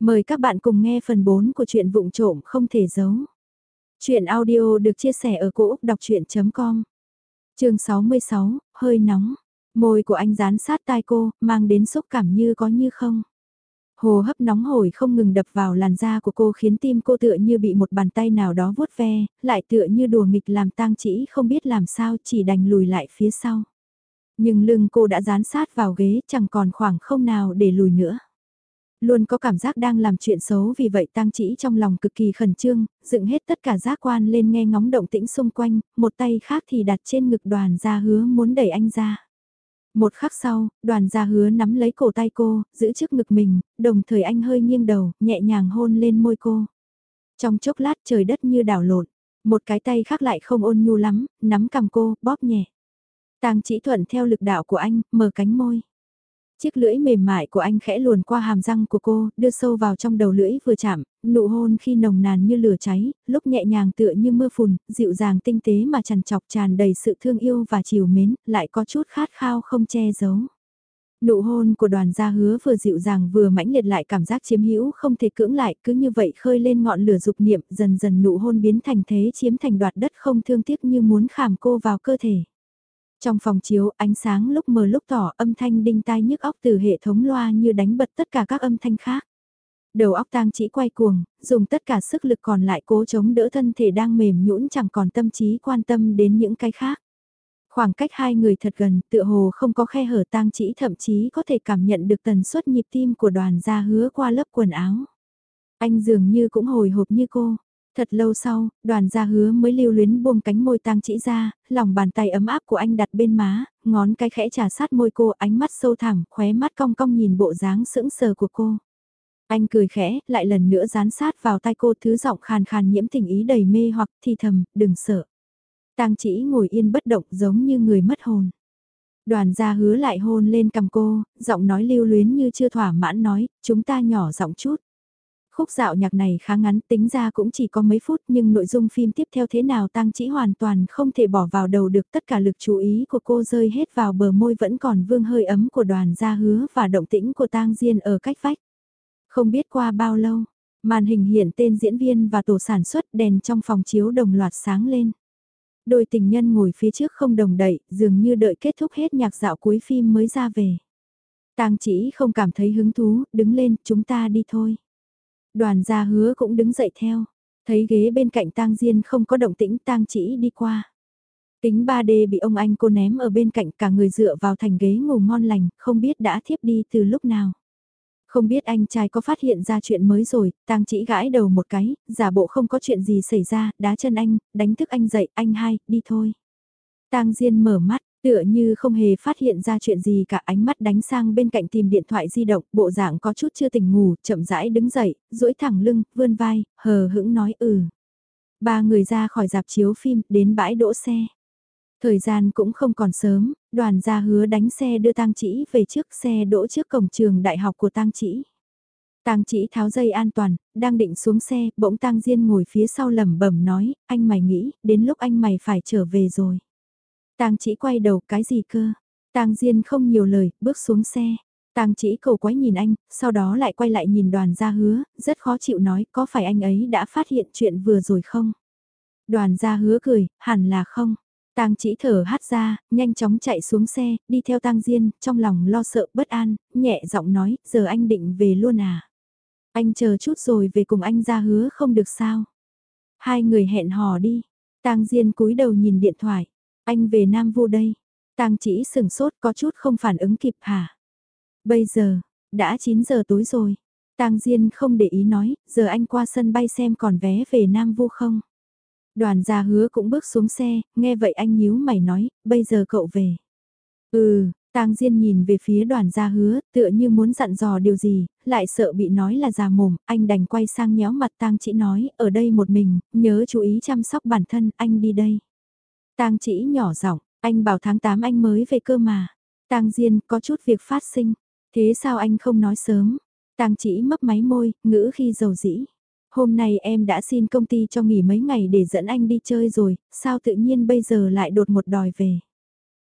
Mời các bạn cùng nghe phần 4 của truyện vụng trộm không thể giấu. Chuyện audio được chia sẻ ở cỗ đọc chuyện.com Trường 66, hơi nóng. Môi của anh dán sát tai cô, mang đến xúc cảm như có như không. Hồ hấp nóng hổi không ngừng đập vào làn da của cô khiến tim cô tựa như bị một bàn tay nào đó vuốt ve, lại tựa như đùa nghịch làm tang chỉ không biết làm sao chỉ đành lùi lại phía sau. Nhưng lưng cô đã dán sát vào ghế chẳng còn khoảng không nào để lùi nữa luôn có cảm giác đang làm chuyện xấu vì vậy tang chỉ trong lòng cực kỳ khẩn trương, dựng hết tất cả giác quan lên nghe ngóng động tĩnh xung quanh, một tay khác thì đặt trên ngực đoàn gia hứa muốn đẩy anh ra. Một khắc sau, đoàn gia hứa nắm lấy cổ tay cô, giữ trước ngực mình, đồng thời anh hơi nghiêng đầu, nhẹ nhàng hôn lên môi cô. Trong chốc lát trời đất như đảo lộn, một cái tay khác lại không ôn nhu lắm, nắm cầm cô, bóp nhẹ. Tang chỉ thuận theo lực đạo của anh, mở cánh môi. Chiếc lưỡi mềm mại của anh khẽ luồn qua hàm răng của cô, đưa sâu vào trong đầu lưỡi vừa chạm, nụ hôn khi nồng nàn như lửa cháy, lúc nhẹ nhàng tựa như mưa phùn, dịu dàng tinh tế mà chằn chọc tràn đầy sự thương yêu và chiều mến, lại có chút khát khao không che giấu. Nụ hôn của đoàn gia hứa vừa dịu dàng vừa mãnh liệt lại cảm giác chiếm hữu không thể cưỡng lại cứ như vậy khơi lên ngọn lửa dục niệm dần dần nụ hôn biến thành thế chiếm thành đoạt đất không thương tiếc như muốn khảm cô vào cơ thể. Trong phòng chiếu, ánh sáng lúc mờ lúc tỏ, âm thanh đinh tai nhức óc từ hệ thống loa như đánh bật tất cả các âm thanh khác. Đầu óc tang chỉ quay cuồng, dùng tất cả sức lực còn lại cố chống đỡ thân thể đang mềm nhũn chẳng còn tâm trí quan tâm đến những cái khác. Khoảng cách hai người thật gần, tựa hồ không có khe hở tang chỉ thậm chí có thể cảm nhận được tần suất nhịp tim của đoàn gia hứa qua lớp quần áo. Anh dường như cũng hồi hộp như cô, Thật lâu sau, đoàn gia hứa mới lưu luyến buông cánh môi tang chỉ ra, lòng bàn tay ấm áp của anh đặt bên má, ngón cái khẽ trà sát môi cô ánh mắt sâu thẳm, khóe mắt cong cong nhìn bộ dáng sững sờ của cô. Anh cười khẽ, lại lần nữa dán sát vào tay cô thứ giọng khàn khàn nhiễm tình ý đầy mê hoặc thì thầm, đừng sợ. Tang chỉ ngồi yên bất động giống như người mất hồn. Đoàn gia hứa lại hôn lên cầm cô, giọng nói lưu luyến như chưa thỏa mãn nói, chúng ta nhỏ giọng chút. Khúc dạo nhạc này khá ngắn tính ra cũng chỉ có mấy phút nhưng nội dung phim tiếp theo thế nào tăng chỉ hoàn toàn không thể bỏ vào đầu được tất cả lực chú ý của cô rơi hết vào bờ môi vẫn còn vương hơi ấm của đoàn gia hứa và động tĩnh của tang diên ở cách vách. Không biết qua bao lâu, màn hình hiện tên diễn viên và tổ sản xuất đèn trong phòng chiếu đồng loạt sáng lên. Đôi tình nhân ngồi phía trước không đồng đậy, dường như đợi kết thúc hết nhạc dạo cuối phim mới ra về. Tang chỉ không cảm thấy hứng thú, đứng lên, chúng ta đi thôi. Đoàn gia hứa cũng đứng dậy theo, thấy ghế bên cạnh tang diên không có động tĩnh tang chỉ đi qua. Tính 3D bị ông anh cô ném ở bên cạnh cả người dựa vào thành ghế ngủ ngon lành, không biết đã thiếp đi từ lúc nào. Không biết anh trai có phát hiện ra chuyện mới rồi, tang chỉ gãi đầu một cái, giả bộ không có chuyện gì xảy ra, đá chân anh, đánh thức anh dậy, anh hai, đi thôi. tang Diên mở mắt, Tựa như không hề phát hiện ra chuyện gì cả ánh mắt đánh sang bên cạnh tìm điện thoại di động, bộ dạng có chút chưa tỉnh ngủ, chậm rãi đứng dậy, duỗi thẳng lưng, vươn vai, hờ hững nói ừ. Ba người ra khỏi dạp chiếu phim, đến bãi đỗ xe. Thời gian cũng không còn sớm, đoàn gia hứa đánh xe đưa tang chỉ về trước xe đỗ trước cổng trường đại học của tang chỉ. Tang chỉ tháo dây an toàn, đang định xuống xe, bỗng tang diên ngồi phía sau lẩm bẩm nói, anh mày nghĩ, đến lúc anh mày phải trở về rồi. Tang chỉ quay đầu cái gì cơ? Tang Diên không nhiều lời, bước xuống xe. Tang chỉ cầu quái nhìn anh, sau đó lại quay lại nhìn đoàn gia hứa, rất khó chịu nói có phải anh ấy đã phát hiện chuyện vừa rồi không? Đoàn gia hứa cười, hẳn là không. Tang chỉ thở hát ra, nhanh chóng chạy xuống xe, đi theo Tang Diên, trong lòng lo sợ bất an, nhẹ giọng nói, giờ anh định về luôn à? Anh chờ chút rồi về cùng anh ra hứa không được sao? Hai người hẹn hò đi. Tang Diên cúi đầu nhìn điện thoại. Anh về Nam Vu đây. Tang chỉ sừng sốt có chút không phản ứng kịp hả? Bây giờ, đã 9 giờ tối rồi. Tang Diên không để ý nói, giờ anh qua sân bay xem còn vé về Nam Vu không? Đoàn gia hứa cũng bước xuống xe, nghe vậy anh nhíu mày nói, bây giờ cậu về. Ừ, Tang Diên nhìn về phía đoàn gia hứa, tựa như muốn dặn dò điều gì, lại sợ bị nói là già mồm, anh đành quay sang nhéo mặt Tang chỉ nói, ở đây một mình, nhớ chú ý chăm sóc bản thân, anh đi đây. Tang chỉ nhỏ giọng, anh bảo tháng 8 anh mới về cơ mà. Tang Diên có chút việc phát sinh, thế sao anh không nói sớm? Tang chỉ mấp máy môi, ngữ khi dầu dĩ. Hôm nay em đã xin công ty cho nghỉ mấy ngày để dẫn anh đi chơi rồi, sao tự nhiên bây giờ lại đột một đòi về?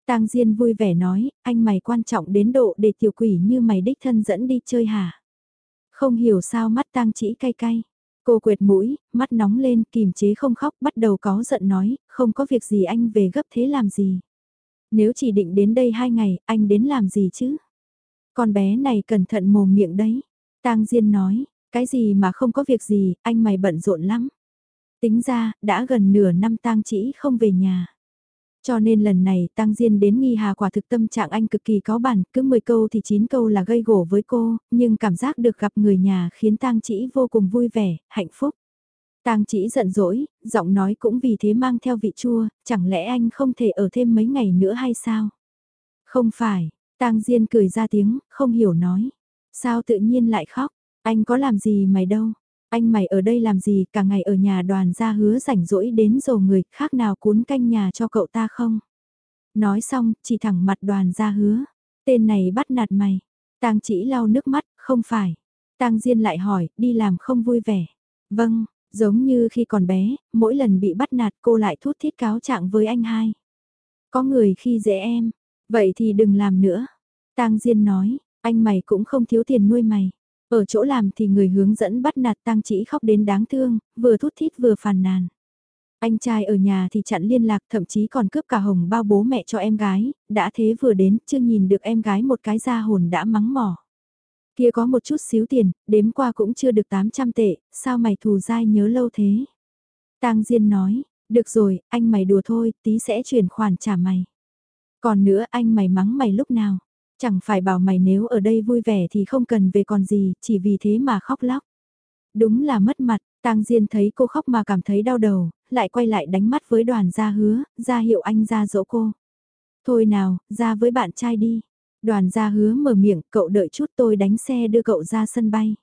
Tang Diên vui vẻ nói, anh mày quan trọng đến độ để tiểu quỷ như mày đích thân dẫn đi chơi hả? Không hiểu sao mắt tang chỉ cay cay. Cô quệt mũi, mắt nóng lên, kìm chế không khóc, bắt đầu có giận nói, không có việc gì anh về gấp thế làm gì. Nếu chỉ định đến đây hai ngày, anh đến làm gì chứ? Con bé này cẩn thận mồm miệng đấy. tang Diên nói, cái gì mà không có việc gì, anh mày bận rộn lắm. Tính ra, đã gần nửa năm tang chỉ không về nhà. Cho nên lần này Tăng Diên đến nghi hà quả thực tâm trạng anh cực kỳ có bản, cứ 10 câu thì 9 câu là gây gổ với cô, nhưng cảm giác được gặp người nhà khiến Tăng Chỉ vô cùng vui vẻ, hạnh phúc. Tăng Chỉ giận dỗi, giọng nói cũng vì thế mang theo vị chua, chẳng lẽ anh không thể ở thêm mấy ngày nữa hay sao? Không phải, Tăng Diên cười ra tiếng, không hiểu nói. Sao tự nhiên lại khóc, anh có làm gì mày đâu, anh mày ở đây làm gì cả ngày ở nhà đoàn ra hứa rảnh rỗi đến rồi người khác nào cuốn canh nhà cho cậu ta không? Nói xong, chỉ thẳng mặt đoàn ra hứa. Tên này bắt nạt mày. Tang chỉ lau nước mắt, không phải. Tang Diên lại hỏi, đi làm không vui vẻ. Vâng, giống như khi còn bé, mỗi lần bị bắt nạt cô lại thút thiết cáo trạng với anh hai. Có người khi dễ em, vậy thì đừng làm nữa. Tang Diên nói, anh mày cũng không thiếu tiền nuôi mày. Ở chỗ làm thì người hướng dẫn bắt nạt tang chỉ khóc đến đáng thương, vừa thút thít vừa phàn nàn. Anh trai ở nhà thì chặn liên lạc thậm chí còn cướp cả hồng bao bố mẹ cho em gái, đã thế vừa đến chưa nhìn được em gái một cái ra hồn đã mắng mỏ. Kia có một chút xíu tiền, đếm qua cũng chưa được 800 tệ, sao mày thù dai nhớ lâu thế? tang Diên nói, được rồi, anh mày đùa thôi, tí sẽ chuyển khoản trả mày. Còn nữa anh mày mắng mày lúc nào? Chẳng phải bảo mày nếu ở đây vui vẻ thì không cần về còn gì, chỉ vì thế mà khóc lóc. Đúng là mất mặt, Tang Diên thấy cô khóc mà cảm thấy đau đầu, lại quay lại đánh mắt với đoàn gia hứa, ra hiệu anh ra dỗ cô. Thôi nào, ra với bạn trai đi. Đoàn gia hứa mở miệng, cậu đợi chút tôi đánh xe đưa cậu ra sân bay.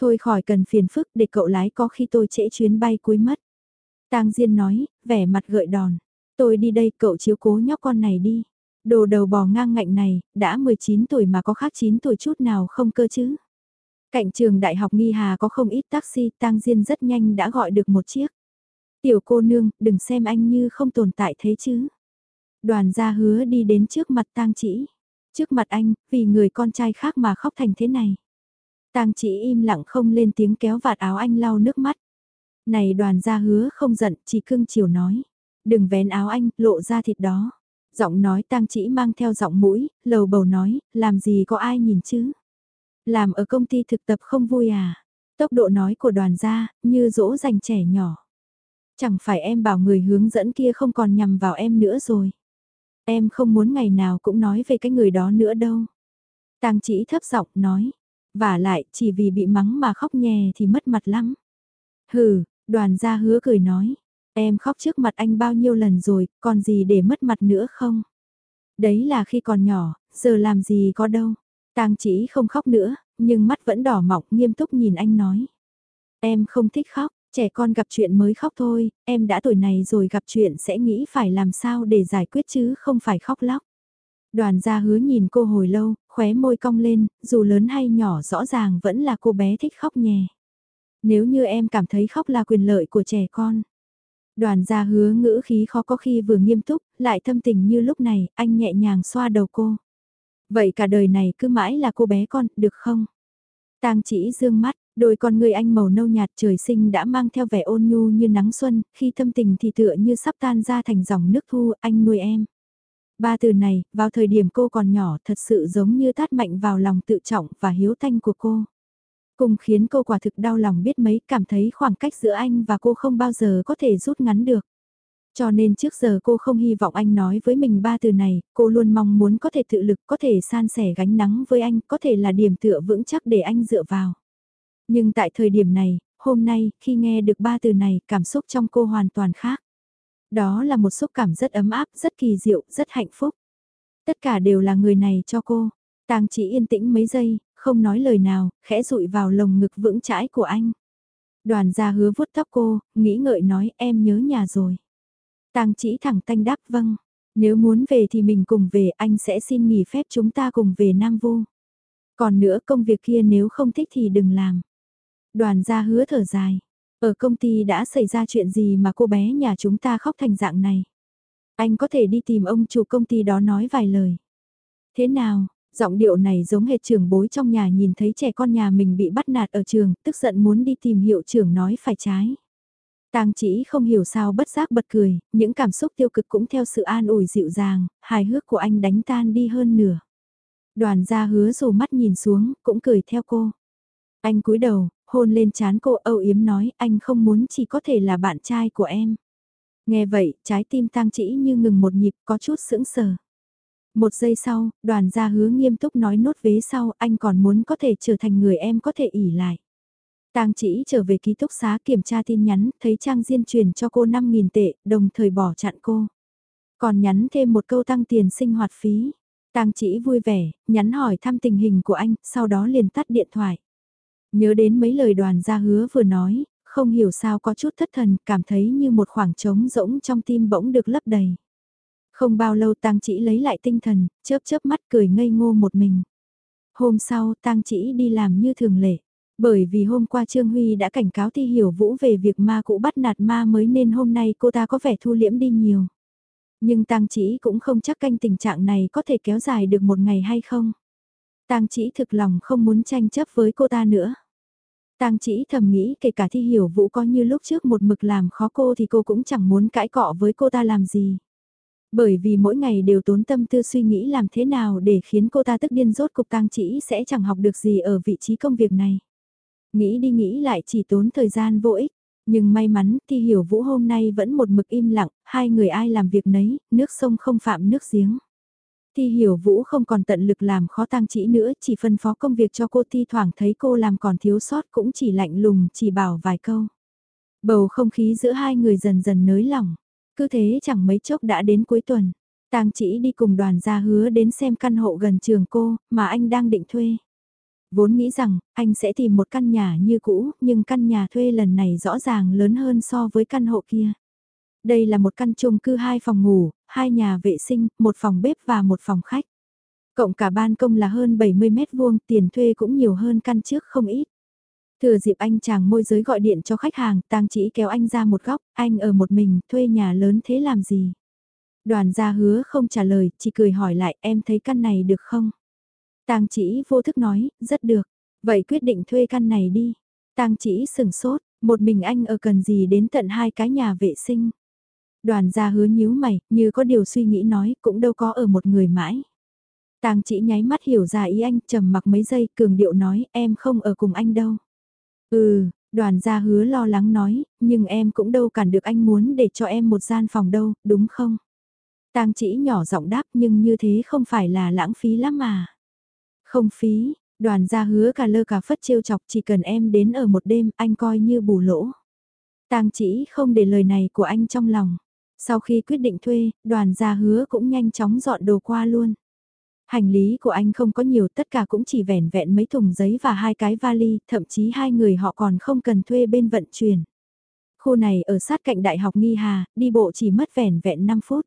Thôi khỏi cần phiền phức để cậu lái có khi tôi trễ chuyến bay cuối mất. Tang Diên nói, vẻ mặt gợi đòn. Tôi đi đây cậu chiếu cố nhóc con này đi. Đồ đầu bò ngang ngạnh này, đã 19 tuổi mà có khác 9 tuổi chút nào không cơ chứ. Cạnh trường đại học Nghi Hà có không ít taxi, tang diên rất nhanh đã gọi được một chiếc. Tiểu cô nương, đừng xem anh như không tồn tại thế chứ. Đoàn gia hứa đi đến trước mặt tang chỉ. Trước mặt anh, vì người con trai khác mà khóc thành thế này. Tang chỉ im lặng không lên tiếng kéo vạt áo anh lau nước mắt. Này đoàn gia hứa không giận, chỉ cưng chiều nói. Đừng vén áo anh, lộ ra thịt đó. Giọng nói tang chỉ mang theo giọng mũi, lầu bầu nói, làm gì có ai nhìn chứ? Làm ở công ty thực tập không vui à? Tốc độ nói của đoàn gia, như dỗ dành trẻ nhỏ. Chẳng phải em bảo người hướng dẫn kia không còn nhằm vào em nữa rồi. Em không muốn ngày nào cũng nói về cái người đó nữa đâu. Tang chỉ thấp giọng nói, và lại chỉ vì bị mắng mà khóc nhè thì mất mặt lắm. Hừ, đoàn gia hứa cười nói, Em khóc trước mặt anh bao nhiêu lần rồi, còn gì để mất mặt nữa không? Đấy là khi còn nhỏ, giờ làm gì có đâu. Tang chỉ không khóc nữa, nhưng mắt vẫn đỏ mọng nghiêm túc nhìn anh nói. Em không thích khóc, trẻ con gặp chuyện mới khóc thôi, em đã tuổi này rồi gặp chuyện sẽ nghĩ phải làm sao để giải quyết chứ không phải khóc lóc. Đoàn gia hứa nhìn cô hồi lâu, khóe môi cong lên, dù lớn hay nhỏ rõ ràng vẫn là cô bé thích khóc nhè. Nếu như em cảm thấy khóc là quyền lợi của trẻ con. Đoàn gia hứa ngữ khí khó có khi vừa nghiêm túc, lại thâm tình như lúc này, anh nhẹ nhàng xoa đầu cô. Vậy cả đời này cứ mãi là cô bé con, được không? Tang chỉ dương mắt, đôi con người anh màu nâu nhạt trời sinh đã mang theo vẻ ôn nhu như nắng xuân, khi thâm tình thì tựa như sắp tan ra thành dòng nước thu, anh nuôi em. Ba từ này, vào thời điểm cô còn nhỏ thật sự giống như tát mạnh vào lòng tự trọng và hiếu thanh của cô. Cùng khiến cô quả thực đau lòng biết mấy cảm thấy khoảng cách giữa anh và cô không bao giờ có thể rút ngắn được. Cho nên trước giờ cô không hy vọng anh nói với mình ba từ này, cô luôn mong muốn có thể tự lực, có thể san sẻ gánh nắng với anh, có thể là điểm tựa vững chắc để anh dựa vào. Nhưng tại thời điểm này, hôm nay, khi nghe được ba từ này, cảm xúc trong cô hoàn toàn khác. Đó là một xúc cảm rất ấm áp, rất kỳ diệu, rất hạnh phúc. Tất cả đều là người này cho cô. Tàng chỉ yên tĩnh mấy giây, không nói lời nào, khẽ rụi vào lồng ngực vững chãi của anh. Đoàn gia hứa vuốt tóc cô, nghĩ ngợi nói em nhớ nhà rồi. Tang chỉ thẳng tanh đáp vâng, nếu muốn về thì mình cùng về anh sẽ xin nghỉ phép chúng ta cùng về Nam Vu. Còn nữa công việc kia nếu không thích thì đừng làm. Đoàn gia hứa thở dài, ở công ty đã xảy ra chuyện gì mà cô bé nhà chúng ta khóc thành dạng này. Anh có thể đi tìm ông chủ công ty đó nói vài lời. Thế nào, Giọng điệu này giống hệt trưởng bối trong nhà nhìn thấy trẻ con nhà mình bị bắt nạt ở trường, tức giận muốn đi tìm hiệu trưởng nói phải trái. Tang chỉ không hiểu sao bất giác bật cười, những cảm xúc tiêu cực cũng theo sự an ủi dịu dàng, hài hước của anh đánh tan đi hơn nửa. Đoàn gia hứa dù mắt nhìn xuống, cũng cười theo cô. Anh cúi đầu, hôn lên chán cô âu yếm nói anh không muốn chỉ có thể là bạn trai của em. Nghe vậy, trái tim tang chỉ như ngừng một nhịp có chút sững sờ. Một giây sau, đoàn gia hứa nghiêm túc nói nốt vế sau anh còn muốn có thể trở thành người em có thể ỉ lại. Tang chỉ trở về ký túc xá kiểm tra tin nhắn, thấy Trang Diên truyền cho cô 5.000 tệ, đồng thời bỏ chặn cô. Còn nhắn thêm một câu tăng tiền sinh hoạt phí. Tang chỉ vui vẻ, nhắn hỏi thăm tình hình của anh, sau đó liền tắt điện thoại. Nhớ đến mấy lời đoàn gia hứa vừa nói, không hiểu sao có chút thất thần, cảm thấy như một khoảng trống rỗng trong tim bỗng được lấp đầy. Không bao lâu tang chỉ lấy lại tinh thần, chớp chớp mắt cười ngây ngô một mình. Hôm sau tang chỉ đi làm như thường lệ. Bởi vì hôm qua Trương Huy đã cảnh cáo Thi Hiểu Vũ về việc ma cũ bắt nạt ma mới nên hôm nay cô ta có vẻ thu liễm đi nhiều. Nhưng Tang Chỉ cũng không chắc canh tình trạng này có thể kéo dài được một ngày hay không. Tang Chỉ thực lòng không muốn tranh chấp với cô ta nữa. Tang Chỉ thầm nghĩ kể cả Thi Hiểu Vũ có như lúc trước một mực làm khó cô thì cô cũng chẳng muốn cãi cọ với cô ta làm gì. Bởi vì mỗi ngày đều tốn tâm tư suy nghĩ làm thế nào để khiến cô ta tức điên rốt cục Tang Chỉ sẽ chẳng học được gì ở vị trí công việc này. Nghĩ đi nghĩ lại chỉ tốn thời gian vô ích. Nhưng may mắn thì hiểu vũ hôm nay vẫn một mực im lặng, hai người ai làm việc nấy, nước sông không phạm nước giếng. thi hiểu vũ không còn tận lực làm khó tang chỉ nữa, chỉ phân phó công việc cho cô thi thoảng thấy cô làm còn thiếu sót cũng chỉ lạnh lùng, chỉ bảo vài câu. Bầu không khí giữa hai người dần dần nới lỏng. Cứ thế chẳng mấy chốc đã đến cuối tuần. Tang chỉ đi cùng đoàn gia hứa đến xem căn hộ gần trường cô, mà anh đang định thuê. Vốn nghĩ rằng, anh sẽ tìm một căn nhà như cũ, nhưng căn nhà thuê lần này rõ ràng lớn hơn so với căn hộ kia. Đây là một căn chung cư hai phòng ngủ, hai nhà vệ sinh, một phòng bếp và một phòng khách. Cộng cả ban công là hơn 70 mét vuông, tiền thuê cũng nhiều hơn căn trước không ít. Thừa dịp anh chàng môi giới gọi điện cho khách hàng, tang chỉ kéo anh ra một góc, anh ở một mình, thuê nhà lớn thế làm gì? Đoàn gia hứa không trả lời, chỉ cười hỏi lại em thấy căn này được không? Tang chỉ vô thức nói, rất được. Vậy quyết định thuê căn này đi. Tang chỉ sừng sốt, một mình anh ở cần gì đến tận hai cái nhà vệ sinh. Đoàn gia hứa nhíu mày, như có điều suy nghĩ nói, cũng đâu có ở một người mãi. Tang chỉ nháy mắt hiểu ra ý anh, trầm mặc mấy giây, cường điệu nói, em không ở cùng anh đâu. Ừ, đoàn gia hứa lo lắng nói, nhưng em cũng đâu cản được anh muốn để cho em một gian phòng đâu, đúng không? Tang chỉ nhỏ giọng đáp nhưng như thế không phải là lãng phí lắm mà. Không phí, đoàn gia hứa cả lơ cả phất trêu chọc chỉ cần em đến ở một đêm anh coi như bù lỗ. Tang chỉ không để lời này của anh trong lòng. Sau khi quyết định thuê, đoàn gia hứa cũng nhanh chóng dọn đồ qua luôn. Hành lý của anh không có nhiều tất cả cũng chỉ vẻn vẹn mấy thùng giấy và hai cái vali, thậm chí hai người họ còn không cần thuê bên vận chuyển. Khu này ở sát cạnh Đại học Nghi Hà, đi bộ chỉ mất vẻn vẹn 5 phút.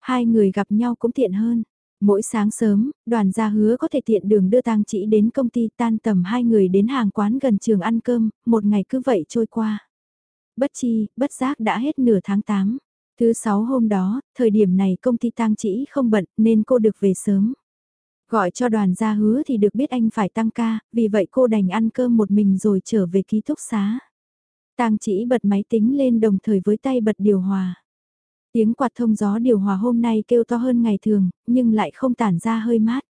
Hai người gặp nhau cũng tiện hơn. Mỗi sáng sớm, đoàn gia hứa có thể tiện đường đưa tang chỉ đến công ty tan tầm hai người đến hàng quán gần trường ăn cơm, một ngày cứ vậy trôi qua. Bất chi, bất giác đã hết nửa tháng 8. Thứ sáu hôm đó, thời điểm này công ty tang chỉ không bận nên cô được về sớm. Gọi cho đoàn gia hứa thì được biết anh phải tăng ca, vì vậy cô đành ăn cơm một mình rồi trở về ký túc xá. Tang chỉ bật máy tính lên đồng thời với tay bật điều hòa. Tiếng quạt thông gió điều hòa hôm nay kêu to hơn ngày thường, nhưng lại không tản ra hơi mát.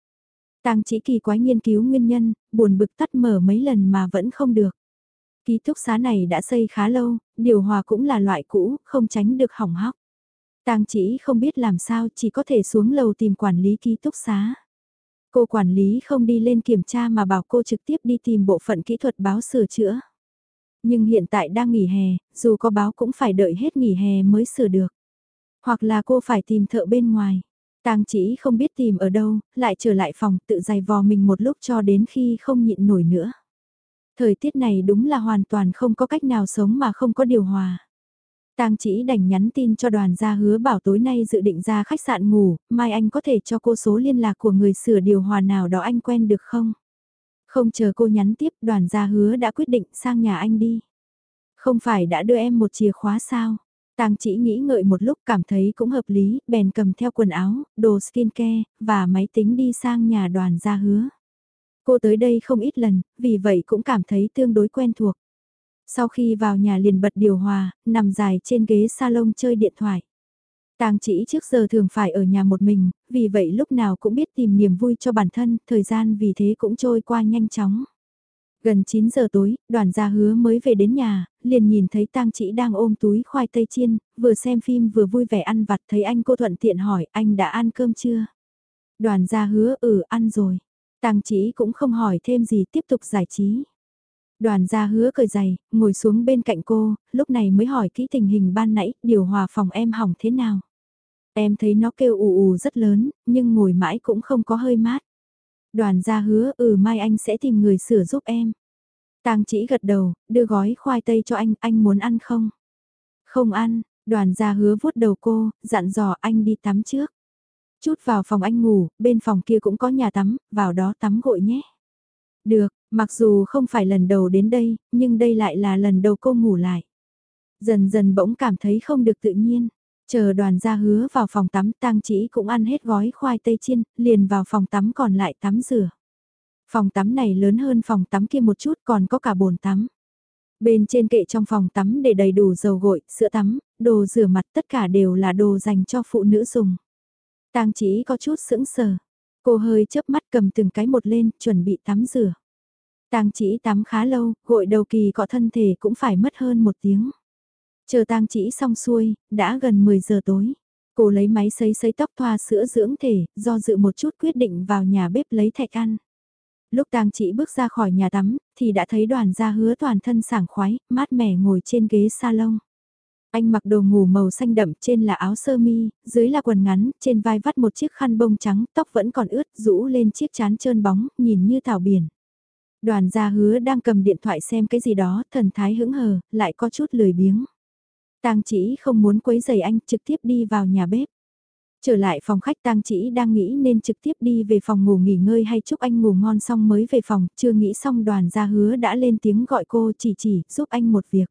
Tang chỉ kỳ quái nghiên cứu nguyên nhân, buồn bực tắt mở mấy lần mà vẫn không được. Ký túc xá này đã xây khá lâu, điều hòa cũng là loại cũ, không tránh được hỏng hóc. Tang chỉ không biết làm sao chỉ có thể xuống lầu tìm quản lý ký túc xá. Cô quản lý không đi lên kiểm tra mà bảo cô trực tiếp đi tìm bộ phận kỹ thuật báo sửa chữa. Nhưng hiện tại đang nghỉ hè, dù có báo cũng phải đợi hết nghỉ hè mới sửa được. Hoặc là cô phải tìm thợ bên ngoài. Tang chỉ không biết tìm ở đâu, lại trở lại phòng tự giày vò mình một lúc cho đến khi không nhịn nổi nữa. Thời tiết này đúng là hoàn toàn không có cách nào sống mà không có điều hòa. Tang chỉ đành nhắn tin cho đoàn gia hứa bảo tối nay dự định ra khách sạn ngủ, mai anh có thể cho cô số liên lạc của người sửa điều hòa nào đó anh quen được không? Không chờ cô nhắn tiếp đoàn gia hứa đã quyết định sang nhà anh đi. Không phải đã đưa em một chìa khóa sao? Tang chỉ nghĩ ngợi một lúc cảm thấy cũng hợp lý, bèn cầm theo quần áo, đồ skincare, và máy tính đi sang nhà đoàn gia hứa. Cô tới đây không ít lần, vì vậy cũng cảm thấy tương đối quen thuộc. Sau khi vào nhà liền bật điều hòa, nằm dài trên ghế salon chơi điện thoại. Tang chỉ trước giờ thường phải ở nhà một mình, vì vậy lúc nào cũng biết tìm niềm vui cho bản thân, thời gian vì thế cũng trôi qua nhanh chóng. Gần 9 giờ tối, đoàn gia hứa mới về đến nhà, liền nhìn thấy tang chỉ đang ôm túi khoai tây chiên, vừa xem phim vừa vui vẻ ăn vặt thấy anh cô thuận tiện hỏi anh đã ăn cơm chưa? Đoàn gia hứa ừ ăn rồi. Tang chỉ cũng không hỏi thêm gì tiếp tục giải trí. Đoàn gia hứa cười dày, ngồi xuống bên cạnh cô, lúc này mới hỏi kỹ tình hình ban nãy, điều hòa phòng em hỏng thế nào? Em thấy nó kêu ù ù rất lớn, nhưng ngồi mãi cũng không có hơi mát. Đoàn gia hứa ừ mai anh sẽ tìm người sửa giúp em. Tang chỉ gật đầu, đưa gói khoai tây cho anh, anh muốn ăn không? Không ăn, đoàn gia hứa vuốt đầu cô, dặn dò anh đi tắm trước. Chút vào phòng anh ngủ, bên phòng kia cũng có nhà tắm, vào đó tắm gội nhé. Được, mặc dù không phải lần đầu đến đây, nhưng đây lại là lần đầu cô ngủ lại. Dần dần bỗng cảm thấy không được tự nhiên. Chờ đoàn gia hứa vào phòng tắm tang chỉ cũng ăn hết gói khoai tây chiên, liền vào phòng tắm còn lại tắm rửa. Phòng tắm này lớn hơn phòng tắm kia một chút còn có cả bồn tắm. Bên trên kệ trong phòng tắm để đầy đủ dầu gội, sữa tắm, đồ rửa mặt tất cả đều là đồ dành cho phụ nữ dùng. Tang chỉ có chút sững sờ. Cô hơi chớp mắt cầm từng cái một lên, chuẩn bị tắm rửa. Tang chỉ tắm khá lâu, gội đầu kỳ cọ thân thể cũng phải mất hơn một tiếng. Chờ tang chỉ xong xuôi, đã gần 10 giờ tối. Cô lấy máy sấy sấy tóc thoa sữa dưỡng thể, do dự một chút quyết định vào nhà bếp lấy thạch ăn. Lúc tang chỉ bước ra khỏi nhà tắm, thì đã thấy đoàn gia hứa toàn thân sảng khoái, mát mẻ ngồi trên ghế salon. Anh mặc đồ ngủ màu xanh đậm, trên là áo sơ mi, dưới là quần ngắn, trên vai vắt một chiếc khăn bông trắng, tóc vẫn còn ướt, rũ lên chiếc chán trơn bóng, nhìn như thảo biển. Đoàn gia hứa đang cầm điện thoại xem cái gì đó, thần thái hững hờ, lại có chút lười biếng. Tang chỉ không muốn quấy giày anh trực tiếp đi vào nhà bếp. Trở lại phòng khách Tang chỉ đang nghĩ nên trực tiếp đi về phòng ngủ nghỉ ngơi hay chúc anh ngủ ngon xong mới về phòng, chưa nghĩ xong đoàn gia hứa đã lên tiếng gọi cô chỉ chỉ giúp anh một việc.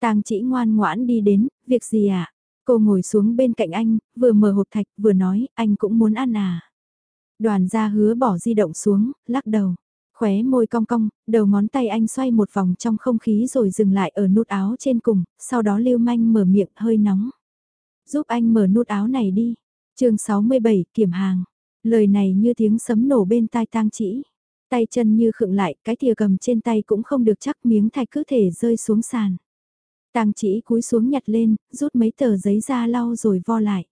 Tang chỉ ngoan ngoãn đi đến, việc gì ạ? À? Cô ngồi xuống bên cạnh anh, vừa mở hộp thạch vừa nói, anh cũng muốn ăn à. Đoàn gia hứa bỏ di động xuống, lắc đầu. Khóe môi cong cong, đầu ngón tay anh xoay một vòng trong không khí rồi dừng lại ở nút áo trên cùng, sau đó lưu manh mở miệng hơi nóng. Giúp anh mở nút áo này đi. chương 67, kiểm hàng. Lời này như tiếng sấm nổ bên tai tang chỉ. Tay chân như khựng lại, cái thìa cầm trên tay cũng không được chắc miếng thạch cứ thể rơi xuống sàn. Tang chỉ cúi xuống nhặt lên, rút mấy tờ giấy ra lau rồi vo lại.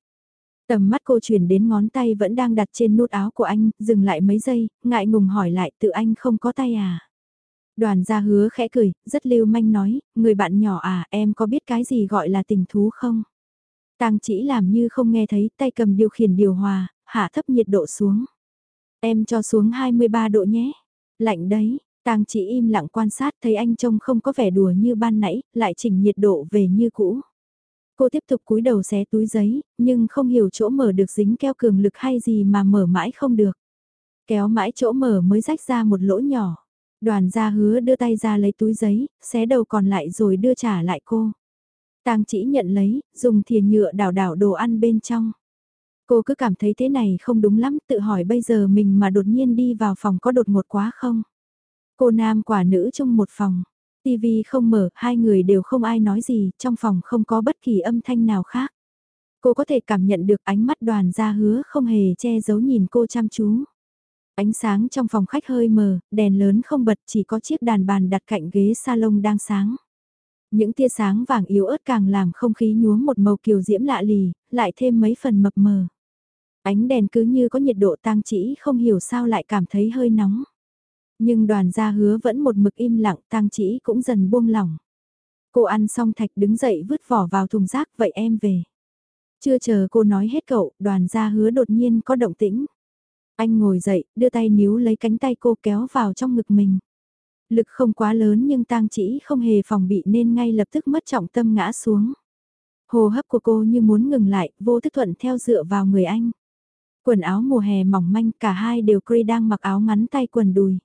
Tầm mắt cô chuyển đến ngón tay vẫn đang đặt trên nút áo của anh, dừng lại mấy giây, ngại ngùng hỏi lại tự anh không có tay à. Đoàn gia hứa khẽ cười, rất lưu manh nói, người bạn nhỏ à, em có biết cái gì gọi là tình thú không? Tang chỉ làm như không nghe thấy, tay cầm điều khiển điều hòa, hạ thấp nhiệt độ xuống. Em cho xuống 23 độ nhé. Lạnh đấy, Tang chỉ im lặng quan sát thấy anh trông không có vẻ đùa như ban nãy, lại chỉnh nhiệt độ về như cũ. Cô tiếp tục cúi đầu xé túi giấy, nhưng không hiểu chỗ mở được dính keo cường lực hay gì mà mở mãi không được. Kéo mãi chỗ mở mới rách ra một lỗ nhỏ. Đoàn gia hứa đưa tay ra lấy túi giấy, xé đầu còn lại rồi đưa trả lại cô. Tang chỉ nhận lấy, dùng thìa nhựa đảo đảo đồ ăn bên trong. Cô cứ cảm thấy thế này không đúng lắm, tự hỏi bây giờ mình mà đột nhiên đi vào phòng có đột ngột quá không? Cô nam quả nữ chung một phòng. TV không mở, hai người đều không ai nói gì, trong phòng không có bất kỳ âm thanh nào khác. Cô có thể cảm nhận được ánh mắt đoàn gia hứa không hề che giấu nhìn cô chăm chú. Ánh sáng trong phòng khách hơi mờ, đèn lớn không bật chỉ có chiếc đàn bàn đặt cạnh ghế salon đang sáng. Những tia sáng vàng yếu ớt càng làm không khí nhuốm một màu kiều diễm lạ lì, lại thêm mấy phần mập mờ. Ánh đèn cứ như có nhiệt độ tang chỉ không hiểu sao lại cảm thấy hơi nóng. Nhưng đoàn gia hứa vẫn một mực im lặng tang chỉ cũng dần buông lỏng. Cô ăn xong thạch đứng dậy vứt vỏ vào thùng rác vậy em về. Chưa chờ cô nói hết cậu, đoàn gia hứa đột nhiên có động tĩnh. Anh ngồi dậy, đưa tay níu lấy cánh tay cô kéo vào trong ngực mình. Lực không quá lớn nhưng tang chỉ không hề phòng bị nên ngay lập tức mất trọng tâm ngã xuống. Hồ hấp của cô như muốn ngừng lại, vô thức thuận theo dựa vào người anh. Quần áo mùa hè mỏng manh, cả hai đều Cree đang mặc áo ngắn tay quần đùi.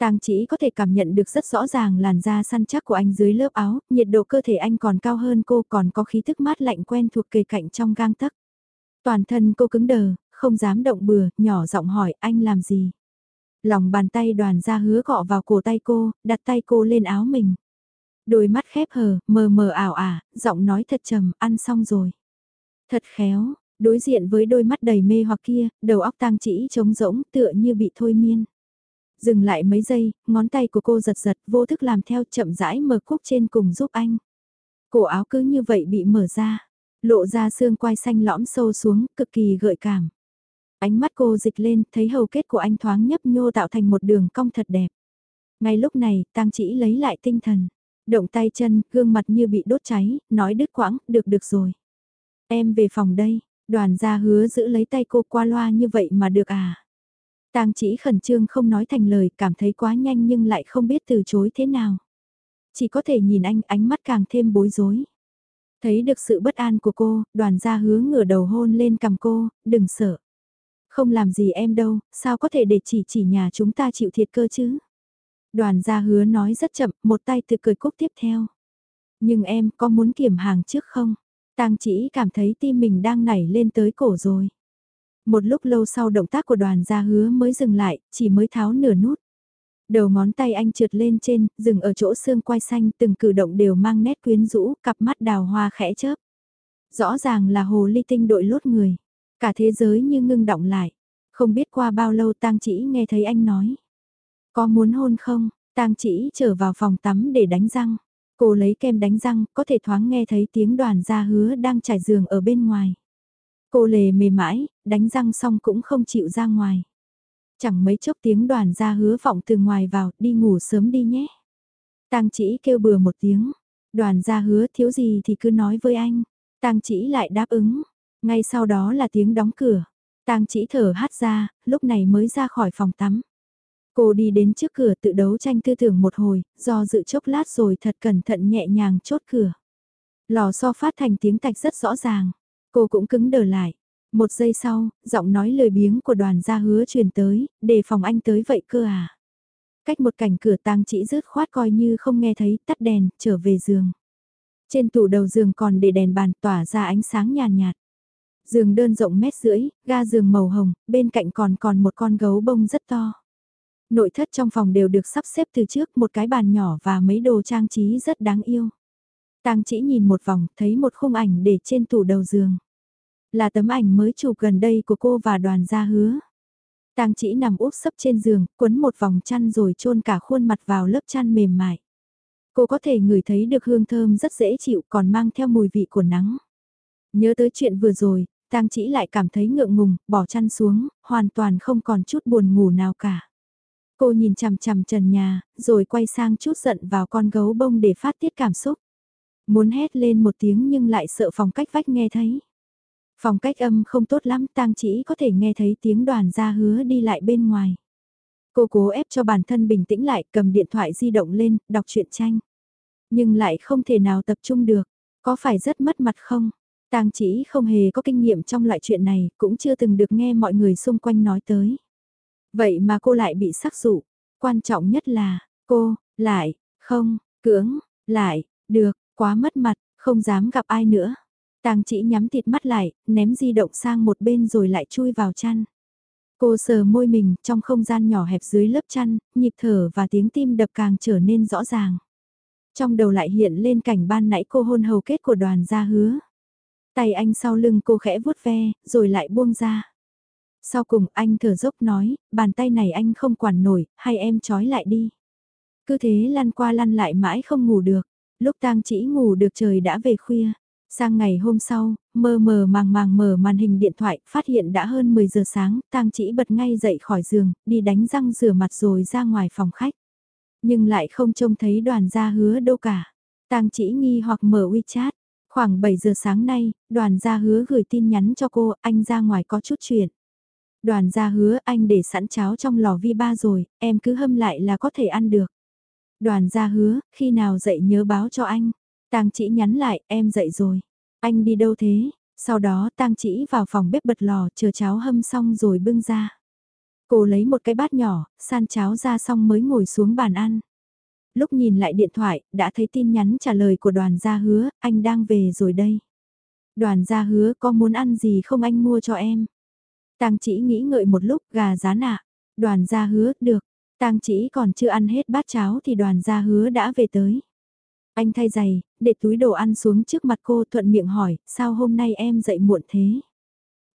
Tang chỉ có thể cảm nhận được rất rõ ràng làn da săn chắc của anh dưới lớp áo, nhiệt độ cơ thể anh còn cao hơn cô còn có khí thức mát lạnh quen thuộc kề cạnh trong gang tấc. Toàn thân cô cứng đờ, không dám động bừa, nhỏ giọng hỏi anh làm gì. Lòng bàn tay đoàn ra hứa gọ vào cổ tay cô, đặt tay cô lên áo mình. Đôi mắt khép hờ, mờ mờ ảo ả, giọng nói thật trầm, ăn xong rồi. Thật khéo, đối diện với đôi mắt đầy mê hoặc kia, đầu óc tang chỉ trống rỗng tựa như bị thôi miên. Dừng lại mấy giây, ngón tay của cô giật giật vô thức làm theo chậm rãi mở cúc trên cùng giúp anh. Cổ áo cứ như vậy bị mở ra, lộ ra xương quai xanh lõm sâu xuống, cực kỳ gợi cảm. Ánh mắt cô dịch lên, thấy hầu kết của anh thoáng nhấp nhô tạo thành một đường cong thật đẹp. Ngay lúc này, tang chỉ lấy lại tinh thần. Động tay chân, gương mặt như bị đốt cháy, nói đứt quãng, được được rồi. Em về phòng đây, đoàn gia hứa giữ lấy tay cô qua loa như vậy mà được à. Tang chỉ khẩn trương không nói thành lời, cảm thấy quá nhanh nhưng lại không biết từ chối thế nào. Chỉ có thể nhìn anh ánh mắt càng thêm bối rối. Thấy được sự bất an của cô, đoàn gia hứa ngửa đầu hôn lên cầm cô, đừng sợ. Không làm gì em đâu, sao có thể để chỉ chỉ nhà chúng ta chịu thiệt cơ chứ? Đoàn gia hứa nói rất chậm, một tay từ cười cúc tiếp theo. Nhưng em có muốn kiểm hàng trước không? Tang chỉ cảm thấy tim mình đang nảy lên tới cổ rồi. Một lúc lâu sau động tác của đoàn gia hứa mới dừng lại, chỉ mới tháo nửa nút. Đầu ngón tay anh trượt lên trên, dừng ở chỗ xương quai xanh từng cử động đều mang nét quyến rũ, cặp mắt đào hoa khẽ chớp. Rõ ràng là hồ ly tinh đội lốt người. Cả thế giới như ngưng động lại. Không biết qua bao lâu tang chỉ nghe thấy anh nói. Có muốn hôn không? tang chỉ trở vào phòng tắm để đánh răng. Cô lấy kem đánh răng, có thể thoáng nghe thấy tiếng đoàn gia hứa đang trải giường ở bên ngoài. Cô lề mềm mãi, đánh răng xong cũng không chịu ra ngoài. Chẳng mấy chốc tiếng đoàn gia hứa vọng từ ngoài vào, đi ngủ sớm đi nhé. Tang chỉ kêu bừa một tiếng, đoàn gia hứa thiếu gì thì cứ nói với anh. Tang chỉ lại đáp ứng, ngay sau đó là tiếng đóng cửa. Tang chỉ thở hát ra, lúc này mới ra khỏi phòng tắm. Cô đi đến trước cửa tự đấu tranh tư tưởng một hồi, do dự chốc lát rồi thật cẩn thận nhẹ nhàng chốt cửa. Lò xo phát thành tiếng tạch rất rõ ràng. Cô cũng cứng đờ lại. Một giây sau, giọng nói lời biếng của đoàn gia hứa truyền tới, đề phòng anh tới vậy cơ à. Cách một cảnh cửa tang chỉ rớt khoát coi như không nghe thấy, tắt đèn, trở về giường. Trên tủ đầu giường còn để đèn bàn tỏa ra ánh sáng nhàn nhạt, nhạt. Giường đơn rộng mét rưỡi, ga giường màu hồng, bên cạnh còn còn một con gấu bông rất to. Nội thất trong phòng đều được sắp xếp từ trước một cái bàn nhỏ và mấy đồ trang trí rất đáng yêu. Tang chỉ nhìn một vòng, thấy một khung ảnh để trên tủ đầu giường. Là tấm ảnh mới chụp gần đây của cô và đoàn gia hứa. Tang chỉ nằm úp sấp trên giường, quấn một vòng chăn rồi chôn cả khuôn mặt vào lớp chăn mềm mại. Cô có thể ngửi thấy được hương thơm rất dễ chịu còn mang theo mùi vị của nắng. Nhớ tới chuyện vừa rồi, Tang chỉ lại cảm thấy ngượng ngùng, bỏ chăn xuống, hoàn toàn không còn chút buồn ngủ nào cả. Cô nhìn chằm chằm trần nhà, rồi quay sang chút giận vào con gấu bông để phát tiết cảm xúc. Muốn hét lên một tiếng nhưng lại sợ phòng cách vách nghe thấy. Phòng cách âm không tốt lắm, tang chỉ có thể nghe thấy tiếng đoàn ra hứa đi lại bên ngoài. Cô cố ép cho bản thân bình tĩnh lại, cầm điện thoại di động lên, đọc truyện tranh. Nhưng lại không thể nào tập trung được, có phải rất mất mặt không? Tang chỉ không hề có kinh nghiệm trong loại chuyện này, cũng chưa từng được nghe mọi người xung quanh nói tới. Vậy mà cô lại bị sắc dụ, quan trọng nhất là, cô, lại, không, cưỡng, lại, được, quá mất mặt, không dám gặp ai nữa. Tang chỉ nhắm thịt mắt lại, ném di động sang một bên rồi lại chui vào chăn. Cô sờ môi mình trong không gian nhỏ hẹp dưới lớp chăn, nhịp thở và tiếng tim đập càng trở nên rõ ràng. Trong đầu lại hiện lên cảnh ban nãy cô hôn hầu kết của đoàn gia hứa. Tay anh sau lưng cô khẽ vuốt ve, rồi lại buông ra. Sau cùng anh thở dốc nói, bàn tay này anh không quản nổi, hay em trói lại đi. Cứ thế lăn qua lăn lại mãi không ngủ được. Lúc tang chỉ ngủ được trời đã về khuya. Sang ngày hôm sau, mơ mờ màng màng mở màn hình điện thoại, phát hiện đã hơn 10 giờ sáng, tang chỉ bật ngay dậy khỏi giường, đi đánh răng rửa mặt rồi ra ngoài phòng khách. Nhưng lại không trông thấy đoàn gia hứa đâu cả. tang chỉ nghi hoặc mở WeChat. Khoảng 7 giờ sáng nay, đoàn gia hứa gửi tin nhắn cho cô, anh ra ngoài có chút chuyện. Đoàn gia hứa anh để sẵn cháo trong lò vi ba rồi, em cứ hâm lại là có thể ăn được. Đoàn gia hứa, khi nào dậy nhớ báo cho anh. Tang chỉ nhắn lại, em dậy rồi. Anh đi đâu thế? Sau đó Tang chỉ vào phòng bếp bật lò chờ cháo hâm xong rồi bưng ra. Cô lấy một cái bát nhỏ, san cháo ra xong mới ngồi xuống bàn ăn. Lúc nhìn lại điện thoại, đã thấy tin nhắn trả lời của đoàn gia hứa, anh đang về rồi đây. Đoàn gia hứa có muốn ăn gì không anh mua cho em. Tang chỉ nghĩ ngợi một lúc gà rán ạ. Đoàn gia hứa, được. Tang chỉ còn chưa ăn hết bát cháo thì đoàn gia hứa đã về tới. Anh thay giày, để túi đồ ăn xuống trước mặt cô thuận miệng hỏi, sao hôm nay em dậy muộn thế?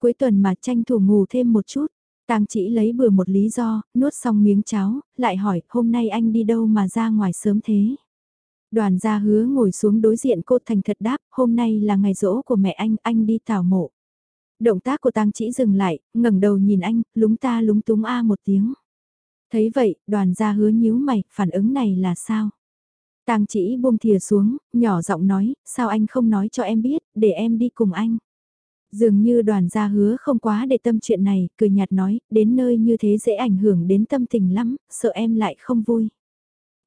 Cuối tuần mà tranh thủ ngủ thêm một chút. Tang chỉ lấy bừa một lý do, nuốt xong miếng cháo, lại hỏi, hôm nay anh đi đâu mà ra ngoài sớm thế? Đoàn gia hứa ngồi xuống đối diện cô thành thật đáp, hôm nay là ngày rỗ của mẹ anh, anh đi tảo mộ. Động tác của tang chỉ dừng lại, ngẩng đầu nhìn anh, lúng ta lúng túng a một tiếng. Thấy vậy, đoàn gia hứa nhíu mày, phản ứng này là sao? Tang chỉ buông thìa xuống, nhỏ giọng nói, sao anh không nói cho em biết, để em đi cùng anh. Dường như đoàn gia hứa không quá để tâm chuyện này, cười nhạt nói, đến nơi như thế dễ ảnh hưởng đến tâm tình lắm, sợ em lại không vui.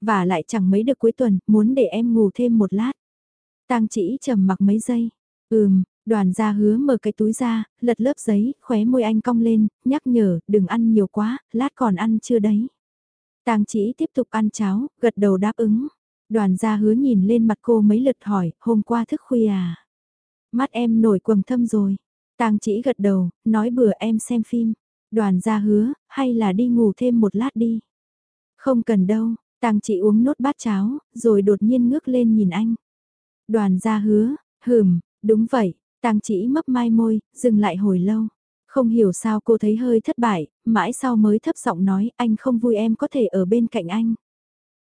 Và lại chẳng mấy được cuối tuần, muốn để em ngủ thêm một lát. Tang chỉ trầm mặc mấy giây. Ừm, đoàn gia hứa mở cái túi ra, lật lớp giấy, khóe môi anh cong lên, nhắc nhở, đừng ăn nhiều quá, lát còn ăn chưa đấy. Tang chỉ tiếp tục ăn cháo, gật đầu đáp ứng. Đoàn gia hứa nhìn lên mặt cô mấy lượt hỏi, hôm qua thức khuya à? Mắt em nổi quầng thâm rồi. Tang chỉ gật đầu, nói bữa em xem phim. Đoàn gia hứa, hay là đi ngủ thêm một lát đi. Không cần đâu, Tang chỉ uống nốt bát cháo, rồi đột nhiên ngước lên nhìn anh. Đoàn gia hứa, hừm, đúng vậy, Tang chỉ mấp mai môi, dừng lại hồi lâu. Không hiểu sao cô thấy hơi thất bại, mãi sau mới thấp giọng nói anh không vui em có thể ở bên cạnh anh.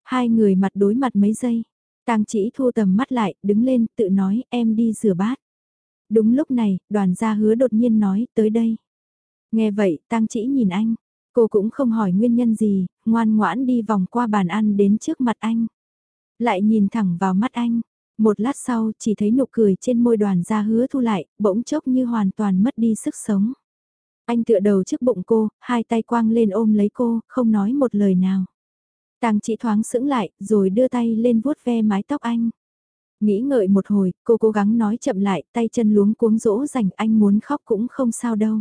Hai người mặt đối mặt mấy giây. Tang chỉ thu tầm mắt lại, đứng lên, tự nói em đi rửa bát. Đúng lúc này, đoàn gia hứa đột nhiên nói, tới đây. Nghe vậy, Tang chỉ nhìn anh. Cô cũng không hỏi nguyên nhân gì, ngoan ngoãn đi vòng qua bàn ăn đến trước mặt anh. Lại nhìn thẳng vào mắt anh. Một lát sau, chỉ thấy nụ cười trên môi đoàn gia hứa thu lại, bỗng chốc như hoàn toàn mất đi sức sống. Anh tựa đầu trước bụng cô, hai tay quang lên ôm lấy cô, không nói một lời nào. Tàng chỉ thoáng sững lại, rồi đưa tay lên vuốt ve mái tóc anh. Nghĩ ngợi một hồi, cô cố gắng nói chậm lại, tay chân luống cuống dỗ dành anh muốn khóc cũng không sao đâu.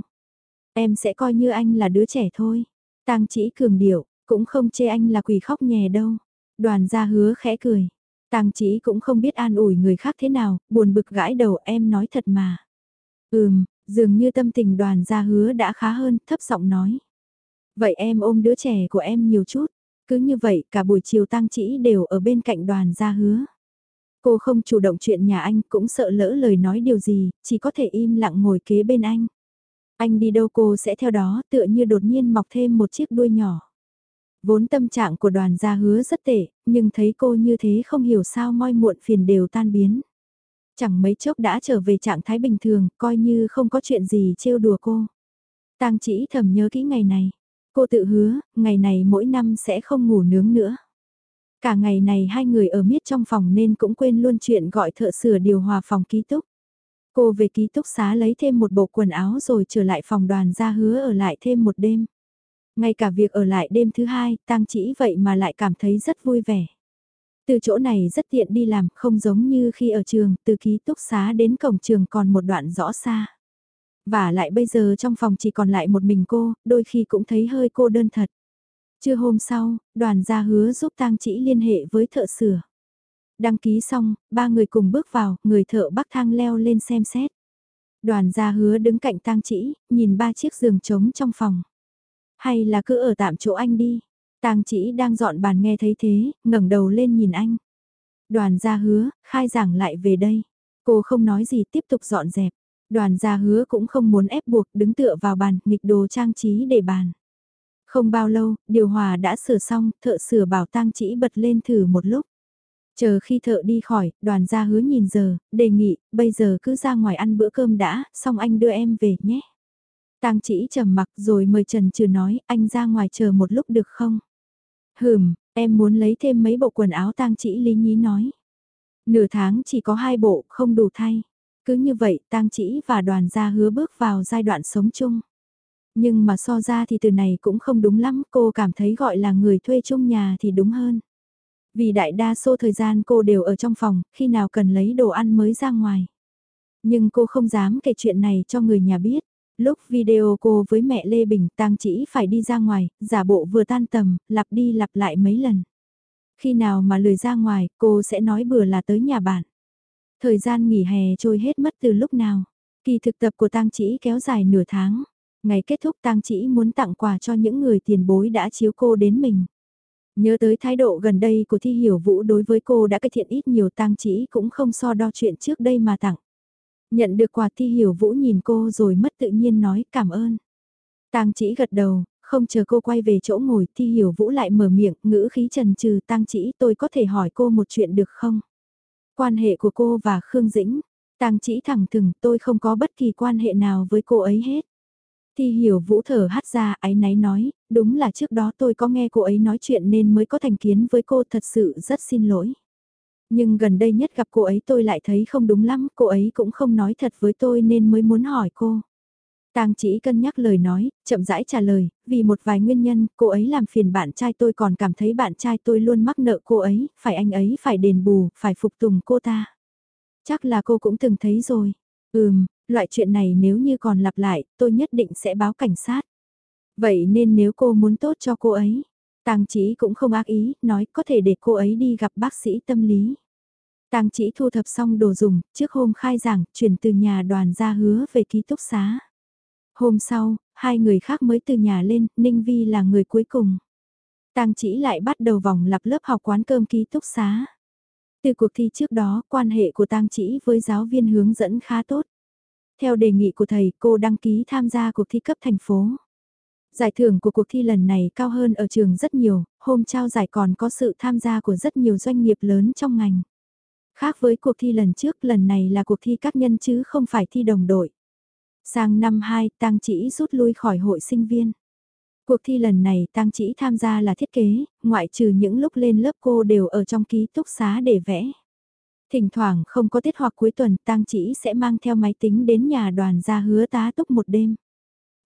Em sẽ coi như anh là đứa trẻ thôi. Tang chỉ cường điệu, cũng không chê anh là quỷ khóc nhè đâu. Đoàn gia hứa khẽ cười. Tang chỉ cũng không biết an ủi người khác thế nào, buồn bực gãi đầu em nói thật mà. Ừm, dường như tâm tình đoàn gia hứa đã khá hơn, thấp giọng nói. Vậy em ôm đứa trẻ của em nhiều chút. Cứ như vậy cả buổi chiều tang chỉ đều ở bên cạnh đoàn gia hứa. Cô không chủ động chuyện nhà anh cũng sợ lỡ lời nói điều gì, chỉ có thể im lặng ngồi kế bên anh. Anh đi đâu cô sẽ theo đó tựa như đột nhiên mọc thêm một chiếc đuôi nhỏ. Vốn tâm trạng của đoàn gia hứa rất tệ, nhưng thấy cô như thế không hiểu sao moi muộn phiền đều tan biến. Chẳng mấy chốc đã trở về trạng thái bình thường, coi như không có chuyện gì trêu đùa cô. Tang chỉ thầm nhớ kỹ ngày này. Cô tự hứa, ngày này mỗi năm sẽ không ngủ nướng nữa. Cả ngày này hai người ở miết trong phòng nên cũng quên luôn chuyện gọi thợ sửa điều hòa phòng ký túc. Cô về ký túc xá lấy thêm một bộ quần áo rồi trở lại phòng đoàn ra hứa ở lại thêm một đêm. Ngay cả việc ở lại đêm thứ hai, tang chỉ vậy mà lại cảm thấy rất vui vẻ. Từ chỗ này rất tiện đi làm, không giống như khi ở trường, từ ký túc xá đến cổng trường còn một đoạn rõ xa. Và lại bây giờ trong phòng chỉ còn lại một mình cô, đôi khi cũng thấy hơi cô đơn thật. Trưa hôm sau, đoàn gia hứa giúp tang chỉ liên hệ với thợ sửa. Đăng ký xong, ba người cùng bước vào, người thợ bắc thang leo lên xem xét. Đoàn gia hứa đứng cạnh tang chỉ, nhìn ba chiếc giường trống trong phòng. Hay là cứ ở tạm chỗ anh đi. Tang chỉ đang dọn bàn nghe thấy thế, ngẩng đầu lên nhìn anh. Đoàn gia hứa, khai giảng lại về đây. Cô không nói gì tiếp tục dọn dẹp. Đoàn gia hứa cũng không muốn ép buộc đứng tựa vào bàn, nghịch đồ trang trí để bàn. Không bao lâu, điều hòa đã sửa xong, thợ sửa bảo tang chỉ bật lên thử một lúc. Chờ khi thợ đi khỏi, đoàn gia hứa nhìn giờ, đề nghị, bây giờ cứ ra ngoài ăn bữa cơm đã, xong anh đưa em về nhé. Tang chỉ trầm mặc rồi mời Trần Trừ nói, anh ra ngoài chờ một lúc được không? Hừm, em muốn lấy thêm mấy bộ quần áo tang chỉ lý nhí nói. Nửa tháng chỉ có hai bộ, không đủ thay. Cứ như vậy, tang chỉ và đoàn gia hứa bước vào giai đoạn sống chung. Nhưng mà so ra thì từ này cũng không đúng lắm, cô cảm thấy gọi là người thuê chung nhà thì đúng hơn. Vì đại đa số thời gian cô đều ở trong phòng, khi nào cần lấy đồ ăn mới ra ngoài. Nhưng cô không dám kể chuyện này cho người nhà biết. Lúc video cô với mẹ Lê Bình tang chỉ phải đi ra ngoài, giả bộ vừa tan tầm, lặp đi lặp lại mấy lần. Khi nào mà lười ra ngoài, cô sẽ nói bừa là tới nhà bạn. Thời gian nghỉ hè trôi hết mất từ lúc nào. Kỳ thực tập của tang chỉ kéo dài nửa tháng. Ngày kết thúc tang chỉ muốn tặng quà cho những người tiền bối đã chiếu cô đến mình. Nhớ tới thái độ gần đây của Thi Hiểu Vũ đối với cô đã cải thiện ít nhiều tang chỉ cũng không so đo chuyện trước đây mà tặng. Nhận được quà Thi Hiểu Vũ nhìn cô rồi mất tự nhiên nói cảm ơn. Tang chỉ gật đầu, không chờ cô quay về chỗ ngồi Thi Hiểu Vũ lại mở miệng ngữ khí trần trừ Tang chỉ tôi có thể hỏi cô một chuyện được không? Quan hệ của cô và Khương Dĩnh, Tang chỉ thẳng thừng tôi không có bất kỳ quan hệ nào với cô ấy hết. Thi hiểu vũ thở hắt ra ái náy nói, đúng là trước đó tôi có nghe cô ấy nói chuyện nên mới có thành kiến với cô thật sự rất xin lỗi. Nhưng gần đây nhất gặp cô ấy tôi lại thấy không đúng lắm, cô ấy cũng không nói thật với tôi nên mới muốn hỏi cô. Tang chỉ cân nhắc lời nói, chậm rãi trả lời, vì một vài nguyên nhân, cô ấy làm phiền bạn trai tôi còn cảm thấy bạn trai tôi luôn mắc nợ cô ấy, phải anh ấy phải đền bù, phải phục tùng cô ta. Chắc là cô cũng từng thấy rồi. Ừm, loại chuyện này nếu như còn lặp lại, tôi nhất định sẽ báo cảnh sát. Vậy nên nếu cô muốn tốt cho cô ấy, Tang Chỉ cũng không ác ý, nói có thể để cô ấy đi gặp bác sĩ tâm lý. Tang Chỉ thu thập xong đồ dùng, trước hôm khai giảng, chuyển từ nhà đoàn ra hứa về ký túc xá. Hôm sau, hai người khác mới từ nhà lên, Ninh Vi là người cuối cùng. Tang Chỉ lại bắt đầu vòng lặp lớp học quán cơm ký túc xá. Từ cuộc thi trước đó, quan hệ của Tang Chỉ với giáo viên hướng dẫn khá tốt. Theo đề nghị của thầy, cô đăng ký tham gia cuộc thi cấp thành phố. Giải thưởng của cuộc thi lần này cao hơn ở trường rất nhiều, hôm trao giải còn có sự tham gia của rất nhiều doanh nghiệp lớn trong ngành. Khác với cuộc thi lần trước, lần này là cuộc thi các nhân chứ không phải thi đồng đội. Sang năm 2, Tang Chỉ rút lui khỏi hội sinh viên. Cuộc thi lần này Tang Chỉ tham gia là thiết kế, ngoại trừ những lúc lên lớp cô đều ở trong ký túc xá để vẽ. Thỉnh thoảng không có tiết hoặc cuối tuần Tang Chỉ sẽ mang theo máy tính đến nhà đoàn gia hứa tá túc một đêm.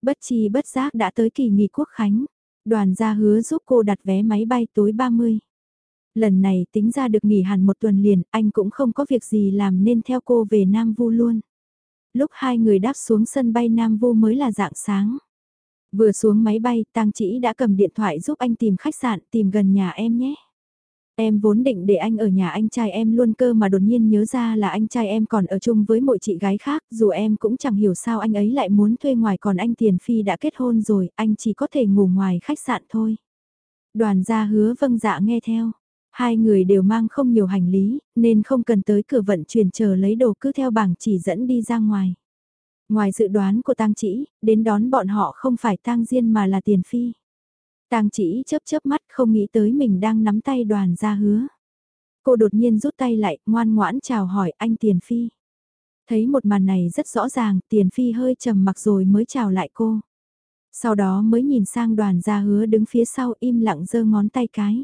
Bất chi bất giác đã tới kỳ nghỉ quốc khánh, đoàn gia hứa giúp cô đặt vé máy bay tối 30. Lần này tính ra được nghỉ hẳn một tuần liền, anh cũng không có việc gì làm nên theo cô về Nam Vu luôn. Lúc hai người đáp xuống sân bay Nam Vu mới là dạng sáng. Vừa xuống máy bay, Tang Chỉ đã cầm điện thoại giúp anh tìm khách sạn, tìm gần nhà em nhé. Em vốn định để anh ở nhà anh trai em luôn cơ mà đột nhiên nhớ ra là anh trai em còn ở chung với một chị gái khác, dù em cũng chẳng hiểu sao anh ấy lại muốn thuê ngoài còn anh Tiền Phi đã kết hôn rồi, anh chỉ có thể ngủ ngoài khách sạn thôi. Đoàn gia hứa vâng dạ nghe theo. Hai người đều mang không nhiều hành lý, nên không cần tới cửa vận chuyển chờ lấy đồ cứ theo bảng chỉ dẫn đi ra ngoài. Ngoài dự đoán của tang chỉ, đến đón bọn họ không phải tang diên mà là tiền phi. Tang chỉ chớp chớp mắt không nghĩ tới mình đang nắm tay đoàn ra hứa. Cô đột nhiên rút tay lại, ngoan ngoãn chào hỏi anh Tiền Phi. Thấy một màn này rất rõ ràng, Tiền Phi hơi trầm mặc rồi mới chào lại cô. Sau đó mới nhìn sang đoàn gia hứa đứng phía sau im lặng giơ ngón tay cái.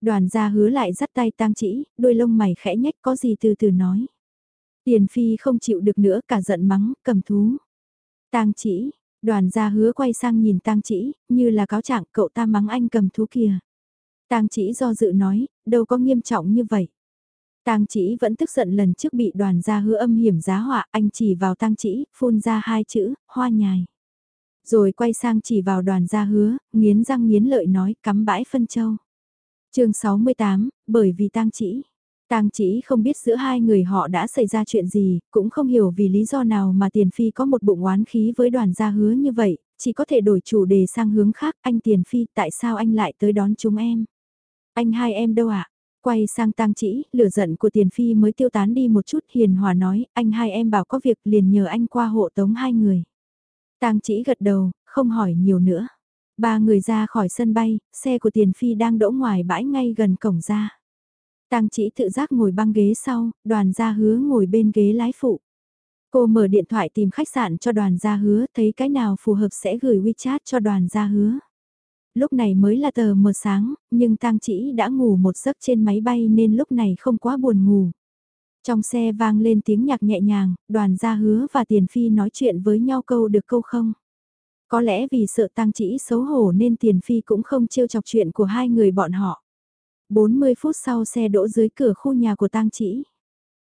Đoàn gia hứa lại dắt tay tang chỉ, đôi lông mày khẽ nhách có gì từ từ nói. Tiền Phi không chịu được nữa cả giận mắng, cầm thú. Tang chỉ, Đoàn gia hứa quay sang nhìn tang chỉ, như là cáo trạng cậu ta mắng anh cầm thú kìa. Tang chỉ do dự nói, đâu có nghiêm trọng như vậy. Tang chỉ vẫn tức giận lần trước bị đoàn gia hứa âm hiểm giá họa, anh chỉ vào tang chỉ, phun ra hai chữ, hoa nhài. Rồi quay sang chỉ vào đoàn gia hứa, nghiến răng nghiến lợi nói, cắm bãi phân châu chương 68, bởi vì tang chỉ. Tang chỉ không biết giữa hai người họ đã xảy ra chuyện gì, cũng không hiểu vì lý do nào mà Tiền Phi có một bụng oán khí với đoàn gia hứa như vậy, chỉ có thể đổi chủ đề sang hướng khác. Anh Tiền Phi, tại sao anh lại tới đón chúng em? Anh hai em đâu ạ? Quay sang tang chỉ, lửa giận của Tiền Phi mới tiêu tán đi một chút hiền hòa nói, anh hai em bảo có việc liền nhờ anh qua hộ tống hai người. Tang chỉ gật đầu, không hỏi nhiều nữa. Ba người ra khỏi sân bay, xe của Tiền Phi đang đỗ ngoài bãi ngay gần cổng ra. Tang chỉ tự giác ngồi băng ghế sau, đoàn gia hứa ngồi bên ghế lái phụ. Cô mở điện thoại tìm khách sạn cho đoàn gia hứa, thấy cái nào phù hợp sẽ gửi WeChat cho đoàn gia hứa. Lúc này mới là tờ mờ sáng, nhưng Tang chỉ đã ngủ một giấc trên máy bay nên lúc này không quá buồn ngủ. Trong xe vang lên tiếng nhạc nhẹ nhàng, đoàn gia hứa và tiền phi nói chuyện với nhau câu được câu không. Có lẽ vì sợ Tang chỉ xấu hổ nên tiền phi cũng không trêu chọc chuyện của hai người bọn họ. 40 phút sau xe đỗ dưới cửa khu nhà của tang chỉ.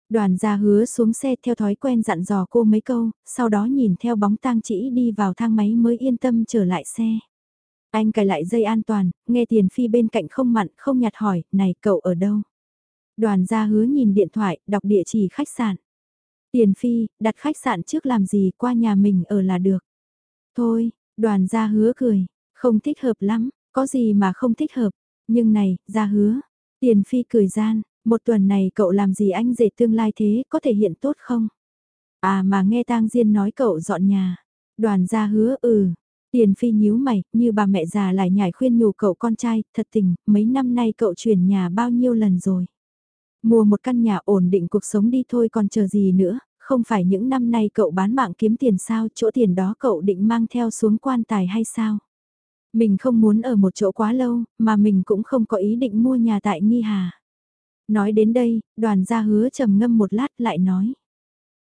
Đoàn gia hứa xuống xe theo thói quen dặn dò cô mấy câu, sau đó nhìn theo bóng tang chỉ đi vào thang máy mới yên tâm trở lại xe. Anh cài lại dây an toàn, nghe tiền phi bên cạnh không mặn không nhạt hỏi, này cậu ở đâu? Đoàn gia hứa nhìn điện thoại, đọc địa chỉ khách sạn. Tiền phi, đặt khách sạn trước làm gì qua nhà mình ở là được. Thôi, đoàn gia hứa cười, không thích hợp lắm, có gì mà không thích hợp. Nhưng này, gia hứa, tiền phi cười gian, một tuần này cậu làm gì anh rể tương lai thế, có thể hiện tốt không? À mà nghe tang Diên nói cậu dọn nhà. Đoàn gia hứa ừ. Tiền phi nhíu mày, như bà mẹ già lại nhảy khuyên nhủ cậu con trai, thật tình, mấy năm nay cậu chuyển nhà bao nhiêu lần rồi. Mua một căn nhà ổn định cuộc sống đi thôi còn chờ gì nữa, không phải những năm nay cậu bán mạng kiếm tiền sao, chỗ tiền đó cậu định mang theo xuống quan tài hay sao? Mình không muốn ở một chỗ quá lâu, mà mình cũng không có ý định mua nhà tại Nghi Hà. Nói đến đây, đoàn gia hứa trầm ngâm một lát lại nói.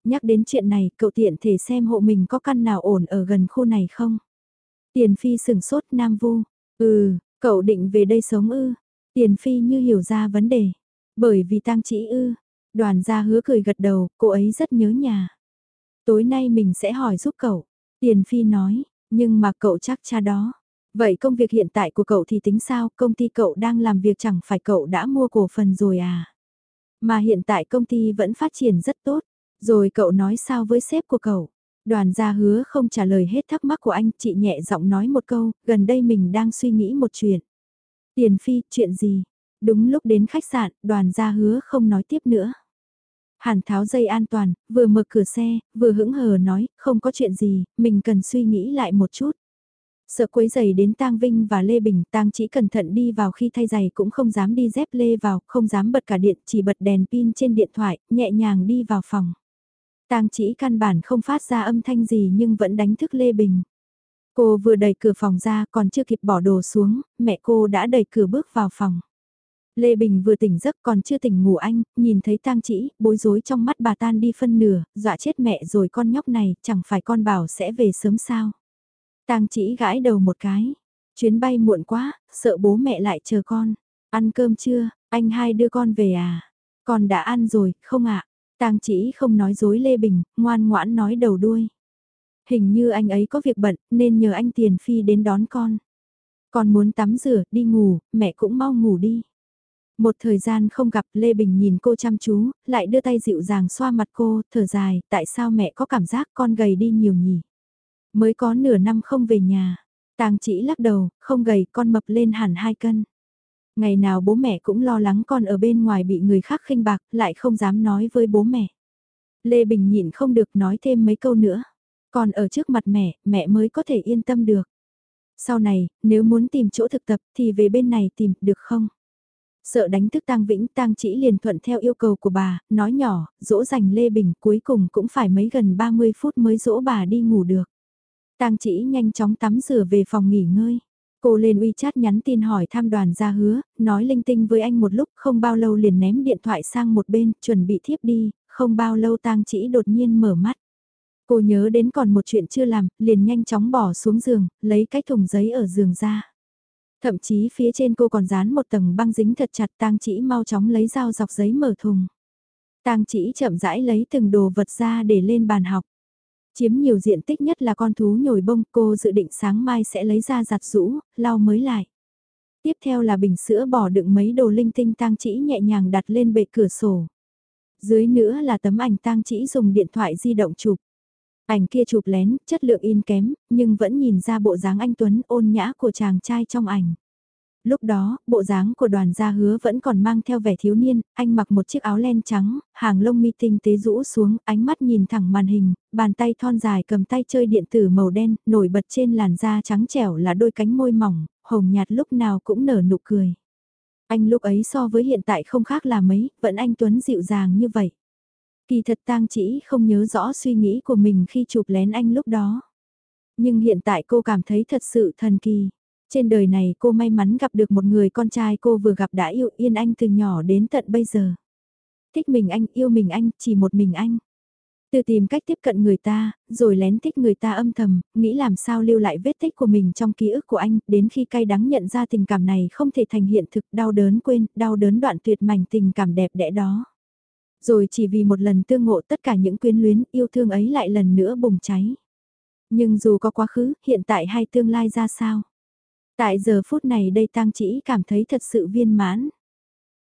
Nhắc đến chuyện này, cậu tiện thể xem hộ mình có căn nào ổn ở gần khu này không? Tiền Phi sừng sốt Nam Vu. Ừ, cậu định về đây sống ư? Tiền Phi như hiểu ra vấn đề. Bởi vì tang chỉ ư. Đoàn gia hứa cười gật đầu, cô ấy rất nhớ nhà. Tối nay mình sẽ hỏi giúp cậu. Tiền Phi nói, nhưng mà cậu chắc cha đó. Vậy công việc hiện tại của cậu thì tính sao, công ty cậu đang làm việc chẳng phải cậu đã mua cổ phần rồi à? Mà hiện tại công ty vẫn phát triển rất tốt, rồi cậu nói sao với sếp của cậu? Đoàn gia hứa không trả lời hết thắc mắc của anh, chị nhẹ giọng nói một câu, gần đây mình đang suy nghĩ một chuyện. Tiền phi, chuyện gì? Đúng lúc đến khách sạn, đoàn gia hứa không nói tiếp nữa. Hàn tháo dây an toàn, vừa mở cửa xe, vừa hững hờ nói, không có chuyện gì, mình cần suy nghĩ lại một chút. Sợ quấy giày đến Tang Vinh và Lê Bình, Tang chỉ cẩn thận đi vào khi thay giày cũng không dám đi dép lê vào, không dám bật cả điện, chỉ bật đèn pin trên điện thoại, nhẹ nhàng đi vào phòng. Tang chỉ căn bản không phát ra âm thanh gì nhưng vẫn đánh thức Lê Bình. Cô vừa đẩy cửa phòng ra còn chưa kịp bỏ đồ xuống, mẹ cô đã đẩy cửa bước vào phòng. Lê Bình vừa tỉnh giấc còn chưa tỉnh ngủ anh, nhìn thấy tang chỉ, bối rối trong mắt bà tan đi phân nửa, dọa chết mẹ rồi con nhóc này, chẳng phải con bảo sẽ về sớm sao. Tang chỉ gãi đầu một cái. Chuyến bay muộn quá, sợ bố mẹ lại chờ con. Ăn cơm chưa, anh hai đưa con về à? Con đã ăn rồi, không ạ? À? Tang chỉ không nói dối Lê Bình, ngoan ngoãn nói đầu đuôi. Hình như anh ấy có việc bận, nên nhờ anh Tiền Phi đến đón con. Con muốn tắm rửa, đi ngủ, mẹ cũng mau ngủ đi. Một thời gian không gặp Lê Bình nhìn cô chăm chú, lại đưa tay dịu dàng xoa mặt cô, thở dài, tại sao mẹ có cảm giác con gầy đi nhiều nhỉ? Mới có nửa năm không về nhà. Tàng chỉ lắc đầu, không gầy con mập lên hẳn hai cân. Ngày nào bố mẹ cũng lo lắng con ở bên ngoài bị người khác khinh bạc, lại không dám nói với bố mẹ. Lê Bình nhịn không được nói thêm mấy câu nữa. Còn ở trước mặt mẹ, mẹ mới có thể yên tâm được. Sau này, nếu muốn tìm chỗ thực tập thì về bên này tìm, được không? Sợ đánh thức Tang Vĩnh, Tang Chỉ liền thuận theo yêu cầu của bà, nói nhỏ, dỗ dành Lê Bình cuối cùng cũng phải mấy gần 30 phút mới dỗ bà đi ngủ được. Tang chỉ nhanh chóng tắm rửa về phòng nghỉ ngơi. Cô lên WeChat nhắn tin hỏi tham đoàn ra hứa, nói linh tinh với anh một lúc không bao lâu liền ném điện thoại sang một bên, chuẩn bị thiếp đi, không bao lâu tang chỉ đột nhiên mở mắt. Cô nhớ đến còn một chuyện chưa làm, liền nhanh chóng bỏ xuống giường, lấy cái thùng giấy ở giường ra. Thậm chí phía trên cô còn dán một tầng băng dính thật chặt tang chỉ mau chóng lấy dao dọc giấy mở thùng. Tang chỉ chậm rãi lấy từng đồ vật ra để lên bàn học. Chiếm nhiều diện tích nhất là con thú nhồi bông cô dự định sáng mai sẽ lấy ra giặt rũ, lau mới lại. Tiếp theo là bình sữa bỏ đựng mấy đồ linh tinh tang chỉ nhẹ nhàng đặt lên bệ cửa sổ. Dưới nữa là tấm ảnh tang chỉ dùng điện thoại di động chụp. Ảnh kia chụp lén, chất lượng in kém, nhưng vẫn nhìn ra bộ dáng anh Tuấn ôn nhã của chàng trai trong ảnh. Lúc đó, bộ dáng của đoàn gia hứa vẫn còn mang theo vẻ thiếu niên, anh mặc một chiếc áo len trắng, hàng lông mi tinh tế rũ xuống, ánh mắt nhìn thẳng màn hình, bàn tay thon dài cầm tay chơi điện tử màu đen, nổi bật trên làn da trắng trẻo là đôi cánh môi mỏng, hồng nhạt lúc nào cũng nở nụ cười. Anh lúc ấy so với hiện tại không khác là mấy, vẫn anh Tuấn dịu dàng như vậy. Kỳ thật tang chỉ không nhớ rõ suy nghĩ của mình khi chụp lén anh lúc đó. Nhưng hiện tại cô cảm thấy thật sự thần kỳ. Trên đời này cô may mắn gặp được một người con trai cô vừa gặp đã yêu yên anh từ nhỏ đến tận bây giờ. Thích mình anh, yêu mình anh, chỉ một mình anh. Từ tìm cách tiếp cận người ta, rồi lén thích người ta âm thầm, nghĩ làm sao lưu lại vết tích của mình trong ký ức của anh, đến khi cay đắng nhận ra tình cảm này không thể thành hiện thực, đau đớn quên, đau đớn đoạn tuyệt mảnh tình cảm đẹp đẽ đó. Rồi chỉ vì một lần tương ngộ tất cả những quyến luyến yêu thương ấy lại lần nữa bùng cháy. Nhưng dù có quá khứ, hiện tại hay tương lai ra sao? Tại giờ phút này đây tang chỉ cảm thấy thật sự viên mãn.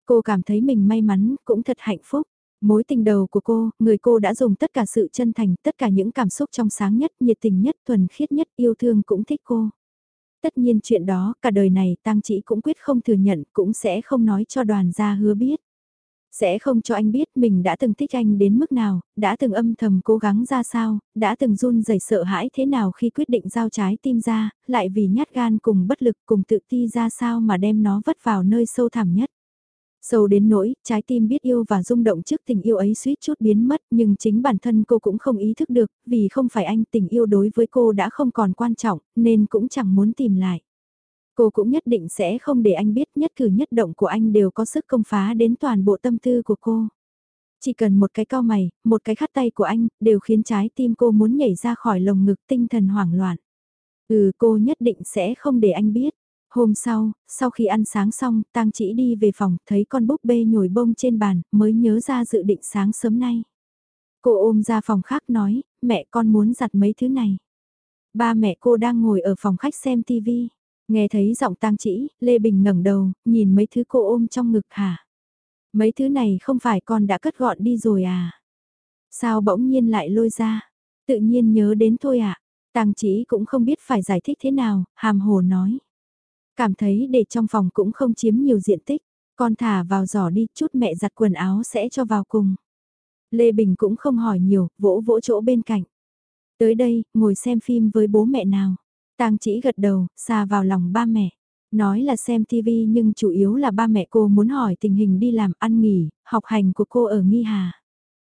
Cô cảm thấy mình may mắn, cũng thật hạnh phúc. Mối tình đầu của cô, người cô đã dùng tất cả sự chân thành, tất cả những cảm xúc trong sáng nhất, nhiệt tình nhất, thuần khiết nhất, yêu thương cũng thích cô. Tất nhiên chuyện đó, cả đời này tang chỉ cũng quyết không thừa nhận, cũng sẽ không nói cho đoàn gia hứa biết. Sẽ không cho anh biết mình đã từng thích anh đến mức nào, đã từng âm thầm cố gắng ra sao, đã từng run rẩy sợ hãi thế nào khi quyết định giao trái tim ra, lại vì nhát gan cùng bất lực cùng tự ti ra sao mà đem nó vất vào nơi sâu thẳm nhất. Sâu đến nỗi, trái tim biết yêu và rung động trước tình yêu ấy suýt chút biến mất nhưng chính bản thân cô cũng không ý thức được, vì không phải anh tình yêu đối với cô đã không còn quan trọng, nên cũng chẳng muốn tìm lại. Cô cũng nhất định sẽ không để anh biết nhất cử nhất động của anh đều có sức công phá đến toàn bộ tâm tư của cô. Chỉ cần một cái cao mày, một cái khắt tay của anh, đều khiến trái tim cô muốn nhảy ra khỏi lồng ngực tinh thần hoảng loạn. Ừ cô nhất định sẽ không để anh biết. Hôm sau, sau khi ăn sáng xong, tang chỉ đi về phòng, thấy con búp bê nhồi bông trên bàn, mới nhớ ra dự định sáng sớm nay. Cô ôm ra phòng khác nói, mẹ con muốn giặt mấy thứ này. Ba mẹ cô đang ngồi ở phòng khách xem tivi. Nghe thấy giọng tang chỉ, Lê Bình ngẩng đầu, nhìn mấy thứ cô ôm trong ngực hả? Mấy thứ này không phải con đã cất gọn đi rồi à? Sao bỗng nhiên lại lôi ra? Tự nhiên nhớ đến thôi ạ. À? Tang chỉ cũng không biết phải giải thích thế nào, hàm hồ nói. Cảm thấy để trong phòng cũng không chiếm nhiều diện tích, con thả vào giỏ đi, chút mẹ giặt quần áo sẽ cho vào cùng. Lê Bình cũng không hỏi nhiều, vỗ vỗ chỗ bên cạnh. Tới đây, ngồi xem phim với bố mẹ nào. Tang chỉ gật đầu, xa vào lòng ba mẹ. Nói là xem TV nhưng chủ yếu là ba mẹ cô muốn hỏi tình hình đi làm ăn nghỉ, học hành của cô ở Nghi Hà.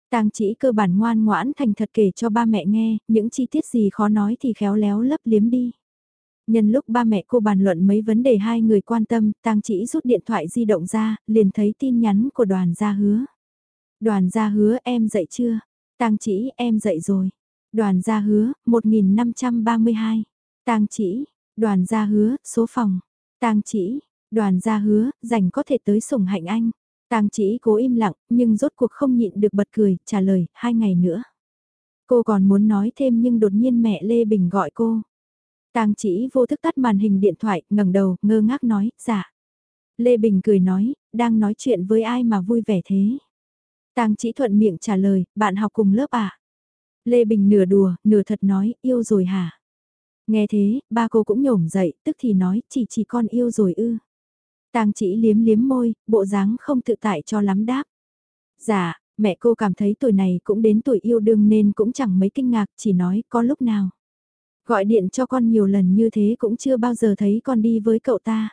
Tang chỉ cơ bản ngoan ngoãn thành thật kể cho ba mẹ nghe, những chi tiết gì khó nói thì khéo léo lấp liếm đi. Nhân lúc ba mẹ cô bàn luận mấy vấn đề hai người quan tâm, Tang chỉ rút điện thoại di động ra, liền thấy tin nhắn của đoàn gia hứa. Đoàn gia hứa em dậy chưa? Tang chỉ em dậy rồi. Đoàn gia hứa, 1532. Tang chỉ, đoàn gia hứa, số phòng. Tang chỉ, đoàn gia hứa, rảnh có thể tới sủng hạnh anh. Tang chỉ cố im lặng, nhưng rốt cuộc không nhịn được bật cười, trả lời, hai ngày nữa. Cô còn muốn nói thêm nhưng đột nhiên mẹ Lê Bình gọi cô. Tang chỉ vô thức tắt màn hình điện thoại, ngẩng đầu, ngơ ngác nói, dạ. Lê Bình cười nói, đang nói chuyện với ai mà vui vẻ thế. Tang chỉ thuận miệng trả lời, bạn học cùng lớp à? Lê Bình nửa đùa, nửa thật nói, yêu rồi hả? Nghe thế, ba cô cũng nhổm dậy, tức thì nói, chỉ chỉ con yêu rồi ư. Tang chỉ liếm liếm môi, bộ dáng không tự tại cho lắm đáp. Dạ, mẹ cô cảm thấy tuổi này cũng đến tuổi yêu đương nên cũng chẳng mấy kinh ngạc, chỉ nói có lúc nào. Gọi điện cho con nhiều lần như thế cũng chưa bao giờ thấy con đi với cậu ta.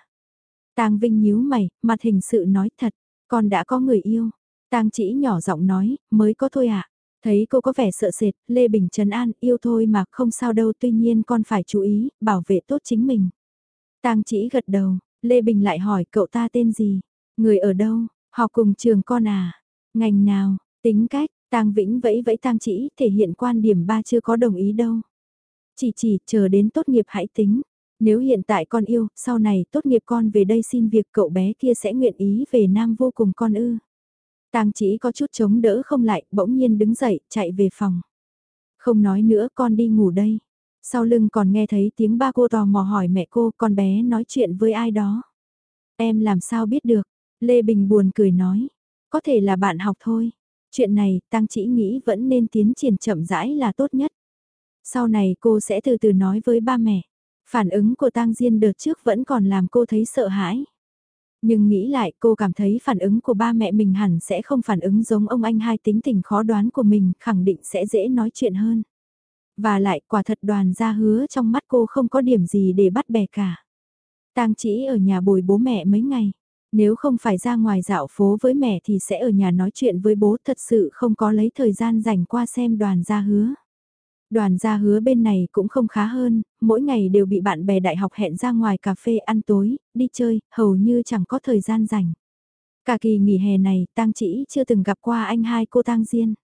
Tang Vinh nhíu mày, mặt hình sự nói thật, con đã có người yêu. Tang chỉ nhỏ giọng nói, mới có thôi ạ. À? Thấy cô có vẻ sợ sệt, Lê Bình trấn an, yêu thôi mà không sao đâu tuy nhiên con phải chú ý, bảo vệ tốt chính mình. Tang chỉ gật đầu, Lê Bình lại hỏi cậu ta tên gì, người ở đâu, học cùng trường con à, ngành nào, tính cách, Tang Vĩnh vẫy vẫy Tang chỉ thể hiện quan điểm ba chưa có đồng ý đâu. Chỉ chỉ chờ đến tốt nghiệp hãy tính. Nếu hiện tại con yêu, sau này tốt nghiệp con về đây xin việc cậu bé kia sẽ nguyện ý về Nam vô cùng con ư. Tang chỉ có chút chống đỡ không lại, bỗng nhiên đứng dậy, chạy về phòng. Không nói nữa con đi ngủ đây. Sau lưng còn nghe thấy tiếng ba cô tò mò hỏi mẹ cô con bé nói chuyện với ai đó. Em làm sao biết được? Lê Bình buồn cười nói. Có thể là bạn học thôi. Chuyện này, Tăng chỉ nghĩ vẫn nên tiến triển chậm rãi là tốt nhất. Sau này cô sẽ từ từ nói với ba mẹ. Phản ứng của Tăng Diên đợt trước vẫn còn làm cô thấy sợ hãi. Nhưng nghĩ lại cô cảm thấy phản ứng của ba mẹ mình hẳn sẽ không phản ứng giống ông anh hai tính tình khó đoán của mình, khẳng định sẽ dễ nói chuyện hơn. Và lại quả thật đoàn ra hứa trong mắt cô không có điểm gì để bắt bè cả. Tang chỉ ở nhà bồi bố mẹ mấy ngày. Nếu không phải ra ngoài dạo phố với mẹ thì sẽ ở nhà nói chuyện với bố thật sự không có lấy thời gian dành qua xem đoàn ra hứa. Đoàn gia hứa bên này cũng không khá hơn, mỗi ngày đều bị bạn bè đại học hẹn ra ngoài cà phê ăn tối, đi chơi, hầu như chẳng có thời gian rảnh. Cả kỳ nghỉ hè này, Tang Chỉ chưa từng gặp qua anh hai cô Tang Diên.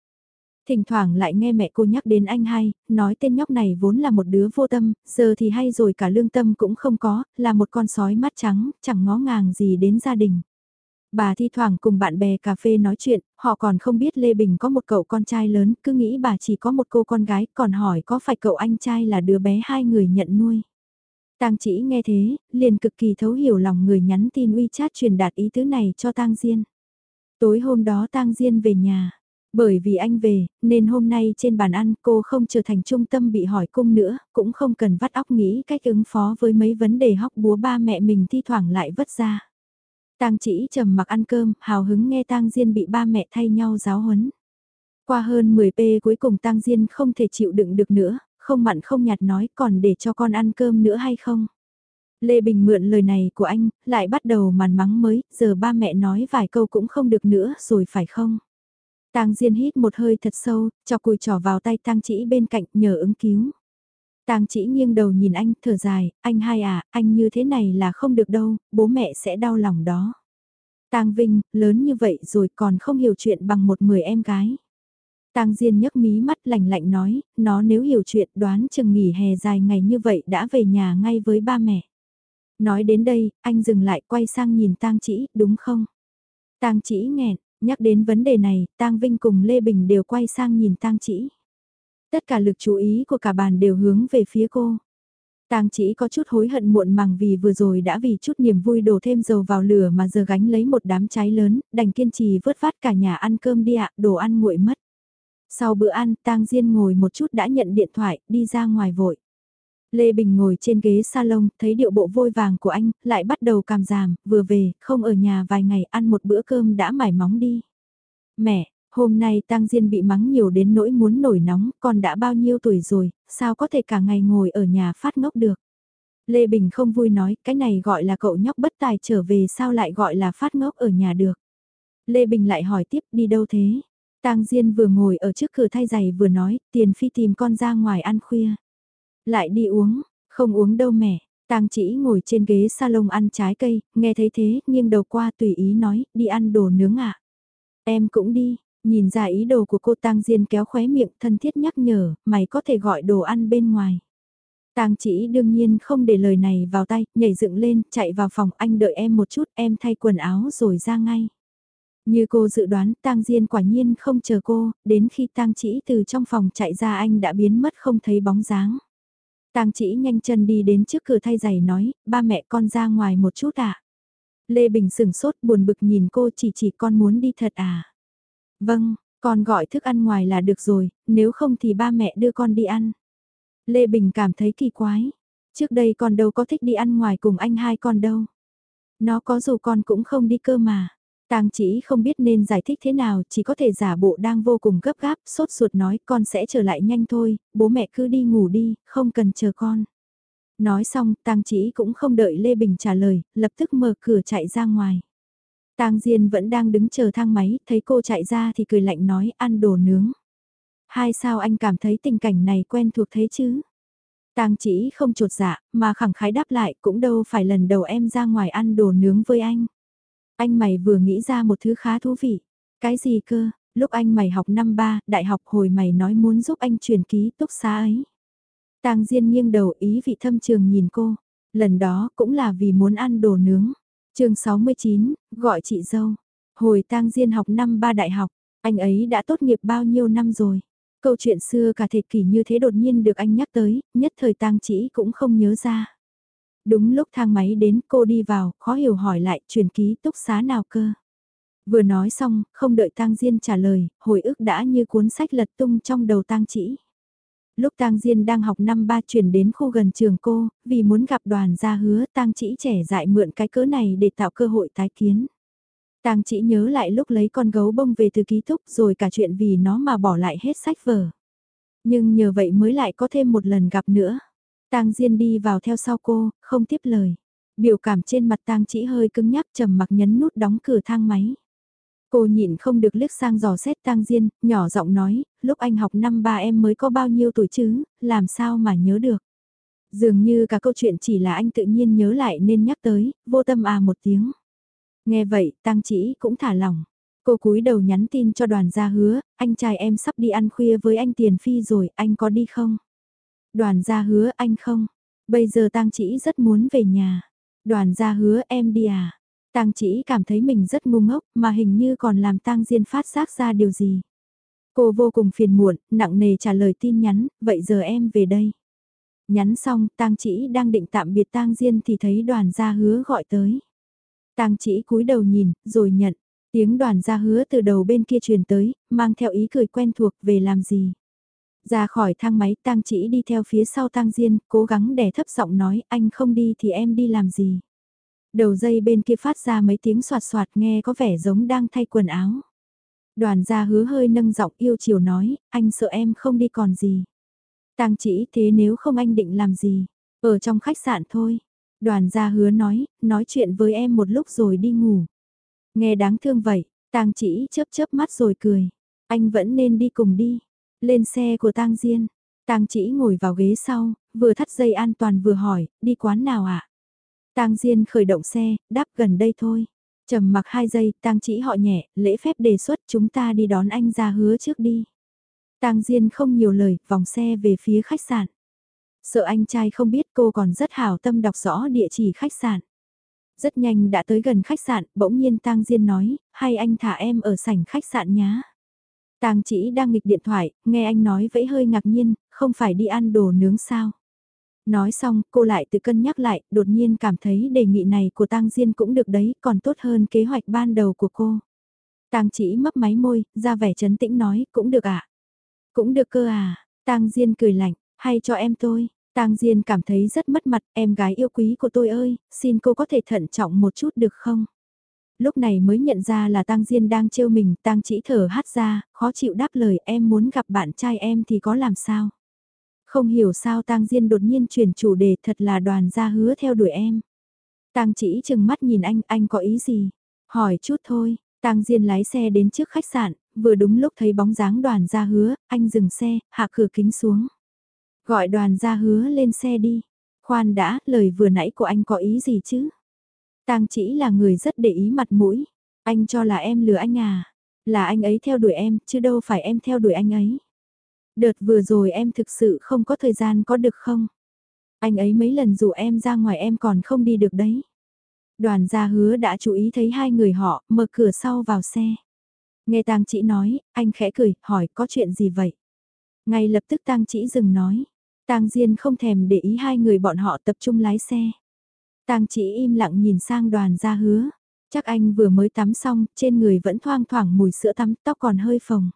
Thỉnh thoảng lại nghe mẹ cô nhắc đến anh hai, nói tên nhóc này vốn là một đứa vô tâm, giờ thì hay rồi cả lương tâm cũng không có, là một con sói mắt trắng, chẳng ngó ngàng gì đến gia đình. Bà thi thoảng cùng bạn bè cà phê nói chuyện, họ còn không biết Lê Bình có một cậu con trai lớn, cứ nghĩ bà chỉ có một cô con gái, còn hỏi có phải cậu anh trai là đứa bé hai người nhận nuôi. Tang chỉ nghe thế, liền cực kỳ thấu hiểu lòng người nhắn tin WeChat truyền đạt ý tứ này cho Tang Diên. Tối hôm đó Tang Diên về nhà. Bởi vì anh về, nên hôm nay trên bàn ăn cô không trở thành trung tâm bị hỏi cung nữa, cũng không cần vắt óc nghĩ cách ứng phó với mấy vấn đề hóc búa ba mẹ mình thi thoảng lại vất ra. Tang chỉ trầm mặc ăn cơm, hào hứng nghe Tang Diên bị ba mẹ thay nhau giáo huấn. Qua hơn 10 p cuối cùng Tang Diên không thể chịu đựng được nữa, không mặn không nhạt nói còn để cho con ăn cơm nữa hay không. Lê Bình mượn lời này của anh, lại bắt đầu màn mắng mới, giờ ba mẹ nói vài câu cũng không được nữa rồi phải không? Tang Diên hít một hơi thật sâu, cho cùi trỏ vào tay Tang Chỉ bên cạnh nhờ ứng cứu. Tang Chỉ nghiêng đầu nhìn anh, thở dài, anh hai à, anh như thế này là không được đâu, bố mẹ sẽ đau lòng đó. Tang Vinh, lớn như vậy rồi còn không hiểu chuyện bằng một mười em gái. Tang Diên nhấc mí mắt lạnh lạnh nói, nó nếu hiểu chuyện đoán chừng nghỉ hè dài ngày như vậy đã về nhà ngay với ba mẹ. Nói đến đây, anh dừng lại quay sang nhìn Tang Chỉ, đúng không? Tang Chỉ nghẹn, nhắc đến vấn đề này, Tang Vinh cùng Lê Bình đều quay sang nhìn Tang Chỉ. Tất cả lực chú ý của cả bàn đều hướng về phía cô. Tang chỉ có chút hối hận muộn màng vì vừa rồi đã vì chút niềm vui đổ thêm dầu vào lửa mà giờ gánh lấy một đám cháy lớn, đành kiên trì vớt vát cả nhà ăn cơm đi ạ, đồ ăn nguội mất. Sau bữa ăn, Tang Diên ngồi một chút đã nhận điện thoại, đi ra ngoài vội. Lê Bình ngồi trên ghế salon, thấy điệu bộ vôi vàng của anh, lại bắt đầu cảm giảm, vừa về, không ở nhà vài ngày ăn một bữa cơm đã mải móng đi. Mẹ, hôm nay Tang Diên bị mắng nhiều đến nỗi muốn nổi nóng, còn đã bao nhiêu tuổi rồi, sao có thể cả ngày ngồi ở nhà phát ngốc được. Lê Bình không vui nói, cái này gọi là cậu nhóc bất tài trở về sao lại gọi là phát ngốc ở nhà được. Lê Bình lại hỏi tiếp đi đâu thế? Tang Diên vừa ngồi ở trước cửa thay giày vừa nói, tiền phi tìm con ra ngoài ăn khuya. Lại đi uống, không uống đâu mẹ. Tang chỉ ngồi trên ghế salon ăn trái cây, nghe thấy thế, nghiêng đầu qua tùy ý nói, đi ăn đồ nướng ạ. À? Em cũng đi, nhìn ra ý đồ của cô Tang Diên kéo khóe miệng thân thiết nhắc nhở, mày có thể gọi đồ ăn bên ngoài. Tang chỉ đương nhiên không để lời này vào tay, nhảy dựng lên, chạy vào phòng anh đợi em một chút, em thay quần áo rồi ra ngay. Như cô dự đoán, Tang Diên quả nhiên không chờ cô, đến khi Tang Chỉ từ trong phòng chạy ra anh đã biến mất không thấy bóng dáng. Tang Chỉ nhanh chân đi đến trước cửa thay giày nói, ba mẹ con ra ngoài một chút à. Lê Bình sừng sốt buồn bực nhìn cô chỉ chỉ con muốn đi thật à. Vâng, con gọi thức ăn ngoài là được rồi, nếu không thì ba mẹ đưa con đi ăn. Lê Bình cảm thấy kỳ quái. Trước đây con đâu có thích đi ăn ngoài cùng anh hai con đâu. Nó có dù con cũng không đi cơ mà. Tang chỉ không biết nên giải thích thế nào, chỉ có thể giả bộ đang vô cùng gấp gáp, sốt ruột nói con sẽ trở lại nhanh thôi, bố mẹ cứ đi ngủ đi, không cần chờ con. Nói xong, Tang chỉ cũng không đợi Lê Bình trả lời, lập tức mở cửa chạy ra ngoài. Tang Diên vẫn đang đứng chờ thang máy, thấy cô chạy ra thì cười lạnh nói ăn đồ nướng. Hai sao anh cảm thấy tình cảnh này quen thuộc thế chứ? Tang chỉ không trột dạ, mà khẳng khái đáp lại cũng đâu phải lần đầu em ra ngoài ăn đồ nướng với anh. Anh mày vừa nghĩ ra một thứ khá thú vị. Cái gì cơ, lúc anh mày học năm ba, đại học hồi mày nói muốn giúp anh truyền ký túc xá ấy. Tang Diên nghiêng đầu ý vị thâm trường nhìn cô. Lần đó cũng là vì muốn ăn đồ nướng chương 69, gọi chị dâu. Hồi Tang Diên học năm ba đại học, anh ấy đã tốt nghiệp bao nhiêu năm rồi. Câu chuyện xưa cả thế kỷ như thế đột nhiên được anh nhắc tới, nhất thời Tang chỉ cũng không nhớ ra. Đúng lúc thang máy đến cô đi vào, khó hiểu hỏi lại truyền ký túc xá nào cơ. Vừa nói xong, không đợi tang Diên trả lời, hồi ức đã như cuốn sách lật tung trong đầu tang chỉ. Lúc tang Diên đang học năm ba chuyển đến khu gần trường cô, vì muốn gặp đoàn gia hứa tang chỉ trẻ dại mượn cái cớ này để tạo cơ hội tái kiến. Tang chỉ nhớ lại lúc lấy con gấu bông về từ ký túc rồi cả chuyện vì nó mà bỏ lại hết sách vở. Nhưng nhờ vậy mới lại có thêm một lần gặp nữa. Tang Diên đi vào theo sau cô, không tiếp lời. Biểu cảm trên mặt Tang chỉ hơi cứng nhắc trầm mặc nhấn nút đóng cửa thang máy. Cô nhịn không được liếc sang dò xét Tang Diên, nhỏ giọng nói, lúc anh học năm ba em mới có bao nhiêu tuổi chứ, làm sao mà nhớ được. Dường như cả câu chuyện chỉ là anh tự nhiên nhớ lại nên nhắc tới, vô tâm à một tiếng. Nghe vậy, Tang chỉ cũng thả lỏng. Cô cúi đầu nhắn tin cho đoàn gia hứa, anh trai em sắp đi ăn khuya với anh Tiền Phi rồi, anh có đi không? Đoàn gia hứa anh không, bây giờ tang chỉ rất muốn về nhà. Đoàn gia hứa em đi à. Tang chỉ cảm thấy mình rất ngu ngốc mà hình như còn làm Tang Diên phát giác ra điều gì. Cô vô cùng phiền muộn, nặng nề trả lời tin nhắn, vậy giờ em về đây. Nhắn xong, Tang chỉ đang định tạm biệt Tang Diên thì thấy đoàn gia hứa gọi tới. Tang chỉ cúi đầu nhìn, rồi nhận. Tiếng đoàn gia hứa từ đầu bên kia truyền tới, mang theo ý cười quen thuộc về làm gì. Ra khỏi thang máy tang chỉ đi theo phía sau tang diên, cố gắng đè thấp giọng nói anh không đi thì em đi làm gì. Đầu dây bên kia phát ra mấy tiếng soạt soạt nghe có vẻ giống đang thay quần áo. Đoàn gia hứa hơi nâng giọng yêu chiều nói, anh sợ em không đi còn gì. Tang chỉ thế nếu không anh định làm gì, ở trong khách sạn thôi. Đoàn gia hứa nói, nói chuyện với em một lúc rồi đi ngủ. Nghe đáng thương vậy, tang chỉ chớp chớp mắt rồi cười. Anh vẫn nên đi cùng đi. Lên xe của tang Diên. Tang chỉ ngồi vào ghế sau, vừa thắt dây an toàn vừa hỏi, đi quán nào ạ? À? Tang Diên khởi động xe, đáp gần đây thôi. Trầm mặc hai giây, Tang chỉ họ nhẹ, lễ phép đề xuất chúng ta đi đón anh ra hứa trước đi. Tang Diên không nhiều lời, vòng xe về phía khách sạn. Sợ anh trai không biết cô còn rất hảo tâm đọc rõ địa chỉ khách sạn. Rất nhanh đã tới gần khách sạn, bỗng nhiên Tang Diên nói, hay anh thả em ở sảnh khách sạn nhá. Tang chỉ đang nghịch điện thoại, nghe anh nói vẫy hơi ngạc nhiên, không phải đi ăn đồ nướng sao. Nói xong, cô lại tự cân nhắc lại, đột nhiên cảm thấy đề nghị này của Tang Diên cũng được đấy, còn tốt hơn kế hoạch ban đầu của cô. Tang chỉ mấp máy môi, ra vẻ chấn tĩnh nói, cũng được ạ. À? Cũng được cơ à, Tang Diên cười lạnh, hay cho em tôi. Tang Diên cảm thấy rất mất mặt, em gái yêu quý của tôi ơi, xin cô có thể thận trọng một chút được không? Lúc này mới nhận ra là Tang Diên đang trêu mình, Tang chỉ thở hát ra, khó chịu đáp lời em muốn gặp bạn trai em thì có làm sao? Không hiểu sao Tang Diên đột nhiên chuyển chủ đề thật là đoàn gia hứa theo đuổi em. Tang chỉ chừng mắt nhìn anh, anh có ý gì? Hỏi chút thôi, Tang Diên lái xe đến trước khách sạn, vừa đúng lúc thấy bóng dáng đoàn gia hứa, anh dừng xe, hạ cửa kính xuống. Gọi đoàn gia hứa lên xe đi. Khoan đã, lời vừa nãy của anh có ý gì chứ? Tang chỉ là người rất để ý mặt mũi. Anh cho là em lừa anh à? Là anh ấy theo đuổi em, chứ đâu phải em theo đuổi anh ấy. Đợt vừa rồi em thực sự không có thời gian có được không? Anh ấy mấy lần dụ em ra ngoài em còn không đi được đấy. Đoàn gia hứa đã chú ý thấy hai người họ, mở cửa sau vào xe. Nghe tang chỉ nói, anh khẽ cười, hỏi có chuyện gì vậy? Ngay lập tức tang chỉ dừng nói. tang Diên không thèm để ý hai người bọn họ tập trung lái xe. tang chỉ im lặng nhìn sang đoàn gia hứa. Chắc anh vừa mới tắm xong, trên người vẫn thoang thoảng mùi sữa tắm, tóc còn hơi phồng.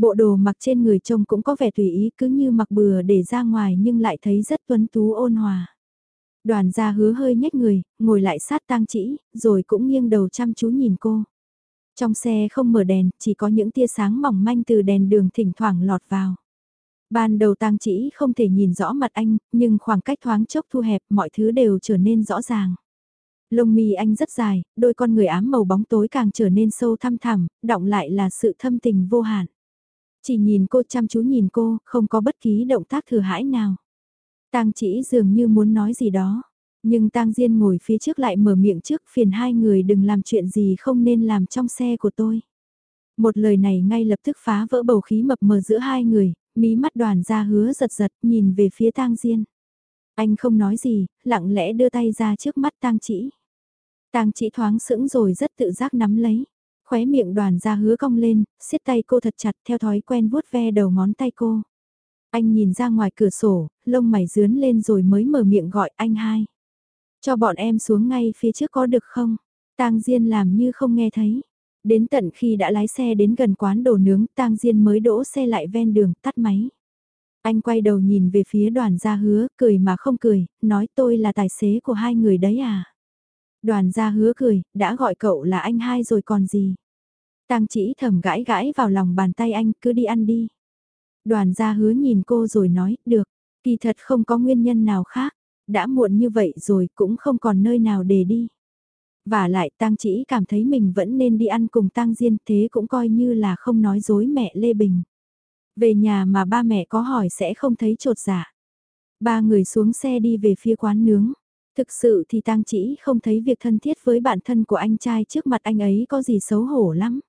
Bộ đồ mặc trên người trông cũng có vẻ tùy ý cứ như mặc bừa để ra ngoài nhưng lại thấy rất tuấn tú ôn hòa. Đoàn gia hứa hơi nhếch người, ngồi lại sát tang chỉ, rồi cũng nghiêng đầu chăm chú nhìn cô. Trong xe không mở đèn, chỉ có những tia sáng mỏng manh từ đèn đường thỉnh thoảng lọt vào. Ban đầu tang chỉ không thể nhìn rõ mặt anh, nhưng khoảng cách thoáng chốc thu hẹp mọi thứ đều trở nên rõ ràng. Lông mi anh rất dài, đôi con người ám màu bóng tối càng trở nên sâu thăm thẳm, động lại là sự thâm tình vô hạn. Chỉ nhìn cô chăm chú nhìn cô, không có bất kỳ động tác thừa hãi nào. Tang chỉ dường như muốn nói gì đó, nhưng Tang Diên ngồi phía trước lại mở miệng trước phiền hai người đừng làm chuyện gì không nên làm trong xe của tôi. Một lời này ngay lập tức phá vỡ bầu khí mập mờ giữa hai người, mí mắt đoàn ra hứa giật giật nhìn về phía Tang Diên. Anh không nói gì, lặng lẽ đưa tay ra trước mắt Tang chỉ. Tang chỉ thoáng sững rồi rất tự giác nắm lấy. Khóe miệng đoàn ra hứa cong lên, siết tay cô thật chặt theo thói quen vuốt ve đầu ngón tay cô. Anh nhìn ra ngoài cửa sổ, lông mày dướn lên rồi mới mở miệng gọi anh hai. Cho bọn em xuống ngay phía trước có được không? Tang Diên làm như không nghe thấy. Đến tận khi đã lái xe đến gần quán đồ nướng, Tang Diên mới đỗ xe lại ven đường, tắt máy. Anh quay đầu nhìn về phía đoàn gia hứa, cười mà không cười, nói tôi là tài xế của hai người đấy à. Đoàn gia hứa cười, đã gọi cậu là anh hai rồi còn gì. Tang chỉ thầm gãi gãi vào lòng bàn tay anh, cứ đi ăn đi. Đoàn gia hứa nhìn cô rồi nói, được, kỳ thật không có nguyên nhân nào khác, đã muộn như vậy rồi cũng không còn nơi nào để đi. Và lại Tang chỉ cảm thấy mình vẫn nên đi ăn cùng Tang Diên thế cũng coi như là không nói dối mẹ Lê Bình. Về nhà mà ba mẹ có hỏi sẽ không thấy trột dạ. Ba người xuống xe đi về phía quán nướng. Thực sự thì Tang chỉ không thấy việc thân thiết với bạn thân của anh trai trước mặt anh ấy có gì xấu hổ lắm.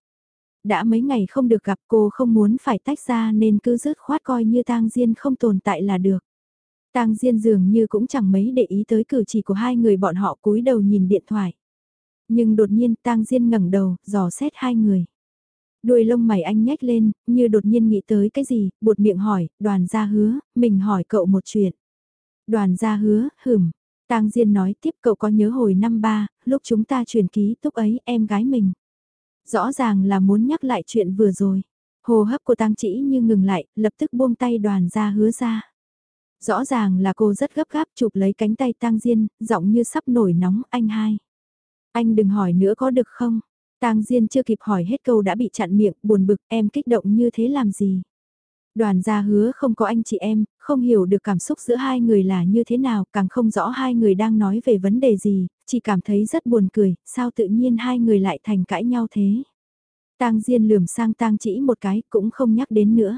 Đã mấy ngày không được gặp cô không muốn phải tách ra nên cứ dứt khoát coi như Tang Diên không tồn tại là được. Tang Diên dường như cũng chẳng mấy để ý tới cử chỉ của hai người bọn họ cúi đầu nhìn điện thoại. Nhưng đột nhiên tang Diên ngẩng đầu, dò xét hai người. Đuôi lông mày anh nhếch lên, như đột nhiên nghĩ tới cái gì, buột miệng hỏi, đoàn gia hứa, mình hỏi cậu một chuyện. Đoàn gia hứa, hửm. Tang Diên nói tiếp cậu có nhớ hồi năm ba, lúc chúng ta truyền ký túc ấy em gái mình. Rõ ràng là muốn nhắc lại chuyện vừa rồi. Hồ hấp của Tang Chỉ như ngừng lại, lập tức buông tay đoàn ra, hứa ra. Rõ ràng là cô rất gấp gáp chụp lấy cánh tay Tang Diên, giọng như sắp nổi nóng, anh hai. Anh đừng hỏi nữa có được không? Tang Diên chưa kịp hỏi hết câu đã bị chặn miệng, buồn bực, em kích động như thế làm gì? Đoàn gia hứa không có anh chị em, không hiểu được cảm xúc giữa hai người là như thế nào, càng không rõ hai người đang nói về vấn đề gì, chỉ cảm thấy rất buồn cười, sao tự nhiên hai người lại thành cãi nhau thế? Tang Diên lườm sang Tang chỉ một cái, cũng không nhắc đến nữa.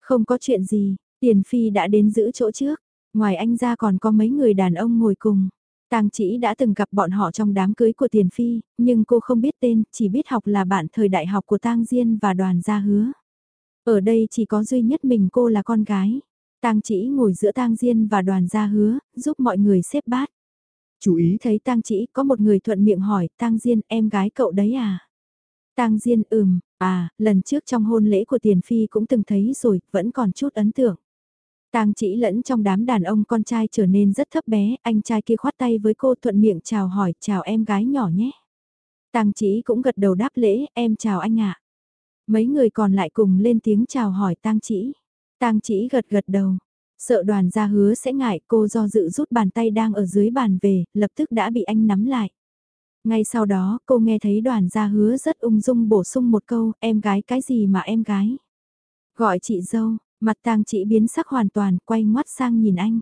Không có chuyện gì, Tiền Phi đã đến giữ chỗ trước, ngoài anh ra còn có mấy người đàn ông ngồi cùng. Tang chỉ đã từng gặp bọn họ trong đám cưới của Tiền Phi, nhưng cô không biết tên, chỉ biết học là bạn thời đại học của Tang Diên và đoàn gia hứa. Ở đây chỉ có duy nhất mình cô là con gái. Tang chỉ ngồi giữa Tang Diên và đoàn gia hứa, giúp mọi người xếp bát. Chú ý thấy Tang chỉ có một người thuận miệng hỏi, Tang Diên em gái cậu đấy à? Tang Diên ừm, à, lần trước trong hôn lễ của Tiền Phi cũng từng thấy rồi, vẫn còn chút ấn tượng. Tang chỉ lẫn trong đám đàn ông con trai trở nên rất thấp bé, anh trai kia khoát tay với cô thuận miệng chào hỏi, chào em gái nhỏ nhé. Tang chỉ cũng gật đầu đáp lễ, em chào anh ạ. Mấy người còn lại cùng lên tiếng chào hỏi Tang chỉ. Tang chỉ gật gật đầu. Sợ đoàn gia hứa sẽ ngại cô do dự rút bàn tay đang ở dưới bàn về, lập tức đã bị anh nắm lại. Ngay sau đó cô nghe thấy đoàn gia hứa rất ung dung bổ sung một câu, em gái cái gì mà em gái. Gọi chị dâu, mặt tang chỉ biến sắc hoàn toàn, quay ngoắt sang nhìn anh.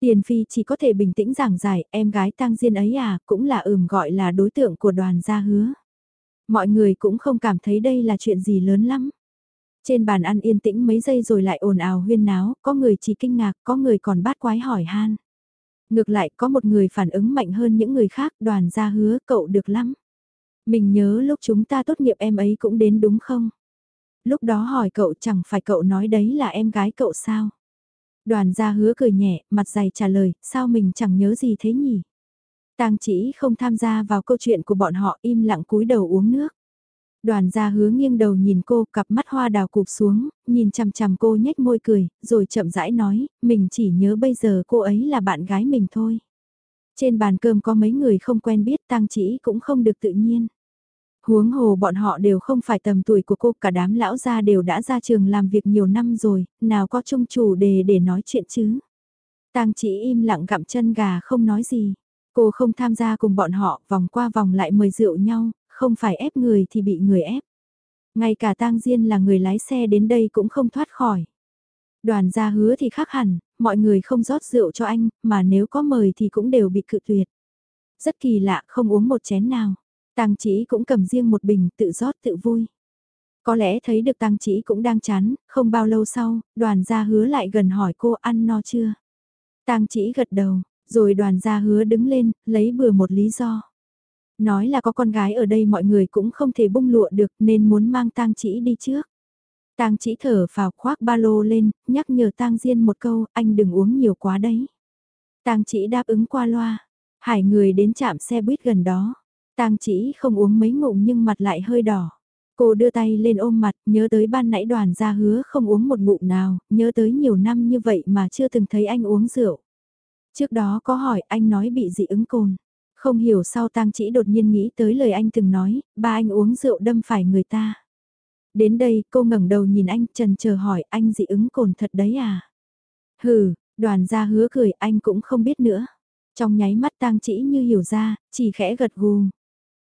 Tiền Phi chỉ có thể bình tĩnh giảng giải, em gái tang diên ấy à, cũng là ừm gọi là đối tượng của đoàn gia hứa. Mọi người cũng không cảm thấy đây là chuyện gì lớn lắm. Trên bàn ăn yên tĩnh mấy giây rồi lại ồn ào huyên náo, có người chỉ kinh ngạc, có người còn bát quái hỏi han. Ngược lại có một người phản ứng mạnh hơn những người khác, đoàn gia hứa cậu được lắm. Mình nhớ lúc chúng ta tốt nghiệp em ấy cũng đến đúng không? Lúc đó hỏi cậu chẳng phải cậu nói đấy là em gái cậu sao? Đoàn gia hứa cười nhẹ, mặt dày trả lời, sao mình chẳng nhớ gì thế nhỉ? Tang chỉ không tham gia vào câu chuyện của bọn họ im lặng cúi đầu uống nước. Đoàn gia hứa nghiêng đầu nhìn cô, cặp mắt hoa đào cụp xuống, nhìn chằm chằm cô nhếch môi cười, rồi chậm rãi nói, mình chỉ nhớ bây giờ cô ấy là bạn gái mình thôi. Trên bàn cơm có mấy người không quen biết tang chỉ cũng không được tự nhiên. Huống hồ bọn họ đều không phải tầm tuổi của cô, cả đám lão gia đều đã ra trường làm việc nhiều năm rồi, nào có chung chủ đề để nói chuyện chứ. Tang chỉ im lặng gặm chân gà không nói gì. Cô không tham gia cùng bọn họ, vòng qua vòng lại mời rượu nhau, không phải ép người thì bị người ép. Ngay cả tang Diên là người lái xe đến đây cũng không thoát khỏi. Đoàn gia hứa thì khác hẳn, mọi người không rót rượu cho anh, mà nếu có mời thì cũng đều bị cự tuyệt. Rất kỳ lạ, không uống một chén nào. Tang chỉ cũng cầm riêng một bình tự rót tự vui. Có lẽ thấy được Tang chỉ cũng đang chán, không bao lâu sau, đoàn gia hứa lại gần hỏi cô ăn no chưa. Tang chỉ gật đầu, rồi đoàn gia hứa đứng lên, lấy bừa một lý do. Nói là có con gái ở đây mọi người cũng không thể bung lụa được nên muốn mang tang chỉ đi trước. Tang chỉ thở vào khoác ba lô lên, nhắc nhở tang diên một câu, anh đừng uống nhiều quá đấy. Tang chỉ đáp ứng qua loa, hải người đến chạm xe buýt gần đó. Tang chỉ không uống mấy ngụm nhưng mặt lại hơi đỏ. Cô đưa tay lên ôm mặt, nhớ tới ban nãy đoàn ra hứa không uống một ngụm nào, nhớ tới nhiều năm như vậy mà chưa từng thấy anh uống rượu. Trước đó có hỏi anh nói bị dị ứng cồn. Không hiểu sao tang chỉ đột nhiên nghĩ tới lời anh từng nói, ba anh uống rượu đâm phải người ta. Đến đây cô ngẩng đầu nhìn anh trần chờ hỏi anh dị ứng cồn thật đấy à? Hừ, đoàn gia hứa cười anh cũng không biết nữa. Trong nháy mắt tang chỉ như hiểu ra, chỉ khẽ gật gù.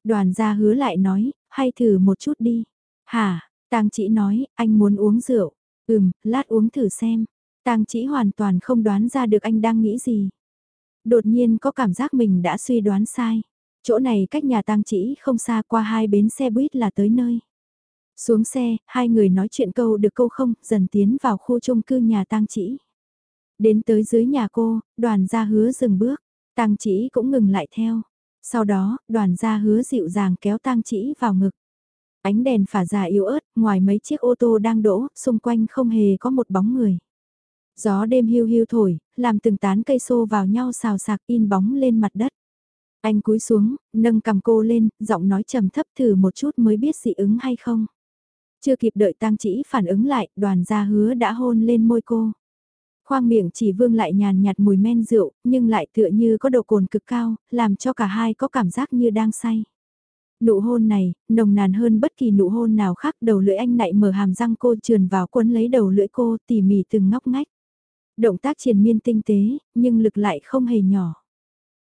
Đoàn gia hứa lại nói, hay thử một chút đi. Hả, tang chỉ nói, anh muốn uống rượu. Ừm, lát uống thử xem. Tang chỉ hoàn toàn không đoán ra được anh đang nghĩ gì. Đột nhiên có cảm giác mình đã suy đoán sai. Chỗ này cách nhà tang chỉ không xa qua hai bến xe buýt là tới nơi. Xuống xe, hai người nói chuyện câu được câu không, dần tiến vào khu chung cư nhà tang chỉ. Đến tới dưới nhà cô, đoàn gia hứa dừng bước, tang chỉ cũng ngừng lại theo. Sau đó, đoàn gia hứa dịu dàng kéo tang chỉ vào ngực. Ánh đèn phả già yếu ớt, ngoài mấy chiếc ô tô đang đỗ, xung quanh không hề có một bóng người. Gió đêm hiu hiu thổi, làm từng tán cây xô vào nhau xào sạc in bóng lên mặt đất. Anh cúi xuống, nâng cầm cô lên, giọng nói trầm thấp thử một chút mới biết dị ứng hay không. Chưa kịp đợi tang chỉ phản ứng lại, đoàn gia hứa đã hôn lên môi cô. Khoang miệng chỉ vương lại nhàn nhạt mùi men rượu, nhưng lại tựa như có độ cồn cực cao, làm cho cả hai có cảm giác như đang say. Nụ hôn này, nồng nàn hơn bất kỳ nụ hôn nào khác đầu lưỡi anh nại mở hàm răng cô trườn vào quấn lấy đầu lưỡi cô tỉ mỉ từng ngóc ngách. Động tác triền miên tinh tế, nhưng lực lại không hề nhỏ.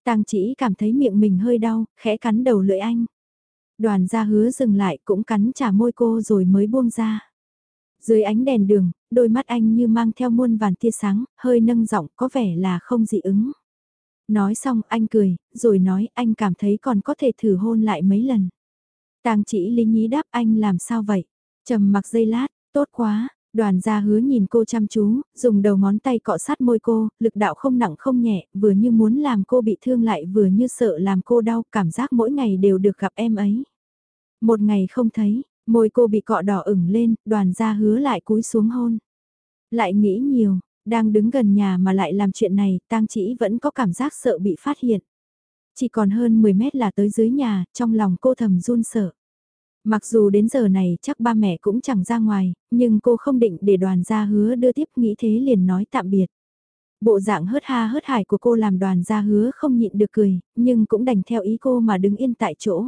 Tang chỉ cảm thấy miệng mình hơi đau, khẽ cắn đầu lưỡi anh. Đoàn gia hứa dừng lại cũng cắn trả môi cô rồi mới buông ra. Dưới ánh đèn đường, đôi mắt anh như mang theo muôn vàn tia sáng, hơi nâng giọng có vẻ là không dị ứng. Nói xong anh cười, rồi nói anh cảm thấy còn có thể thử hôn lại mấy lần. Tang chỉ lý nhí đáp anh làm sao vậy? trầm mặc dây lát, tốt quá, đoàn gia hứa nhìn cô chăm chú, dùng đầu ngón tay cọ sát môi cô, lực đạo không nặng không nhẹ, vừa như muốn làm cô bị thương lại vừa như sợ làm cô đau, cảm giác mỗi ngày đều được gặp em ấy. Một ngày không thấy, môi cô bị cọ đỏ ửng lên, đoàn gia hứa lại cúi xuống hôn. Lại nghĩ nhiều, đang đứng gần nhà mà lại làm chuyện này, tang chỉ vẫn có cảm giác sợ bị phát hiện. Chỉ còn hơn 10 mét là tới dưới nhà, trong lòng cô thầm run sợ. Mặc dù đến giờ này chắc ba mẹ cũng chẳng ra ngoài, nhưng cô không định để đoàn gia hứa đưa tiếp nghĩ thế liền nói tạm biệt. Bộ dạng hớt ha hớt hải của cô làm đoàn gia hứa không nhịn được cười, nhưng cũng đành theo ý cô mà đứng yên tại chỗ.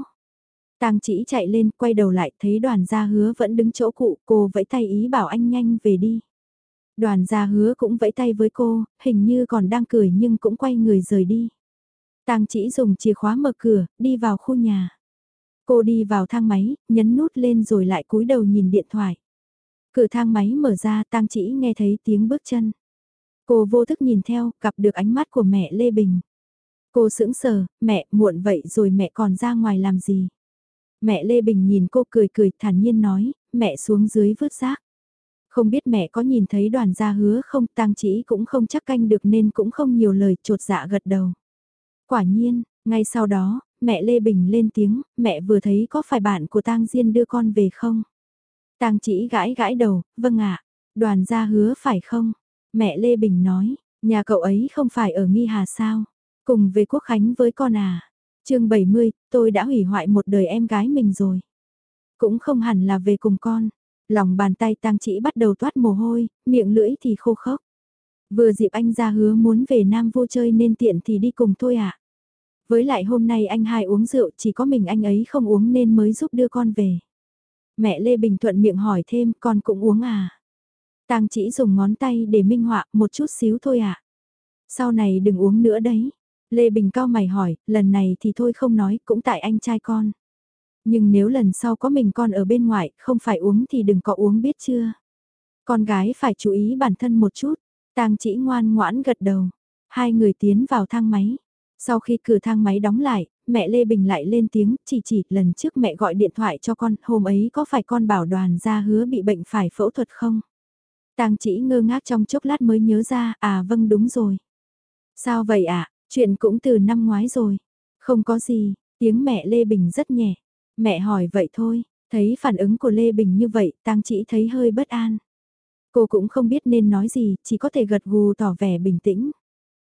Tang chỉ chạy lên, quay đầu lại, thấy đoàn gia hứa vẫn đứng chỗ cụ, cô vẫy tay ý bảo anh nhanh về đi. Đoàn gia hứa cũng vẫy tay với cô, hình như còn đang cười nhưng cũng quay người rời đi. Tang chỉ dùng chìa khóa mở cửa, đi vào khu nhà. Cô đi vào thang máy, nhấn nút lên rồi lại cúi đầu nhìn điện thoại. Cửa thang máy mở ra, Tang chỉ nghe thấy tiếng bước chân. Cô vô thức nhìn theo, gặp được ánh mắt của mẹ Lê Bình. Cô sững sờ, mẹ, muộn vậy rồi mẹ còn ra ngoài làm gì? Mẹ Lê Bình nhìn cô cười cười thản nhiên nói, mẹ xuống dưới vứt rác. Không biết mẹ có nhìn thấy đoàn gia hứa không tang chỉ cũng không chắc canh được nên cũng không nhiều lời trột dạ gật đầu. Quả nhiên, ngay sau đó, mẹ Lê Bình lên tiếng, mẹ vừa thấy có phải bạn của tang Diên đưa con về không? Tang chỉ gãi gãi đầu, vâng ạ, đoàn gia hứa phải không? Mẹ Lê Bình nói, nhà cậu ấy không phải ở Nghi Hà sao? Cùng về Quốc Khánh với con à? chương 70, tôi đã hủy hoại một đời em gái mình rồi. Cũng không hẳn là về cùng con. Lòng bàn tay tang chỉ bắt đầu toát mồ hôi, miệng lưỡi thì khô khốc. Vừa dịp anh ra hứa muốn về Nam vô chơi nên tiện thì đi cùng thôi ạ. À. Với lại hôm nay anh hai uống rượu chỉ có mình anh ấy không uống nên mới giúp đưa con về. Mẹ Lê Bình Thuận miệng hỏi thêm con cũng uống à. Tang chỉ dùng ngón tay để minh họa một chút xíu thôi ạ. À. Sau này đừng uống nữa đấy. Lê Bình cao mày hỏi, lần này thì thôi không nói, cũng tại anh trai con. Nhưng nếu lần sau có mình con ở bên ngoài, không phải uống thì đừng có uống biết chưa. Con gái phải chú ý bản thân một chút. Tang chỉ ngoan ngoãn gật đầu. Hai người tiến vào thang máy. Sau khi cửa thang máy đóng lại, mẹ Lê Bình lại lên tiếng, chỉ chỉ lần trước mẹ gọi điện thoại cho con, hôm ấy có phải con bảo đoàn ra hứa bị bệnh phải phẫu thuật không? Tang chỉ ngơ ngác trong chốc lát mới nhớ ra, à vâng đúng rồi. Sao vậy ạ, à? chuyện cũng từ năm ngoái rồi. Không có gì, tiếng mẹ Lê Bình rất nhẹ. Mẹ hỏi vậy thôi, thấy phản ứng của Lê Bình như vậy, Tang chỉ thấy hơi bất an. Cô cũng không biết nên nói gì, chỉ có thể gật gù tỏ vẻ bình tĩnh.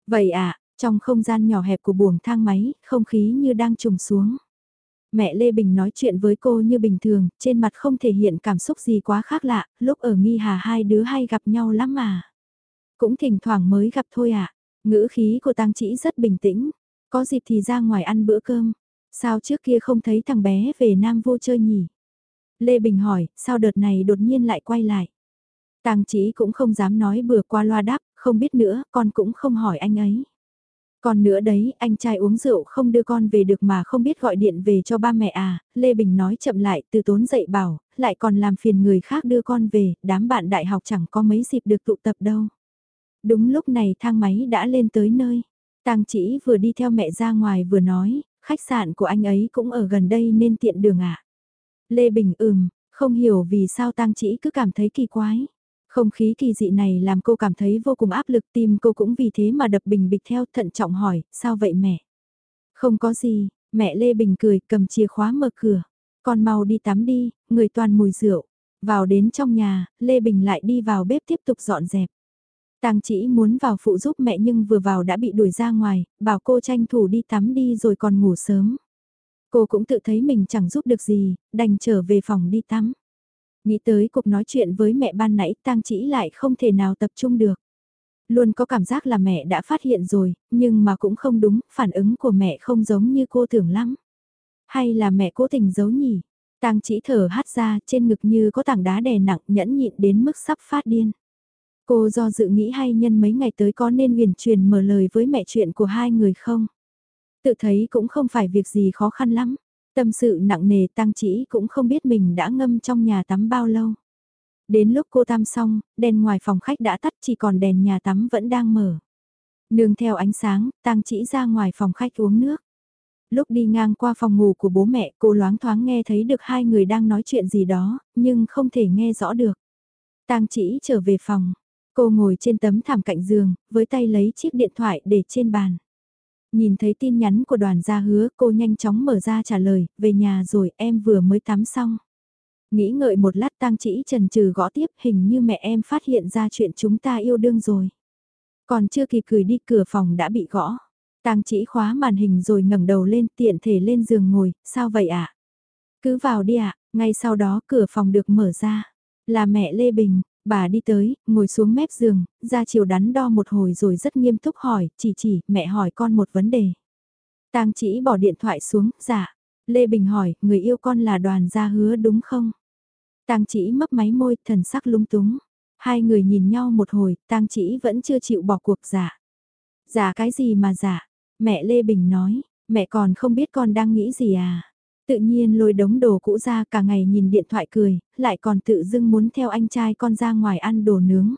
Vậy à, trong không gian nhỏ hẹp của buồng thang máy, không khí như đang trùng xuống. Mẹ Lê Bình nói chuyện với cô như bình thường, trên mặt không thể hiện cảm xúc gì quá khác lạ, lúc ở nghi hà hai đứa hay gặp nhau lắm mà. Cũng thỉnh thoảng mới gặp thôi à, ngữ khí của tang chỉ rất bình tĩnh, có dịp thì ra ngoài ăn bữa cơm, Sao trước kia không thấy thằng bé về Nam vô chơi nhỉ? Lê Bình hỏi, sao đợt này đột nhiên lại quay lại? Tàng chỉ cũng không dám nói bừa qua loa đáp, không biết nữa, con cũng không hỏi anh ấy. Còn nữa đấy, anh trai uống rượu không đưa con về được mà không biết gọi điện về cho ba mẹ à, Lê Bình nói chậm lại, từ tốn dậy bảo, lại còn làm phiền người khác đưa con về, đám bạn đại học chẳng có mấy dịp được tụ tập đâu. Đúng lúc này thang máy đã lên tới nơi. Tàng chỉ vừa đi theo mẹ ra ngoài vừa nói, khách sạn của anh ấy cũng ở gần đây nên tiện đường ạ. À? Lê Bình ừm, không hiểu vì sao tang chỉ cứ cảm thấy kỳ quái. Không khí kỳ dị này làm cô cảm thấy vô cùng áp lực tim cô cũng vì thế mà đập bình bịch theo thận trọng hỏi, sao vậy mẹ? Không có gì, mẹ Lê Bình cười cầm chìa khóa mở cửa. Con mau đi tắm đi, người toàn mùi rượu. Vào đến trong nhà, Lê Bình lại đi vào bếp tiếp tục dọn dẹp. Tang chỉ muốn vào phụ giúp mẹ nhưng vừa vào đã bị đuổi ra ngoài, bảo cô tranh thủ đi tắm đi rồi còn ngủ sớm. Cô cũng tự thấy mình chẳng giúp được gì, đành trở về phòng đi tắm. Nghĩ tới cuộc nói chuyện với mẹ ban nãy Tang chỉ lại không thể nào tập trung được. Luôn có cảm giác là mẹ đã phát hiện rồi, nhưng mà cũng không đúng, phản ứng của mẹ không giống như cô tưởng lắm. Hay là mẹ cố tình giấu nhỉ? Tang chỉ thở hát ra trên ngực như có tảng đá đè nặng nhẫn nhịn đến mức sắp phát điên. Cô do dự nghĩ hay nhân mấy ngày tới có nên huyền truyền mở lời với mẹ chuyện của hai người không? Tự thấy cũng không phải việc gì khó khăn lắm. Tâm sự nặng nề tăng chỉ cũng không biết mình đã ngâm trong nhà tắm bao lâu. Đến lúc cô tắm xong, đèn ngoài phòng khách đã tắt chỉ còn đèn nhà tắm vẫn đang mở. Nương theo ánh sáng, tăng chỉ ra ngoài phòng khách uống nước. Lúc đi ngang qua phòng ngủ của bố mẹ cô loáng thoáng nghe thấy được hai người đang nói chuyện gì đó, nhưng không thể nghe rõ được. Tang chỉ trở về phòng, cô ngồi trên tấm thảm cạnh giường, với tay lấy chiếc điện thoại để trên bàn. Nhìn thấy tin nhắn của đoàn gia hứa cô nhanh chóng mở ra trả lời, về nhà rồi em vừa mới tắm xong. Nghĩ ngợi một lát tang chỉ trần trừ gõ tiếp hình như mẹ em phát hiện ra chuyện chúng ta yêu đương rồi. Còn chưa kịp cười đi cửa phòng đã bị gõ. Tang chỉ khóa màn hình rồi ngẩng đầu lên tiện thể lên giường ngồi, sao vậy ạ? Cứ vào đi ạ, ngay sau đó cửa phòng được mở ra. Là mẹ Lê Bình, bà đi tới, ngồi xuống mép giường, ra chiều đắn đo một hồi rồi rất nghiêm túc hỏi, chỉ chỉ, mẹ hỏi con một vấn đề. Tang chỉ bỏ điện thoại xuống, dạ. Lê Bình hỏi, người yêu con là đoàn gia hứa đúng không? Tang chỉ mấp máy môi, thần sắc lung túng. Hai người nhìn nhau một hồi, Tang chỉ vẫn chưa chịu bỏ cuộc giả. Giả cái gì mà giả? Mẹ Lê Bình nói, mẹ còn không biết con đang nghĩ gì à? Tự nhiên lôi đống đồ cũ ra cả ngày nhìn điện thoại cười, lại còn tự dưng muốn theo anh trai con ra ngoài ăn đồ nướng.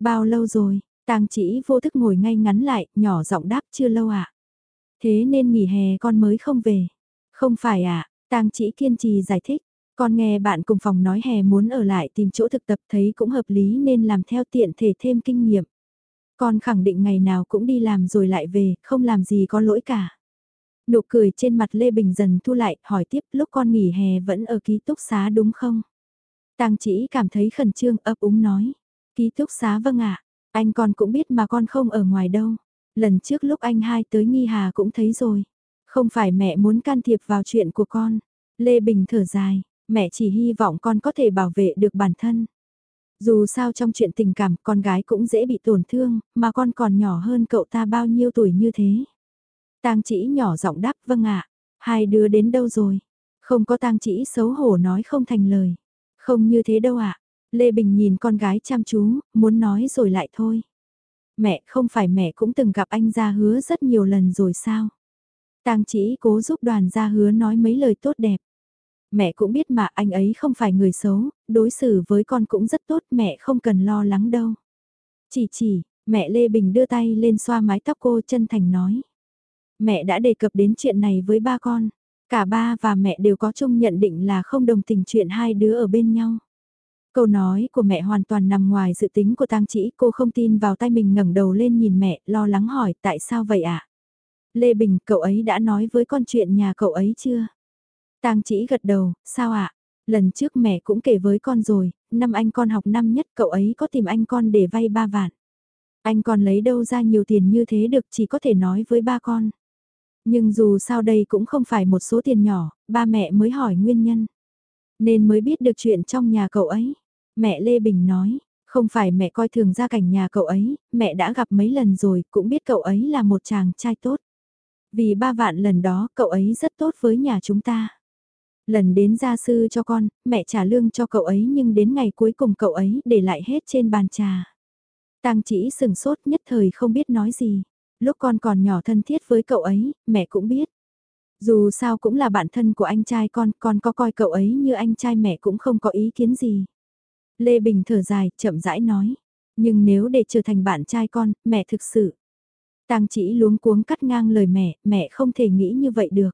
Bao lâu rồi, tang chỉ vô thức ngồi ngay ngắn lại, nhỏ giọng đáp chưa lâu ạ. À? Thế nên nghỉ hè con mới không về. Không phải ạ, à, tang chỉ kiên trì giải thích. Con nghe bạn cùng phòng nói hè muốn ở lại tìm chỗ thực tập thấy cũng hợp lý nên làm theo tiện thể thêm kinh nghiệm. Con khẳng định ngày nào cũng đi làm rồi lại về, không làm gì có lỗi cả. Nụ cười trên mặt Lê Bình dần thu lại, hỏi tiếp lúc con nghỉ hè vẫn ở ký túc xá đúng không? Tang chỉ cảm thấy khẩn trương ấp úng nói. Ký túc xá vâng ạ, anh con cũng biết mà con không ở ngoài đâu. Lần trước lúc anh hai tới nghi hà cũng thấy rồi. Không phải mẹ muốn can thiệp vào chuyện của con. Lê Bình thở dài, mẹ chỉ hy vọng con có thể bảo vệ được bản thân. Dù sao trong chuyện tình cảm con gái cũng dễ bị tổn thương, mà con còn nhỏ hơn cậu ta bao nhiêu tuổi như thế. Tang chỉ nhỏ giọng đáp vâng ạ, hai đứa đến đâu rồi? Không có tang chỉ xấu hổ nói không thành lời. Không như thế đâu ạ. Lê Bình nhìn con gái chăm chú, muốn nói rồi lại thôi. Mẹ không phải mẹ cũng từng gặp anh gia hứa rất nhiều lần rồi sao? Tang chỉ cố giúp đoàn gia hứa nói mấy lời tốt đẹp. Mẹ cũng biết mà anh ấy không phải người xấu, đối xử với con cũng rất tốt mẹ không cần lo lắng đâu. Chỉ chỉ, mẹ Lê Bình đưa tay lên xoa mái tóc cô chân thành nói. Mẹ đã đề cập đến chuyện này với ba con. Cả ba và mẹ đều có chung nhận định là không đồng tình chuyện hai đứa ở bên nhau. Câu nói của mẹ hoàn toàn nằm ngoài dự tính của tang chỉ, cô không tin vào tay mình ngẩng đầu lên nhìn mẹ, lo lắng hỏi tại sao vậy ạ? À? Lê Bình, cậu ấy đã nói với con chuyện nhà cậu ấy chưa? Tang chỉ gật đầu, sao ạ? À? Lần trước mẹ cũng kể với con rồi, năm anh con học năm nhất cậu ấy có tìm anh con để vay ba vạn. Anh còn lấy đâu ra nhiều tiền như thế được chỉ có thể nói với ba con. Nhưng dù sao đây cũng không phải một số tiền nhỏ, ba mẹ mới hỏi nguyên nhân. Nên mới biết được chuyện trong nhà cậu ấy. Mẹ Lê Bình nói, không phải mẹ coi thường gia cảnh nhà cậu ấy, mẹ đã gặp mấy lần rồi, cũng biết cậu ấy là một chàng trai tốt. Vì ba vạn lần đó cậu ấy rất tốt với nhà chúng ta. Lần đến gia sư cho con, mẹ trả lương cho cậu ấy nhưng đến ngày cuối cùng cậu ấy để lại hết trên bàn trà. Tang chỉ sừng sốt nhất thời không biết nói gì. Lúc con còn nhỏ thân thiết với cậu ấy, mẹ cũng biết. Dù sao cũng là bạn thân của anh trai con, con có coi cậu ấy như anh trai mẹ cũng không có ý kiến gì. Lê Bình thở dài, chậm rãi nói. Nhưng nếu để trở thành bạn trai con, mẹ thực sự. Tang chỉ luống cuống cắt ngang lời mẹ, mẹ không thể nghĩ như vậy được.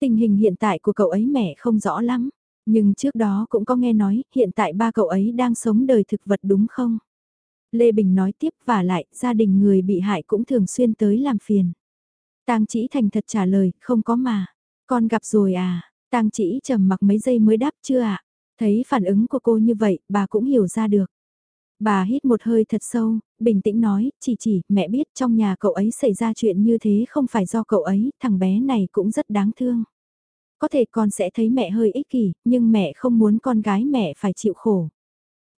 Tình hình hiện tại của cậu ấy mẹ không rõ lắm, nhưng trước đó cũng có nghe nói hiện tại ba cậu ấy đang sống đời thực vật đúng không? Lê Bình nói tiếp và lại gia đình người bị hại cũng thường xuyên tới làm phiền. Tang chỉ thành thật trả lời, không có mà. Con gặp rồi à? Tang chỉ trầm mặc mấy giây mới đáp chưa ạ? À? Thấy phản ứng của cô như vậy, bà cũng hiểu ra được. Bà hít một hơi thật sâu, bình tĩnh nói, chỉ chỉ, mẹ biết trong nhà cậu ấy xảy ra chuyện như thế không phải do cậu ấy, thằng bé này cũng rất đáng thương. Có thể con sẽ thấy mẹ hơi ích kỷ, nhưng mẹ không muốn con gái mẹ phải chịu khổ.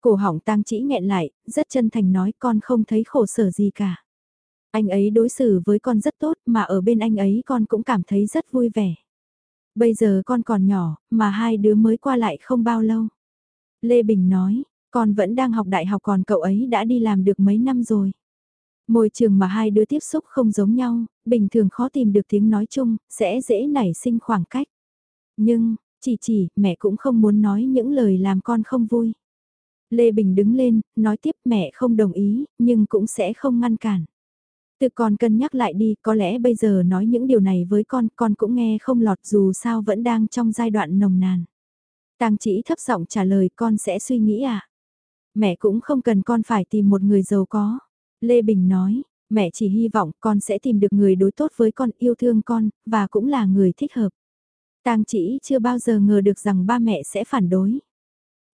Cổ hỏng tang chỉ nghẹn lại, rất chân thành nói con không thấy khổ sở gì cả. Anh ấy đối xử với con rất tốt mà ở bên anh ấy con cũng cảm thấy rất vui vẻ. Bây giờ con còn nhỏ, mà hai đứa mới qua lại không bao lâu. Lê Bình nói, con vẫn đang học đại học còn cậu ấy đã đi làm được mấy năm rồi. Môi trường mà hai đứa tiếp xúc không giống nhau, bình thường khó tìm được tiếng nói chung, sẽ dễ nảy sinh khoảng cách. Nhưng, chỉ chỉ, mẹ cũng không muốn nói những lời làm con không vui. Lê Bình đứng lên, nói tiếp mẹ không đồng ý, nhưng cũng sẽ không ngăn cản. Tự con cân nhắc lại đi, có lẽ bây giờ nói những điều này với con, con cũng nghe không lọt dù sao vẫn đang trong giai đoạn nồng nàn. Tàng chỉ thấp giọng trả lời con sẽ suy nghĩ à? Mẹ cũng không cần con phải tìm một người giàu có. Lê Bình nói, mẹ chỉ hy vọng con sẽ tìm được người đối tốt với con, yêu thương con, và cũng là người thích hợp. Tàng chỉ chưa bao giờ ngờ được rằng ba mẹ sẽ phản đối.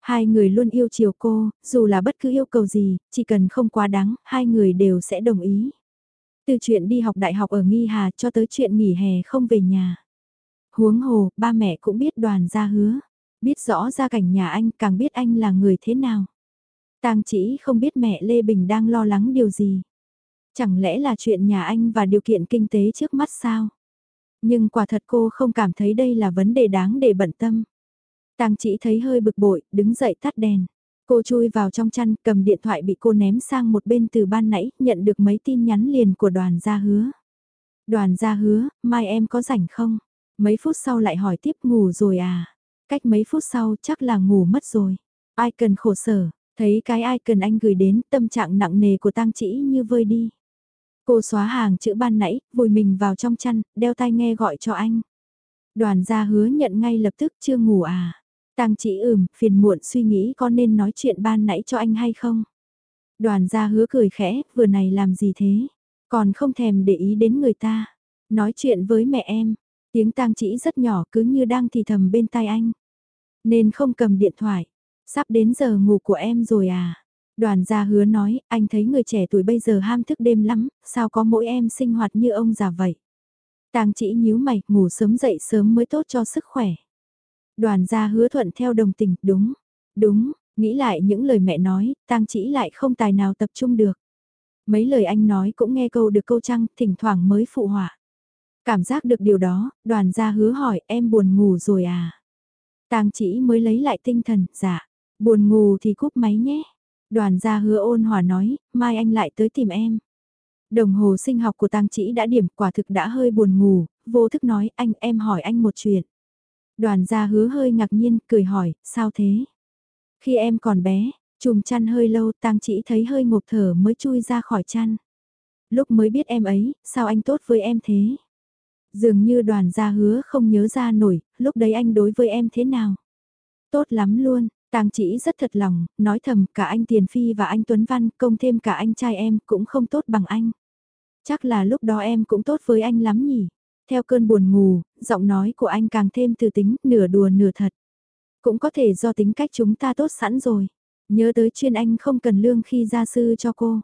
Hai người luôn yêu chiều cô, dù là bất cứ yêu cầu gì, chỉ cần không quá đáng, hai người đều sẽ đồng ý. Từ chuyện đi học đại học ở Nghi Hà cho tới chuyện nghỉ hè không về nhà. Huống hồ, ba mẹ cũng biết đoàn ra hứa. Biết rõ ra cảnh nhà anh càng biết anh là người thế nào. Tang chỉ không biết mẹ Lê Bình đang lo lắng điều gì. Chẳng lẽ là chuyện nhà anh và điều kiện kinh tế trước mắt sao? Nhưng quả thật cô không cảm thấy đây là vấn đề đáng để bận tâm. Tang chỉ thấy hơi bực bội, đứng dậy tắt đèn. Cô chui vào trong chăn, cầm điện thoại bị cô ném sang một bên từ ban nãy, nhận được mấy tin nhắn liền của đoàn gia hứa. Đoàn gia hứa, mai em có rảnh không? Mấy phút sau lại hỏi tiếp ngủ rồi à? Cách mấy phút sau chắc là ngủ mất rồi. Ai cần khổ sở, thấy cái ai cần anh gửi đến tâm trạng nặng nề của tang chỉ như vơi đi. Cô xóa hàng chữ ban nãy, vùi mình vào trong chăn, đeo tai nghe gọi cho anh. Đoàn gia hứa nhận ngay lập tức chưa ngủ à. Tang chỉ ừm, phiền muộn suy nghĩ có nên nói chuyện ban nãy cho anh hay không? Đoàn gia hứa cười khẽ, vừa này làm gì thế? Còn không thèm để ý đến người ta. Nói chuyện với mẹ em, tiếng tang chỉ rất nhỏ cứ như đang thì thầm bên tai anh. Nên không cầm điện thoại. Sắp đến giờ ngủ của em rồi à? Đoàn gia hứa nói, anh thấy người trẻ tuổi bây giờ ham thức đêm lắm, sao có mỗi em sinh hoạt như ông già vậy? Tang chỉ nhíu mày, ngủ sớm dậy sớm mới tốt cho sức khỏe. Đoàn gia hứa thuận theo đồng tình, đúng, đúng, nghĩ lại những lời mẹ nói, tang chỉ lại không tài nào tập trung được. Mấy lời anh nói cũng nghe câu được câu trăng, thỉnh thoảng mới phụ họa. Cảm giác được điều đó, đoàn gia hứa hỏi em buồn ngủ rồi à? Tang chỉ mới lấy lại tinh thần, dạ, buồn ngủ thì cúp máy nhé. Đoàn gia hứa ôn hòa nói, mai anh lại tới tìm em. Đồng hồ sinh học của tang chỉ đã điểm quả thực đã hơi buồn ngủ, vô thức nói anh em hỏi anh một chuyện. Đoàn gia hứa hơi ngạc nhiên, cười hỏi, sao thế? Khi em còn bé, chùm chăn hơi lâu tang chỉ thấy hơi ngộp thở mới chui ra khỏi chăn. Lúc mới biết em ấy, sao anh tốt với em thế? Dường như đoàn gia hứa không nhớ ra nổi, lúc đấy anh đối với em thế nào? Tốt lắm luôn, tang chỉ rất thật lòng, nói thầm cả anh Tiền Phi và anh Tuấn Văn, công thêm cả anh trai em cũng không tốt bằng anh. Chắc là lúc đó em cũng tốt với anh lắm nhỉ? Theo cơn buồn ngủ, giọng nói của anh càng thêm từ tính, nửa đùa nửa thật. Cũng có thể do tính cách chúng ta tốt sẵn rồi. Nhớ tới chuyên anh không cần lương khi gia sư cho cô.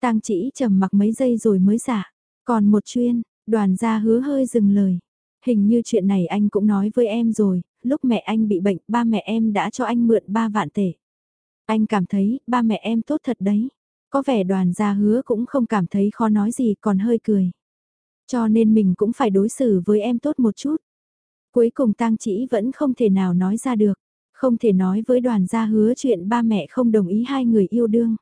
Tang chỉ trầm mặc mấy giây rồi mới giả. Còn một chuyên, đoàn gia hứa hơi dừng lời. Hình như chuyện này anh cũng nói với em rồi, lúc mẹ anh bị bệnh, ba mẹ em đã cho anh mượn ba vạn tệ. Anh cảm thấy, ba mẹ em tốt thật đấy. Có vẻ đoàn gia hứa cũng không cảm thấy khó nói gì còn hơi cười. Cho nên mình cũng phải đối xử với em tốt một chút. Cuối cùng tang chỉ vẫn không thể nào nói ra được. Không thể nói với đoàn gia hứa chuyện ba mẹ không đồng ý hai người yêu đương.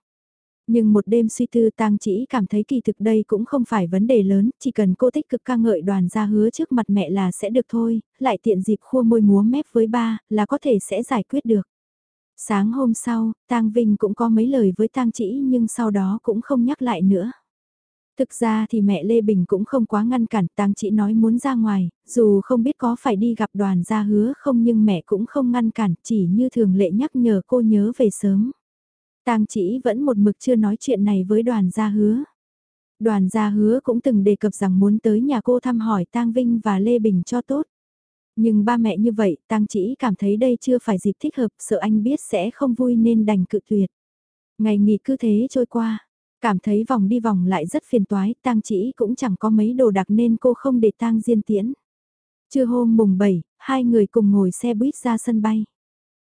Nhưng một đêm suy tư tang chỉ cảm thấy kỳ thực đây cũng không phải vấn đề lớn, chỉ cần cô tích cực ca ngợi đoàn gia hứa trước mặt mẹ là sẽ được thôi, lại tiện dịp khua môi múa mép với ba, là có thể sẽ giải quyết được. Sáng hôm sau, tang Vinh cũng có mấy lời với tang chỉ nhưng sau đó cũng không nhắc lại nữa. Thực ra thì mẹ Lê Bình cũng không quá ngăn cản, tang chỉ nói muốn ra ngoài, dù không biết có phải đi gặp đoàn gia hứa không nhưng mẹ cũng không ngăn cản, chỉ như thường lệ nhắc nhở cô nhớ về sớm. tang chỉ vẫn một mực chưa nói chuyện này với đoàn gia hứa. Đoàn gia hứa cũng từng đề cập rằng muốn tới nhà cô thăm hỏi tang Vinh và Lê Bình cho tốt. Nhưng ba mẹ như vậy, tang chỉ cảm thấy đây chưa phải dịp thích hợp, sợ anh biết sẽ không vui nên đành cự tuyệt. Ngày nghỉ cứ thế trôi qua, cảm thấy vòng đi vòng lại rất phiền toái, tang chỉ cũng chẳng có mấy đồ đặc nên cô không để tang diên tiễn. Trưa hôm mùng 7, hai người cùng ngồi xe buýt ra sân bay.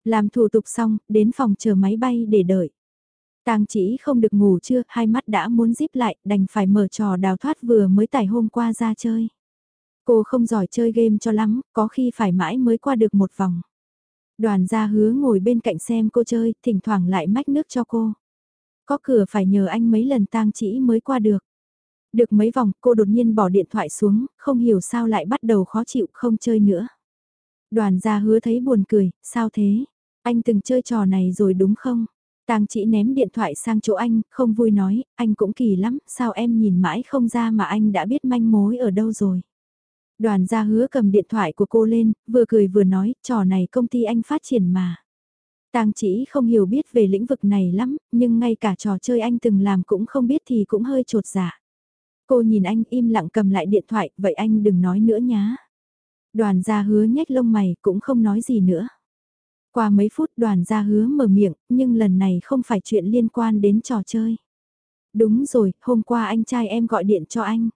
Làm thủ tục xong, đến phòng chờ máy bay để đợi. Tang chỉ không được ngủ chưa, hai mắt đã muốn díp lại, đành phải mở trò đào thoát vừa mới tải hôm qua ra chơi. Cô không giỏi chơi game cho lắm, có khi phải mãi mới qua được một vòng. Đoàn gia hứa ngồi bên cạnh xem cô chơi, thỉnh thoảng lại mách nước cho cô. Có cửa phải nhờ anh mấy lần tang chỉ mới qua được. Được mấy vòng, cô đột nhiên bỏ điện thoại xuống, không hiểu sao lại bắt đầu khó chịu không chơi nữa. Đoàn gia hứa thấy buồn cười, sao thế? Anh từng chơi trò này rồi đúng không? Tang chỉ ném điện thoại sang chỗ anh, không vui nói, anh cũng kỳ lắm, sao em nhìn mãi không ra mà anh đã biết manh mối ở đâu rồi. Đoàn gia hứa cầm điện thoại của cô lên, vừa cười vừa nói, trò này công ty anh phát triển mà. Tang chỉ không hiểu biết về lĩnh vực này lắm, nhưng ngay cả trò chơi anh từng làm cũng không biết thì cũng hơi trột dạ. Cô nhìn anh im lặng cầm lại điện thoại, vậy anh đừng nói nữa nhá. Đoàn gia hứa nhếch lông mày cũng không nói gì nữa. Qua mấy phút đoàn gia hứa mở miệng, nhưng lần này không phải chuyện liên quan đến trò chơi. Đúng rồi, hôm qua anh trai em gọi điện cho anh.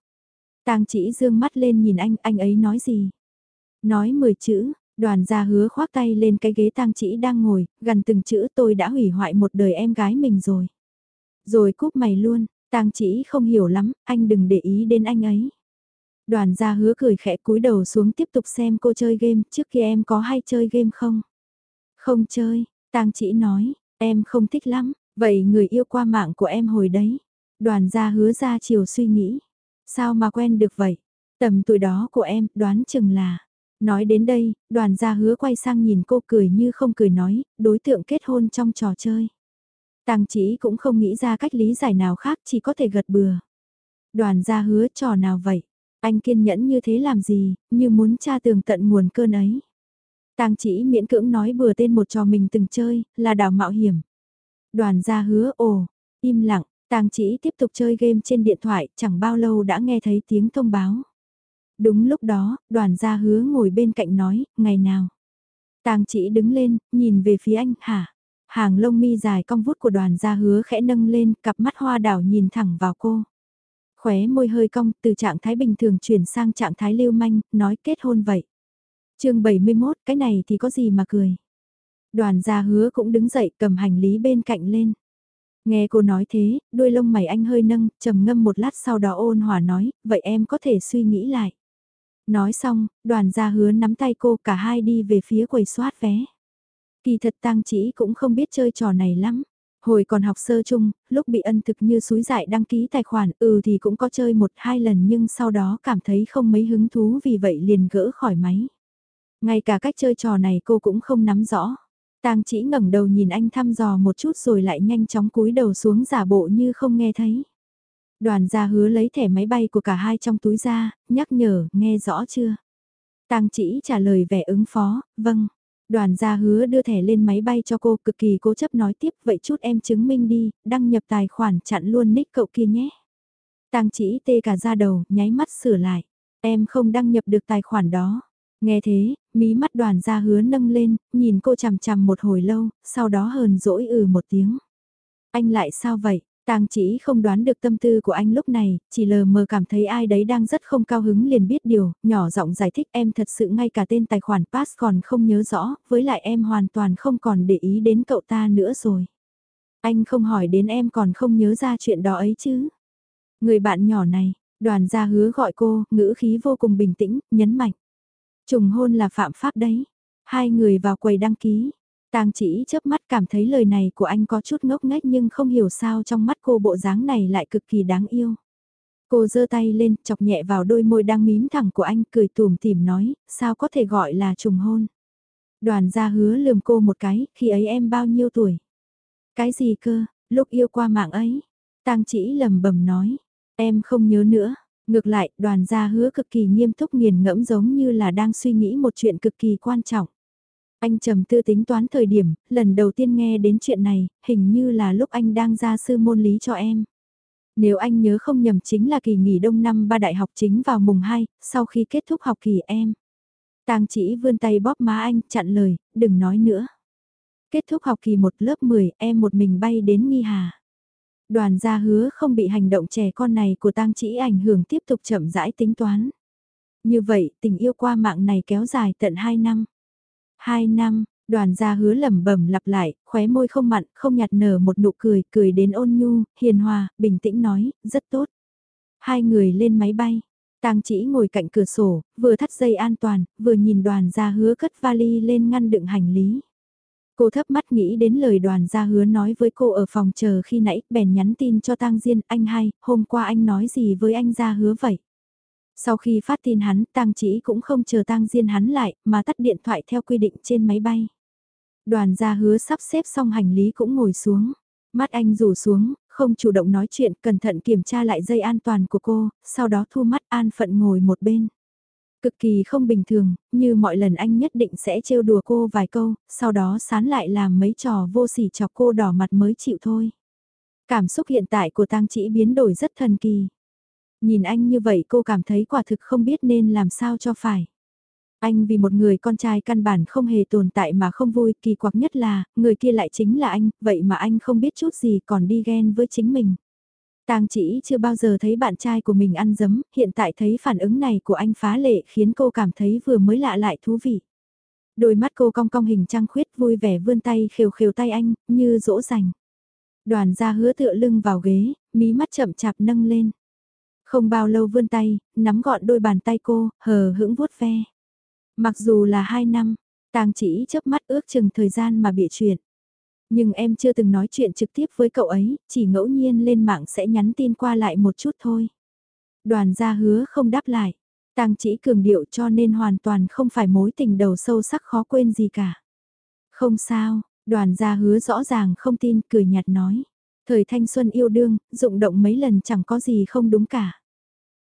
Tang chỉ dương mắt lên nhìn anh, anh ấy nói gì? Nói 10 chữ, đoàn gia hứa khoác tay lên cái ghế tang chỉ đang ngồi, gần từng chữ tôi đã hủy hoại một đời em gái mình rồi. Rồi cúp mày luôn, tang chỉ không hiểu lắm, anh đừng để ý đến anh ấy. Đoàn gia hứa cười khẽ cúi đầu xuống tiếp tục xem cô chơi game, trước kia em có hay chơi game không? Không chơi, tang chỉ nói, em không thích lắm, vậy người yêu qua mạng của em hồi đấy. Đoàn gia hứa ra chiều suy nghĩ, sao mà quen được vậy? Tầm tuổi đó của em, đoán chừng là. Nói đến đây, đoàn gia hứa quay sang nhìn cô cười như không cười nói, đối tượng kết hôn trong trò chơi. Tàng chỉ cũng không nghĩ ra cách lý giải nào khác chỉ có thể gật bừa. Đoàn gia hứa trò nào vậy? Anh kiên nhẫn như thế làm gì, như muốn tra tường tận nguồn cơn ấy. Tàng chỉ miễn cưỡng nói bừa tên một trò mình từng chơi, là đảo mạo hiểm. Đoàn gia hứa ồ, im lặng, Tàng chỉ tiếp tục chơi game trên điện thoại, chẳng bao lâu đã nghe thấy tiếng thông báo. Đúng lúc đó, đoàn gia hứa ngồi bên cạnh nói, ngày nào. Tang chỉ đứng lên, nhìn về phía anh, hả? Hàng lông mi dài cong vút của đoàn gia hứa khẽ nâng lên, cặp mắt hoa đảo nhìn thẳng vào cô. Khóe môi hơi cong, từ trạng thái bình thường chuyển sang trạng thái lưu manh, nói kết hôn vậy chương 71, cái này thì có gì mà cười. Đoàn gia hứa cũng đứng dậy cầm hành lý bên cạnh lên. Nghe cô nói thế, đuôi lông mày anh hơi nâng, trầm ngâm một lát sau đó ôn hòa nói, vậy em có thể suy nghĩ lại. Nói xong, đoàn gia hứa nắm tay cô cả hai đi về phía quầy soát vé. Kỳ thật tang chỉ cũng không biết chơi trò này lắm. Hồi còn học sơ chung, lúc bị ân thực như suối dại đăng ký tài khoản, ừ thì cũng có chơi một hai lần nhưng sau đó cảm thấy không mấy hứng thú vì vậy liền gỡ khỏi máy. Ngay cả cách chơi trò này cô cũng không nắm rõ. Tang chỉ ngẩng đầu nhìn anh thăm dò một chút rồi lại nhanh chóng cúi đầu xuống giả bộ như không nghe thấy. Đoàn gia hứa lấy thẻ máy bay của cả hai trong túi ra, nhắc nhở, nghe rõ chưa? Tang chỉ trả lời vẻ ứng phó, vâng. Đoàn gia hứa đưa thẻ lên máy bay cho cô cực kỳ cố chấp nói tiếp vậy chút em chứng minh đi, đăng nhập tài khoản chặn luôn nick cậu kia nhé. Tang chỉ tê cả ra đầu, nháy mắt sửa lại. Em không đăng nhập được tài khoản đó. Nghe thế, mí mắt đoàn gia hứa nâng lên, nhìn cô chằm chằm một hồi lâu, sau đó hờn dỗi ừ một tiếng. Anh lại sao vậy? Tang chỉ không đoán được tâm tư của anh lúc này, chỉ lờ mờ cảm thấy ai đấy đang rất không cao hứng liền biết điều, nhỏ giọng giải thích em thật sự ngay cả tên tài khoản pass còn không nhớ rõ, với lại em hoàn toàn không còn để ý đến cậu ta nữa rồi. Anh không hỏi đến em còn không nhớ ra chuyện đó ấy chứ. Người bạn nhỏ này, đoàn gia hứa gọi cô, ngữ khí vô cùng bình tĩnh, nhấn mạnh. Trùng hôn là phạm pháp đấy. Hai người vào quầy đăng ký. Tang chỉ chớp mắt cảm thấy lời này của anh có chút ngốc nghếch nhưng không hiểu sao trong mắt cô bộ dáng này lại cực kỳ đáng yêu. Cô giơ tay lên, chọc nhẹ vào đôi môi đang mím thẳng của anh, cười tùm tỉm nói, sao có thể gọi là trùng hôn. Đoàn gia hứa lườm cô một cái, khi ấy em bao nhiêu tuổi? Cái gì cơ, lúc yêu qua mạng ấy? Tang chỉ lầm bầm nói, em không nhớ nữa. Ngược lại, đoàn gia hứa cực kỳ nghiêm túc nghiền ngẫm giống như là đang suy nghĩ một chuyện cực kỳ quan trọng. Anh trầm tư tính toán thời điểm, lần đầu tiên nghe đến chuyện này, hình như là lúc anh đang ra sư môn lý cho em. Nếu anh nhớ không nhầm chính là kỳ nghỉ đông năm ba đại học chính vào mùng 2, sau khi kết thúc học kỳ em. Tang chỉ vươn tay bóp má anh, chặn lời, đừng nói nữa. Kết thúc học kỳ 1 lớp 10, em một mình bay đến Nghi Hà. Đoàn gia hứa không bị hành động trẻ con này của tang chỉ ảnh hưởng tiếp tục chậm rãi tính toán. Như vậy, tình yêu qua mạng này kéo dài tận 2 năm hai năm, đoàn gia hứa lẩm bẩm lặp lại, khóe môi không mặn, không nhạt nở một nụ cười, cười đến ôn nhu, hiền hòa, bình tĩnh nói, rất tốt. Hai người lên máy bay. Tang chỉ ngồi cạnh cửa sổ, vừa thắt dây an toàn, vừa nhìn đoàn gia hứa cất vali lên ngăn đựng hành lý. Cô thấp mắt nghĩ đến lời đoàn gia hứa nói với cô ở phòng chờ khi nãy, bèn nhắn tin cho Tang Diên, anh hai, hôm qua anh nói gì với anh gia hứa vậy? Sau khi phát tin hắn, Tang chỉ cũng không chờ Tang Diên hắn lại, mà tắt điện thoại theo quy định trên máy bay. Đoàn gia hứa sắp xếp xong hành lý cũng ngồi xuống. Mắt anh rủ xuống, không chủ động nói chuyện, cẩn thận kiểm tra lại dây an toàn của cô, sau đó thu mắt an phận ngồi một bên. Cực kỳ không bình thường, như mọi lần anh nhất định sẽ trêu đùa cô vài câu, sau đó sán lại làm mấy trò vô sỉ chọc cô đỏ mặt mới chịu thôi. Cảm xúc hiện tại của tang chỉ biến đổi rất thần kỳ. Nhìn anh như vậy cô cảm thấy quả thực không biết nên làm sao cho phải. Anh vì một người con trai căn bản không hề tồn tại mà không vui, kỳ quặc nhất là, người kia lại chính là anh, vậy mà anh không biết chút gì còn đi ghen với chính mình. Tang chỉ chưa bao giờ thấy bạn trai của mình ăn dấm, hiện tại thấy phản ứng này của anh phá lệ khiến cô cảm thấy vừa mới lạ lại thú vị. Đôi mắt cô cong cong hình trăng khuyết vui vẻ vươn tay khều khều tay anh, như dỗ dành. Đoàn ra hứa tựa lưng vào ghế, mí mắt chậm chạp nâng lên. Không bao lâu vươn tay, nắm gọn đôi bàn tay cô, hờ hững vuốt ve. Mặc dù là hai năm, tang chỉ chớp mắt ước chừng thời gian mà bị chuyện. Nhưng em chưa từng nói chuyện trực tiếp với cậu ấy, chỉ ngẫu nhiên lên mạng sẽ nhắn tin qua lại một chút thôi. Đoàn gia hứa không đáp lại. Tang chỉ cường điệu cho nên hoàn toàn không phải mối tình đầu sâu sắc khó quên gì cả. Không sao, đoàn gia hứa rõ ràng không tin, cười nhạt nói. Thời thanh xuân yêu đương, dụng động mấy lần chẳng có gì không đúng cả.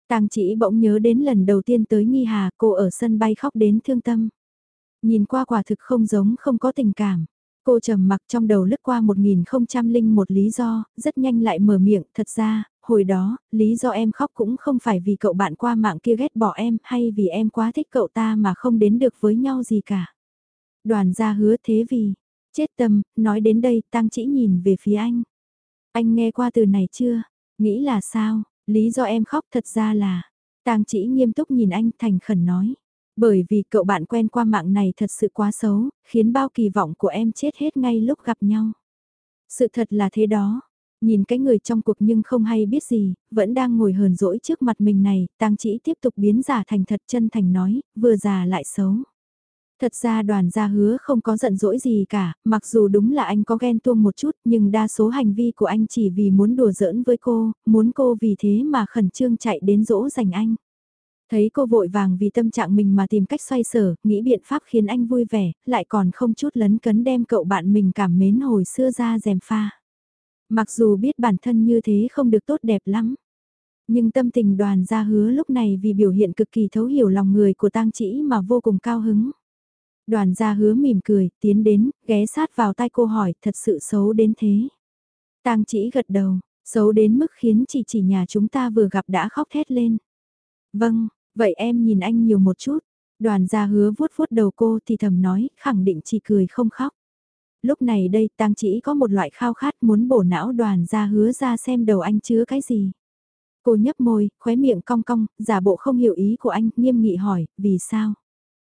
Tang chỉ bỗng nhớ đến lần đầu tiên tới Nghi Hà, cô ở sân bay khóc đến thương tâm. Nhìn qua quả thực không giống không có tình cảm. Cô trầm mặc trong đầu lướt qua một nghìn không trăm linh một lý do, rất nhanh lại mở miệng, thật ra, hồi đó, lý do em khóc cũng không phải vì cậu bạn qua mạng kia ghét bỏ em hay vì em quá thích cậu ta mà không đến được với nhau gì cả. Đoàn gia hứa thế vì, chết tâm, nói đến đây Tang chỉ nhìn về phía anh. Anh nghe qua từ này chưa? Nghĩ là sao? Lý do em khóc thật ra là, tang chỉ nghiêm túc nhìn anh thành khẩn nói. Bởi vì cậu bạn quen qua mạng này thật sự quá xấu, khiến bao kỳ vọng của em chết hết ngay lúc gặp nhau. Sự thật là thế đó. Nhìn cái người trong cuộc nhưng không hay biết gì, vẫn đang ngồi hờn dỗi trước mặt mình này, tang chỉ tiếp tục biến giả thành thật chân thành nói, vừa già lại xấu. Thật ra đoàn gia hứa không có giận dỗi gì cả, mặc dù đúng là anh có ghen tuông một chút nhưng đa số hành vi của anh chỉ vì muốn đùa giỡn với cô, muốn cô vì thế mà khẩn trương chạy đến dỗ dành anh. Thấy cô vội vàng vì tâm trạng mình mà tìm cách xoay sở, nghĩ biện pháp khiến anh vui vẻ, lại còn không chút lấn cấn đem cậu bạn mình cảm mến hồi xưa ra dèm pha. Mặc dù biết bản thân như thế không được tốt đẹp lắm. Nhưng tâm tình đoàn gia hứa lúc này vì biểu hiện cực kỳ thấu hiểu lòng người của tang chỉ mà vô cùng cao hứng. Đoàn gia hứa mỉm cười, tiến đến, ghé sát vào tai cô hỏi, thật sự xấu đến thế. Tang chỉ gật đầu, xấu đến mức khiến chỉ chỉ nhà chúng ta vừa gặp đã khóc thét lên. Vâng, vậy em nhìn anh nhiều một chút. Đoàn gia hứa vuốt vuốt đầu cô thì thầm nói, khẳng định chỉ cười không khóc. Lúc này đây tang chỉ có một loại khao khát muốn bổ não đoàn gia hứa ra xem đầu anh chứa cái gì. Cô nhấp môi, khóe miệng cong cong, giả bộ không hiểu ý của anh, nghiêm nghị hỏi, vì sao?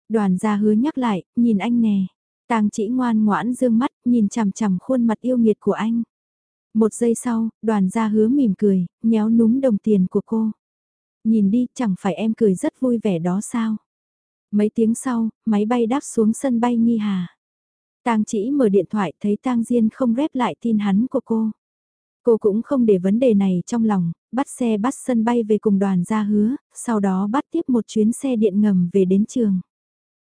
Đoàn gia hứa nhắc lại, nhìn anh nè. Tang chỉ ngoan ngoãn dương mắt, nhìn chằm chằm khuôn mặt yêu nghiệt của anh. Một giây sau, đoàn gia hứa mỉm cười, nhéo núm đồng tiền của cô. Nhìn đi, chẳng phải em cười rất vui vẻ đó sao? Mấy tiếng sau, máy bay đáp xuống sân bay Nghi Hà. Tang chỉ mở điện thoại thấy Tang Diên không rep lại tin hắn của cô. Cô cũng không để vấn đề này trong lòng, bắt xe bắt sân bay về cùng đoàn gia hứa, sau đó bắt tiếp một chuyến xe điện ngầm về đến trường.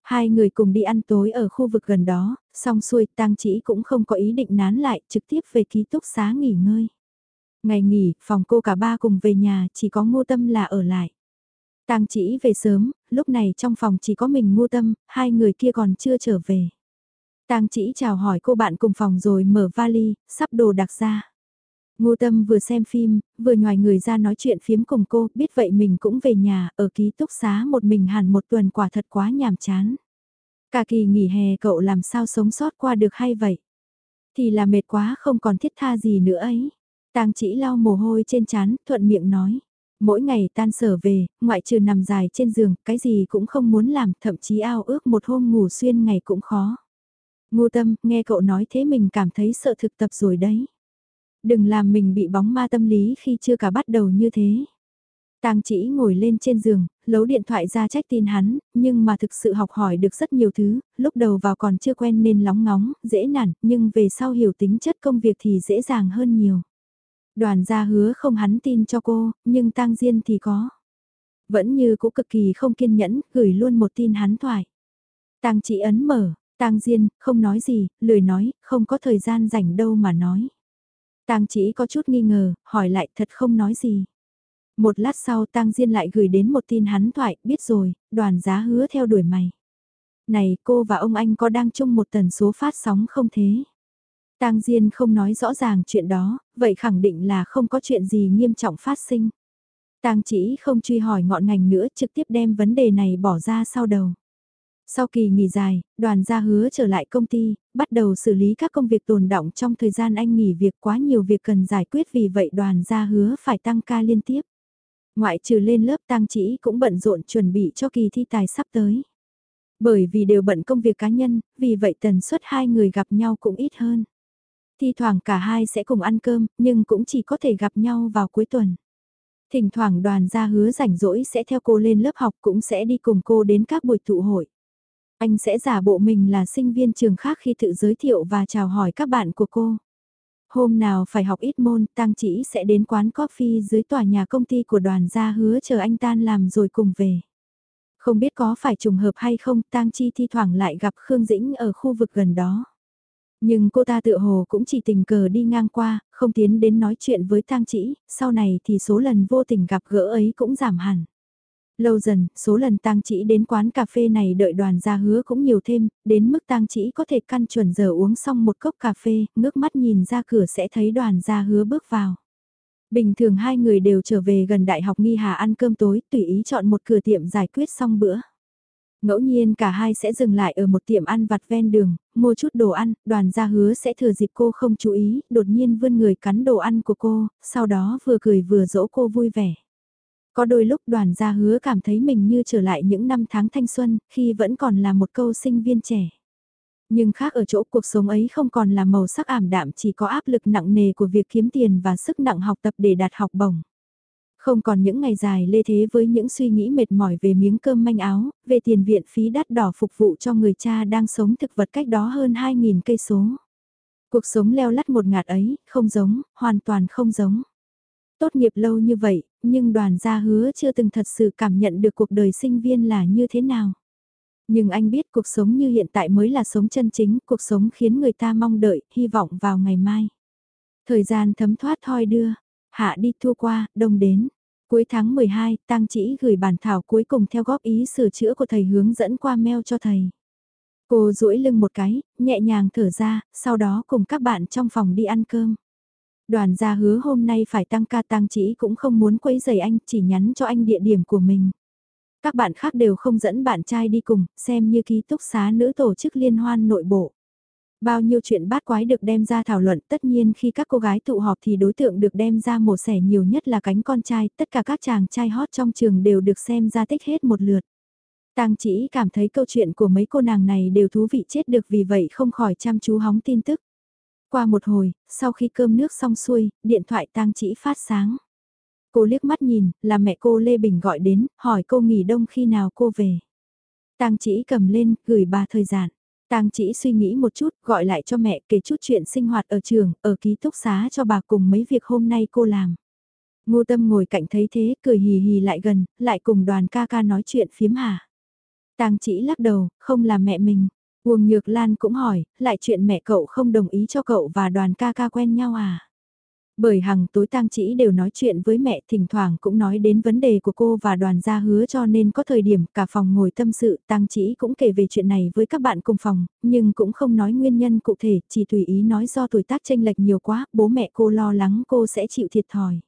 Hai người cùng đi ăn tối ở khu vực gần đó, xong xuôi tang chỉ cũng không có ý định nán lại, trực tiếp về ký túc xá nghỉ ngơi. Ngày nghỉ, phòng cô cả ba cùng về nhà, chỉ có ngô tâm là ở lại. Tang chỉ về sớm, lúc này trong phòng chỉ có mình ngô tâm, hai người kia còn chưa trở về. Tang chỉ chào hỏi cô bạn cùng phòng rồi mở vali, sắp đồ đặc ra. Ngô Tâm vừa xem phim, vừa ngoài người ra nói chuyện phiếm cùng cô, biết vậy mình cũng về nhà, ở ký túc xá một mình hẳn một tuần quả thật quá nhàm chán. Cả kỳ nghỉ hè cậu làm sao sống sót qua được hay vậy? Thì là mệt quá không còn thiết tha gì nữa ấy. Tang chỉ lau mồ hôi trên chán thuận miệng nói. Mỗi ngày tan sở về, ngoại trừ nằm dài trên giường, cái gì cũng không muốn làm, thậm chí ao ước một hôm ngủ xuyên ngày cũng khó. Ngô tâm, nghe cậu nói thế mình cảm thấy sợ thực tập rồi đấy. Đừng làm mình bị bóng ma tâm lý khi chưa cả bắt đầu như thế. Tang chỉ ngồi lên trên giường, lấu điện thoại ra trách tin hắn, nhưng mà thực sự học hỏi được rất nhiều thứ, lúc đầu vào còn chưa quen nên lóng ngóng, dễ nản, nhưng về sau hiểu tính chất công việc thì dễ dàng hơn nhiều. Đoàn gia hứa không hắn tin cho cô, nhưng tang Diên thì có. Vẫn như cũ cực kỳ không kiên nhẫn, gửi luôn một tin hắn thoại. Tang chỉ ấn mở, tang Diên, không nói gì, lười nói, không có thời gian rảnh đâu mà nói. Tang chỉ có chút nghi ngờ, hỏi lại thật không nói gì. Một lát sau Tang Diên lại gửi đến một tin hắn thoại, biết rồi, đoàn giá hứa theo đuổi mày. Này cô và ông anh có đang chung một tần số phát sóng không thế? Tang Diên không nói rõ ràng chuyện đó, vậy khẳng định là không có chuyện gì nghiêm trọng phát sinh. Tang chỉ không truy hỏi ngọn ngành nữa trực tiếp đem vấn đề này bỏ ra sau đầu. Sau kỳ nghỉ dài, đoàn gia hứa trở lại công ty, bắt đầu xử lý các công việc tồn động trong thời gian anh nghỉ việc quá nhiều việc cần giải quyết vì vậy đoàn gia hứa phải tăng ca liên tiếp. Ngoại trừ lên lớp tăng chỉ cũng bận rộn chuẩn bị cho kỳ thi tài sắp tới. Bởi vì đều bận công việc cá nhân, vì vậy tần suất hai người gặp nhau cũng ít hơn. Thi thoảng cả hai sẽ cùng ăn cơm, nhưng cũng chỉ có thể gặp nhau vào cuối tuần. Thỉnh thoảng đoàn gia hứa rảnh rỗi sẽ theo cô lên lớp học cũng sẽ đi cùng cô đến các buổi tụ hội. Anh sẽ giả bộ mình là sinh viên trường khác khi tự giới thiệu và chào hỏi các bạn của cô. Hôm nào phải học ít môn, Tang Chỉ sẽ đến quán coffee dưới tòa nhà công ty của đoàn gia hứa chờ anh tan làm rồi cùng về. Không biết có phải trùng hợp hay không, Tang Chi thi thoảng lại gặp Khương Dĩnh ở khu vực gần đó. Nhưng cô ta tựa hồ cũng chỉ tình cờ đi ngang qua, không tiến đến nói chuyện với Tang Chỉ, sau này thì số lần vô tình gặp gỡ ấy cũng giảm hẳn. Lâu dần, số lần tang chỉ đến quán cà phê này đợi đoàn ra hứa cũng nhiều thêm, đến mức tang chỉ có thể căn chuẩn giờ uống xong một cốc cà phê, ngước mắt nhìn ra cửa sẽ thấy đoàn ra hứa bước vào. Bình thường hai người đều trở về gần đại học nghi hà ăn cơm tối, tùy ý chọn một cửa tiệm giải quyết xong bữa. Ngẫu nhiên cả hai sẽ dừng lại ở một tiệm ăn vặt ven đường, mua chút đồ ăn, đoàn gia hứa sẽ thừa dịp cô không chú ý, đột nhiên vươn người cắn đồ ăn của cô, sau đó vừa cười vừa dỗ cô vui vẻ. Có đôi lúc đoàn gia hứa cảm thấy mình như trở lại những năm tháng thanh xuân, khi vẫn còn là một câu sinh viên trẻ. Nhưng khác ở chỗ cuộc sống ấy không còn là màu sắc ảm đạm chỉ có áp lực nặng nề của việc kiếm tiền và sức nặng học tập để đạt học bổng. Không còn những ngày dài lê thế với những suy nghĩ mệt mỏi về miếng cơm manh áo, về tiền viện phí đắt đỏ phục vụ cho người cha đang sống thực vật cách đó hơn 2.000 cây số. Cuộc sống leo lắt một ngạt ấy, không giống, hoàn toàn không giống. Tốt nghiệp lâu như vậy, nhưng đoàn gia hứa chưa từng thật sự cảm nhận được cuộc đời sinh viên là như thế nào. Nhưng anh biết cuộc sống như hiện tại mới là sống chân chính, cuộc sống khiến người ta mong đợi, hy vọng vào ngày mai. Thời gian thấm thoát thoi đưa, hạ đi thua qua, đông đến. Cuối tháng 12, Tăng Chỉ gửi bản thảo cuối cùng theo góp ý sửa chữa của thầy hướng dẫn qua mail cho thầy. Cô duỗi lưng một cái, nhẹ nhàng thở ra, sau đó cùng các bạn trong phòng đi ăn cơm. Đoàn gia hứa hôm nay phải tăng ca tăng chỉ cũng không muốn quấy giày anh, chỉ nhắn cho anh địa điểm của mình. Các bạn khác đều không dẫn bạn trai đi cùng, xem như ký túc xá nữ tổ chức liên hoan nội bộ. Bao nhiêu chuyện bát quái được đem ra thảo luận tất nhiên khi các cô gái tụ họp thì đối tượng được đem ra mổ xẻ nhiều nhất là cánh con trai, tất cả các chàng trai hot trong trường đều được xem ra tích hết một lượt. Tang chỉ cảm thấy câu chuyện của mấy cô nàng này đều thú vị chết được vì vậy không khỏi chăm chú hóng tin tức. Qua một hồi, sau khi cơm nước xong xuôi, điện thoại tang chỉ phát sáng. Cô liếc mắt nhìn, là mẹ cô Lê Bình gọi đến, hỏi cô nghỉ đông khi nào cô về. Tang chỉ cầm lên, gửi bà thời gian. Tang chỉ suy nghĩ một chút, gọi lại cho mẹ kể chút chuyện sinh hoạt ở trường, ở ký túc xá cho bà cùng mấy việc hôm nay cô làm. Ngô Tâm ngồi cạnh thấy thế, cười hì hì lại gần, lại cùng đoàn ca ca nói chuyện phiếm hà. Tang chỉ lắc đầu, không là mẹ mình. Uông Nhược Lan cũng hỏi, lại chuyện mẹ cậu không đồng ý cho cậu và đoàn ca ca quen nhau à? Bởi hằng tối tang chỉ đều nói chuyện với mẹ thỉnh thoảng cũng nói đến vấn đề của cô và đoàn gia hứa cho nên có thời điểm cả phòng ngồi tâm sự tang chỉ cũng kể về chuyện này với các bạn cùng phòng, nhưng cũng không nói nguyên nhân cụ thể, chỉ tùy ý nói do tuổi tác tranh lệch nhiều quá, bố mẹ cô lo lắng cô sẽ chịu thiệt thòi.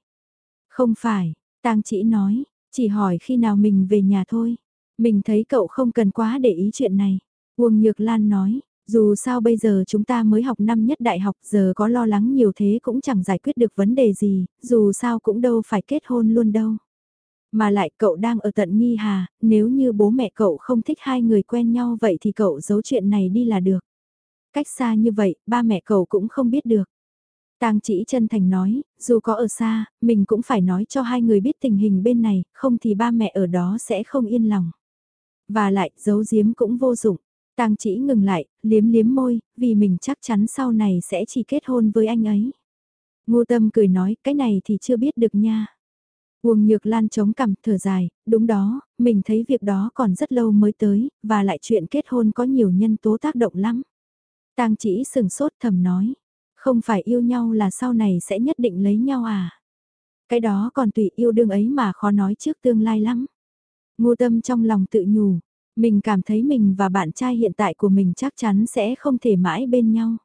Không phải, tang chỉ nói, chỉ hỏi khi nào mình về nhà thôi. Mình thấy cậu không cần quá để ý chuyện này. Uông Nhược Lan nói, dù sao bây giờ chúng ta mới học năm nhất đại học giờ có lo lắng nhiều thế cũng chẳng giải quyết được vấn đề gì, dù sao cũng đâu phải kết hôn luôn đâu. Mà lại cậu đang ở tận nghi hà, nếu như bố mẹ cậu không thích hai người quen nhau vậy thì cậu giấu chuyện này đi là được. Cách xa như vậy, ba mẹ cậu cũng không biết được. Tang chỉ chân thành nói, dù có ở xa, mình cũng phải nói cho hai người biết tình hình bên này, không thì ba mẹ ở đó sẽ không yên lòng. Và lại, giấu giếm cũng vô dụng. Tang chỉ ngừng lại, liếm liếm môi, vì mình chắc chắn sau này sẽ chỉ kết hôn với anh ấy. Ngô tâm cười nói, cái này thì chưa biết được nha. Uông Nhược Lan chống cằm thở dài, đúng đó, mình thấy việc đó còn rất lâu mới tới, và lại chuyện kết hôn có nhiều nhân tố tác động lắm. Tang chỉ sừng sốt thầm nói, không phải yêu nhau là sau này sẽ nhất định lấy nhau à. Cái đó còn tùy yêu đương ấy mà khó nói trước tương lai lắm. Ngô tâm trong lòng tự nhủ, mình cảm thấy mình và bạn trai hiện tại của mình chắc chắn sẽ không thể mãi bên nhau.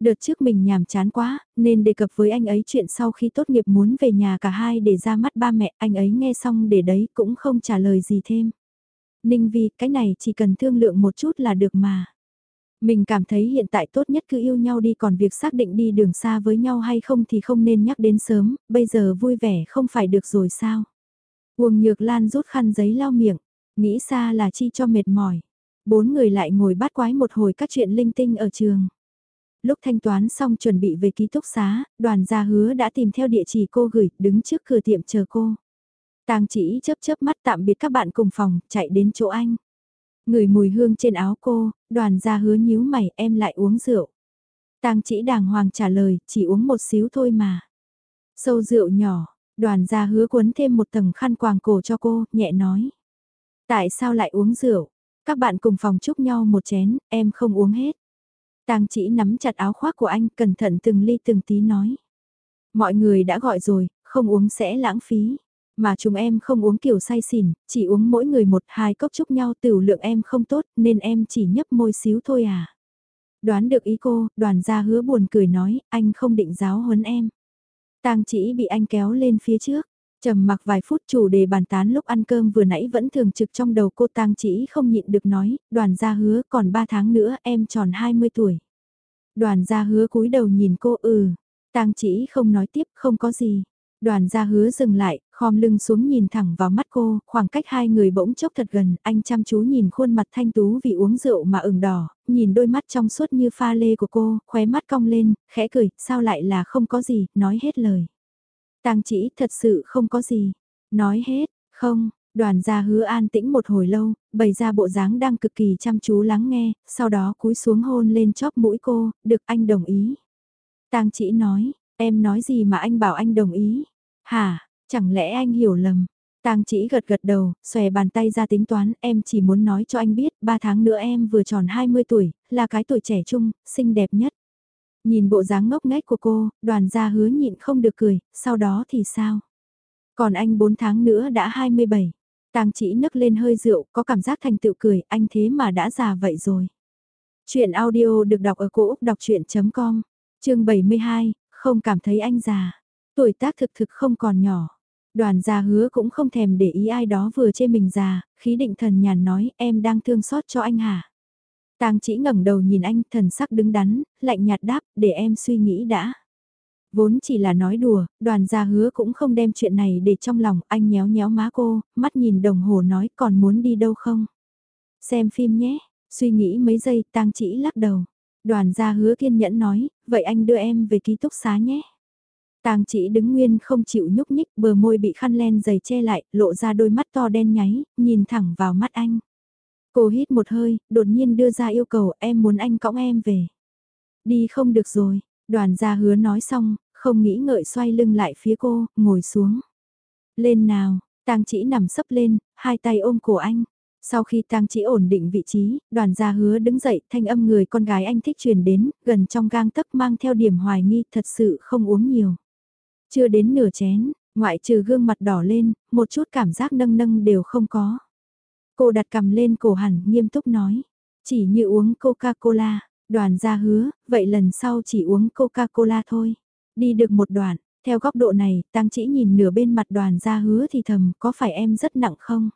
Đợt trước mình nhàm chán quá, nên đề cập với anh ấy chuyện sau khi tốt nghiệp muốn về nhà cả hai để ra mắt ba mẹ, anh ấy nghe xong để đấy cũng không trả lời gì thêm. Ninh Vi, cái này chỉ cần thương lượng một chút là được mà. Mình cảm thấy hiện tại tốt nhất cứ yêu nhau đi còn việc xác định đi đường xa với nhau hay không thì không nên nhắc đến sớm, bây giờ vui vẻ không phải được rồi sao. Uông Nhược Lan rút khăn giấy lau miệng, nghĩ xa là chi cho mệt mỏi. Bốn người lại ngồi bát quái một hồi các chuyện linh tinh ở trường. Lúc thanh toán xong chuẩn bị về ký túc xá, đoàn gia hứa đã tìm theo địa chỉ cô gửi, đứng trước cửa tiệm chờ cô. Tang chỉ chớp chớp mắt tạm biệt các bạn cùng phòng, chạy đến chỗ anh. Người mùi hương trên áo cô, đoàn gia hứa nhíu mày em lại uống rượu. Tang chỉ đàng hoàng trả lời, chỉ uống một xíu thôi mà. Sâu rượu nhỏ, đoàn gia hứa cuốn thêm một tầng khăn quàng cổ cho cô, nhẹ nói. Tại sao lại uống rượu? Các bạn cùng phòng chúc nhau một chén, em không uống hết. Tang chỉ nắm chặt áo khoác của anh, cẩn thận từng ly từng tí nói. Mọi người đã gọi rồi, không uống sẽ lãng phí. Mà chúng em không uống kiểu say xỉn, chỉ uống mỗi người một hai cốc chúc nhau tiểu lượng em không tốt nên em chỉ nhấp môi xíu thôi à. Đoán được ý cô, đoàn gia hứa buồn cười nói, anh không định giáo huấn em. Tang chỉ bị anh kéo lên phía trước. Trầm mặc vài phút chủ đề bàn tán lúc ăn cơm vừa nãy vẫn thường trực trong đầu cô tang chỉ không nhịn được nói, đoàn gia hứa còn 3 tháng nữa em tròn 20 tuổi. Đoàn gia hứa cúi đầu nhìn cô ừ, tang chỉ không nói tiếp không có gì. Đoàn gia hứa dừng lại, khom lưng xuống nhìn thẳng vào mắt cô, khoảng cách hai người bỗng chốc thật gần, anh chăm chú nhìn khuôn mặt thanh tú vì uống rượu mà ửng đỏ, nhìn đôi mắt trong suốt như pha lê của cô, khóe mắt cong lên, khẽ cười, sao lại là không có gì, nói hết lời. Tang chỉ thật sự không có gì. Nói hết, không, đoàn gia hứa an tĩnh một hồi lâu, bày ra bộ dáng đang cực kỳ chăm chú lắng nghe, sau đó cúi xuống hôn lên chóp mũi cô, được anh đồng ý. Tang chỉ nói, em nói gì mà anh bảo anh đồng ý? Hả, chẳng lẽ anh hiểu lầm? Tang chỉ gật gật đầu, xòe bàn tay ra tính toán, em chỉ muốn nói cho anh biết, 3 tháng nữa em vừa tròn 20 tuổi, là cái tuổi trẻ trung, xinh đẹp nhất. Nhìn bộ dáng ngốc nghếch của cô, đoàn gia hứa nhịn không được cười, sau đó thì sao? Còn anh 4 tháng nữa đã 27. Tang chỉ nấc lên hơi rượu, có cảm giác thành tựu cười, anh thế mà đã già vậy rồi. Chuyện audio được đọc ở cổ Úc đọc chuyện.com, chương 72, không cảm thấy anh già. Tuổi tác thực thực không còn nhỏ. Đoàn gia hứa cũng không thèm để ý ai đó vừa chê mình già, khí định thần nhàn nói em đang thương xót cho anh hả? Tang chỉ ngẩng đầu nhìn anh thần sắc đứng đắn, lạnh nhạt đáp, để em suy nghĩ đã. Vốn chỉ là nói đùa, đoàn gia hứa cũng không đem chuyện này để trong lòng, anh nhéo nhéo má cô, mắt nhìn đồng hồ nói còn muốn đi đâu không? Xem phim nhé, suy nghĩ mấy giây, tang chỉ lắc đầu. Đoàn gia hứa kiên nhẫn nói, vậy anh đưa em về ký túc xá nhé. Tang chỉ đứng nguyên không chịu nhúc nhích, bờ môi bị khăn len dày che lại, lộ ra đôi mắt to đen nháy, nhìn thẳng vào mắt anh. Cô hít một hơi, đột nhiên đưa ra yêu cầu em muốn anh cõng em về. Đi không được rồi, đoàn gia hứa nói xong, không nghĩ ngợi xoay lưng lại phía cô, ngồi xuống. Lên nào, tang chỉ nằm sấp lên, hai tay ôm cổ anh. Sau khi tang chỉ ổn định vị trí, đoàn gia hứa đứng dậy, thanh âm người con gái anh thích truyền đến, gần trong gang tấc mang theo điểm hoài nghi, thật sự không uống nhiều. Chưa đến nửa chén, ngoại trừ gương mặt đỏ lên, một chút cảm giác nâng nâng đều không có. Cô đặt cầm lên cổ hẳn, nghiêm túc nói. Chỉ như uống Coca-Cola, đoàn ra hứa, vậy lần sau chỉ uống Coca-Cola thôi. Đi được một đoạn, theo góc độ này, tăng chỉ nhìn nửa bên mặt đoàn ra hứa thì thầm, có phải em rất nặng không?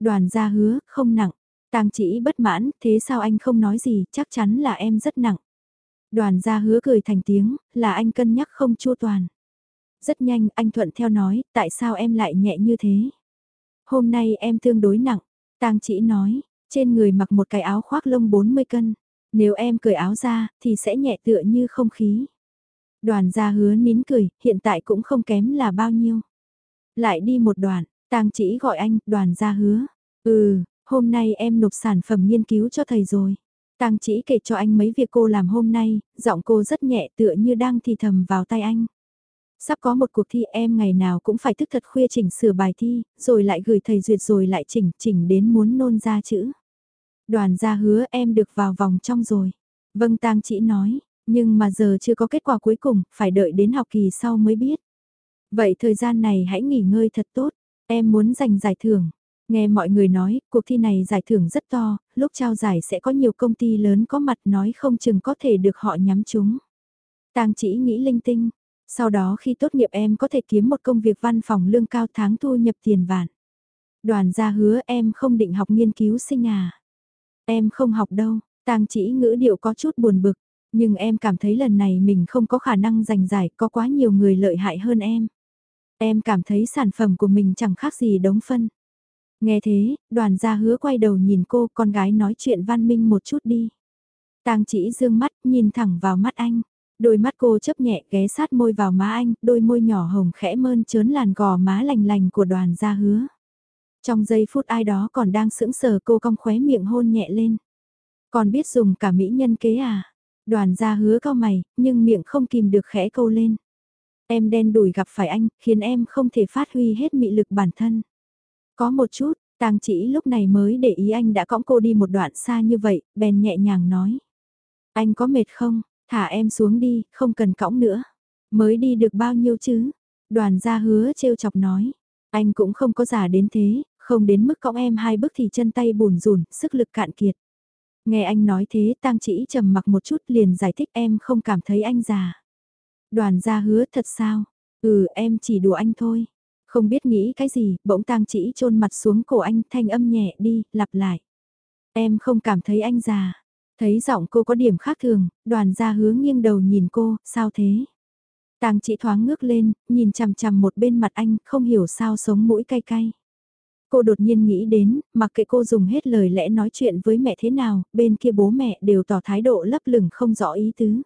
Đoàn ra hứa, không nặng. Tang chỉ bất mãn, thế sao anh không nói gì, chắc chắn là em rất nặng. Đoàn gia hứa cười thành tiếng, là anh cân nhắc không chua toàn. Rất nhanh, anh thuận theo nói, tại sao em lại nhẹ như thế? Hôm nay em tương đối nặng, Tang chỉ nói, trên người mặc một cái áo khoác lông 40 cân. Nếu em cởi áo ra, thì sẽ nhẹ tựa như không khí. Đoàn gia hứa nín cười, hiện tại cũng không kém là bao nhiêu. Lại đi một đoạn, tang chỉ gọi anh, đoàn gia hứa. Ừ, hôm nay em nộp sản phẩm nghiên cứu cho thầy rồi. Tang chỉ kể cho anh mấy việc cô làm hôm nay, giọng cô rất nhẹ tựa như đang thì thầm vào tay anh. Sắp có một cuộc thi em ngày nào cũng phải thức thật khuya chỉnh sửa bài thi, rồi lại gửi thầy duyệt rồi lại chỉnh, chỉnh đến muốn nôn ra chữ. Đoàn gia hứa em được vào vòng trong rồi. Vâng tang chỉ nói, nhưng mà giờ chưa có kết quả cuối cùng, phải đợi đến học kỳ sau mới biết. Vậy thời gian này hãy nghỉ ngơi thật tốt, em muốn giành giải thưởng. Nghe mọi người nói, cuộc thi này giải thưởng rất to, lúc trao giải sẽ có nhiều công ty lớn có mặt nói không chừng có thể được họ nhắm chúng. Tang chỉ nghĩ linh tinh, sau đó khi tốt nghiệp em có thể kiếm một công việc văn phòng lương cao tháng thu nhập tiền vạn. Đoàn gia hứa em không định học nghiên cứu sinh à. Em không học đâu, tang chỉ ngữ điệu có chút buồn bực, nhưng em cảm thấy lần này mình không có khả năng giành giải, có quá nhiều người lợi hại hơn em. Em cảm thấy sản phẩm của mình chẳng khác gì đống phân. Nghe thế, đoàn gia hứa quay đầu nhìn cô, con gái nói chuyện văn minh một chút đi. Tang chỉ dương mắt, nhìn thẳng vào mắt anh. Đôi mắt cô chấp nhẹ ghé sát môi vào má anh, đôi môi nhỏ hồng khẽ mơn trớn làn gò má lành lành của đoàn gia hứa. Trong giây phút ai đó còn đang sững sờ cô cong khóe miệng hôn nhẹ lên. Còn biết dùng cả mỹ nhân kế à? Đoàn gia hứa cao mày, nhưng miệng không kìm được khẽ câu lên. Em đen đùi gặp phải anh, khiến em không thể phát huy hết mị lực bản thân. Có một chút, tang chỉ lúc này mới để ý anh đã cõng cô đi một đoạn xa như vậy, bèn nhẹ nhàng nói. Anh có mệt không? Thả em xuống đi, không cần cõng nữa. Mới đi được bao nhiêu chứ? Đoàn gia hứa trêu chọc nói. Anh cũng không có giả đến thế, không đến mức cõng em hai bước thì chân tay bùn rùn, sức lực cạn kiệt. Nghe anh nói thế tang chỉ trầm mặc một chút liền giải thích em không cảm thấy anh già. Đoàn gia hứa thật sao? Ừ em chỉ đùa anh thôi. Không biết nghĩ cái gì, bỗng tang chỉ chôn mặt xuống cổ anh thanh âm nhẹ đi, lặp lại. Em không cảm thấy anh già. Thấy giọng cô có điểm khác thường, đoàn gia hứa nghiêng đầu nhìn cô, sao thế? Tàng chỉ thoáng ngước lên, nhìn chằm chằm một bên mặt anh, không hiểu sao sống mũi cay cay. Cô đột nhiên nghĩ đến, mặc kệ cô dùng hết lời lẽ nói chuyện với mẹ thế nào, bên kia bố mẹ đều tỏ thái độ lấp lửng không rõ ý tứ.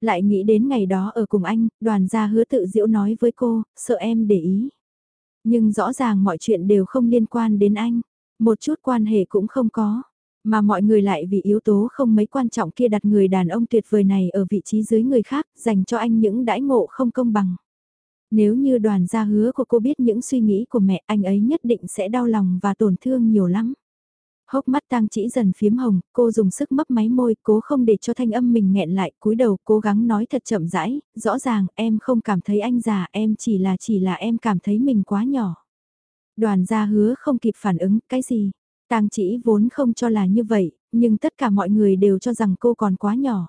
Lại nghĩ đến ngày đó ở cùng anh, đoàn gia hứa tự diễu nói với cô, sợ em để ý. Nhưng rõ ràng mọi chuyện đều không liên quan đến anh, một chút quan hệ cũng không có. Mà mọi người lại vì yếu tố không mấy quan trọng kia đặt người đàn ông tuyệt vời này ở vị trí dưới người khác, dành cho anh những đãi ngộ không công bằng. Nếu như đoàn gia hứa của cô biết những suy nghĩ của mẹ anh ấy nhất định sẽ đau lòng và tổn thương nhiều lắm. Hốc mắt tang chỉ dần phiếm hồng, cô dùng sức mấp máy môi, cố không để cho thanh âm mình nghẹn lại, cúi đầu cố gắng nói thật chậm rãi, rõ ràng em không cảm thấy anh già, em chỉ là chỉ là em cảm thấy mình quá nhỏ. Đoàn gia hứa không kịp phản ứng, cái gì? Tang chỉ vốn không cho là như vậy, nhưng tất cả mọi người đều cho rằng cô còn quá nhỏ.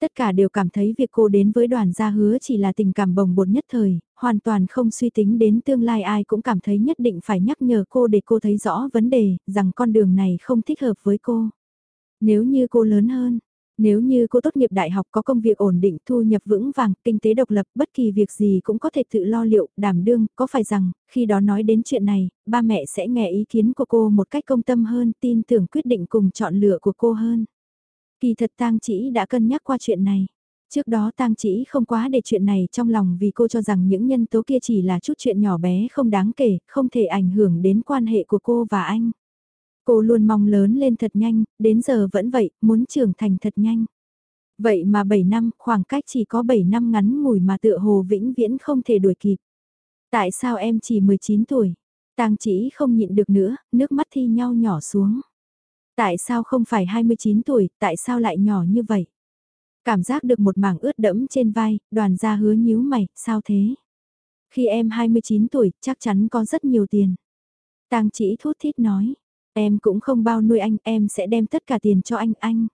Tất cả đều cảm thấy việc cô đến với đoàn gia hứa chỉ là tình cảm bồng bột nhất thời, hoàn toàn không suy tính đến tương lai ai cũng cảm thấy nhất định phải nhắc nhở cô để cô thấy rõ vấn đề, rằng con đường này không thích hợp với cô. Nếu như cô lớn hơn, nếu như cô tốt nghiệp đại học có công việc ổn định, thu nhập vững vàng, kinh tế độc lập, bất kỳ việc gì cũng có thể tự lo liệu, đảm đương, có phải rằng, khi đó nói đến chuyện này, ba mẹ sẽ nghe ý kiến của cô một cách công tâm hơn, tin tưởng quyết định cùng chọn lựa của cô hơn. Kỳ thật tang chỉ đã cân nhắc qua chuyện này. Trước đó tang chỉ không quá để chuyện này trong lòng vì cô cho rằng những nhân tố kia chỉ là chút chuyện nhỏ bé không đáng kể, không thể ảnh hưởng đến quan hệ của cô và anh. Cô luôn mong lớn lên thật nhanh, đến giờ vẫn vậy, muốn trưởng thành thật nhanh. Vậy mà 7 năm, khoảng cách chỉ có 7 năm ngắn ngủi mà tựa hồ vĩnh viễn không thể đuổi kịp. Tại sao em chỉ 19 tuổi? Tang chỉ không nhịn được nữa, nước mắt thi nhau nhỏ xuống. Tại sao không phải 29 tuổi, tại sao lại nhỏ như vậy? Cảm giác được một mảng ướt đẫm trên vai, đoàn gia hứa nhíu mày, sao thế? Khi em 29 tuổi, chắc chắn có rất nhiều tiền. Tang chỉ thút thít nói, em cũng không bao nuôi anh, em sẽ đem tất cả tiền cho anh, anh.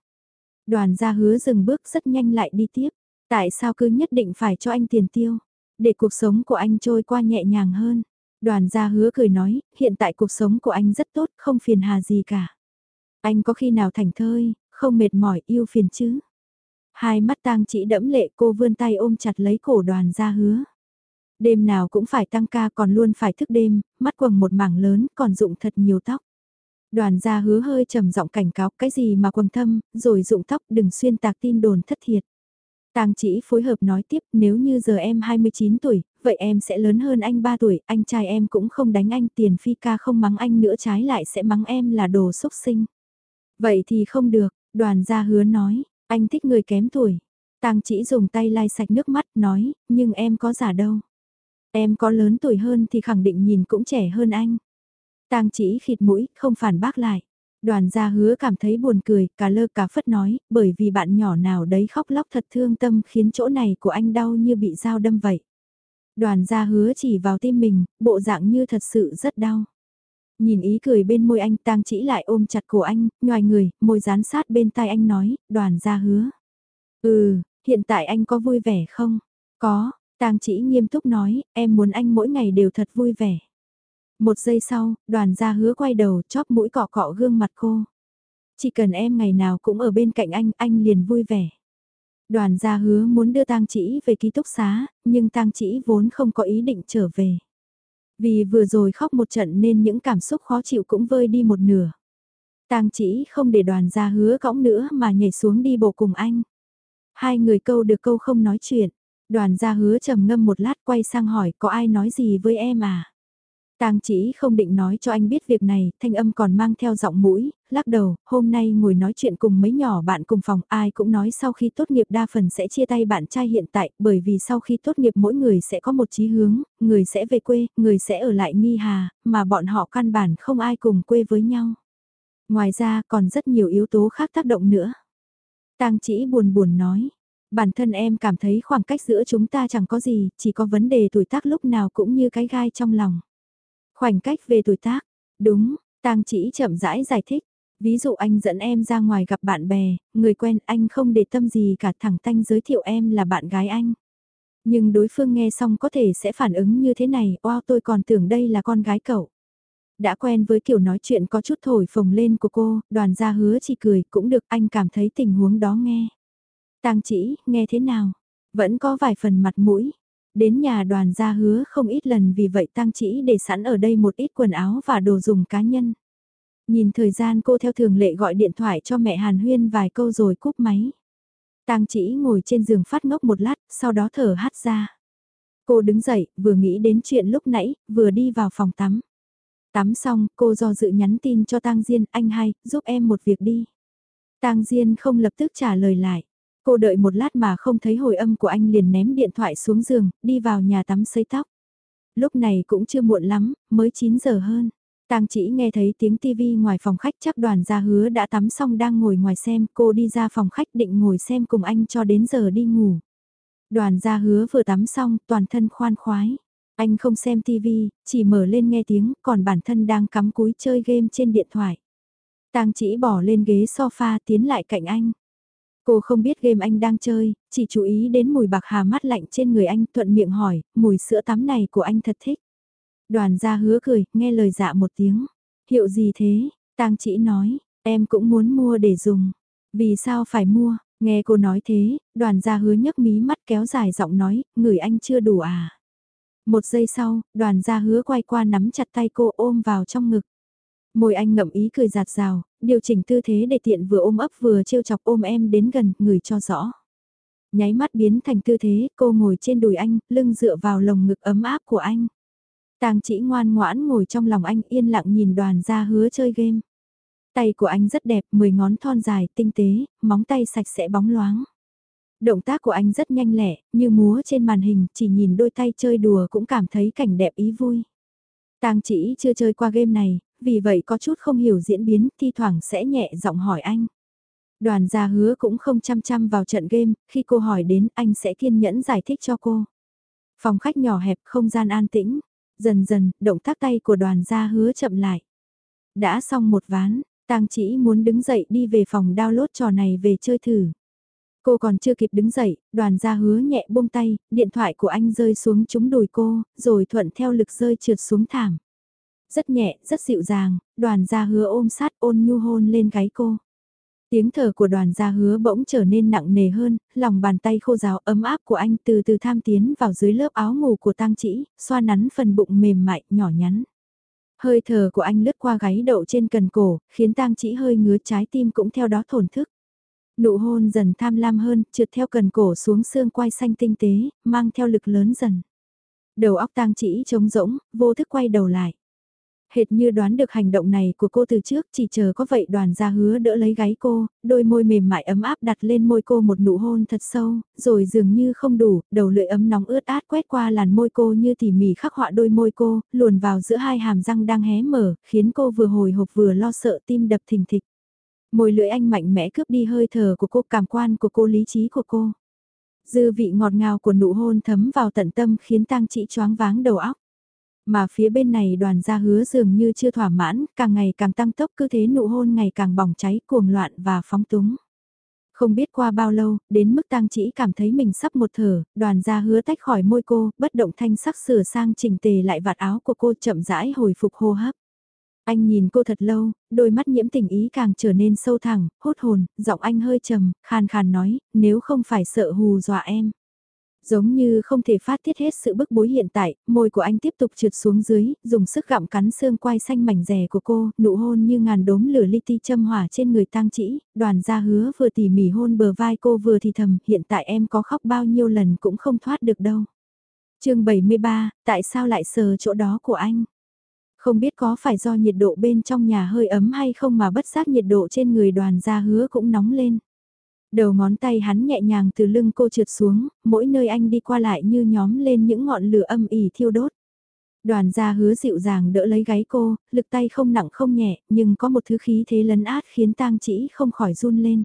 Đoàn gia hứa dừng bước rất nhanh lại đi tiếp, tại sao cứ nhất định phải cho anh tiền tiêu? Để cuộc sống của anh trôi qua nhẹ nhàng hơn. Đoàn gia hứa cười nói, hiện tại cuộc sống của anh rất tốt, không phiền hà gì cả. Anh có khi nào thành thơi, không mệt mỏi yêu phiền chứ? Hai mắt tang chỉ đẫm lệ cô vươn tay ôm chặt lấy cổ đoàn gia hứa. Đêm nào cũng phải tăng ca còn luôn phải thức đêm, mắt quầng một mảng lớn còn dụng thật nhiều tóc. Đoàn gia hứa hơi trầm giọng cảnh cáo cái gì mà quầng thâm, rồi dụng tóc đừng xuyên tạc tin đồn thất thiệt. Tang chỉ phối hợp nói tiếp nếu như giờ em 29 tuổi, vậy em sẽ lớn hơn anh 3 tuổi, anh trai em cũng không đánh anh tiền phi ca không mắng anh nữa trái lại sẽ mắng em là đồ xúc sinh. Vậy thì không được, đoàn gia hứa nói, anh thích người kém tuổi. Tang chỉ dùng tay lai sạch nước mắt nói, nhưng em có giả đâu. Em có lớn tuổi hơn thì khẳng định nhìn cũng trẻ hơn anh. Tang chỉ khịt mũi, không phản bác lại. Đoàn gia hứa cảm thấy buồn cười, cả lơ cả phất nói, bởi vì bạn nhỏ nào đấy khóc lóc thật thương tâm khiến chỗ này của anh đau như bị dao đâm vậy. Đoàn gia hứa chỉ vào tim mình, bộ dạng như thật sự rất đau. Nhìn ý cười bên môi anh tang chỉ lại ôm chặt cổ anh, ngoài người, môi dán sát bên tai anh nói, đoàn gia hứa. Ừ, hiện tại anh có vui vẻ không? Có, tang chỉ nghiêm túc nói, em muốn anh mỗi ngày đều thật vui vẻ. Một giây sau, đoàn gia hứa quay đầu chóp mũi cọ cọ gương mặt cô. Chỉ cần em ngày nào cũng ở bên cạnh anh, anh liền vui vẻ. Đoàn gia hứa muốn đưa tang chỉ về ký túc xá, nhưng tang chỉ vốn không có ý định trở về. Vì vừa rồi khóc một trận nên những cảm xúc khó chịu cũng vơi đi một nửa. Tang chỉ không để đoàn gia hứa cõng nữa mà nhảy xuống đi bộ cùng anh. Hai người câu được câu không nói chuyện. Đoàn gia hứa trầm ngâm một lát quay sang hỏi có ai nói gì với em à? Tang chỉ không định nói cho anh biết việc này, thanh âm còn mang theo giọng mũi, lắc đầu, hôm nay ngồi nói chuyện cùng mấy nhỏ bạn cùng phòng, ai cũng nói sau khi tốt nghiệp đa phần sẽ chia tay bạn trai hiện tại, bởi vì sau khi tốt nghiệp mỗi người sẽ có một chí hướng, người sẽ về quê, người sẽ ở lại nghi hà, mà bọn họ căn bản không ai cùng quê với nhau. Ngoài ra còn rất nhiều yếu tố khác tác động nữa. Tang chỉ buồn buồn nói, bản thân em cảm thấy khoảng cách giữa chúng ta chẳng có gì, chỉ có vấn đề tuổi tác lúc nào cũng như cái gai trong lòng. Khoảnh cách về tuổi tác, đúng, tang chỉ chậm rãi giải thích. Ví dụ anh dẫn em ra ngoài gặp bạn bè, người quen anh không để tâm gì cả thẳng tanh giới thiệu em là bạn gái anh. Nhưng đối phương nghe xong có thể sẽ phản ứng như thế này, wow tôi còn tưởng đây là con gái cậu. Đã quen với kiểu nói chuyện có chút thổi phồng lên của cô, đoàn gia hứa chỉ cười, cũng được anh cảm thấy tình huống đó nghe. tang chỉ, nghe thế nào? Vẫn có vài phần mặt mũi, Đến nhà đoàn gia hứa không ít lần vì vậy tăng chỉ để sẵn ở đây một ít quần áo và đồ dùng cá nhân. Nhìn thời gian cô theo thường lệ gọi điện thoại cho mẹ Hàn Huyên vài câu rồi cúp máy. Tang chỉ ngồi trên giường phát ngốc một lát, sau đó thở hắt ra. Cô đứng dậy, vừa nghĩ đến chuyện lúc nãy, vừa đi vào phòng tắm. Tắm xong, cô do dự nhắn tin cho Tang Diên, anh hai giúp em một việc đi. Tang Diên không lập tức trả lời lại. Cô đợi một lát mà không thấy hồi âm của anh liền ném điện thoại xuống giường, đi vào nhà tắm sấy tóc. Lúc này cũng chưa muộn lắm, mới 9 giờ hơn. Tang chỉ nghe thấy tiếng tivi ngoài phòng khách chắc đoàn gia hứa đã tắm xong đang ngồi ngoài xem, cô đi ra phòng khách định ngồi xem cùng anh cho đến giờ đi ngủ. Đoàn gia hứa vừa tắm xong, toàn thân khoan khoái. Anh không xem tivi, chỉ mở lên nghe tiếng, còn bản thân đang cắm cúi chơi game trên điện thoại. Tang chỉ bỏ lên ghế sofa tiến lại cạnh anh. Cô không biết game anh đang chơi, chỉ chú ý đến mùi bạc hà mắt lạnh trên người anh thuận miệng hỏi, mùi sữa tắm này của anh thật thích. Đoàn gia hứa cười, nghe lời dạ một tiếng. Hiệu gì thế? tang chỉ nói, em cũng muốn mua để dùng. Vì sao phải mua? Nghe cô nói thế, đoàn gia hứa nhấc mí mắt kéo dài giọng nói, người anh chưa đủ à? Một giây sau, đoàn gia hứa quay qua nắm chặt tay cô ôm vào trong ngực. Môi anh ngậm ý cười giạt rào, điều chỉnh tư thế để tiện vừa ôm ấp vừa trêu chọc ôm em đến gần, người cho rõ. Nháy mắt biến thành tư thế, cô ngồi trên đùi anh, lưng dựa vào lồng ngực ấm áp của anh. Tàng chỉ ngoan ngoãn ngồi trong lòng anh yên lặng nhìn đoàn ra hứa chơi game. Tay của anh rất đẹp, mười ngón thon dài, tinh tế, móng tay sạch sẽ bóng loáng. Động tác của anh rất nhanh lẹ, như múa trên màn hình, chỉ nhìn đôi tay chơi đùa cũng cảm thấy cảnh đẹp ý vui. Tàng chỉ chưa chơi qua game này, vì vậy có chút không hiểu diễn biến, thi thoảng sẽ nhẹ giọng hỏi anh. Đoàn gia hứa cũng không chăm chăm vào trận game, khi cô hỏi đến anh sẽ kiên nhẫn giải thích cho cô. Phòng khách nhỏ hẹp không gian an tĩnh, dần dần, động tác tay của đoàn gia hứa chậm lại. Đã xong một ván, tang chỉ muốn đứng dậy đi về phòng download trò này về chơi thử. Cô còn chưa kịp đứng dậy, đoàn gia hứa nhẹ buông tay, điện thoại của anh rơi xuống trúng đùi cô, rồi thuận theo lực rơi trượt xuống thảm. Rất nhẹ, rất dịu dàng, đoàn gia hứa ôm sát ôn nhu hôn lên gáy cô. Tiếng thở của đoàn gia hứa bỗng trở nên nặng nề hơn, lòng bàn tay khô ráo ấm áp của anh từ từ tham tiến vào dưới lớp áo ngủ của tang chỉ, xoa nắn phần bụng mềm mại, nhỏ nhắn. Hơi thở của anh lướt qua gáy đậu trên cần cổ, khiến tang chỉ hơi ngứa trái tim cũng theo đó thổn thức. Nụ hôn dần tham lam hơn, trượt theo cần cổ xuống xương quai xanh tinh tế, mang theo lực lớn dần. Đầu óc tang chỉ trống rỗng, vô thức quay đầu lại. Hệt như đoán được hành động này của cô từ trước, chỉ chờ có vậy đoàn ra hứa đỡ lấy gáy cô, đôi môi mềm mại ấm áp đặt lên môi cô một nụ hôn thật sâu, rồi dường như không đủ, đầu lưỡi ấm nóng ướt át quét qua làn môi cô như tỉ mỉ khắc họa đôi môi cô, luồn vào giữa hai hàm răng đang hé mở, khiến cô vừa hồi hộp vừa lo sợ tim đập thình thịch. Môi lưỡi anh mạnh mẽ cướp đi hơi thở của cô, cảm quan của cô, lý trí của cô. Dư vị ngọt ngào của nụ hôn thấm vào tận tâm khiến tang chị choáng váng đầu óc. Mà phía bên này đoàn gia hứa dường như chưa thỏa mãn, càng ngày càng tăng tốc cứ thế nụ hôn ngày càng bỏng cháy cuồng loạn và phóng túng. Không biết qua bao lâu, đến mức tang chỉ cảm thấy mình sắp một thở, đoàn gia hứa tách khỏi môi cô, bất động thanh sắc sửa sang chỉnh tề lại vạt áo của cô chậm rãi hồi phục hô hấp. Anh nhìn cô thật lâu, đôi mắt nhiễm tình ý càng trở nên sâu thẳng, hốt hồn, giọng anh hơi trầm, khàn khàn nói, nếu không phải sợ hù dọa em. Giống như không thể phát tiết hết sự bức bối hiện tại, môi của anh tiếp tục trượt xuống dưới, dùng sức gặm cắn xương quai xanh mảnh rẻ của cô, nụ hôn như ngàn đốm lửa li ti châm hỏa trên người tang chỉ, đoàn gia hứa vừa tỉ mỉ hôn bờ vai cô vừa thì thầm, hiện tại em có khóc bao nhiêu lần cũng không thoát được đâu. chương 73, tại sao lại sờ chỗ đó của anh? Không biết có phải do nhiệt độ bên trong nhà hơi ấm hay không mà bất giác nhiệt độ trên người đoàn gia hứa cũng nóng lên. Đầu ngón tay hắn nhẹ nhàng từ lưng cô trượt xuống, mỗi nơi anh đi qua lại như nhóm lên những ngọn lửa âm ỉ thiêu đốt. Đoàn gia hứa dịu dàng đỡ lấy gáy cô, lực tay không nặng không nhẹ, nhưng có một thứ khí thế lấn át khiến tang chỉ không khỏi run lên.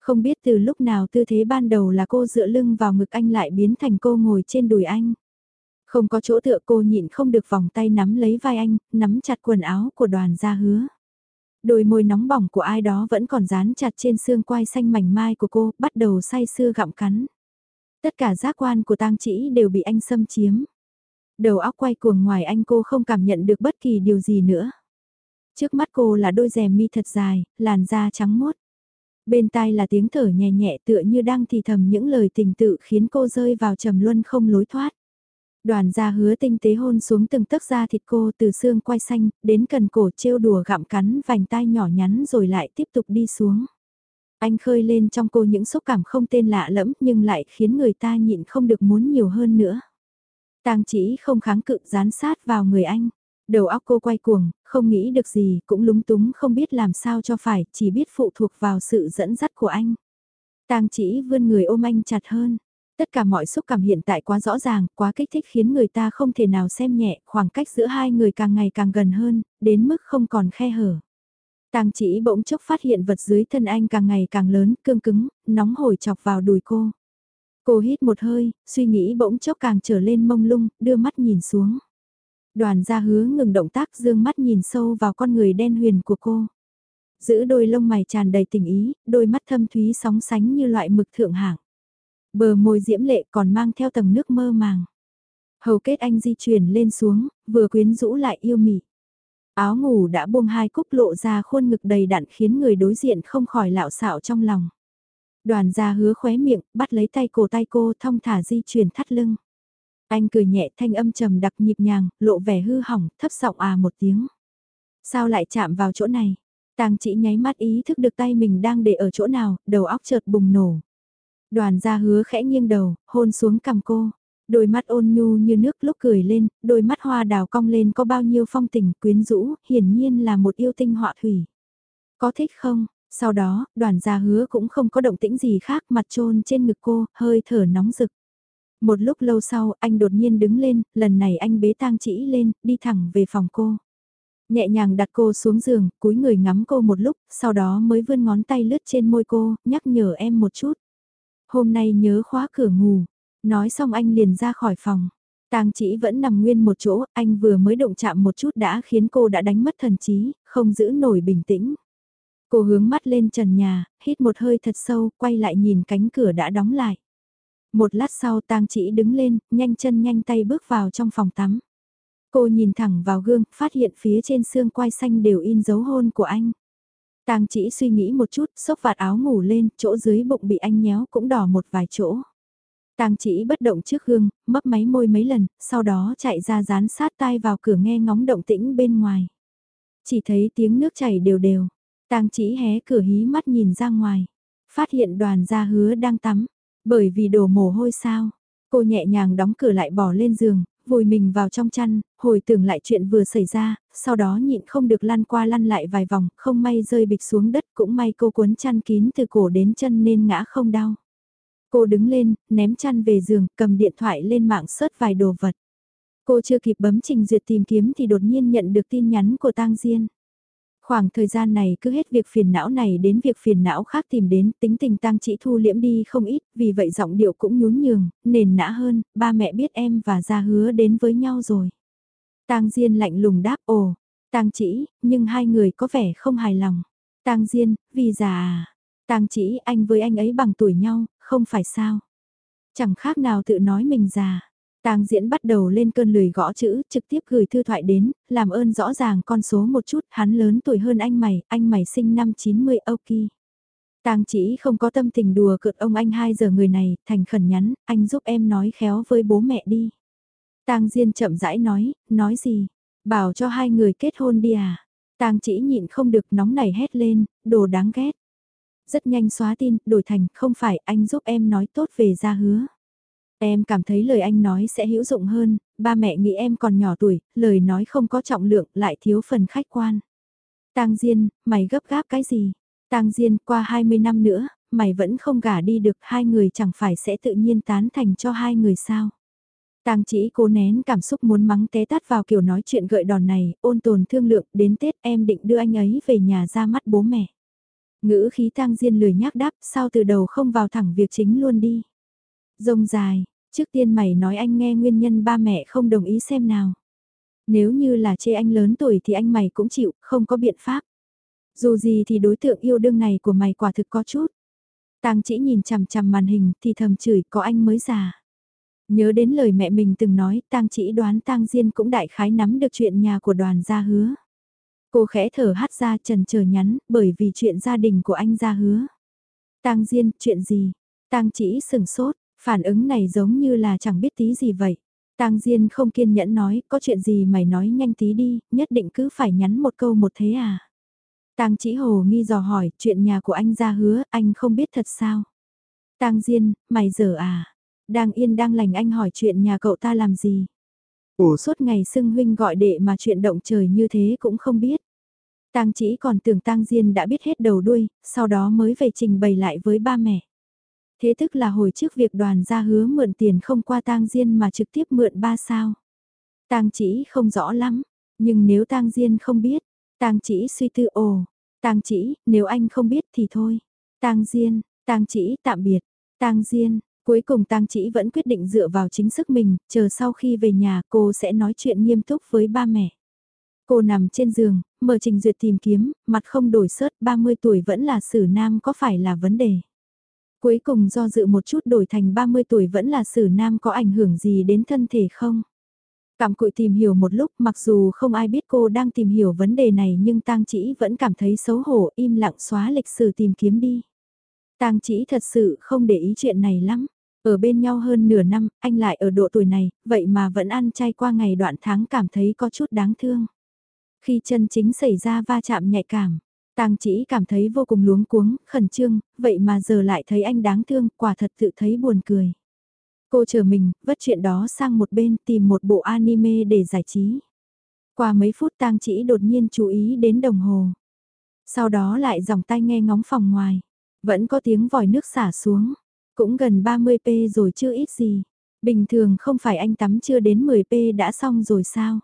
Không biết từ lúc nào tư thế ban đầu là cô dựa lưng vào ngực anh lại biến thành cô ngồi trên đùi anh. Không có chỗ tựa cô nhịn không được vòng tay nắm lấy vai anh, nắm chặt quần áo của đoàn gia hứa. Đôi môi nóng bỏng của ai đó vẫn còn dán chặt trên xương quai xanh mảnh mai của cô, bắt đầu say sưa gặm cắn. Tất cả giác quan của tang chỉ đều bị anh xâm chiếm. Đầu óc quay cuồng ngoài anh cô không cảm nhận được bất kỳ điều gì nữa. Trước mắt cô là đôi rèm mi thật dài, làn da trắng muốt. Bên tai là tiếng thở nhẹ nhẹ tựa như đang thì thầm những lời tình tự khiến cô rơi vào trầm luân không lối thoát. Đoàn gia hứa tinh tế hôn xuống từng tấc da thịt cô từ xương quai xanh, đến cần cổ trêu đùa gặm cắn vành tai nhỏ nhắn rồi lại tiếp tục đi xuống. Anh khơi lên trong cô những xúc cảm không tên lạ lẫm nhưng lại khiến người ta nhịn không được muốn nhiều hơn nữa. Tang chỉ không kháng cự dán sát vào người anh. Đầu óc cô quay cuồng, không nghĩ được gì, cũng lúng túng không biết làm sao cho phải, chỉ biết phụ thuộc vào sự dẫn dắt của anh. Tang chỉ vươn người ôm anh chặt hơn. Tất cả mọi xúc cảm hiện tại quá rõ ràng, quá kích thích khiến người ta không thể nào xem nhẹ, khoảng cách giữa hai người càng ngày càng gần hơn, đến mức không còn khe hở. Tang chỉ bỗng chốc phát hiện vật dưới thân anh càng ngày càng lớn, cương cứng, nóng hổi chọc vào đùi cô. Cô hít một hơi, suy nghĩ bỗng chốc càng trở lên mông lung, đưa mắt nhìn xuống. Đoàn gia hứa ngừng động tác dương mắt nhìn sâu vào con người đen huyền của cô. Giữ đôi lông mày tràn đầy tình ý, đôi mắt thâm thúy sóng sánh như loại mực thượng hạng. Bờ môi diễm lệ còn mang theo tầng nước mơ màng. Hầu kết anh di chuyển lên xuống, vừa quyến rũ lại yêu mị. Áo ngủ đã buông hai cúc lộ ra khuôn ngực đầy đặn khiến người đối diện không khỏi lạo xạo trong lòng. Đoàn gia hứa khóe miệng, bắt lấy tay cổ tay cô thong thả di chuyển thắt lưng. Anh cười nhẹ thanh âm trầm đặc nhịp nhàng, lộ vẻ hư hỏng, thấp giọng à một tiếng. Sao lại chạm vào chỗ này? Tàng chỉ nháy mắt ý thức được tay mình đang để ở chỗ nào, đầu óc chợt bùng nổ. Đoàn gia hứa khẽ nghiêng đầu, hôn xuống cằm cô. Đôi mắt ôn nhu như nước lúc cười lên, đôi mắt hoa đào cong lên có bao nhiêu phong tình quyến rũ, hiển nhiên là một yêu tinh họa thủy. Có thích không? Sau đó, đoàn gia hứa cũng không có động tĩnh gì khác mặt trôn trên ngực cô, hơi thở nóng rực. Một lúc lâu sau, anh đột nhiên đứng lên, lần này anh bế tang chỉ lên, đi thẳng về phòng cô. Nhẹ nhàng đặt cô xuống giường, cúi người ngắm cô một lúc, sau đó mới vươn ngón tay lướt trên môi cô, nhắc nhở em một chút. Hôm nay nhớ khóa cửa ngủ. Nói xong anh liền ra khỏi phòng. Tang chỉ vẫn nằm nguyên một chỗ, anh vừa mới động chạm một chút đã khiến cô đã đánh mất thần trí, không giữ nổi bình tĩnh. Cô hướng mắt lên trần nhà, hít một hơi thật sâu, quay lại nhìn cánh cửa đã đóng lại. Một lát sau tang chỉ đứng lên, nhanh chân nhanh tay bước vào trong phòng tắm. Cô nhìn thẳng vào gương, phát hiện phía trên xương quai xanh đều in dấu hôn của anh. Tang chỉ suy nghĩ một chút, xốc vạt áo ngủ lên, chỗ dưới bụng bị anh nhéo cũng đỏ một vài chỗ. Tang chỉ bất động trước gương, mấp máy môi mấy lần, sau đó chạy ra dán sát tai vào cửa nghe ngóng động tĩnh bên ngoài. Chỉ thấy tiếng nước chảy đều đều. Tang chỉ hé cửa hí mắt nhìn ra ngoài. Phát hiện đoàn gia hứa đang tắm. Bởi vì đổ mồ hôi sao. Cô nhẹ nhàng đóng cửa lại bỏ lên giường, vùi mình vào trong chăn, hồi tưởng lại chuyện vừa xảy ra, sau đó nhịn không được lăn qua lăn lại vài vòng, không may rơi bịch xuống đất, cũng may cô cuốn chăn kín từ cổ đến chân nên ngã không đau. Cô đứng lên, ném chăn về giường, cầm điện thoại lên mạng search vài đồ vật. Cô chưa kịp bấm trình duyệt tìm kiếm thì đột nhiên nhận được tin nhắn của Tang Diên. Khoảng thời gian này cứ hết việc phiền não này đến việc phiền não khác tìm đến, tính tình tang chỉ thu liễm đi không ít, vì vậy giọng điệu cũng nhún nhường, nền nã hơn, ba mẹ biết em và gia hứa đến với nhau rồi tang Diên lạnh lùng đáp ồ, tang chỉ, nhưng hai người có vẻ không hài lòng. tang Diên, vì già à, tang chỉ anh với anh ấy bằng tuổi nhau, không phải sao. Chẳng khác nào tự nói mình già. Tang diễn bắt đầu lên cơn lười gõ chữ, trực tiếp gửi thư thoại đến, làm ơn rõ ràng con số một chút, hắn lớn tuổi hơn anh mày, anh mày sinh năm 90 ok. Tang chỉ không có tâm tình đùa cợt ông anh hai giờ người này, thành khẩn nhắn, anh giúp em nói khéo với bố mẹ đi. Tang Diên chậm rãi nói, nói gì? Bảo cho hai người kết hôn đi à? Tang chỉ nhịn không được nóng nảy hét lên, đồ đáng ghét. Rất nhanh xóa tin, đổi thành, không phải anh giúp em nói tốt về gia hứa. Em cảm thấy lời anh nói sẽ hữu dụng hơn, ba mẹ nghĩ em còn nhỏ tuổi, lời nói không có trọng lượng lại thiếu phần khách quan. Tang Diên, mày gấp gáp cái gì? Tang Diên, qua 20 năm nữa, mày vẫn không gả đi được, hai người chẳng phải sẽ tự nhiên tán thành cho hai người sao? Tang chỉ cố nén cảm xúc muốn mắng té tát vào kiểu nói chuyện gợi đòn này, ôn tồn thương lượng, đến Tết em định đưa anh ấy về nhà ra mắt bố mẹ. Ngữ khí Tang Diên lười nhác đáp, sao từ đầu không vào thẳng việc chính luôn đi. Rông dài, Trước tiên mày nói anh nghe nguyên nhân ba mẹ không đồng ý xem nào. Nếu như là chê anh lớn tuổi thì anh mày cũng chịu, không có biện pháp. Dù gì thì đối tượng yêu đương này của mày quả thực có chút. Tang chỉ nhìn chằm chằm màn hình thì thầm chửi có anh mới già. Nhớ đến lời mẹ mình từng nói Tang chỉ đoán Tang Diên cũng đại khái nắm được chuyện nhà của đoàn gia hứa. Cô khẽ thở hát ra trần chờ nhắn bởi vì chuyện gia đình của anh gia hứa. Tang Diên, chuyện gì? Tang chỉ sừng sốt, Phản ứng này giống như là chẳng biết tí gì vậy. Tang Diên không kiên nhẫn nói, có chuyện gì mày nói nhanh tí đi, nhất định cứ phải nhắn một câu một thế à. Tang Chỉ Hồ nghi dò hỏi, chuyện nhà của anh ra hứa, anh không biết thật sao. Tang Diên, mày dở à? Đang yên đang lành anh hỏi chuyện nhà cậu ta làm gì? Ủa suốt ngày xưng huynh gọi đệ mà chuyện động trời như thế cũng không biết. Tang Chỉ còn tưởng Tang Diên đã biết hết đầu đuôi, sau đó mới về trình bày lại với ba mẹ. Thế tức là hồi trước việc đoàn ra hứa mượn tiền không qua tang diên mà trực tiếp mượn ba sao. Tang chỉ không rõ lắm, nhưng nếu tang diên không biết, tang chỉ suy tư ồ, tang chỉ, nếu anh không biết thì thôi. Tang diên, tang chỉ tạm biệt, tang diên, cuối cùng tang chỉ vẫn quyết định dựa vào chính sức mình, chờ sau khi về nhà cô sẽ nói chuyện nghiêm túc với ba mẹ. Cô nằm trên giường, mở trình duyệt tìm kiếm, mặt không đổi sớt 30 tuổi vẫn là sử nam có phải là vấn đề. Cuối cùng do dự một chút đổi thành 30 tuổi vẫn là sử nam có ảnh hưởng gì đến thân thể không? Cảm cụi tìm hiểu một lúc mặc dù không ai biết cô đang tìm hiểu vấn đề này nhưng tang chỉ vẫn cảm thấy xấu hổ im lặng xóa lịch sử tìm kiếm đi tang chỉ thật sự không để ý chuyện này lắm. Ở bên nhau hơn nửa năm, anh lại ở độ tuổi này, vậy mà vẫn ăn chay qua ngày đoạn tháng cảm thấy có chút đáng thương. Khi chân chính xảy ra va chạm nhạy cảm, Tang chỉ cảm thấy vô cùng luống cuống, khẩn trương, vậy mà giờ lại thấy anh đáng thương, quả thật tự thấy buồn cười. Cô chờ mình, vất chuyện đó sang một bên tìm một bộ anime để giải trí. Qua mấy phút tang chỉ đột nhiên chú ý đến đồng hồ. Sau đó lại dòng tay nghe ngóng phòng ngoài. Vẫn có tiếng vòi nước xả xuống. Cũng gần 30p rồi chưa ít gì. Bình thường không phải anh tắm chưa đến 10p đã xong rồi sao?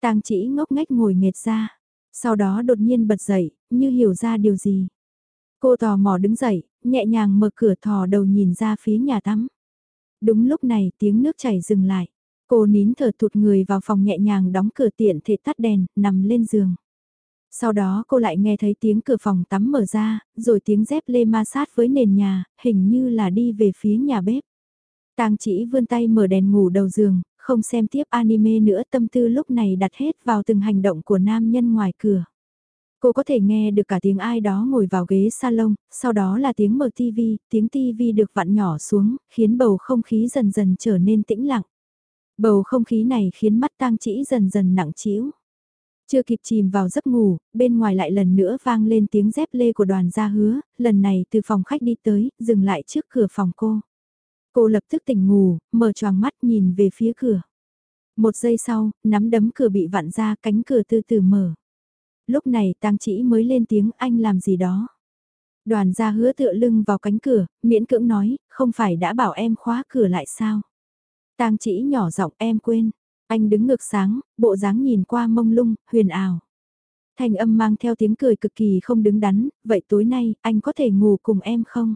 Tang chỉ ngốc ngách ngồi nghệt ra. Sau đó đột nhiên bật dậy, như hiểu ra điều gì. Cô tò mò đứng dậy, nhẹ nhàng mở cửa thò đầu nhìn ra phía nhà tắm. Đúng lúc này tiếng nước chảy dừng lại. Cô nín thở thụt người vào phòng nhẹ nhàng đóng cửa tiện thể tắt đèn, nằm lên giường. Sau đó cô lại nghe thấy tiếng cửa phòng tắm mở ra, rồi tiếng dép lê ma sát với nền nhà, hình như là đi về phía nhà bếp. Tang chỉ vươn tay mở đèn ngủ đầu giường, không xem tiếp anime nữa tâm tư lúc này đặt hết vào từng hành động của nam nhân ngoài cửa. Cô có thể nghe được cả tiếng ai đó ngồi vào ghế salon, sau đó là tiếng mở tivi tiếng tivi được vặn nhỏ xuống, khiến bầu không khí dần dần trở nên tĩnh lặng. Bầu không khí này khiến mắt tang chỉ dần dần nặng trĩu. Chưa kịp chìm vào giấc ngủ, bên ngoài lại lần nữa vang lên tiếng dép lê của đoàn gia hứa, lần này từ phòng khách đi tới, dừng lại trước cửa phòng cô. Cô lập tức tỉnh ngủ, mở choàng mắt nhìn về phía cửa. Một giây sau, nắm đấm cửa bị vặn ra, cánh cửa từ từ mở. Lúc này tang chỉ mới lên tiếng anh làm gì đó. Đoàn gia hứa tựa lưng vào cánh cửa, miễn cưỡng nói, không phải đã bảo em khóa cửa lại sao. Tang chỉ nhỏ giọng em quên. Anh đứng ngược sáng, bộ dáng nhìn qua mông lung, huyền ảo. Thành âm mang theo tiếng cười cực kỳ không đứng đắn, vậy tối nay anh có thể ngủ cùng em không?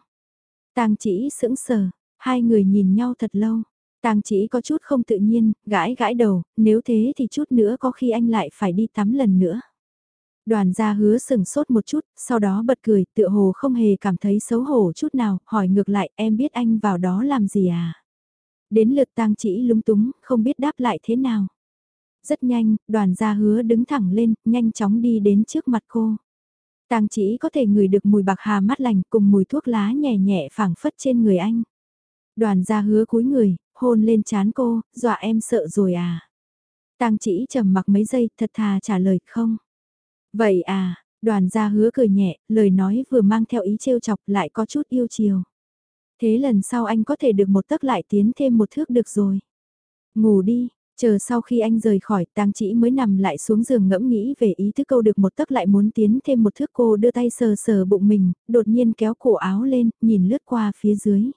Tang chỉ sững sờ, hai người nhìn nhau thật lâu. Tang chỉ có chút không tự nhiên, gãi gãi đầu, nếu thế thì chút nữa có khi anh lại phải đi tắm lần nữa. Đoàn gia hứa sừng sốt một chút, sau đó bật cười, tựa hồ không hề cảm thấy xấu hổ chút nào, hỏi ngược lại em biết anh vào đó làm gì à? Đến lượt tang chỉ lúng túng, không biết đáp lại thế nào. Rất nhanh, đoàn gia hứa đứng thẳng lên, nhanh chóng đi đến trước mặt cô. Tang chỉ có thể ngửi được mùi bạc hà mát lành cùng mùi thuốc lá nhẹ nhẹ phảng phất trên người anh. Đoàn gia hứa cúi người, hôn lên chán cô, dọa em sợ rồi à. Tang chỉ trầm mặc mấy giây, thật thà trả lời không. Vậy à, đoàn gia hứa cười nhẹ, lời nói vừa mang theo ý trêu chọc lại có chút yêu chiều. Thế lần sau anh có thể được một tấc lại tiến thêm một thước được rồi. Ngủ đi, chờ sau khi anh rời khỏi tang chỉ mới nằm lại xuống giường ngẫm nghĩ về ý thức câu được một tấc lại muốn tiến thêm một thước cô đưa tay sờ sờ bụng mình, đột nhiên kéo cổ áo lên, nhìn lướt qua phía dưới.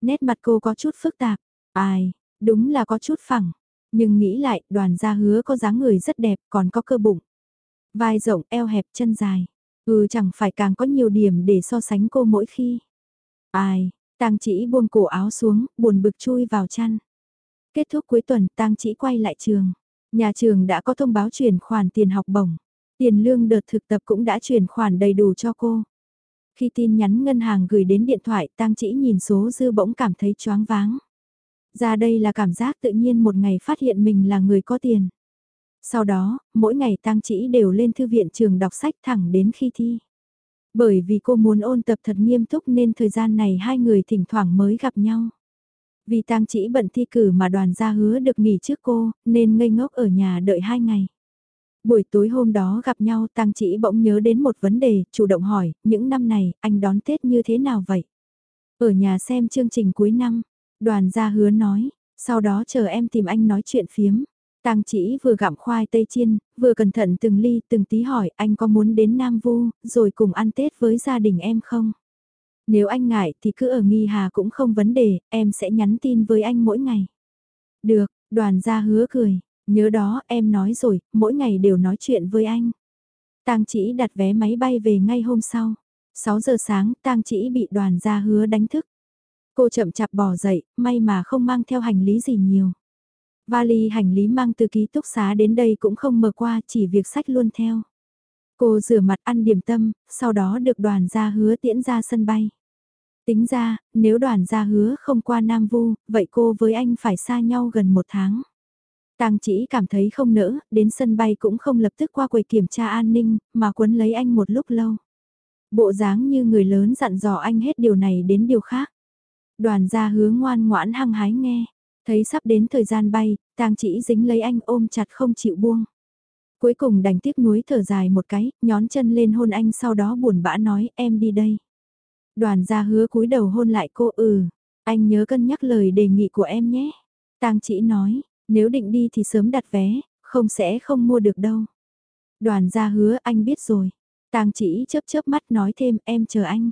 Nét mặt cô có chút phức tạp, ai, đúng là có chút phẳng, nhưng nghĩ lại đoàn gia hứa có dáng người rất đẹp còn có cơ bụng. Vai rộng eo hẹp chân dài, ừ chẳng phải càng có nhiều điểm để so sánh cô mỗi khi. Ai, Tang chỉ buông cổ áo xuống, buồn bực chui vào chăn. Kết thúc cuối tuần, Tang chỉ quay lại trường. Nhà trường đã có thông báo chuyển khoản tiền học bổng. Tiền lương đợt thực tập cũng đã chuyển khoản đầy đủ cho cô. Khi tin nhắn ngân hàng gửi đến điện thoại, Tang chỉ nhìn số dư bỗng cảm thấy choáng váng. Ra đây là cảm giác tự nhiên một ngày phát hiện mình là người có tiền. Sau đó, mỗi ngày Tang chỉ đều lên thư viện trường đọc sách thẳng đến khi thi. Bởi vì cô muốn ôn tập thật nghiêm túc nên thời gian này hai người thỉnh thoảng mới gặp nhau. Vì tang chỉ bận thi cử mà đoàn gia hứa được nghỉ trước cô, nên ngây ngốc ở nhà đợi hai ngày. Buổi tối hôm đó gặp nhau tang chỉ bỗng nhớ đến một vấn đề, chủ động hỏi, những năm này, anh đón Tết như thế nào vậy? Ở nhà xem chương trình cuối năm, đoàn gia hứa nói, sau đó chờ em tìm anh nói chuyện phiếm. Tang chỉ vừa gặm khoai tây chiên, vừa cẩn thận từng ly từng tí hỏi anh có muốn đến Nam Vu, rồi cùng ăn Tết với gia đình em không? Nếu anh ngại thì cứ ở Nghi Hà cũng không vấn đề, em sẽ nhắn tin với anh mỗi ngày. Được, đoàn gia hứa cười, nhớ đó em nói rồi, mỗi ngày đều nói chuyện với anh. Tang chỉ đặt vé máy bay về ngay hôm sau. 6 giờ sáng, Tang chỉ bị đoàn gia hứa đánh thức. Cô chậm chạp bò dậy, may mà không mang theo hành lý gì nhiều. Vali hành lý mang từ ký túc xá đến đây cũng không mở qua, chỉ việc sách luôn theo. Cô rửa mặt ăn điểm tâm, sau đó được đoàn gia hứa tiễn ra sân bay. Tính ra, nếu đoàn gia hứa không qua Nam Vu, vậy cô với anh phải xa nhau gần một tháng. Tàng chỉ cảm thấy không nỡ, đến sân bay cũng không lập tức qua quầy kiểm tra an ninh, mà quấn lấy anh một lúc lâu. Bộ dáng như người lớn dặn dò anh hết điều này đến điều khác. Đoàn gia hứa ngoan ngoãn hăng hái nghe, Thấy sắp đến thời gian bay, tang chỉ dính lấy anh ôm chặt không chịu buông. Cuối cùng đành tiếc nuối thở dài một cái, nhón chân lên hôn anh sau đó buồn bã nói em đi đây. Đoàn gia hứa cúi đầu hôn lại cô ừ, anh nhớ cân nhắc lời đề nghị của em nhé. Tang chỉ nói, nếu định đi thì sớm đặt vé, không sẽ không mua được đâu. Đoàn gia hứa anh biết rồi. Tang chỉ chớp chớp mắt nói thêm em chờ anh.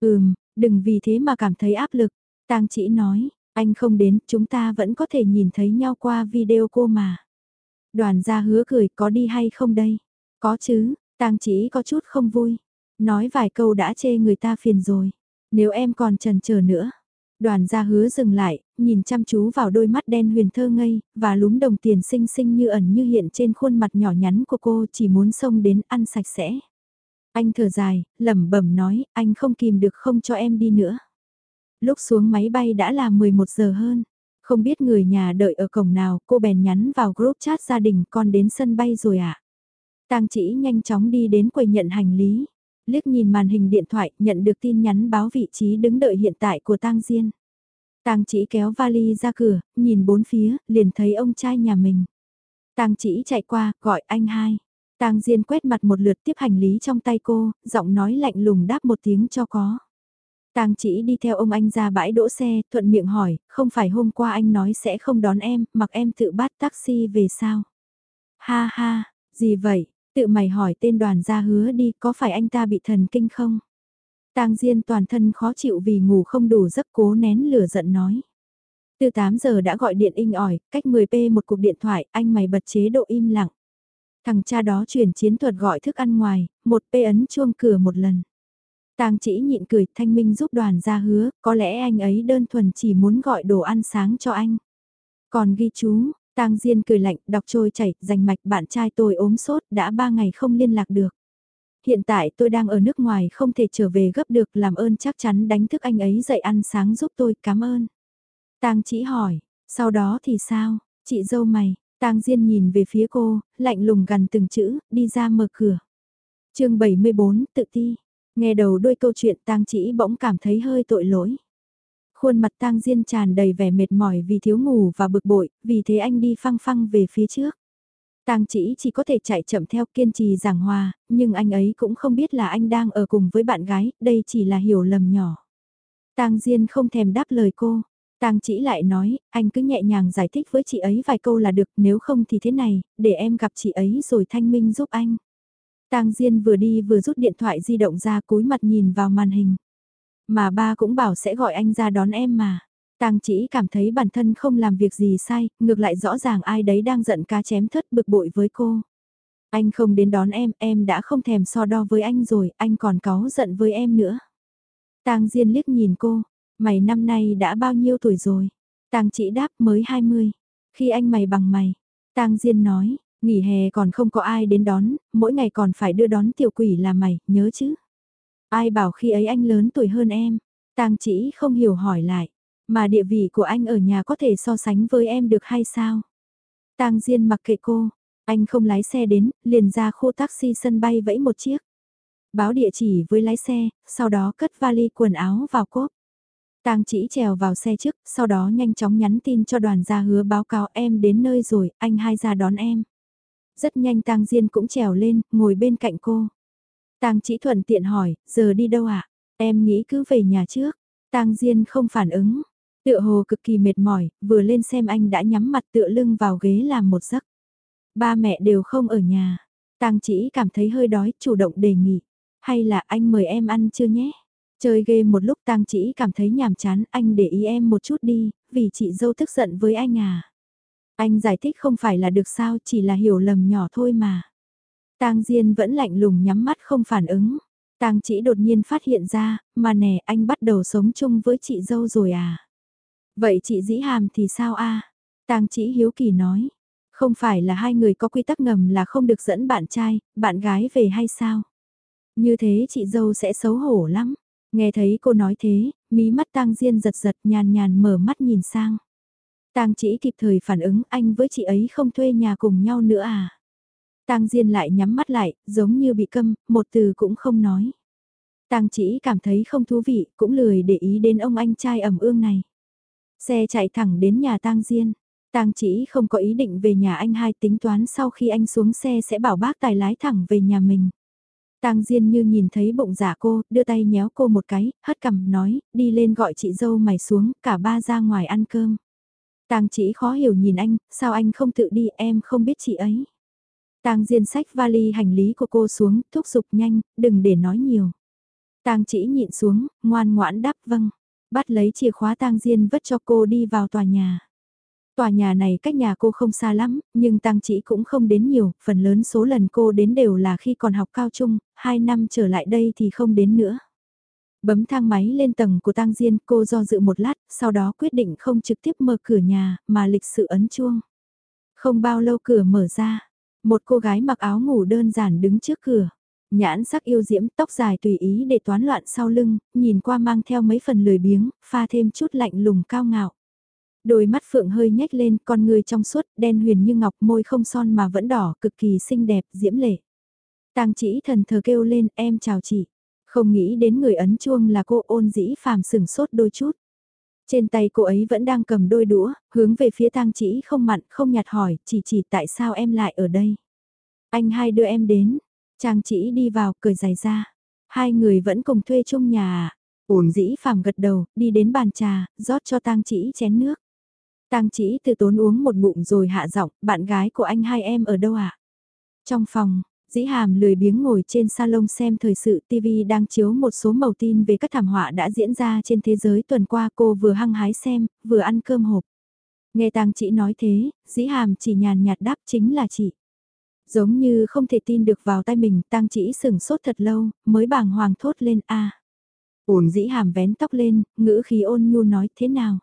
Ừm, đừng vì thế mà cảm thấy áp lực. Tang chỉ nói, anh không đến, chúng ta vẫn có thể nhìn thấy nhau qua video cô mà. Đoàn gia hứa cười có đi hay không đây? Có chứ, tang chỉ có chút không vui. Nói vài câu đã chê người ta phiền rồi. Nếu em còn trần chờ nữa. Đoàn gia hứa dừng lại, nhìn chăm chú vào đôi mắt đen huyền thơ ngây, và lúm đồng tiền xinh xinh như ẩn như hiện trên khuôn mặt nhỏ nhắn của cô chỉ muốn xông đến ăn sạch sẽ. Anh thở dài, lẩm bẩm nói, anh không kìm được không cho em đi nữa. Lúc xuống máy bay đã là 11 giờ hơn. Không biết người nhà đợi ở cổng nào, cô bèn nhắn vào group chat gia đình con đến sân bay rồi ạ. À? Tang chỉ nhanh chóng đi đến quầy nhận hành lý. Liếc nhìn màn hình điện thoại, nhận được tin nhắn báo vị trí đứng đợi hiện tại của Tang Diên. Tang chỉ kéo vali ra cửa, nhìn bốn phía, liền thấy ông trai nhà mình. Tang chỉ chạy qua, gọi anh hai. Tang Diên quét mặt một lượt tiếp hành lý trong tay cô, giọng nói lạnh lùng đáp một tiếng cho có. Tang chỉ đi theo ông anh ra bãi đỗ xe, thuận miệng hỏi, không phải hôm qua anh nói sẽ không đón em, mặc em tự bắt taxi về sao? Ha ha, gì vậy, tự mày hỏi tên đoàn gia hứa đi, có phải anh ta bị thần kinh không? Tang Diên toàn thân khó chịu vì ngủ không đủ giấc cố nén lửa giận nói. Từ 8 giờ đã gọi điện in ỏi, cách 10p một cuộc điện thoại, anh mày bật chế độ im lặng. Thằng cha đó chuyển chiến thuật gọi thức ăn ngoài, một p ấn chuông cửa một lần. Tang chỉ nhịn cười, thanh minh giúp đoàn ra hứa, có lẽ anh ấy đơn thuần chỉ muốn gọi đồ ăn sáng cho anh. Còn ghi chú, Tang Diên cười lạnh, đọc trôi chảy, dành mạch bạn trai tôi ốm sốt, đã ba ngày không liên lạc được. Hiện tại tôi đang ở nước ngoài không thể trở về gấp được, làm ơn chắc chắn đánh thức anh ấy dậy ăn sáng giúp tôi, cảm ơn. Tang chỉ hỏi, sau đó thì sao, chị dâu mày, Tang Diên nhìn về phía cô, lạnh lùng gần từng chữ, đi ra mở cửa. chương 74, tự ti. Nghe đầu đôi câu chuyện tang chỉ bỗng cảm thấy hơi tội lỗi. Khuôn mặt tang diên tràn đầy vẻ mệt mỏi vì thiếu ngủ và bực bội, vì thế anh đi phăng phăng về phía trước. Tang chỉ chỉ có thể chạy chậm theo kiên trì giảng hòa, nhưng anh ấy cũng không biết là anh đang ở cùng với bạn gái, đây chỉ là hiểu lầm nhỏ. Tang Diên không thèm đáp lời cô. Tang chỉ lại nói, anh cứ nhẹ nhàng giải thích với chị ấy vài câu là được, nếu không thì thế này, để em gặp chị ấy rồi thanh minh giúp anh. Tang Diên vừa đi vừa rút điện thoại di động ra cúi mặt nhìn vào màn hình. Mà ba cũng bảo sẽ gọi anh ra đón em mà. Tang chỉ cảm thấy bản thân không làm việc gì sai, ngược lại rõ ràng ai đấy đang giận cá chém thất bực bội với cô. Anh không đến đón em, em đã không thèm so đo với anh rồi, anh còn cáu giận với em nữa. Tang Diên liếc nhìn cô, mày năm nay đã bao nhiêu tuổi rồi? Tang chỉ đáp mới 20. Khi anh mày bằng mày, Tang Diên nói, Nghỉ hè còn không có ai đến đón, mỗi ngày còn phải đưa đón tiểu quỷ là mày, nhớ chứ. Ai bảo khi ấy anh lớn tuổi hơn em, tang chỉ không hiểu hỏi lại, mà địa vị của anh ở nhà có thể so sánh với em được hay sao? Tang Diên mặc kệ cô, anh không lái xe đến, liền ra khu taxi sân bay vẫy một chiếc. Báo địa chỉ với lái xe, sau đó cất vali quần áo vào cốp. Tang chỉ trèo vào xe trước, sau đó nhanh chóng nhắn tin cho đoàn gia hứa báo cáo em đến nơi rồi, anh hai ra đón em. Rất nhanh Tang Diên cũng trèo lên, ngồi bên cạnh cô. Tang Chỉ thuận tiện hỏi, giờ đi đâu ạ? À? Em nghĩ cứ về nhà trước. Tang Diên không phản ứng. Tựa hồ cực kỳ mệt mỏi, vừa lên xem anh đã nhắm mặt tựa lưng vào ghế làm một giấc. Ba mẹ đều không ở nhà. Tang Chỉ cảm thấy hơi đói, chủ động đề nghị. Hay là anh mời em ăn chưa nhé? Chơi game một lúc Tang Chỉ cảm thấy nhàm chán, anh để ý em một chút đi, vì chị dâu tức giận với anh à. Anh giải thích không phải là được sao, chỉ là hiểu lầm nhỏ thôi mà. Tang Diên vẫn lạnh lùng nhắm mắt không phản ứng. Tang chỉ đột nhiên phát hiện ra, mà nè anh bắt đầu sống chung với chị dâu rồi à. Vậy chị dĩ hàm thì sao a? Tang chỉ hiếu kỳ nói. Không phải là hai người có quy tắc ngầm là không được dẫn bạn trai, bạn gái về hay sao? Như thế chị dâu sẽ xấu hổ lắm. Nghe thấy cô nói thế, mí mắt tang diên giật giật nhàn nhàn mở mắt nhìn sang. Tang chỉ kịp thời phản ứng anh với chị ấy không thuê nhà cùng nhau nữa à. Tang Diên lại nhắm mắt lại, giống như bị câm, một từ cũng không nói. Tang chỉ cảm thấy không thú vị, cũng lười để ý đến ông anh trai ẩm ương này. Xe chạy thẳng đến nhà Tang Diên. Tang chỉ không có ý định về nhà anh hai tính toán sau khi anh xuống xe sẽ bảo bác tài lái thẳng về nhà mình. Tang Diên như nhìn thấy bụng giả cô, đưa tay nhéo cô một cái, hất cằm nói, đi lên gọi chị dâu mày xuống, cả ba ra ngoài ăn cơm. Tang chỉ khó hiểu nhìn anh, sao anh không tự đi em không biết chị ấy. Tang Diên sách vali hành lý của cô xuống, thúc giục nhanh, đừng để nói nhiều. Tang chỉ nhịn xuống, ngoan ngoãn đáp vâng. Bắt lấy chìa khóa Tang Diên vất cho cô đi vào tòa nhà. Tòa nhà này cách nhà cô không xa lắm, nhưng Tang chỉ cũng không đến nhiều, phần lớn số lần cô đến đều là khi còn học cao trung, 2 năm trở lại đây thì không đến nữa. Bấm thang máy lên tầng của tang Diên, cô do dự một lát, sau đó quyết định không trực tiếp mở cửa nhà, mà lịch sự ấn chuông. Không bao lâu cửa mở ra, một cô gái mặc áo ngủ đơn giản đứng trước cửa. Nhãn sắc yêu diễm, tóc dài tùy ý để toán loạn sau lưng, nhìn qua mang theo mấy phần lười biếng, pha thêm chút lạnh lùng cao ngạo. Đôi mắt Phượng hơi nhếch lên, con người trong suốt, đen huyền như ngọc, môi không son mà vẫn đỏ, cực kỳ xinh đẹp, diễm lệ. Tang chỉ thần thờ kêu lên, em chào chị. Không nghĩ đến người ấn chuông là cô ôn dĩ phàm sừng sốt đôi chút. Trên tay cô ấy vẫn đang cầm đôi đũa, hướng về phía tang chỉ không mặn, không nhạt hỏi, chỉ chỉ tại sao em lại ở đây. Anh hai đưa em đến, trang chỉ đi vào, cười dài ra. Hai người vẫn cùng thuê chung nhà à? Ổn dĩ phàm gật đầu, đi đến bàn trà, rót cho tang chỉ chén nước. Tang chỉ từ tốn uống một ngụm rồi hạ giọng, bạn gái của anh hai em ở đâu ạ? À? Trong phòng, Dĩ hàm lười biếng ngồi trên salon xem thời sự TV đang chiếu một số màu tin về các thảm họa đã diễn ra trên thế giới tuần qua cô vừa hăng hái xem, vừa ăn cơm hộp. Nghe tang chị nói thế, dĩ hàm chỉ nhàn nhạt đáp chính là chị. Giống như không thể tin được vào tay mình, tang chỉ sừng sốt thật lâu, mới bàng hoàng thốt lên a. À. Ổn dĩ hàm vén tóc lên, ngữ khí ôn nhu nói thế nào.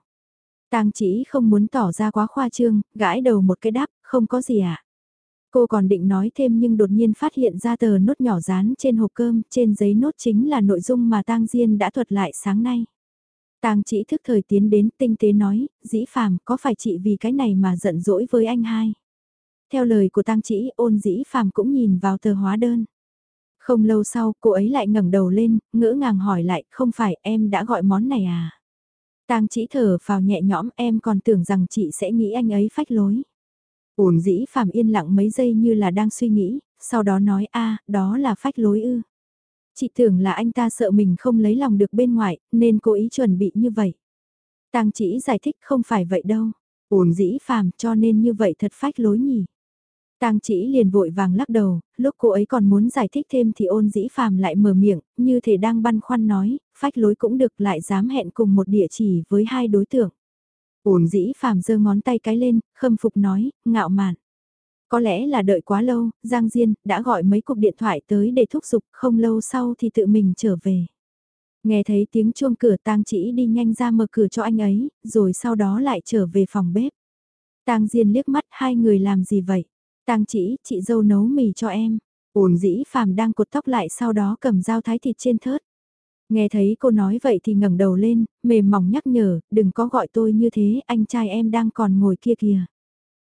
Tang chỉ không muốn tỏ ra quá khoa trương, gãi đầu một cái đáp, không có gì ạ. À. Cô còn định nói thêm nhưng đột nhiên phát hiện ra tờ nốt nhỏ dán trên hộp cơm, trên giấy nốt chính là nội dung mà Tang Diên đã thuật lại sáng nay. Tang chỉ thức thời tiến đến tinh tế nói, dĩ phàm có phải chị vì cái này mà giận dỗi với anh hai. Theo lời của Tang chỉ ôn dĩ phàm cũng nhìn vào tờ hóa đơn. Không lâu sau cô ấy lại ngẩng đầu lên, ngỡ ngàng hỏi lại không phải em đã gọi món này à. Tang chỉ thở vào nhẹ nhõm em còn tưởng rằng chị sẽ nghĩ anh ấy phách lối. Ổn dĩ phàm yên lặng mấy giây như là đang suy nghĩ, sau đó nói a đó là phách lối ư. Chị tưởng là anh ta sợ mình không lấy lòng được bên ngoài, nên cố ý chuẩn bị như vậy. Tang chỉ giải thích không phải vậy đâu. Ổn dĩ phàm cho nên như vậy thật phách lối nhỉ. Tang chỉ liền vội vàng lắc đầu, lúc cô ấy còn muốn giải thích thêm thì ôn dĩ phàm lại mở miệng, như thể đang băn khoăn nói, phách lối cũng được lại dám hẹn cùng một địa chỉ với hai đối tượng. Uổng dĩ phàm giơ ngón tay cái lên, khâm phục nói, ngạo mạn. Có lẽ là đợi quá lâu, Giang Diên đã gọi mấy cuộc điện thoại tới để thúc giục, không lâu sau thì tự mình trở về. Nghe thấy tiếng chuông cửa tang chỉ đi nhanh ra mở cửa cho anh ấy, rồi sau đó lại trở về phòng bếp. Tang Diên liếc mắt hai người làm gì vậy? Tang chỉ, chị dâu nấu mì cho em. Uổng dĩ phàm đang cột tóc lại sau đó cầm dao thái thịt trên thớt. Nghe thấy cô nói vậy thì ngẩng đầu lên, mềm mỏng nhắc nhở, đừng có gọi tôi như thế, anh trai em đang còn ngồi kia kìa.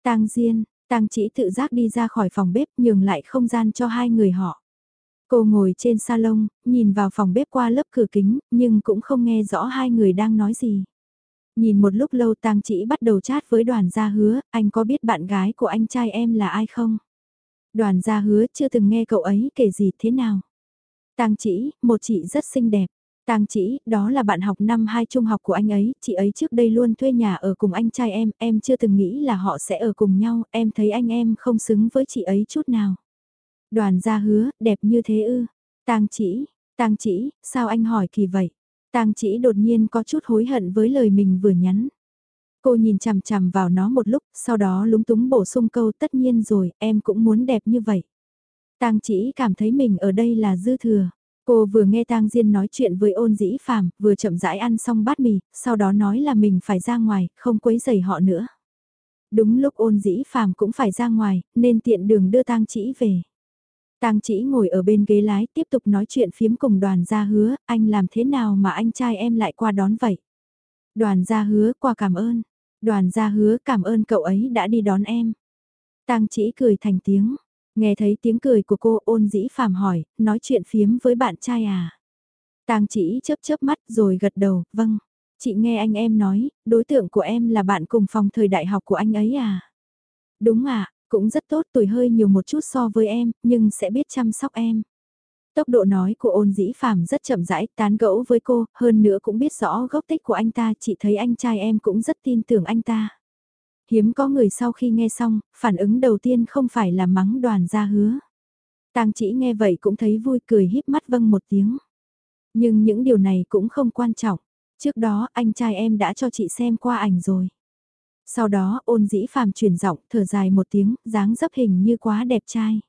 Tang Diên, Tang chỉ tự giác đi ra khỏi phòng bếp nhường lại không gian cho hai người họ. Cô ngồi trên salon, nhìn vào phòng bếp qua lớp cửa kính, nhưng cũng không nghe rõ hai người đang nói gì. Nhìn một lúc lâu Tang chỉ bắt đầu chat với đoàn gia hứa, anh có biết bạn gái của anh trai em là ai không? Đoàn gia hứa chưa từng nghe cậu ấy kể gì thế nào? Tang chỉ, một chị rất xinh đẹp. Tang chỉ, đó là bạn học năm 2 trung học của anh ấy, chị ấy trước đây luôn thuê nhà ở cùng anh trai em, em chưa từng nghĩ là họ sẽ ở cùng nhau, em thấy anh em không xứng với chị ấy chút nào. Đoàn gia hứa, đẹp như thế ư. Tang chỉ, Tang chỉ, sao anh hỏi kỳ vậy? Tang chỉ đột nhiên có chút hối hận với lời mình vừa nhắn. Cô nhìn chằm chằm vào nó một lúc, sau đó lúng túng bổ sung câu tất nhiên rồi, em cũng muốn đẹp như vậy. Tang chỉ cảm thấy mình ở đây là dư thừa. Cô vừa nghe Tang Diên nói chuyện với ôn dĩ phàm, vừa chậm rãi ăn xong bát mì, sau đó nói là mình phải ra ngoài, không quấy rầy họ nữa. Đúng lúc ôn dĩ phàm cũng phải ra ngoài, nên tiện đường đưa Tang chỉ về. Tang chỉ ngồi ở bên ghế lái tiếp tục nói chuyện phiếm cùng đoàn gia hứa, anh làm thế nào mà anh trai em lại qua đón vậy? Đoàn gia hứa qua cảm ơn. Đoàn gia hứa cảm ơn cậu ấy đã đi đón em. Tang chỉ cười thành tiếng. Nghe thấy tiếng cười của cô ôn dĩ phàm hỏi, nói chuyện phiếm với bạn trai à? Tang chỉ chớp chớp mắt rồi gật đầu, vâng. Chị nghe anh em nói, đối tượng của em là bạn cùng phòng thời đại học của anh ấy à? Đúng à, cũng rất tốt tuổi hơi nhiều một chút so với em, nhưng sẽ biết chăm sóc em. Tốc độ nói của ôn dĩ phàm rất chậm rãi, tán gẫu với cô, hơn nữa cũng biết rõ gốc tích của anh ta, chị thấy anh trai em cũng rất tin tưởng anh ta. Hiếm có người sau khi nghe xong, phản ứng đầu tiên không phải là mắng đoàn ra hứa. Tang chỉ nghe vậy cũng thấy vui cười híp mắt vâng một tiếng. Nhưng những điều này cũng không quan trọng. Trước đó anh trai em đã cho chị xem qua ảnh rồi. Sau đó ôn dĩ phàm chuyển giọng thở dài một tiếng, dáng dấp hình như quá đẹp trai.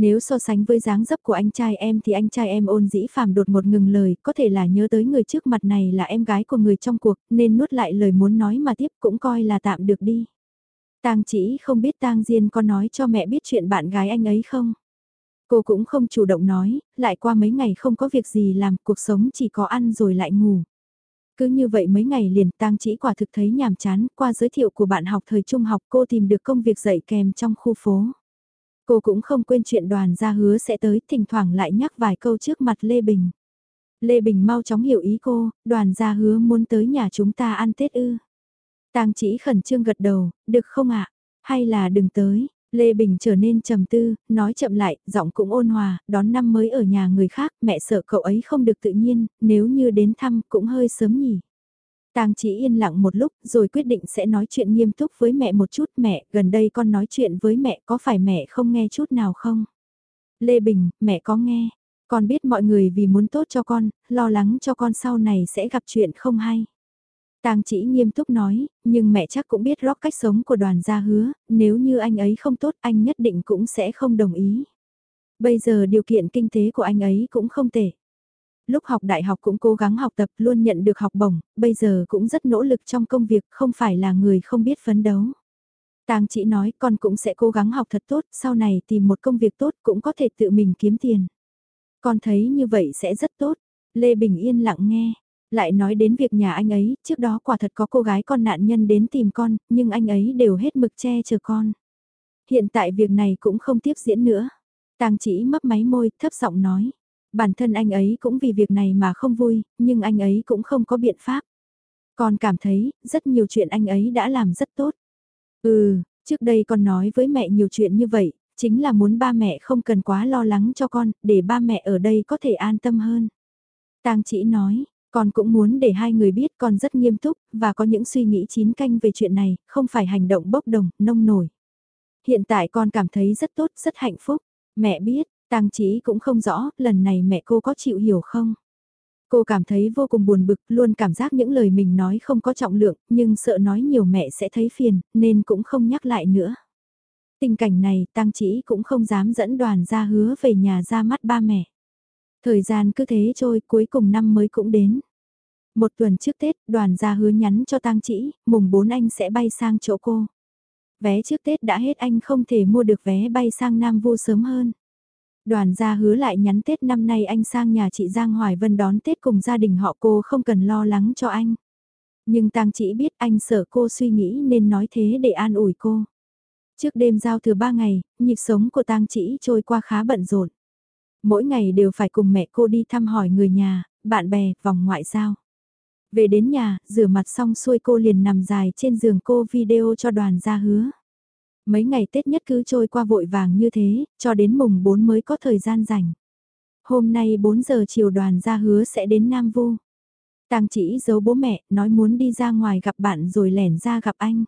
Nếu so sánh với dáng dấp của anh trai em thì anh trai em ôn dĩ phàm đột một ngừng lời, có thể là nhớ tới người trước mặt này là em gái của người trong cuộc, nên nuốt lại lời muốn nói mà tiếp cũng coi là tạm được đi. Tang chỉ không biết Tang Diên có nói cho mẹ biết chuyện bạn gái anh ấy không? Cô cũng không chủ động nói, lại qua mấy ngày không có việc gì làm, cuộc sống chỉ có ăn rồi lại ngủ. Cứ như vậy mấy ngày liền tang chỉ quả thực thấy nhàm chán, qua giới thiệu của bạn học thời trung học cô tìm được công việc dạy kèm trong khu phố. Cô cũng không quên chuyện đoàn gia hứa sẽ tới, thỉnh thoảng lại nhắc vài câu trước mặt Lê Bình. Lê Bình mau chóng hiểu ý cô, đoàn gia hứa muốn tới nhà chúng ta ăn Tết ư. Tang chỉ khẩn trương gật đầu, được không ạ? Hay là đừng tới? Lê Bình trở nên trầm tư, nói chậm lại, giọng cũng ôn hòa, đón năm mới ở nhà người khác, mẹ sợ cậu ấy không được tự nhiên, nếu như đến thăm cũng hơi sớm nhỉ. Tang chỉ yên lặng một lúc rồi quyết định sẽ nói chuyện nghiêm túc với mẹ một chút mẹ, gần đây con nói chuyện với mẹ có phải mẹ không nghe chút nào không? Lê Bình, mẹ có nghe, con biết mọi người vì muốn tốt cho con, lo lắng cho con sau này sẽ gặp chuyện không hay. Tang chỉ nghiêm túc nói, nhưng mẹ chắc cũng biết rót cách sống của đoàn gia hứa, nếu như anh ấy không tốt anh nhất định cũng sẽ không đồng ý. Bây giờ điều kiện kinh tế của anh ấy cũng không tệ. Lúc học đại học cũng cố gắng học tập luôn nhận được học bổng, bây giờ cũng rất nỗ lực trong công việc không phải là người không biết phấn đấu. Tang chỉ nói con cũng sẽ cố gắng học thật tốt, sau này tìm một công việc tốt cũng có thể tự mình kiếm tiền. Con thấy như vậy sẽ rất tốt. Lê Bình yên lặng nghe, lại nói đến việc nhà anh ấy, trước đó quả thật có cô gái con nạn nhân đến tìm con, nhưng anh ấy đều hết mực che chở con. Hiện tại việc này cũng không tiếp diễn nữa. Tang chỉ mấp máy môi, thấp giọng nói. Bản thân anh ấy cũng vì việc này mà không vui, nhưng anh ấy cũng không có biện pháp. Con cảm thấy, rất nhiều chuyện anh ấy đã làm rất tốt. Ừ, trước đây con nói với mẹ nhiều chuyện như vậy, chính là muốn ba mẹ không cần quá lo lắng cho con, để ba mẹ ở đây có thể an tâm hơn. Tang chỉ nói, con cũng muốn để hai người biết con rất nghiêm túc, và có những suy nghĩ chín canh về chuyện này, không phải hành động bốc đồng, nông nổi. Hiện tại con cảm thấy rất tốt, rất hạnh phúc. Mẹ biết, Tang Chí cũng không rõ, lần này mẹ cô có chịu hiểu không? Cô cảm thấy vô cùng buồn bực, luôn cảm giác những lời mình nói không có trọng lượng, nhưng sợ nói nhiều mẹ sẽ thấy phiền, nên cũng không nhắc lại nữa. Tình cảnh này, Tang Chí cũng không dám dẫn đoàn ra hứa về nhà ra mắt ba mẹ. Thời gian cứ thế trôi, cuối cùng năm mới cũng đến. Một tuần trước Tết, đoàn gia hứa nhắn cho tang chỉ, mùng 4 anh sẽ bay sang chỗ cô. Vé trước Tết đã hết anh không thể mua được vé bay sang Nam Vu sớm hơn. Đoàn gia hứa lại nhắn Tết năm nay anh sang nhà chị Giang Hoài Vân đón Tết cùng gia đình họ cô không cần lo lắng cho anh. Nhưng tang chỉ biết anh sợ cô suy nghĩ nên nói thế để an ủi cô. Trước đêm giao thừa ba ngày, nhịp sống của tang chỉ trôi qua khá bận rộn. Mỗi ngày đều phải cùng mẹ cô đi thăm hỏi người nhà, bạn bè, vòng ngoại giao. Về đến nhà, rửa mặt xong xuôi cô liền nằm dài trên giường cô video cho đoàn Gia hứa. Mấy ngày Tết nhất cứ trôi qua vội vàng như thế, cho đến mùng 4 mới có thời gian rảnh. Hôm nay 4 giờ chiều đoàn ra hứa sẽ đến Nam Vu. Tang chỉ giấu bố mẹ, nói muốn đi ra ngoài gặp bạn rồi lẻn ra gặp anh.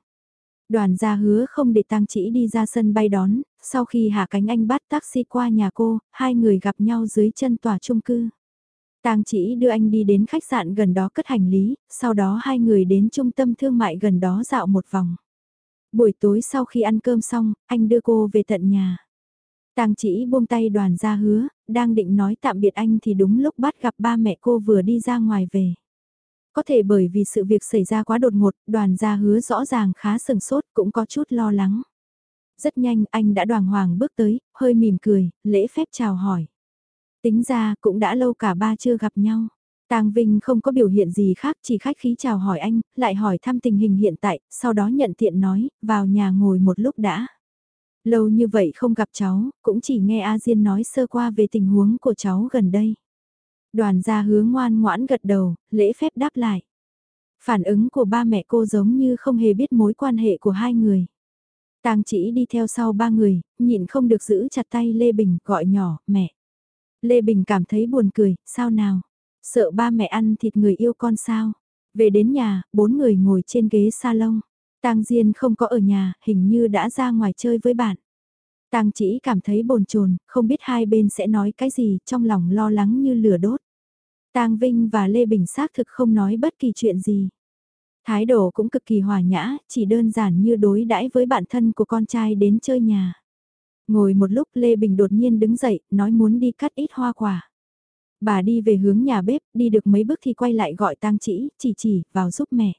Đoàn gia hứa không để Tang chỉ đi ra sân bay đón, sau khi hạ cánh anh bắt taxi qua nhà cô, hai người gặp nhau dưới chân tòa chung cư. Tang chỉ đưa anh đi đến khách sạn gần đó cất hành lý, sau đó hai người đến trung tâm thương mại gần đó dạo một vòng. Buổi tối sau khi ăn cơm xong, anh đưa cô về tận nhà. Tang chỉ buông tay đoàn ra hứa, đang định nói tạm biệt anh thì đúng lúc bắt gặp ba mẹ cô vừa đi ra ngoài về. Có thể bởi vì sự việc xảy ra quá đột ngột, đoàn gia hứa rõ ràng khá sừng sốt cũng có chút lo lắng. Rất nhanh anh đã đoàn hoàng bước tới, hơi mỉm cười, lễ phép chào hỏi. Tính ra cũng đã lâu cả ba chưa gặp nhau. Tang Vinh không có biểu hiện gì khác chỉ khách khí chào hỏi anh, lại hỏi thăm tình hình hiện tại, sau đó nhận tiện nói, vào nhà ngồi một lúc đã. Lâu như vậy không gặp cháu, cũng chỉ nghe A Diên nói sơ qua về tình huống của cháu gần đây. Đoàn gia hứa ngoan ngoãn gật đầu, lễ phép đáp lại. Phản ứng của ba mẹ cô giống như không hề biết mối quan hệ của hai người. Tang chỉ đi theo sau ba người, nhịn không được giữ chặt tay Lê Bình gọi nhỏ, mẹ. Lê Bình cảm thấy buồn cười, sao nào? Sợ ba mẹ ăn thịt người yêu con sao? Về đến nhà, bốn người ngồi trên ghế salon. Tang Diên không có ở nhà, hình như đã ra ngoài chơi với bạn. Tang chỉ cảm thấy bồn chồn, không biết hai bên sẽ nói cái gì, trong lòng lo lắng như lửa đốt. Tang Vinh và Lê Bình xác thực không nói bất kỳ chuyện gì. Thái độ cũng cực kỳ hòa nhã, chỉ đơn giản như đối đãi với bạn thân của con trai đến chơi nhà. Ngồi một lúc Lê Bình đột nhiên đứng dậy, nói muốn đi cắt ít hoa quả. Bà đi về hướng nhà bếp, đi được mấy bước thì quay lại gọi tang chỉ, chỉ chỉ, vào giúp mẹ.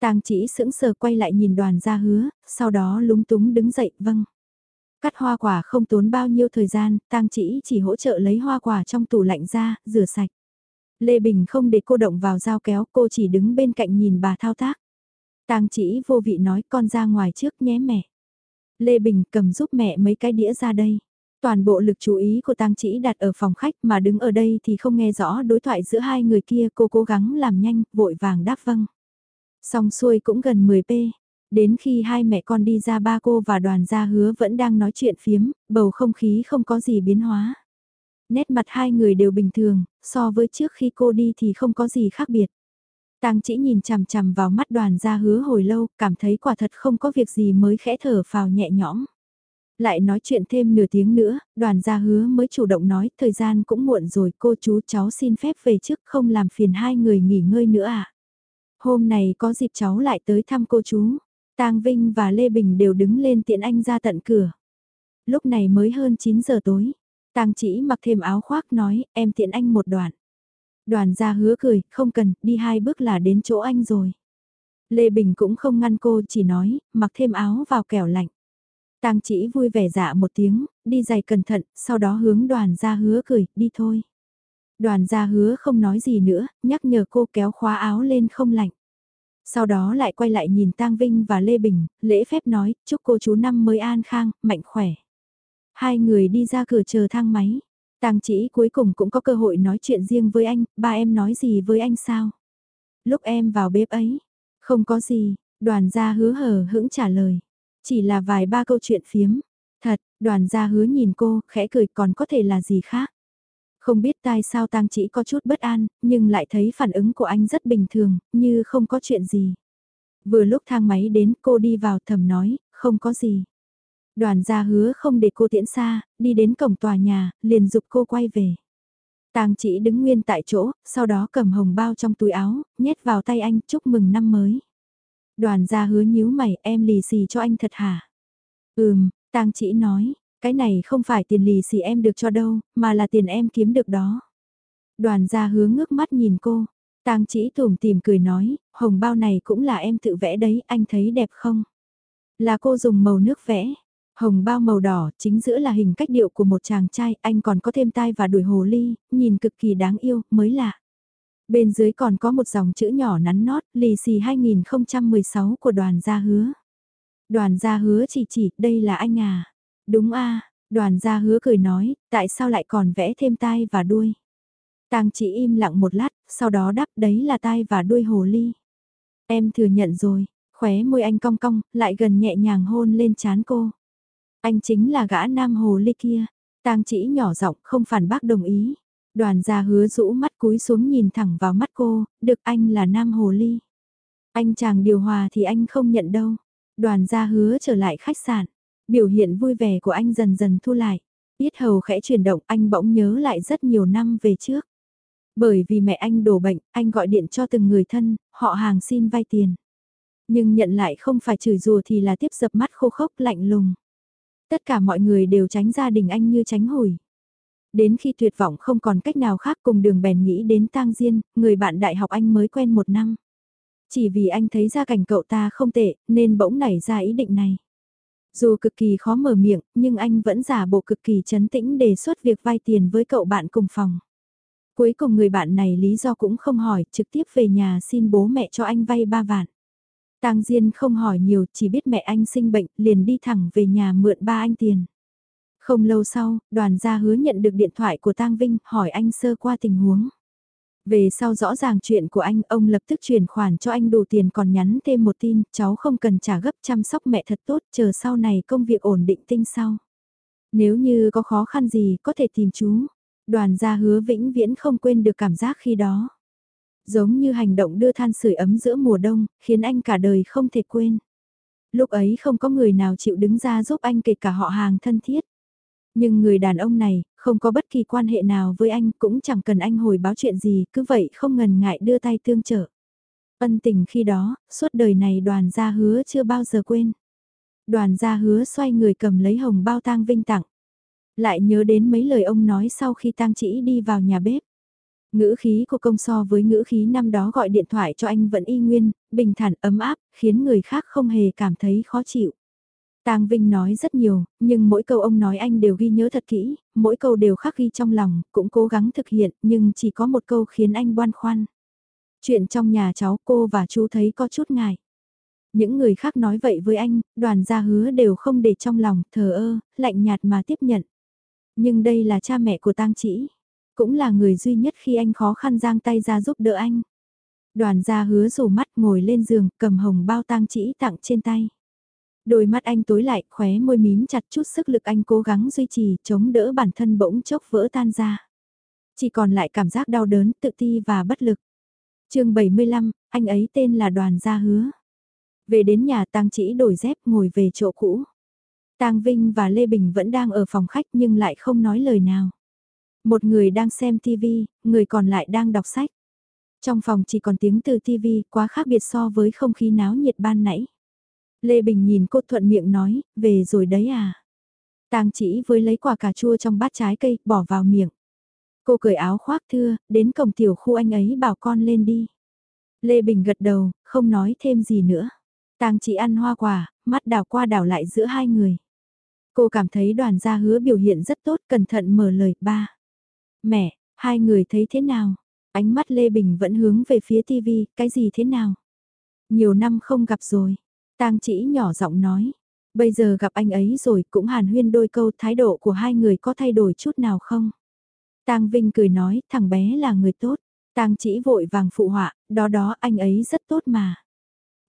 Tang chỉ sững sờ quay lại nhìn đoàn ra hứa, sau đó lúng túng đứng dậy, vâng. Cắt hoa quả không tốn bao nhiêu thời gian, tang chỉ chỉ hỗ trợ lấy hoa quả trong tủ lạnh ra, rửa sạch. Lê Bình không để cô động vào dao kéo, cô chỉ đứng bên cạnh nhìn bà thao tác. Tang chỉ vô vị nói con ra ngoài trước nhé mẹ. Lê Bình cầm giúp mẹ mấy cái đĩa ra đây. Toàn bộ lực chú ý của Tang Chỉ đặt ở phòng khách mà đứng ở đây thì không nghe rõ đối thoại giữa hai người kia cô cố gắng làm nhanh, vội vàng đáp vâng. Xong xuôi cũng gần 10p. Đến khi hai mẹ con đi ra ba cô và đoàn gia hứa vẫn đang nói chuyện phiếm, bầu không khí không có gì biến hóa. Nét mặt hai người đều bình thường, so với trước khi cô đi thì không có gì khác biệt. Tang chỉ nhìn chằm chằm vào mắt đoàn gia hứa hồi lâu, cảm thấy quả thật không có việc gì mới khẽ thở phào nhẹ nhõm. Lại nói chuyện thêm nửa tiếng nữa, đoàn gia hứa mới chủ động nói thời gian cũng muộn rồi cô chú cháu xin phép về trước không làm phiền hai người nghỉ ngơi nữa à. Hôm này có dịp cháu lại tới thăm cô chú, Tang Vinh và Lê Bình đều đứng lên tiện anh ra tận cửa. Lúc này mới hơn 9 giờ tối, Tang chỉ mặc thêm áo khoác nói em tiện anh một đoạn. Đoàn gia hứa cười, không cần, đi hai bước là đến chỗ anh rồi. Lê Bình cũng không ngăn cô, chỉ nói, mặc thêm áo vào kẻo lạnh. Tang chỉ vui vẻ dạ một tiếng, đi giày cẩn thận, sau đó hướng đoàn gia hứa cười, đi thôi. Đoàn gia hứa không nói gì nữa, nhắc nhở cô kéo khóa áo lên không lạnh. Sau đó lại quay lại nhìn Tang Vinh và Lê Bình, lễ phép nói, chúc cô chú năm mới an khang, mạnh khỏe. Hai người đi ra cửa chờ thang máy. Tang chỉ cuối cùng cũng có cơ hội nói chuyện riêng với anh, ba em nói gì với anh sao? Lúc em vào bếp ấy, không có gì, đoàn gia hứa hờ hững trả lời. Chỉ là vài ba câu chuyện phiếm. Thật, đoàn gia hứa nhìn cô, khẽ cười còn có thể là gì khác. Không biết tại sao tang chỉ có chút bất an, nhưng lại thấy phản ứng của anh rất bình thường, như không có chuyện gì. Vừa lúc thang máy đến cô đi vào thầm nói, không có gì. Đoàn gia hứa không để cô tiễn xa, đi đến cổng tòa nhà, liền dục cô quay về. Tang chỉ đứng nguyên tại chỗ, sau đó cầm hồng bao trong túi áo, nhét vào tay anh chúc mừng năm mới. Đoàn gia hứa nhíu mày em lì xì cho anh thật hả? Ừm, Tang chỉ nói, cái này không phải tiền lì xì em được cho đâu, mà là tiền em kiếm được đó. Đoàn gia hứa ngước mắt nhìn cô, Tang chỉ tủm tìm cười nói, hồng bao này cũng là em tự vẽ đấy, anh thấy đẹp không? Là cô dùng màu nước vẽ, Hồng bao màu đỏ, chính giữa là hình cách điệu của một chàng trai, anh còn có thêm tai và đuổi hồ ly, nhìn cực kỳ đáng yêu, mới lạ. Bên dưới còn có một dòng chữ nhỏ nắn nót, lì xì 2016 của đoàn gia hứa. Đoàn gia hứa chỉ chỉ, đây là anh à. Đúng a đoàn gia hứa cười nói, tại sao lại còn vẽ thêm tai và đuôi. Tang chỉ im lặng một lát, sau đó đáp đấy là tai và đuôi hồ ly. Em thừa nhận rồi, khóe môi anh cong cong, lại gần nhẹ nhàng hôn lên chán cô. Anh chính là gã nam hồ ly kia. Tang chỉ nhỏ giọng không phản bác đồng ý. Đoàn gia hứa rũ mắt cúi xuống nhìn thẳng vào mắt cô, được anh là nam hồ ly. Anh chàng điều hòa thì anh không nhận đâu. Đoàn gia hứa trở lại khách sạn. Biểu hiện vui vẻ của anh dần dần thu lại. Biết hầu khẽ chuyển động anh bỗng nhớ lại rất nhiều năm về trước. Bởi vì mẹ anh đổ bệnh, anh gọi điện cho từng người thân, họ hàng xin vay tiền. Nhưng nhận lại không phải chửi rùa thì là tiếp dập mắt khô khốc lạnh lùng. Tất cả mọi người đều tránh gia đình anh như tránh hủi. Đến khi tuyệt vọng không còn cách nào khác cùng đường bèn nghĩ đến tang Diên, người bạn đại học anh mới quen một năm. Chỉ vì anh thấy gia cảnh cậu ta không tệ, nên bỗng nảy ra ý định này. Dù cực kỳ khó mở miệng, nhưng anh vẫn giả bộ cực kỳ chấn tĩnh đề xuất việc vay tiền với cậu bạn cùng phòng. Cuối cùng người bạn này lý do cũng không hỏi, trực tiếp về nhà xin bố mẹ cho anh vay ba vạn. Tang Diên không hỏi nhiều, chỉ biết mẹ anh sinh bệnh, liền đi thẳng về nhà mượn ba anh tiền. Không lâu sau, đoàn gia hứa nhận được điện thoại của Tang Vinh, hỏi anh sơ qua tình huống. Về sau rõ ràng chuyện của anh, ông lập tức chuyển khoản cho anh đủ tiền còn nhắn thêm một tin, cháu không cần trả gấp chăm sóc mẹ thật tốt, chờ sau này công việc ổn định tinh sau. Nếu như có khó khăn gì, có thể tìm chú. Đoàn gia hứa vĩnh viễn không quên được cảm giác khi đó. Giống như hành động đưa than sưởi ấm giữa mùa đông, khiến anh cả đời không thể quên. Lúc ấy không có người nào chịu đứng ra giúp anh kể cả họ hàng thân thiết. Nhưng người đàn ông này, không có bất kỳ quan hệ nào với anh, cũng chẳng cần anh hồi báo chuyện gì, cứ vậy không ngần ngại đưa tay tương trợ. Ân tình khi đó, suốt đời này đoàn gia hứa chưa bao giờ quên. Đoàn gia hứa xoay người cầm lấy hồng bao tang vinh tặng. Lại nhớ đến mấy lời ông nói sau khi tang chỉ đi vào nhà bếp. Ngữ khí của công so với ngữ khí năm đó gọi điện thoại cho anh vẫn y nguyên, bình thản ấm áp, khiến người khác không hề cảm thấy khó chịu. Tang Vinh nói rất nhiều, nhưng mỗi câu ông nói anh đều ghi nhớ thật kỹ, mỗi câu đều khắc ghi trong lòng, cũng cố gắng thực hiện, nhưng chỉ có một câu khiến anh băn khoăn. Chuyện trong nhà cháu cô và chú thấy có chút ngại. Những người khác nói vậy với anh, đoàn gia hứa đều không để trong lòng, thờ ơ, lạnh nhạt mà tiếp nhận. Nhưng đây là cha mẹ của tang chỉ, cũng là người duy nhất khi anh khó khăn giang tay ra giúp đỡ anh. Đoàn gia hứa rủ mắt ngồi lên giường, cầm hồng bao tang chỉ tặng trên tay. Đôi mắt anh tối lại, khóe môi mím chặt chút sức lực anh cố gắng duy trì, chống đỡ bản thân bỗng chốc vỡ tan ra. Chỉ còn lại cảm giác đau đớn, tự ti và bất lực. chương 75, anh ấy tên là đoàn gia hứa. Về đến nhà tang chỉ đổi dép ngồi về chỗ cũ. Tang Vinh và Lê Bình vẫn đang ở phòng khách nhưng lại không nói lời nào. Một người đang xem TV, người còn lại đang đọc sách. Trong phòng chỉ còn tiếng từ TV quá khác biệt so với không khí náo nhiệt ban nãy. Lê Bình nhìn cô thuận miệng nói, về rồi đấy à. Tang chỉ với lấy quả cà chua trong bát trái cây, bỏ vào miệng. Cô cởi áo khoác thưa, đến cổng tiểu khu anh ấy bảo con lên đi. Lê Bình gật đầu, không nói thêm gì nữa. Tang chỉ ăn hoa quả, mắt đảo qua đảo lại giữa hai người. Cô cảm thấy đoàn gia hứa biểu hiện rất tốt, cẩn thận mở lời, ba. Mẹ, hai người thấy thế nào? Ánh mắt Lê Bình vẫn hướng về phía TV, cái gì thế nào? Nhiều năm không gặp rồi. Tang chỉ nhỏ giọng nói. Bây giờ gặp anh ấy rồi cũng hàn huyên đôi câu thái độ của hai người có thay đổi chút nào không? Tang Vinh cười nói thằng bé là người tốt. Tang chỉ vội vàng phụ họa, đó đó anh ấy rất tốt mà.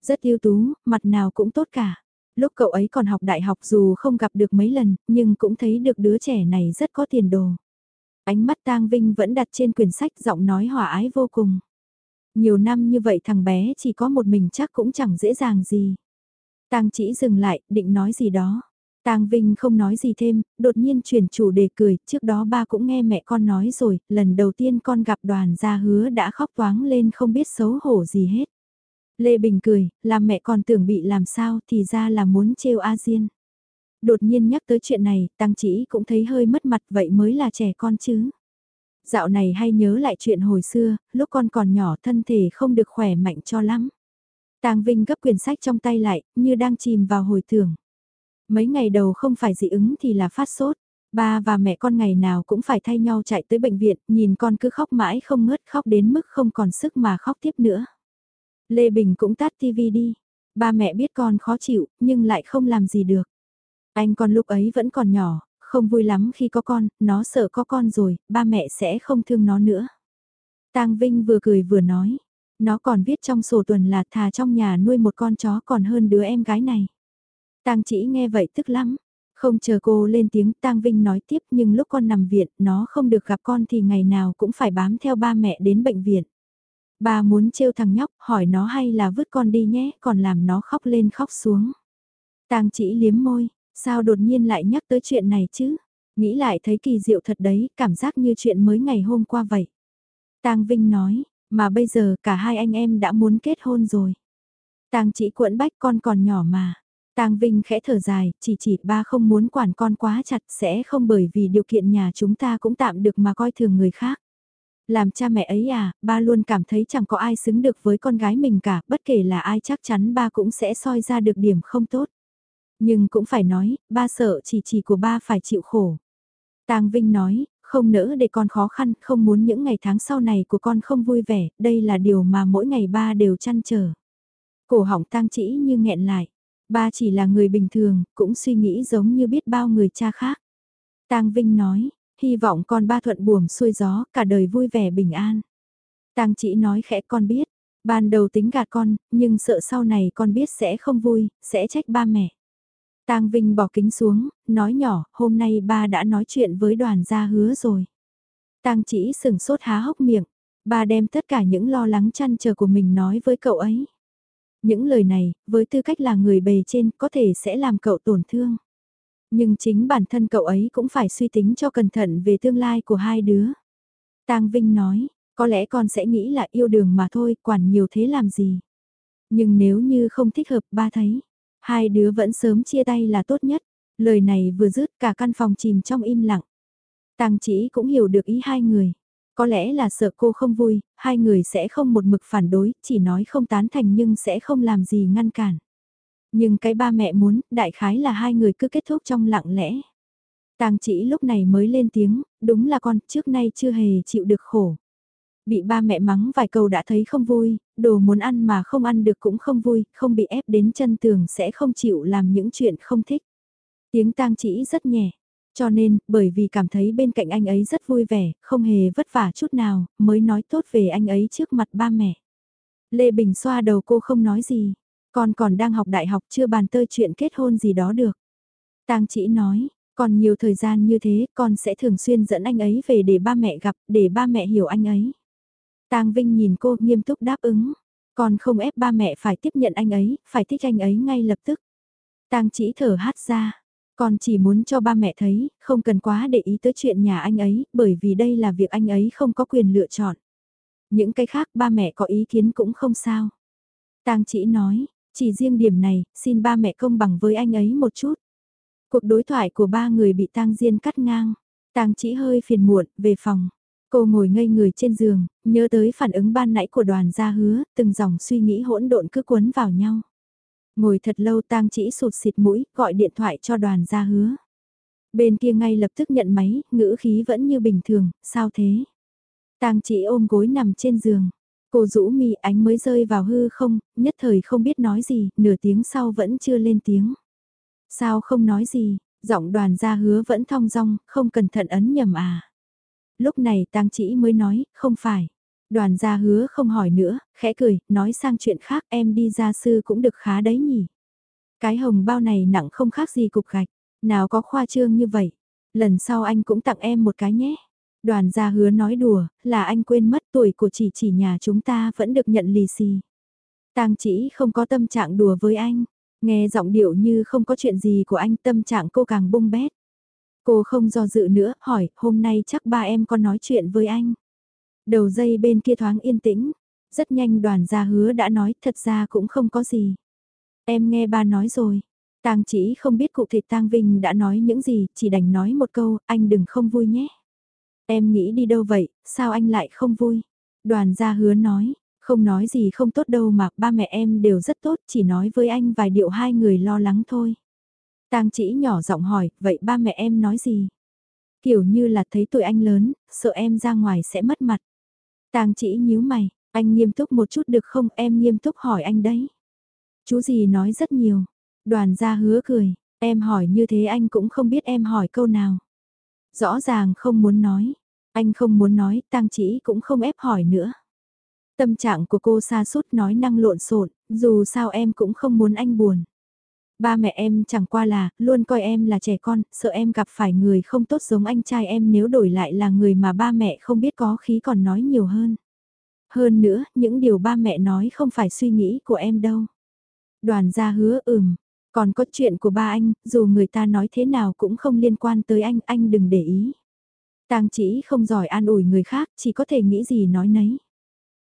Rất ưu tú, mặt nào cũng tốt cả. Lúc cậu ấy còn học đại học dù không gặp được mấy lần, nhưng cũng thấy được đứa trẻ này rất có tiền đồ. Ánh mắt tang Vinh vẫn đặt trên quyển sách giọng nói hòa ái vô cùng. Nhiều năm như vậy thằng bé chỉ có một mình chắc cũng chẳng dễ dàng gì. Tang chỉ dừng lại, định nói gì đó. Tang Vinh không nói gì thêm, đột nhiên chuyển chủ đề cười, trước đó ba cũng nghe mẹ con nói rồi, lần đầu tiên con gặp đoàn gia hứa đã khóc toáng lên không biết xấu hổ gì hết. Lê Bình cười, làm mẹ còn tưởng bị làm sao thì ra là muốn trêu A Diên. Đột nhiên nhắc tới chuyện này, Tăng Chỉ cũng thấy hơi mất mặt vậy mới là trẻ con chứ. Dạo này hay nhớ lại chuyện hồi xưa, lúc con còn nhỏ thân thể không được khỏe mạnh cho lắm. Tang Vinh gấp quyển sách trong tay lại, như đang chìm vào hồi tưởng. Mấy ngày đầu không phải dị ứng thì là phát sốt. Ba và mẹ con ngày nào cũng phải thay nhau chạy tới bệnh viện, nhìn con cứ khóc mãi không ngớt khóc đến mức không còn sức mà khóc tiếp nữa. Lê Bình cũng tắt tivi đi. Ba mẹ biết con khó chịu, nhưng lại không làm gì được. Anh con lúc ấy vẫn còn nhỏ, không vui lắm khi có con, nó sợ có con rồi, ba mẹ sẽ không thương nó nữa. Tang Vinh vừa cười vừa nói, nó còn viết trong sổ tuần là thà trong nhà nuôi một con chó còn hơn đứa em gái này. Tang chỉ nghe vậy tức lắm, không chờ cô lên tiếng Tang Vinh nói tiếp nhưng lúc con nằm viện nó không được gặp con thì ngày nào cũng phải bám theo ba mẹ đến bệnh viện. Ba muốn trêu thằng nhóc, hỏi nó hay là vứt con đi nhé, còn làm nó khóc lên khóc xuống. Tang chỉ liếm môi, sao đột nhiên lại nhắc tới chuyện này chứ? Nghĩ lại thấy kỳ diệu thật đấy, cảm giác như chuyện mới ngày hôm qua vậy. Tang Vinh nói, mà bây giờ cả hai anh em đã muốn kết hôn rồi. Tang chỉ quẫn bách con còn nhỏ mà. Tang Vinh khẽ thở dài, chỉ chỉ ba không muốn quản con quá chặt sẽ không bởi vì điều kiện nhà chúng ta cũng tạm được mà coi thường người khác. Làm cha mẹ ấy à, ba luôn cảm thấy chẳng có ai xứng được với con gái mình cả, bất kể là ai chắc chắn ba cũng sẽ soi ra được điểm không tốt. Nhưng cũng phải nói, ba sợ chỉ chỉ của ba phải chịu khổ. Tang Vinh nói, không nỡ để con khó khăn, không muốn những ngày tháng sau này của con không vui vẻ, đây là điều mà mỗi ngày ba đều chăn trở. Cổ họng tang chỉ như nghẹn lại, ba chỉ là người bình thường, cũng suy nghĩ giống như biết bao người cha khác. Tang Vinh nói, hy vọng con ba thuận buồm xuôi gió, cả đời vui vẻ bình an. Tang chỉ nói khẽ con biết, ban đầu tính gạt con, nhưng sợ sau này con biết sẽ không vui, sẽ trách ba mẹ. Tang Vinh bỏ kính xuống, nói nhỏ, hôm nay ba đã nói chuyện với đoàn gia hứa rồi. Tang chỉ sừng sốt há hốc miệng, ba đem tất cả những lo lắng chăn chờ của mình nói với cậu ấy. Những lời này, với tư cách là người bề trên, có thể sẽ làm cậu tổn thương. Nhưng chính bản thân cậu ấy cũng phải suy tính cho cẩn thận về tương lai của hai đứa. Tang Vinh nói, có lẽ con sẽ nghĩ là yêu đường mà thôi, quản nhiều thế làm gì. Nhưng nếu như không thích hợp ba thấy, hai đứa vẫn sớm chia tay là tốt nhất. Lời này vừa dứt cả căn phòng chìm trong im lặng. Tàng chỉ cũng hiểu được ý hai người. Có lẽ là sợ cô không vui, hai người sẽ không một mực phản đối, chỉ nói không tán thành nhưng sẽ không làm gì ngăn cản. Nhưng cái ba mẹ muốn, đại khái là hai người cứ kết thúc trong lặng lẽ. Tàng chỉ lúc này mới lên tiếng, đúng là con trước nay chưa hề chịu được khổ. Bị ba mẹ mắng vài câu đã thấy không vui, đồ muốn ăn mà không ăn được cũng không vui, không bị ép đến chân tường sẽ không chịu làm những chuyện không thích. Tiếng tang chỉ rất nhẹ, cho nên, bởi vì cảm thấy bên cạnh anh ấy rất vui vẻ, không hề vất vả chút nào, mới nói tốt về anh ấy trước mặt ba mẹ. Lê Bình xoa đầu cô không nói gì, con còn đang học đại học chưa bàn tơi chuyện kết hôn gì đó được. Tang chỉ nói, còn nhiều thời gian như thế, con sẽ thường xuyên dẫn anh ấy về để ba mẹ gặp, để ba mẹ hiểu anh ấy. Tang Vinh nhìn cô nghiêm túc đáp ứng, còn không ép ba mẹ phải tiếp nhận anh ấy, phải thích anh ấy ngay lập tức. Tang chỉ thở hát ra, con chỉ muốn cho ba mẹ thấy, không cần quá để ý tới chuyện nhà anh ấy, bởi vì đây là việc anh ấy không có quyền lựa chọn. Những cái khác ba mẹ có ý kiến cũng không sao. Tang chỉ nói, chỉ riêng điểm này, xin ba mẹ công bằng với anh ấy một chút. Cuộc đối thoại của ba người bị Tang Diên cắt ngang. Tang chỉ hơi phiền muộn, về phòng. Cô ngồi ngây người trên giường, nhớ tới phản ứng ban nãy của đoàn gia hứa, từng dòng suy nghĩ hỗn độn cứ cuốn vào nhau. Ngồi thật lâu tang chỉ sụt xịt mũi, gọi điện thoại cho đoàn gia hứa. Bên kia ngay lập tức nhận máy, ngữ khí vẫn như bình thường, sao thế? Tang chỉ ôm gối nằm trên giường. Cô rũ mi ánh mới rơi vào hư không, nhất thời không biết nói gì, nửa tiếng sau vẫn chưa lên tiếng. Sao không nói gì, giọng đoàn gia hứa vẫn thong dong, không cẩn thận ấn nhầm à. Lúc này tang chỉ mới nói, không phải. Đoàn gia hứa không hỏi nữa, khẽ cười, nói sang chuyện khác em đi gia sư cũng được khá đấy nhỉ. Cái hồng bao này nặng không khác gì cục gạch, nào có khoa trương như vậy. Lần sau anh cũng tặng em một cái nhé. Đoàn gia hứa nói đùa, là anh quên mất tuổi của chỉ chỉ nhà chúng ta vẫn được nhận lì xì. Tang chỉ không có tâm trạng đùa với anh, nghe giọng điệu như không có chuyện gì của anh tâm trạng cô càng bung bét. Cô không do dự nữa, hỏi, hôm nay chắc ba em có nói chuyện với anh. Đầu dây bên kia thoáng yên tĩnh, rất nhanh đoàn gia hứa đã nói, thật ra cũng không có gì. Em nghe ba nói rồi. Tang chỉ không biết cụ thể Tang Vinh đã nói những gì, chỉ đành nói một câu, anh đừng không vui nhé. Em nghĩ đi đâu vậy, sao anh lại không vui? Đoàn gia hứa nói, không nói gì không tốt đâu mà ba mẹ em đều rất tốt, chỉ nói với anh vài điệu hai người lo lắng thôi. Tang chỉ nhỏ giọng hỏi, vậy ba mẹ em nói gì? Kiểu như là thấy tuổi anh lớn, sợ em ra ngoài sẽ mất mặt. Tang chỉ nhíu mày, anh nghiêm túc một chút được không em nghiêm túc hỏi anh đấy. Chú gì nói rất nhiều. Đoàn gia hứa cười, em hỏi như thế anh cũng không biết em hỏi câu nào. Rõ ràng không muốn nói, anh không muốn nói, Tang chỉ cũng không ép hỏi nữa. Tâm trạng của cô xa sút nói năng lộn xộn, dù sao em cũng không muốn anh buồn. Ba mẹ em chẳng qua là, luôn coi em là trẻ con, sợ em gặp phải người không tốt giống anh trai em nếu đổi lại là người mà ba mẹ không biết có khí còn nói nhiều hơn. Hơn nữa, những điều ba mẹ nói không phải suy nghĩ của em đâu. Đoàn gia hứa ừm, còn có chuyện của ba anh, dù người ta nói thế nào cũng không liên quan tới anh, anh đừng để ý. Tang chỉ không giỏi an ủi người khác, chỉ có thể nghĩ gì nói nấy.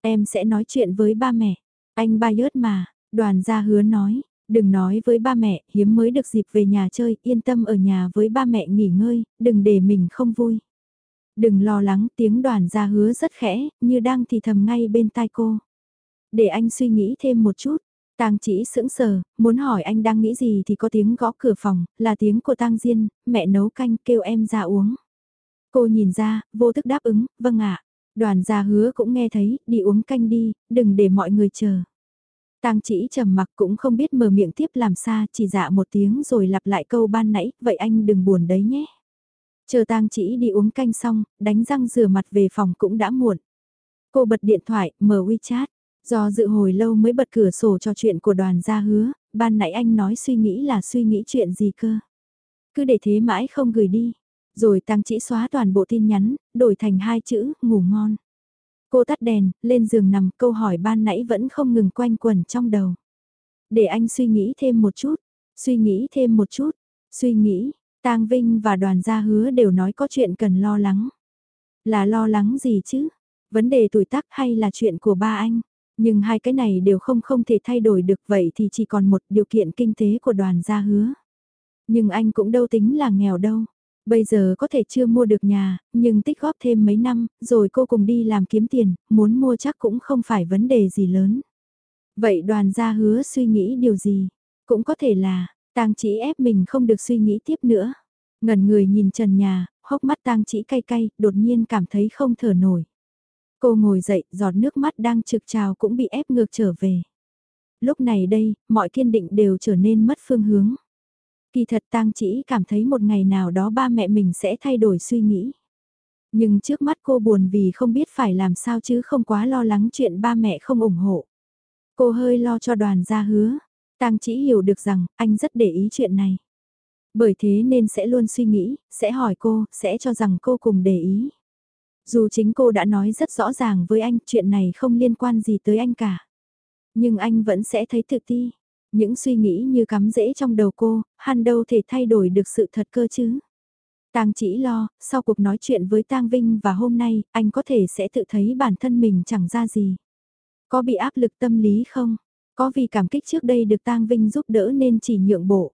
Em sẽ nói chuyện với ba mẹ. Anh ba yớt mà, đoàn gia hứa nói, Đừng nói với ba mẹ, hiếm mới được dịp về nhà chơi, yên tâm ở nhà với ba mẹ nghỉ ngơi, đừng để mình không vui. Đừng lo lắng, tiếng đoàn ra hứa rất khẽ, như đang thì thầm ngay bên tai cô. Để anh suy nghĩ thêm một chút. Tang chỉ sững sờ, muốn hỏi anh đang nghĩ gì thì có tiếng gõ cửa phòng, là tiếng của Tang Diên, mẹ nấu canh kêu em ra uống. Cô nhìn ra, vô thức đáp ứng, vâng ạ. Đoàn gia hứa cũng nghe thấy, đi uống canh đi, đừng để mọi người chờ. Tang chỉ trầm mặc cũng không biết mở miệng tiếp làm sao, chỉ dạ một tiếng rồi lặp lại câu ban nãy, vậy anh đừng buồn đấy nhé. Chờ tang chỉ đi uống canh xong, đánh răng rửa mặt về phòng cũng đã muộn. Cô bật điện thoại, mở WeChat, do dự hồi lâu mới bật cửa sổ cho chuyện của đoàn gia hứa, ban nãy anh nói suy nghĩ là suy nghĩ chuyện gì cơ. Cứ để thế mãi không gửi đi. Rồi tăng chỉ xóa toàn bộ tin nhắn, đổi thành hai chữ, ngủ ngon. Cô tắt đèn, lên giường nằm, câu hỏi ban nãy vẫn không ngừng quanh quẩn trong đầu. Để anh suy nghĩ thêm một chút, suy nghĩ thêm một chút, suy nghĩ, Tang Vinh và đoàn gia hứa đều nói có chuyện cần lo lắng. Là lo lắng gì chứ? Vấn đề tuổi tác hay là chuyện của ba anh? Nhưng hai cái này đều không không thể thay đổi được vậy thì chỉ còn một điều kiện kinh tế của đoàn gia hứa. Nhưng anh cũng đâu tính là nghèo đâu. Bây giờ có thể chưa mua được nhà, nhưng tích góp thêm mấy năm, rồi cô cùng đi làm kiếm tiền, muốn mua chắc cũng không phải vấn đề gì lớn. Vậy đoàn gia hứa suy nghĩ điều gì? Cũng có thể là, tang chỉ ép mình không được suy nghĩ tiếp nữa. ngần người nhìn trần nhà, hốc mắt tang chỉ cay cay, đột nhiên cảm thấy không thở nổi. Cô ngồi dậy, giọt nước mắt đang trực trào cũng bị ép ngược trở về. Lúc này đây, mọi kiên định đều trở nên mất phương hướng. Kỳ thật tang chỉ cảm thấy một ngày nào đó ba mẹ mình sẽ thay đổi suy nghĩ. Nhưng trước mắt cô buồn vì không biết phải làm sao chứ không quá lo lắng chuyện ba mẹ không ủng hộ. Cô hơi lo cho đoàn gia hứa. Tang chỉ hiểu được rằng anh rất để ý chuyện này. Bởi thế nên sẽ luôn suy nghĩ, sẽ hỏi cô, sẽ cho rằng cô cùng để ý. Dù chính cô đã nói rất rõ ràng với anh chuyện này không liên quan gì tới anh cả. Nhưng anh vẫn sẽ thấy thực ti. Những suy nghĩ như cắm rễ trong đầu cô, hắn đâu thể thay đổi được sự thật cơ chứ. Tang chỉ lo, sau cuộc nói chuyện với Tang Vinh và hôm nay, anh có thể sẽ tự thấy bản thân mình chẳng ra gì. Có bị áp lực tâm lý không? Có vì cảm kích trước đây được Tang Vinh giúp đỡ nên chỉ nhượng bộ.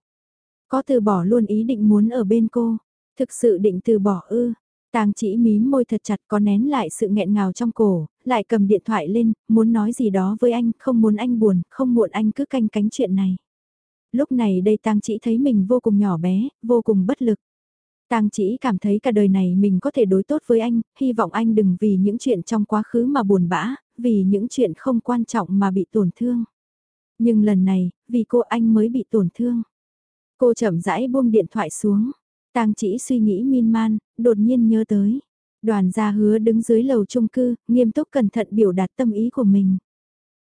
Có từ bỏ luôn ý định muốn ở bên cô. Thực sự định từ bỏ ư. Tang chỉ mím môi thật chặt có nén lại sự nghẹn ngào trong cổ, lại cầm điện thoại lên, muốn nói gì đó với anh, không muốn anh buồn, không muộn anh cứ canh cánh chuyện này. Lúc này đây Tang chỉ thấy mình vô cùng nhỏ bé, vô cùng bất lực. Tang chỉ cảm thấy cả đời này mình có thể đối tốt với anh, hy vọng anh đừng vì những chuyện trong quá khứ mà buồn bã, vì những chuyện không quan trọng mà bị tổn thương. Nhưng lần này, vì cô anh mới bị tổn thương. Cô chậm rãi buông điện thoại xuống. Tang chỉ suy nghĩ miên man, đột nhiên nhớ tới. Đoàn gia hứa đứng dưới lầu chung cư, nghiêm túc cẩn thận biểu đạt tâm ý của mình.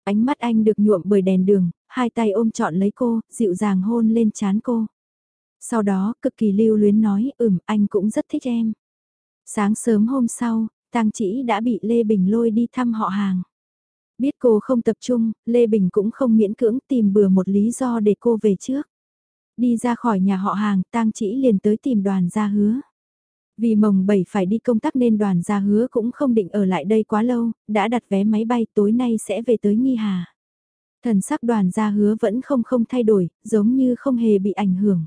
Ánh mắt anh được nhuộm bởi đèn đường, hai tay ôm trọn lấy cô, dịu dàng hôn lên chán cô. Sau đó, cực kỳ lưu luyến nói, ừm, anh cũng rất thích em. Sáng sớm hôm sau, Tang Chỉ đã bị Lê Bình lôi đi thăm họ hàng. Biết cô không tập trung, Lê Bình cũng không miễn cưỡng tìm bừa một lý do để cô về trước. Đi ra khỏi nhà họ hàng, Tang Chỉ liền tới tìm đoàn gia hứa. Vì mồng 7 phải đi công tác nên đoàn gia hứa cũng không định ở lại đây quá lâu, đã đặt vé máy bay tối nay sẽ về tới Nghi Hà. Thần sắc đoàn gia hứa vẫn không không thay đổi, giống như không hề bị ảnh hưởng.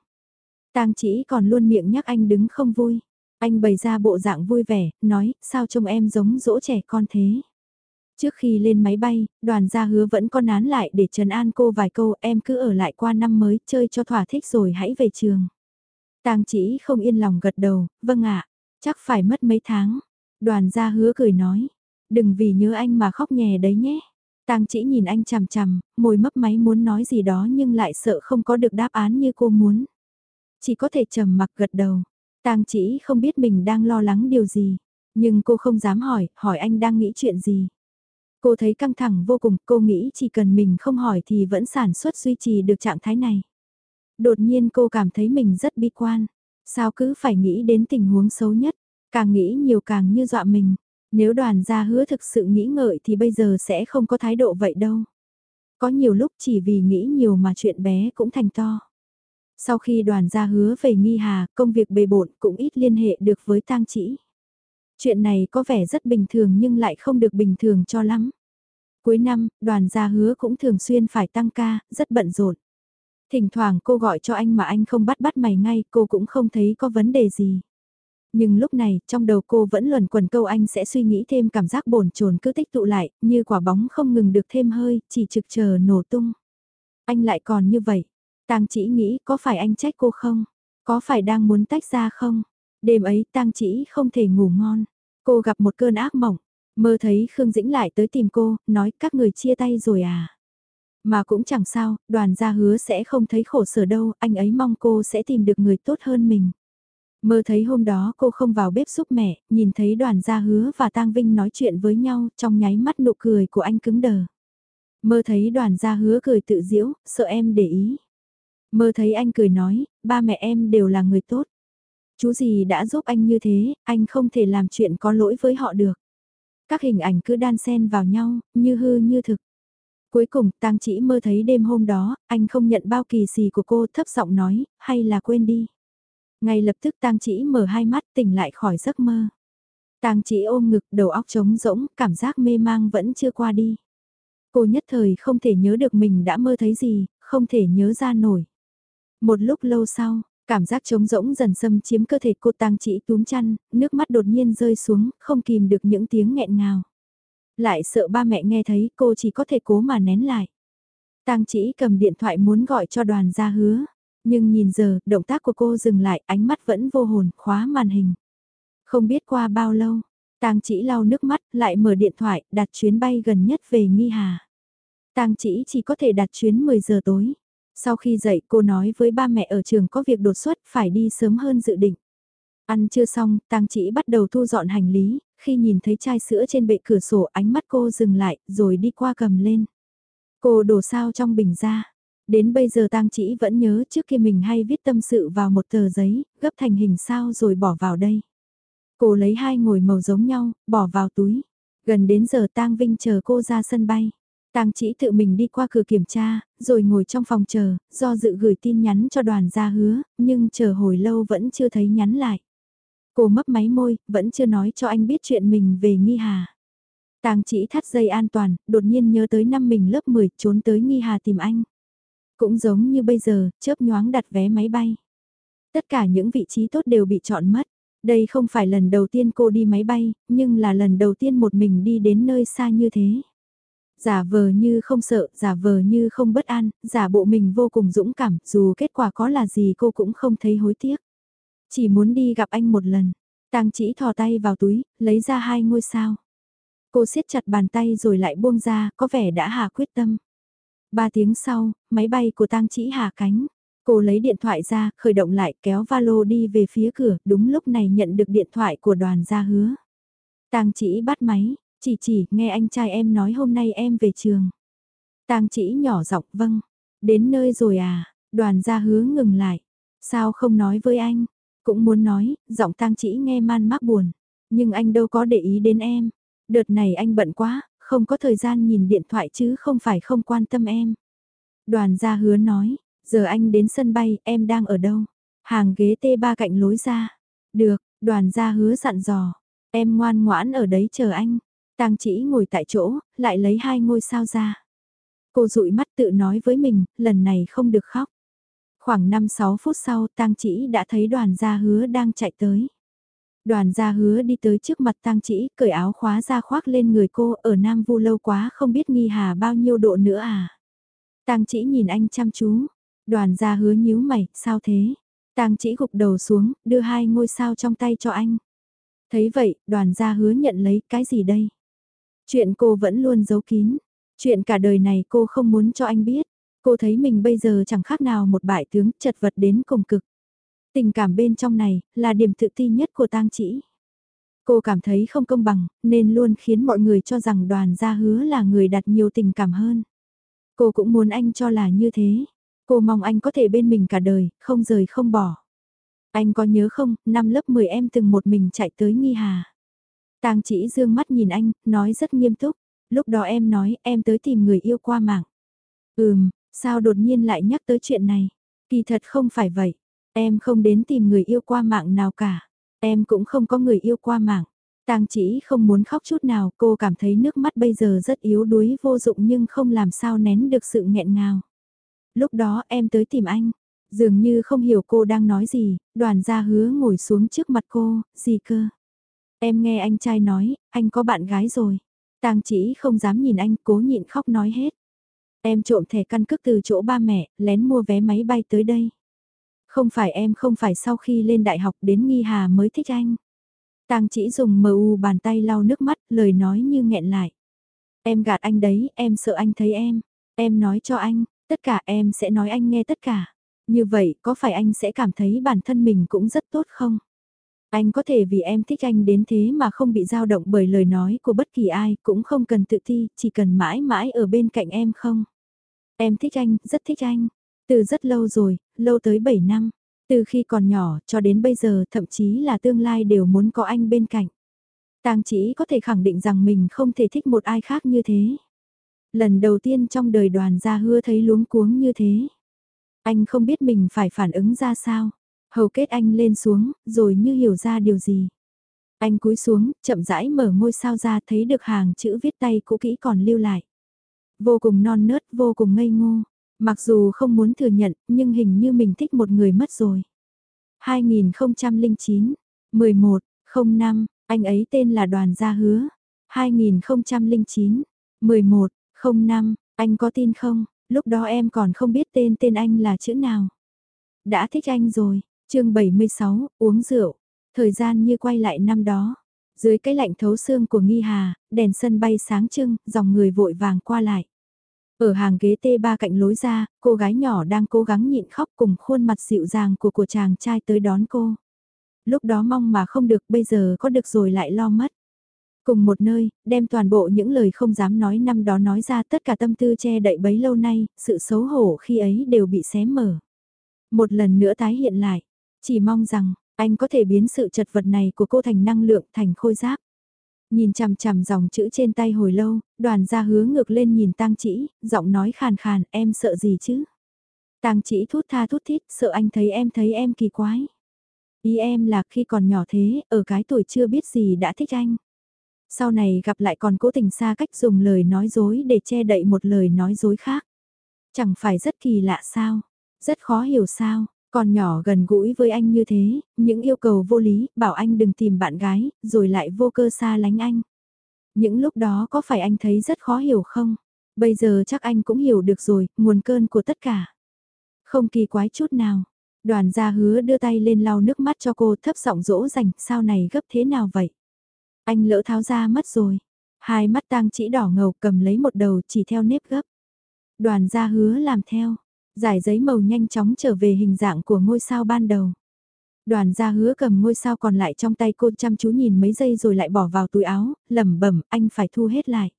Tang chỉ còn luôn miệng nhắc anh đứng không vui. Anh bày ra bộ dạng vui vẻ, nói, sao trông em giống dỗ trẻ con thế. Trước khi lên máy bay, đoàn gia hứa vẫn có nán lại để trần an cô vài câu em cứ ở lại qua năm mới chơi cho thỏa thích rồi hãy về trường. Tang chỉ không yên lòng gật đầu, vâng ạ, chắc phải mất mấy tháng. Đoàn gia hứa cười nói, đừng vì nhớ anh mà khóc nhè đấy nhé. Tang chỉ nhìn anh chằm chằm, môi mấp máy muốn nói gì đó nhưng lại sợ không có được đáp án như cô muốn. Chỉ có thể trầm mặc gật đầu. Tang chỉ không biết mình đang lo lắng điều gì, nhưng cô không dám hỏi, hỏi anh đang nghĩ chuyện gì. Cô thấy căng thẳng vô cùng, cô nghĩ chỉ cần mình không hỏi thì vẫn sản xuất duy trì được trạng thái này. Đột nhiên cô cảm thấy mình rất bi quan. Sao cứ phải nghĩ đến tình huống xấu nhất, càng nghĩ nhiều càng như dọa mình. Nếu đoàn gia hứa thực sự nghĩ ngợi thì bây giờ sẽ không có thái độ vậy đâu. Có nhiều lúc chỉ vì nghĩ nhiều mà chuyện bé cũng thành to. Sau khi đoàn gia hứa về nghi hà, công việc bề bộn cũng ít liên hệ được với tang chỉ. Chuyện này có vẻ rất bình thường nhưng lại không được bình thường cho lắm. Cuối năm, đoàn gia hứa cũng thường xuyên phải tăng ca, rất bận rộn. Thỉnh thoảng cô gọi cho anh mà anh không bắt bắt mày ngay, cô cũng không thấy có vấn đề gì. Nhưng lúc này, trong đầu cô vẫn luẩn quẩn câu anh sẽ suy nghĩ thêm cảm giác bồn chồn cứ tích tụ lại, như quả bóng không ngừng được thêm hơi, chỉ trực chờ nổ tung. Anh lại còn như vậy. Tang chỉ nghĩ có phải anh trách cô không? Có phải đang muốn tách ra không? Đêm ấy Tang chỉ không thể ngủ ngon. Cô gặp một cơn ác mộng, mơ thấy Khương Dĩnh lại tới tìm cô, nói các người chia tay rồi à? Mà cũng chẳng sao, đoàn gia hứa sẽ không thấy khổ sở đâu, anh ấy mong cô sẽ tìm được người tốt hơn mình. Mơ thấy hôm đó cô không vào bếp giúp mẹ, nhìn thấy đoàn gia hứa và tang Vinh nói chuyện với nhau, trong nháy mắt nụ cười của anh cứng đờ. Mơ thấy đoàn gia hứa cười tự diễu, sợ em để ý. Mơ thấy anh cười nói, ba mẹ em đều là người tốt. Chú gì đã giúp anh như thế, anh không thể làm chuyện có lỗi với họ được. Các hình ảnh cứ đan xen vào nhau, như hư như thực. Cuối cùng, tang chỉ mơ thấy đêm hôm đó, anh không nhận bao kỳ gì của cô thấp giọng nói, hay là quên đi. Ngay lập tức tang chỉ mở hai mắt tỉnh lại khỏi giấc mơ. Tang chỉ ôm ngực đầu óc trống rỗng, cảm giác mê mang vẫn chưa qua đi. Cô nhất thời không thể nhớ được mình đã mơ thấy gì, không thể nhớ ra nổi. Một lúc lâu sau, cảm giác trống rỗng dần xâm chiếm cơ thể cô tang chỉ túm chăn, nước mắt đột nhiên rơi xuống, không kìm được những tiếng nghẹn ngào. Lại sợ ba mẹ nghe thấy cô chỉ có thể cố mà nén lại. Tang chỉ cầm điện thoại muốn gọi cho đoàn gia hứa. Nhưng nhìn giờ, động tác của cô dừng lại, ánh mắt vẫn vô hồn, khóa màn hình. Không biết qua bao lâu, Tang chỉ lau nước mắt, lại mở điện thoại, đặt chuyến bay gần nhất về Nghi Hà. Tang chỉ chỉ có thể đặt chuyến 10 giờ tối. Sau khi dậy cô nói với ba mẹ ở trường có việc đột xuất phải đi sớm hơn dự định. Ăn chưa xong, Tang chỉ bắt đầu thu dọn hành lý, khi nhìn thấy chai sữa trên bệ cửa sổ ánh mắt cô dừng lại, rồi đi qua cầm lên. Cô đổ sao trong bình ra. Đến bây giờ Tang chỉ vẫn nhớ trước khi mình hay viết tâm sự vào một tờ giấy, gấp thành hình sao rồi bỏ vào đây. Cô lấy hai ngồi màu giống nhau, bỏ vào túi. Gần đến giờ Tang Vinh chờ cô ra sân bay. Tang chỉ tự mình đi qua cửa kiểm tra, rồi ngồi trong phòng chờ, do dự gửi tin nhắn cho đoàn gia hứa, nhưng chờ hồi lâu vẫn chưa thấy nhắn lại. Cô mấp máy môi, vẫn chưa nói cho anh biết chuyện mình về Nghi Hà. Tang chỉ thắt dây an toàn, đột nhiên nhớ tới năm mình lớp 10 trốn tới Nghi Hà tìm anh. Cũng giống như bây giờ, chớp nhoáng đặt vé máy bay. Tất cả những vị trí tốt đều bị chọn mất. Đây không phải lần đầu tiên cô đi máy bay, nhưng là lần đầu tiên một mình đi đến nơi xa như thế. Giả vờ như không sợ, giả vờ như không bất an, giả bộ mình vô cùng dũng cảm, dù kết quả có là gì cô cũng không thấy hối tiếc. Chỉ muốn đi gặp anh một lần. Tang chỉ thò tay vào túi, lấy ra hai ngôi sao. Cô siết chặt bàn tay rồi lại buông ra, có vẻ đã hạ quyết tâm. Ba tiếng sau, máy bay của Tang chỉ hạ cánh. Cô lấy điện thoại ra, khởi động lại, kéo valo đi về phía cửa, đúng lúc này nhận được điện thoại của đoàn gia hứa. Tang chỉ bắt máy, chỉ chỉ, nghe anh trai em nói hôm nay em về trường. Tang chỉ nhỏ giọng vâng. Đến nơi rồi à, đoàn gia hứa ngừng lại. Sao không nói với anh? Cũng muốn nói, giọng tang chỉ nghe man mác buồn. Nhưng anh đâu có để ý đến em. Đợt này anh bận quá, không có thời gian nhìn điện thoại chứ không phải không quan tâm em. Đoàn gia hứa nói, giờ anh đến sân bay, em đang ở đâu? Hàng ghế T3 cạnh lối ra. Được, đoàn gia hứa dặn dò. Em ngoan ngoãn ở đấy chờ anh. Tang chỉ ngồi tại chỗ, lại lấy hai ngôi sao ra. Cô dụi mắt tự nói với mình, lần này không được khóc. Khoảng 5-6 phút sau, Tang chỉ đã thấy đoàn gia hứa đang chạy tới. Đoàn gia hứa đi tới trước mặt Tang chỉ, cởi áo khóa ra khoác lên người cô, ở Nam Vu lâu quá không biết nghi hà bao nhiêu độ nữa à. Tang chỉ nhìn anh chăm chú. Đoàn gia hứa nhíu mày, sao thế? Tang chỉ gục đầu xuống, đưa hai ngôi sao trong tay cho anh. Thấy vậy, đoàn gia hứa nhận lấy cái gì đây? Chuyện cô vẫn luôn giấu kín. Chuyện cả đời này cô không muốn cho anh biết. Cô thấy mình bây giờ chẳng khác nào một bại tướng chật vật đến cùng cực. Tình cảm bên trong này là điểm tự ti nhất của tang chỉ. Cô cảm thấy không công bằng, nên luôn khiến mọi người cho rằng đoàn gia hứa là người đặt nhiều tình cảm hơn. Cô cũng muốn anh cho là như thế. Cô mong anh có thể bên mình cả đời, không rời không bỏ. Anh có nhớ không, năm lớp 10 em từng một mình chạy tới Nghi Hà. Tang chỉ dương mắt nhìn anh, nói rất nghiêm túc. Lúc đó em nói em tới tìm người yêu qua mạng. Ừm, sao đột nhiên lại nhắc tới chuyện này? Kỳ thật không phải vậy. Em không đến tìm người yêu qua mạng nào cả. Em cũng không có người yêu qua mạng. Tang chỉ không muốn khóc chút nào, cô cảm thấy nước mắt bây giờ rất yếu đuối vô dụng nhưng không làm sao nén được sự nghẹn ngào. Lúc đó em tới tìm anh, dường như không hiểu cô đang nói gì, đoàn gia hứa ngồi xuống trước mặt cô, gì cơ. Em nghe anh trai nói, anh có bạn gái rồi. Tang chỉ không dám nhìn anh, cố nhịn khóc nói hết. Em trộm thẻ căn cước từ chỗ ba mẹ, lén mua vé máy bay tới đây. Không phải em không phải sau khi lên đại học đến Nghi Hà mới thích anh. Tang chỉ dùng mờ u bàn tay lau nước mắt, lời nói như nghẹn lại. Em gạt anh đấy, em sợ anh thấy em. Em nói cho anh, tất cả em sẽ nói anh nghe tất cả. Như vậy có phải anh sẽ cảm thấy bản thân mình cũng rất tốt không? Anh có thể vì em thích anh đến thế mà không bị dao động bởi lời nói của bất kỳ ai, cũng không cần tự ti, chỉ cần mãi mãi ở bên cạnh em không? Em thích anh, rất thích anh. Từ rất lâu rồi, lâu tới 7 năm. Từ khi còn nhỏ cho đến bây giờ thậm chí là tương lai đều muốn có anh bên cạnh. Tang chỉ có thể khẳng định rằng mình không thể thích một ai khác như thế. Lần đầu tiên trong đời đoàn gia hứa thấy luống cuống như thế. Anh không biết mình phải phản ứng ra sao. Hầu kết anh lên xuống, rồi như hiểu ra điều gì. Anh cúi xuống, chậm rãi mở ngôi sao ra thấy được hàng chữ viết tay cũ kỹ còn lưu lại. Vô cùng non nớt, vô cùng ngây ngô. Mặc dù không muốn thừa nhận, nhưng hình như mình thích một người mất rồi. 2009, 11, 05, anh ấy tên là Đoàn Gia Hứa. 2009, 11, 05, anh có tin không? Lúc đó em còn không biết tên tên anh là chữ nào. Đã thích anh rồi, chương 76, uống rượu. Thời gian như quay lại năm đó. Dưới cái lạnh thấu xương của nghi hà, đèn sân bay sáng trưng, dòng người vội vàng qua lại. Ở hàng ghế T3 cạnh lối ra, cô gái nhỏ đang cố gắng nhịn khóc cùng khuôn mặt dịu dàng của của chàng trai tới đón cô. Lúc đó mong mà không được, bây giờ có được rồi lại lo mất. Cùng một nơi, đem toàn bộ những lời không dám nói năm đó nói ra tất cả tâm tư che đậy bấy lâu nay, sự xấu hổ khi ấy đều bị xé mở. Một lần nữa tái hiện lại, chỉ mong rằng, anh có thể biến sự chật vật này của cô thành năng lượng thành khôi giáp. Nhìn chằm chằm dòng chữ trên tay hồi lâu, đoàn gia hứa ngược lên nhìn tang chỉ, giọng nói khàn khàn, em sợ gì chứ? Tang chỉ thút tha thút thít, sợ anh thấy em thấy em kỳ quái. Ý em là khi còn nhỏ thế, ở cái tuổi chưa biết gì đã thích anh. Sau này gặp lại còn cố tình xa cách dùng lời nói dối để che đậy một lời nói dối khác. Chẳng phải rất kỳ lạ sao? Rất khó hiểu sao? Còn nhỏ gần gũi với anh như thế, những yêu cầu vô lý, bảo anh đừng tìm bạn gái, rồi lại vô cơ xa lánh anh. Những lúc đó có phải anh thấy rất khó hiểu không? Bây giờ chắc anh cũng hiểu được rồi, nguồn cơn của tất cả. Không kỳ quái chút nào. Đoàn gia hứa đưa tay lên lau nước mắt cho cô thấp giọng dỗ dành, sao này gấp thế nào vậy? Anh lỡ tháo ra mất rồi. Hai mắt tang chỉ đỏ ngầu cầm lấy một đầu chỉ theo nếp gấp. Đoàn gia hứa làm theo. Giải giấy màu nhanh chóng trở về hình dạng của ngôi sao ban đầu. Đoàn gia hứa cầm ngôi sao còn lại trong tay cô chăm chú nhìn mấy giây rồi lại bỏ vào túi áo, lẩm bẩm anh phải thu hết lại.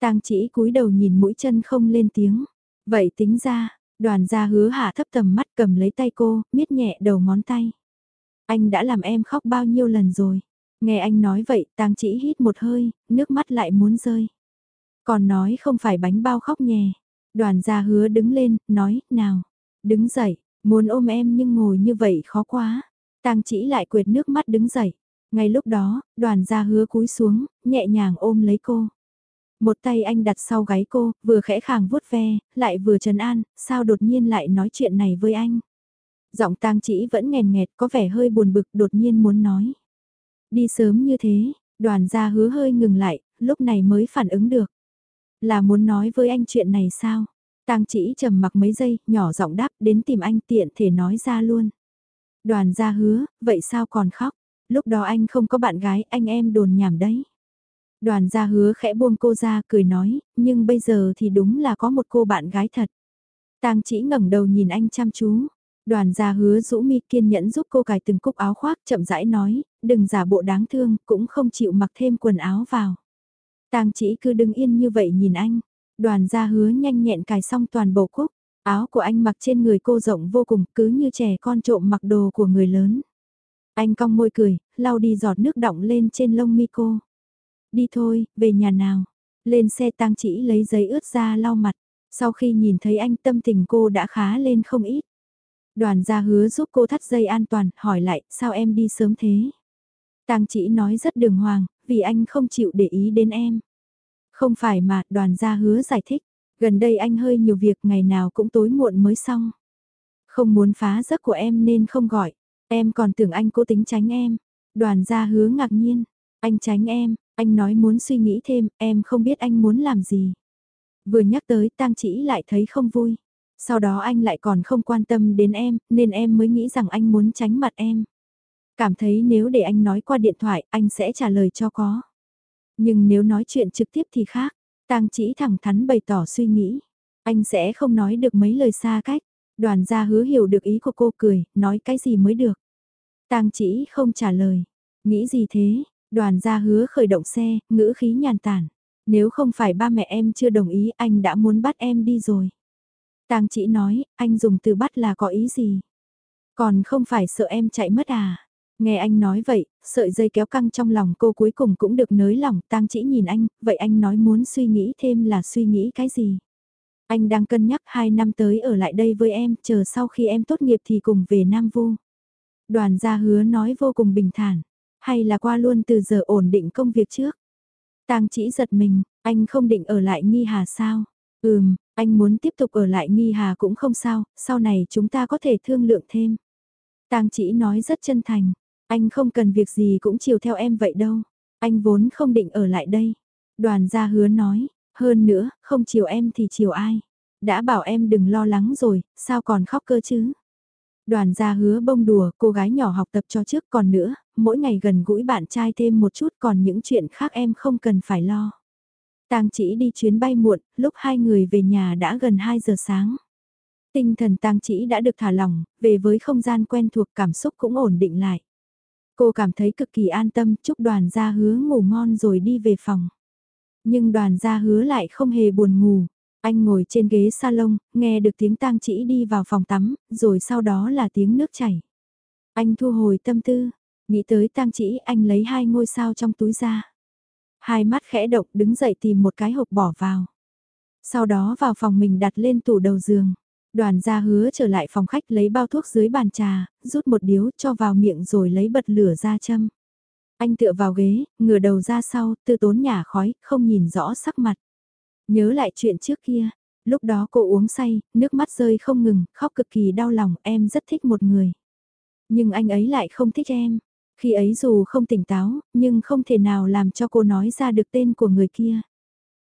Tang chỉ cúi đầu nhìn mũi chân không lên tiếng. Vậy tính ra, đoàn gia hứa hạ thấp tầm mắt cầm lấy tay cô, miết nhẹ đầu ngón tay. Anh đã làm em khóc bao nhiêu lần rồi. Nghe anh nói vậy, tang chỉ hít một hơi, nước mắt lại muốn rơi. Còn nói không phải bánh bao khóc nhè. Đoàn gia hứa đứng lên, nói, nào, đứng dậy, muốn ôm em nhưng ngồi như vậy khó quá. Tang chỉ lại quệt nước mắt đứng dậy. Ngay lúc đó, đoàn gia hứa cúi xuống, nhẹ nhàng ôm lấy cô. Một tay anh đặt sau gáy cô, vừa khẽ khàng vuốt ve, lại vừa trần an, sao đột nhiên lại nói chuyện này với anh. Giọng tang chỉ vẫn nghèn nghẹt có vẻ hơi buồn bực đột nhiên muốn nói. Đi sớm như thế, đoàn gia hứa hơi ngừng lại, lúc này mới phản ứng được. Là muốn nói với anh chuyện này sao? Tang chỉ trầm mặc mấy giây, nhỏ giọng đáp đến tìm anh tiện thể nói ra luôn. Đoàn gia hứa, vậy sao còn khóc? Lúc đó anh không có bạn gái, anh em đồn nhảm đấy. Đoàn gia hứa khẽ buông cô ra cười nói, nhưng bây giờ thì đúng là có một cô bạn gái thật. Tang chỉ ngẩng đầu nhìn anh chăm chú. Đoàn gia hứa rũ mi kiên nhẫn giúp cô cài từng cúc áo khoác chậm rãi nói, đừng giả bộ đáng thương, cũng không chịu mặc thêm quần áo vào. Tang chỉ cứ đứng yên như vậy nhìn anh. Đoàn gia hứa nhanh nhẹn cài xong toàn bộ cúc. Áo của anh mặc trên người cô rộng vô cùng cứ như trẻ con trộm mặc đồ của người lớn. Anh cong môi cười, lau đi giọt nước đọng lên trên lông mi cô. Đi thôi, về nhà nào. Lên xe tang chỉ lấy giấy ướt ra lau mặt. Sau khi nhìn thấy anh tâm tình cô đã khá lên không ít. Đoàn gia hứa giúp cô thắt dây an toàn, hỏi lại, sao em đi sớm thế? Tang chỉ nói rất đường hoàng, vì anh không chịu để ý đến em. Không phải mà, đoàn gia hứa giải thích, gần đây anh hơi nhiều việc ngày nào cũng tối muộn mới xong. Không muốn phá giấc của em nên không gọi, em còn tưởng anh cố tính tránh em. Đoàn gia hứa ngạc nhiên, anh tránh em, anh nói muốn suy nghĩ thêm, em không biết anh muốn làm gì. Vừa nhắc tới tang chỉ lại thấy không vui. Sau đó anh lại còn không quan tâm đến em, nên em mới nghĩ rằng anh muốn tránh mặt em. Cảm thấy nếu để anh nói qua điện thoại, anh sẽ trả lời cho có. Nhưng nếu nói chuyện trực tiếp thì khác. Tang chỉ thẳng thắn bày tỏ suy nghĩ. Anh sẽ không nói được mấy lời xa cách. Đoàn gia hứa hiểu được ý của cô cười, nói cái gì mới được. Tang chỉ không trả lời. Nghĩ gì thế? Đoàn gia hứa khởi động xe, ngữ khí nhàn tản. Nếu không phải ba mẹ em chưa đồng ý anh đã muốn bắt em đi rồi. Tang chỉ nói, anh dùng từ bắt là có ý gì? Còn không phải sợ em chạy mất à? Nghe anh nói vậy, sợi dây kéo căng trong lòng cô cuối cùng cũng được nới lỏng, tang chỉ nhìn anh, vậy anh nói muốn suy nghĩ thêm là suy nghĩ cái gì? Anh đang cân nhắc hai năm tới ở lại đây với em, chờ sau khi em tốt nghiệp thì cùng về Nam Vu. Đoàn gia hứa nói vô cùng bình thản, hay là qua luôn từ giờ ổn định công việc trước? Tang chỉ giật mình, anh không định ở lại nghi hà sao? Ừm, anh muốn tiếp tục ở lại nghi hà cũng không sao, sau này chúng ta có thể thương lượng thêm. Tang chỉ nói rất chân thành, anh không cần việc gì cũng chiều theo em vậy đâu. Anh vốn không định ở lại đây. Đoàn gia hứa nói, hơn nữa, không chiều em thì chiều ai. Đã bảo em đừng lo lắng rồi, sao còn khóc cơ chứ? Đoàn gia hứa bông đùa, cô gái nhỏ học tập cho trước còn nữa, mỗi ngày gần gũi bạn trai thêm một chút còn những chuyện khác em không cần phải lo. Tang chỉ đi chuyến bay muộn, lúc hai người về nhà đã gần 2 giờ sáng. Tinh thần tang chỉ đã được thả lỏng, về với không gian quen thuộc cảm xúc cũng ổn định lại. Cô cảm thấy cực kỳ an tâm, chúc đoàn gia hứa ngủ ngon rồi đi về phòng. Nhưng đoàn gia hứa lại không hề buồn ngủ. Anh ngồi trên ghế salon, nghe được tiếng tang chỉ đi vào phòng tắm, rồi sau đó là tiếng nước chảy. Anh thu hồi tâm tư, nghĩ tới tang chỉ anh lấy hai ngôi sao trong túi ra. Hai mắt khẽ động đứng dậy tìm một cái hộp bỏ vào. Sau đó vào phòng mình đặt lên tủ đầu giường. Đoàn gia hứa trở lại phòng khách lấy bao thuốc dưới bàn trà, rút một điếu cho vào miệng rồi lấy bật lửa ra châm. Anh tựa vào ghế, ngửa đầu ra sau, tư tốn nhả khói, không nhìn rõ sắc mặt. Nhớ lại chuyện trước kia, lúc đó cô uống say, nước mắt rơi không ngừng, khóc cực kỳ đau lòng, em rất thích một người. Nhưng anh ấy lại không thích em. Khi ấy dù không tỉnh táo, nhưng không thể nào làm cho cô nói ra được tên của người kia.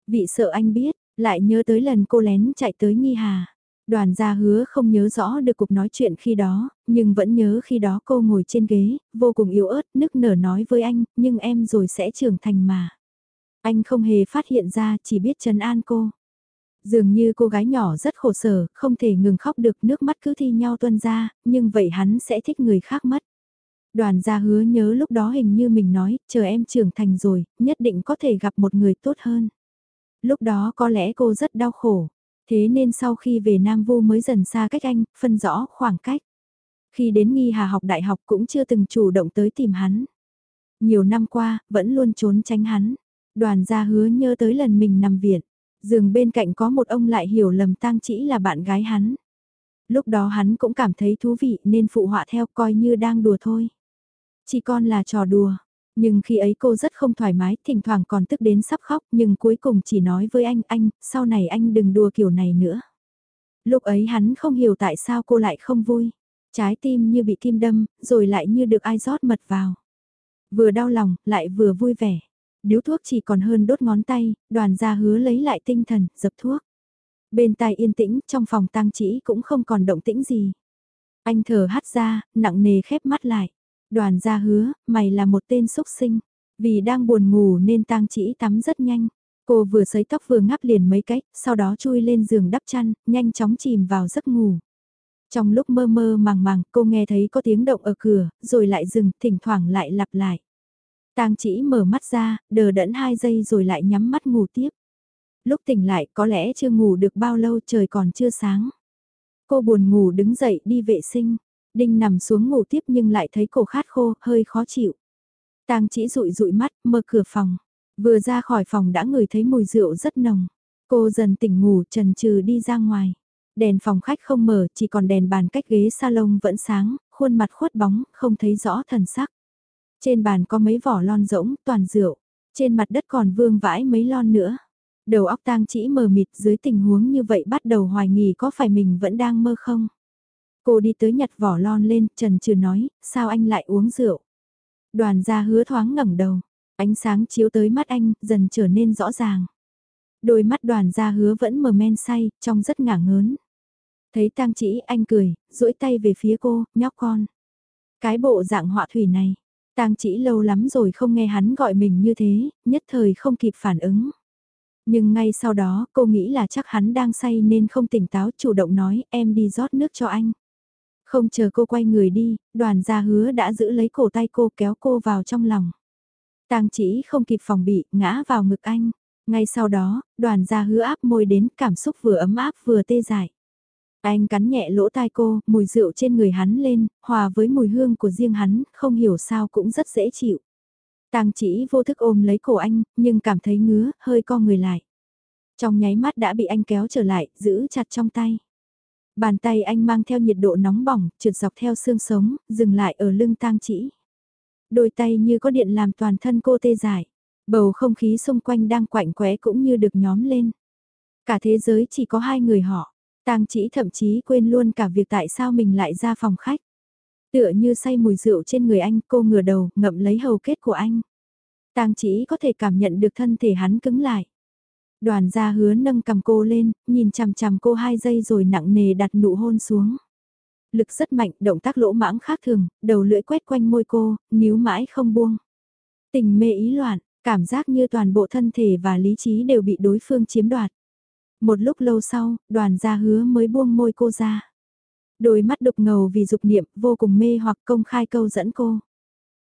Vị sợ anh biết, lại nhớ tới lần cô lén chạy tới Nghi Hà. Đoàn gia hứa không nhớ rõ được cuộc nói chuyện khi đó, nhưng vẫn nhớ khi đó cô ngồi trên ghế, vô cùng yếu ớt, nức nở nói với anh, nhưng em rồi sẽ trưởng thành mà. Anh không hề phát hiện ra, chỉ biết trấn an cô. Dường như cô gái nhỏ rất khổ sở, không thể ngừng khóc được nước mắt cứ thi nhau tuân ra, nhưng vậy hắn sẽ thích người khác mất. Đoàn gia hứa nhớ lúc đó hình như mình nói, chờ em trưởng thành rồi, nhất định có thể gặp một người tốt hơn. Lúc đó có lẽ cô rất đau khổ, thế nên sau khi về Nam Vu mới dần xa cách anh, phân rõ khoảng cách. Khi đến nghi hà học đại học cũng chưa từng chủ động tới tìm hắn. Nhiều năm qua, vẫn luôn trốn tránh hắn. Đoàn gia hứa nhớ tới lần mình nằm viện, giường bên cạnh có một ông lại hiểu lầm tang chỉ là bạn gái hắn. Lúc đó hắn cũng cảm thấy thú vị nên phụ họa theo coi như đang đùa thôi. Chỉ con là trò đùa. Nhưng khi ấy cô rất không thoải mái, thỉnh thoảng còn tức đến sắp khóc, nhưng cuối cùng chỉ nói với anh, anh, sau này anh đừng đùa kiểu này nữa. Lúc ấy hắn không hiểu tại sao cô lại không vui. Trái tim như bị kim đâm, rồi lại như được ai rót mật vào. Vừa đau lòng, lại vừa vui vẻ. Điếu thuốc chỉ còn hơn đốt ngón tay, đoàn gia hứa lấy lại tinh thần, dập thuốc. Bên tai yên tĩnh, trong phòng tang chỉ cũng không còn động tĩnh gì. Anh thở hắt ra, nặng nề khép mắt lại. Đoàn gia hứa, mày là một tên xúc sinh. Vì đang buồn ngủ nên tang chỉ tắm rất nhanh. Cô vừa sấy tóc vừa ngắp liền mấy cách, sau đó chui lên giường đắp chăn, nhanh chóng chìm vào giấc ngủ. Trong lúc mơ mơ màng màng, cô nghe thấy có tiếng động ở cửa, rồi lại dừng, thỉnh thoảng lại lặp lại. Tang chỉ mở mắt ra, đờ đẫn hai giây rồi lại nhắm mắt ngủ tiếp. Lúc tỉnh lại có lẽ chưa ngủ được bao lâu trời còn chưa sáng. Cô buồn ngủ đứng dậy đi vệ sinh. Đinh nằm xuống ngủ tiếp nhưng lại thấy cổ khát khô, hơi khó chịu. Tang chỉ rụi rụi mắt, mở cửa phòng. Vừa ra khỏi phòng đã ngửi thấy mùi rượu rất nồng. Cô dần tỉnh ngủ trần trừ đi ra ngoài. Đèn phòng khách không mở, chỉ còn đèn bàn cách ghế salon vẫn sáng, khuôn mặt khuất bóng, không thấy rõ thần sắc. Trên bàn có mấy vỏ lon rỗng, toàn rượu. Trên mặt đất còn vương vãi mấy lon nữa. Đầu óc tang chỉ mờ mịt dưới tình huống như vậy bắt đầu hoài nghi có phải mình vẫn đang mơ không. Cô đi tới nhặt vỏ lon lên, trần trừ nói, sao anh lại uống rượu. Đoàn gia hứa thoáng ngẩng đầu, ánh sáng chiếu tới mắt anh, dần trở nên rõ ràng. Đôi mắt đoàn gia hứa vẫn mờ men say, trong rất ngả ngớn. Thấy tang chỉ anh cười, duỗi tay về phía cô, nhóc con. Cái bộ dạng họa thủy này, tang chỉ lâu lắm rồi không nghe hắn gọi mình như thế, nhất thời không kịp phản ứng. Nhưng ngay sau đó cô nghĩ là chắc hắn đang say nên không tỉnh táo chủ động nói em đi rót nước cho anh. Không chờ cô quay người đi, đoàn gia hứa đã giữ lấy cổ tay cô kéo cô vào trong lòng. Tang chỉ không kịp phòng bị, ngã vào ngực anh. Ngay sau đó, đoàn gia hứa áp môi đến cảm xúc vừa ấm áp vừa tê dại. Anh cắn nhẹ lỗ tai cô, mùi rượu trên người hắn lên, hòa với mùi hương của riêng hắn, không hiểu sao cũng rất dễ chịu. Tang chỉ vô thức ôm lấy cổ anh, nhưng cảm thấy ngứa, hơi co người lại. Trong nháy mắt đã bị anh kéo trở lại, giữ chặt trong tay. Bàn tay anh mang theo nhiệt độ nóng bỏng, trượt dọc theo xương sống, dừng lại ở lưng tang chỉ. Đôi tay như có điện làm toàn thân cô tê dại. Bầu không khí xung quanh đang quạnh quẽ cũng như được nhóm lên. Cả thế giới chỉ có hai người họ. Tang chỉ thậm chí quên luôn cả việc tại sao mình lại ra phòng khách. Tựa như say mùi rượu trên người anh, cô ngửa đầu, ngậm lấy hầu kết của anh. Tang chỉ có thể cảm nhận được thân thể hắn cứng lại. Đoàn gia hứa nâng cầm cô lên, nhìn chằm chằm cô hai giây rồi nặng nề đặt nụ hôn xuống. Lực rất mạnh, động tác lỗ mãng khác thường, đầu lưỡi quét quanh môi cô, níu mãi không buông. Tình mê ý loạn, cảm giác như toàn bộ thân thể và lý trí đều bị đối phương chiếm đoạt. Một lúc lâu sau, đoàn gia hứa mới buông môi cô ra. Đôi mắt đục ngầu vì dục niệm vô cùng mê hoặc công khai câu dẫn cô.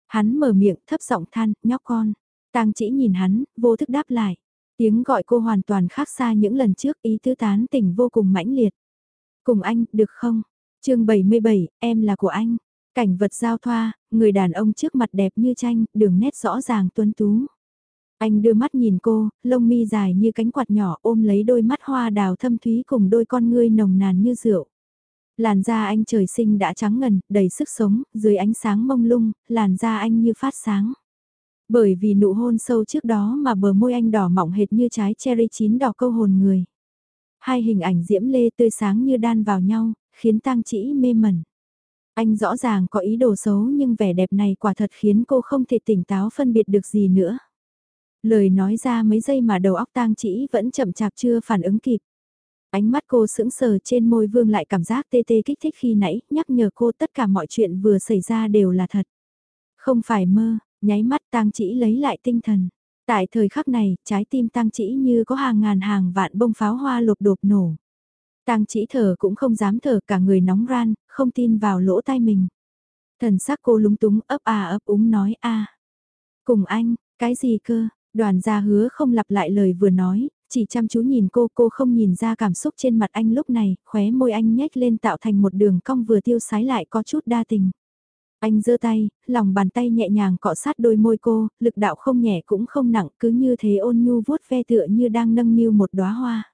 Hắn mở miệng thấp giọng than, nhóc con. Tang chỉ nhìn hắn, vô thức đáp lại. Tiếng gọi cô hoàn toàn khác xa những lần trước ý tứ tán tỉnh vô cùng mãnh liệt. Cùng anh, được không? chương 77, em là của anh. Cảnh vật giao thoa, người đàn ông trước mặt đẹp như tranh, đường nét rõ ràng tuấn tú. Anh đưa mắt nhìn cô, lông mi dài như cánh quạt nhỏ ôm lấy đôi mắt hoa đào thâm thúy cùng đôi con ngươi nồng nàn như rượu. Làn da anh trời sinh đã trắng ngần, đầy sức sống, dưới ánh sáng mông lung, làn da anh như phát sáng. Bởi vì nụ hôn sâu trước đó mà bờ môi anh đỏ mọng hệt như trái cherry chín đỏ câu hồn người. Hai hình ảnh diễm lê tươi sáng như đan vào nhau, khiến tang chỉ mê mẩn. Anh rõ ràng có ý đồ xấu nhưng vẻ đẹp này quả thật khiến cô không thể tỉnh táo phân biệt được gì nữa. Lời nói ra mấy giây mà đầu óc tang chỉ vẫn chậm chạp chưa phản ứng kịp. Ánh mắt cô sững sờ trên môi vương lại cảm giác tê tê kích thích khi nãy, nhắc nhở cô tất cả mọi chuyện vừa xảy ra đều là thật. Không phải mơ, nháy mắt tang chỉ lấy lại tinh thần. Tại thời khắc này, trái tim tang chỉ như có hàng ngàn hàng vạn bông pháo hoa lột đột nổ. Tang chỉ thở cũng không dám thở cả người nóng ran, không tin vào lỗ tai mình. Thần sắc cô lúng túng ấp à ấp úng nói a Cùng anh, cái gì cơ, đoàn gia hứa không lặp lại lời vừa nói, chỉ chăm chú nhìn cô cô không nhìn ra cảm xúc trên mặt anh lúc này, khóe môi anh nhếch lên tạo thành một đường cong vừa tiêu sái lại có chút đa tình. Anh giơ tay, lòng bàn tay nhẹ nhàng cọ sát đôi môi cô, lực đạo không nhẹ cũng không nặng, cứ như thế ôn nhu vuốt ve tựa như đang nâng niu một đóa hoa.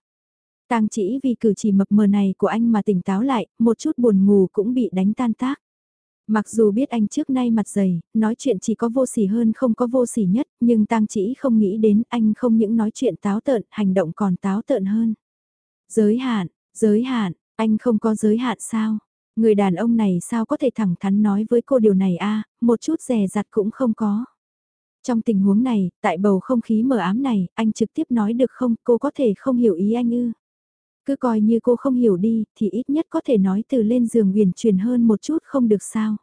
Tang chỉ vì cử chỉ mập mờ này của anh mà tỉnh táo lại, một chút buồn ngủ cũng bị đánh tan tác. Mặc dù biết anh trước nay mặt dày, nói chuyện chỉ có vô sỉ hơn không có vô sỉ nhất, nhưng Tang chỉ không nghĩ đến anh không những nói chuyện táo tợn, hành động còn táo tợn hơn. Giới hạn, giới hạn, anh không có giới hạn sao? Người đàn ông này sao có thể thẳng thắn nói với cô điều này a một chút rè rặt cũng không có. Trong tình huống này, tại bầu không khí mờ ám này, anh trực tiếp nói được không, cô có thể không hiểu ý anh ư. Cứ coi như cô không hiểu đi, thì ít nhất có thể nói từ lên giường huyền truyền hơn một chút không được sao.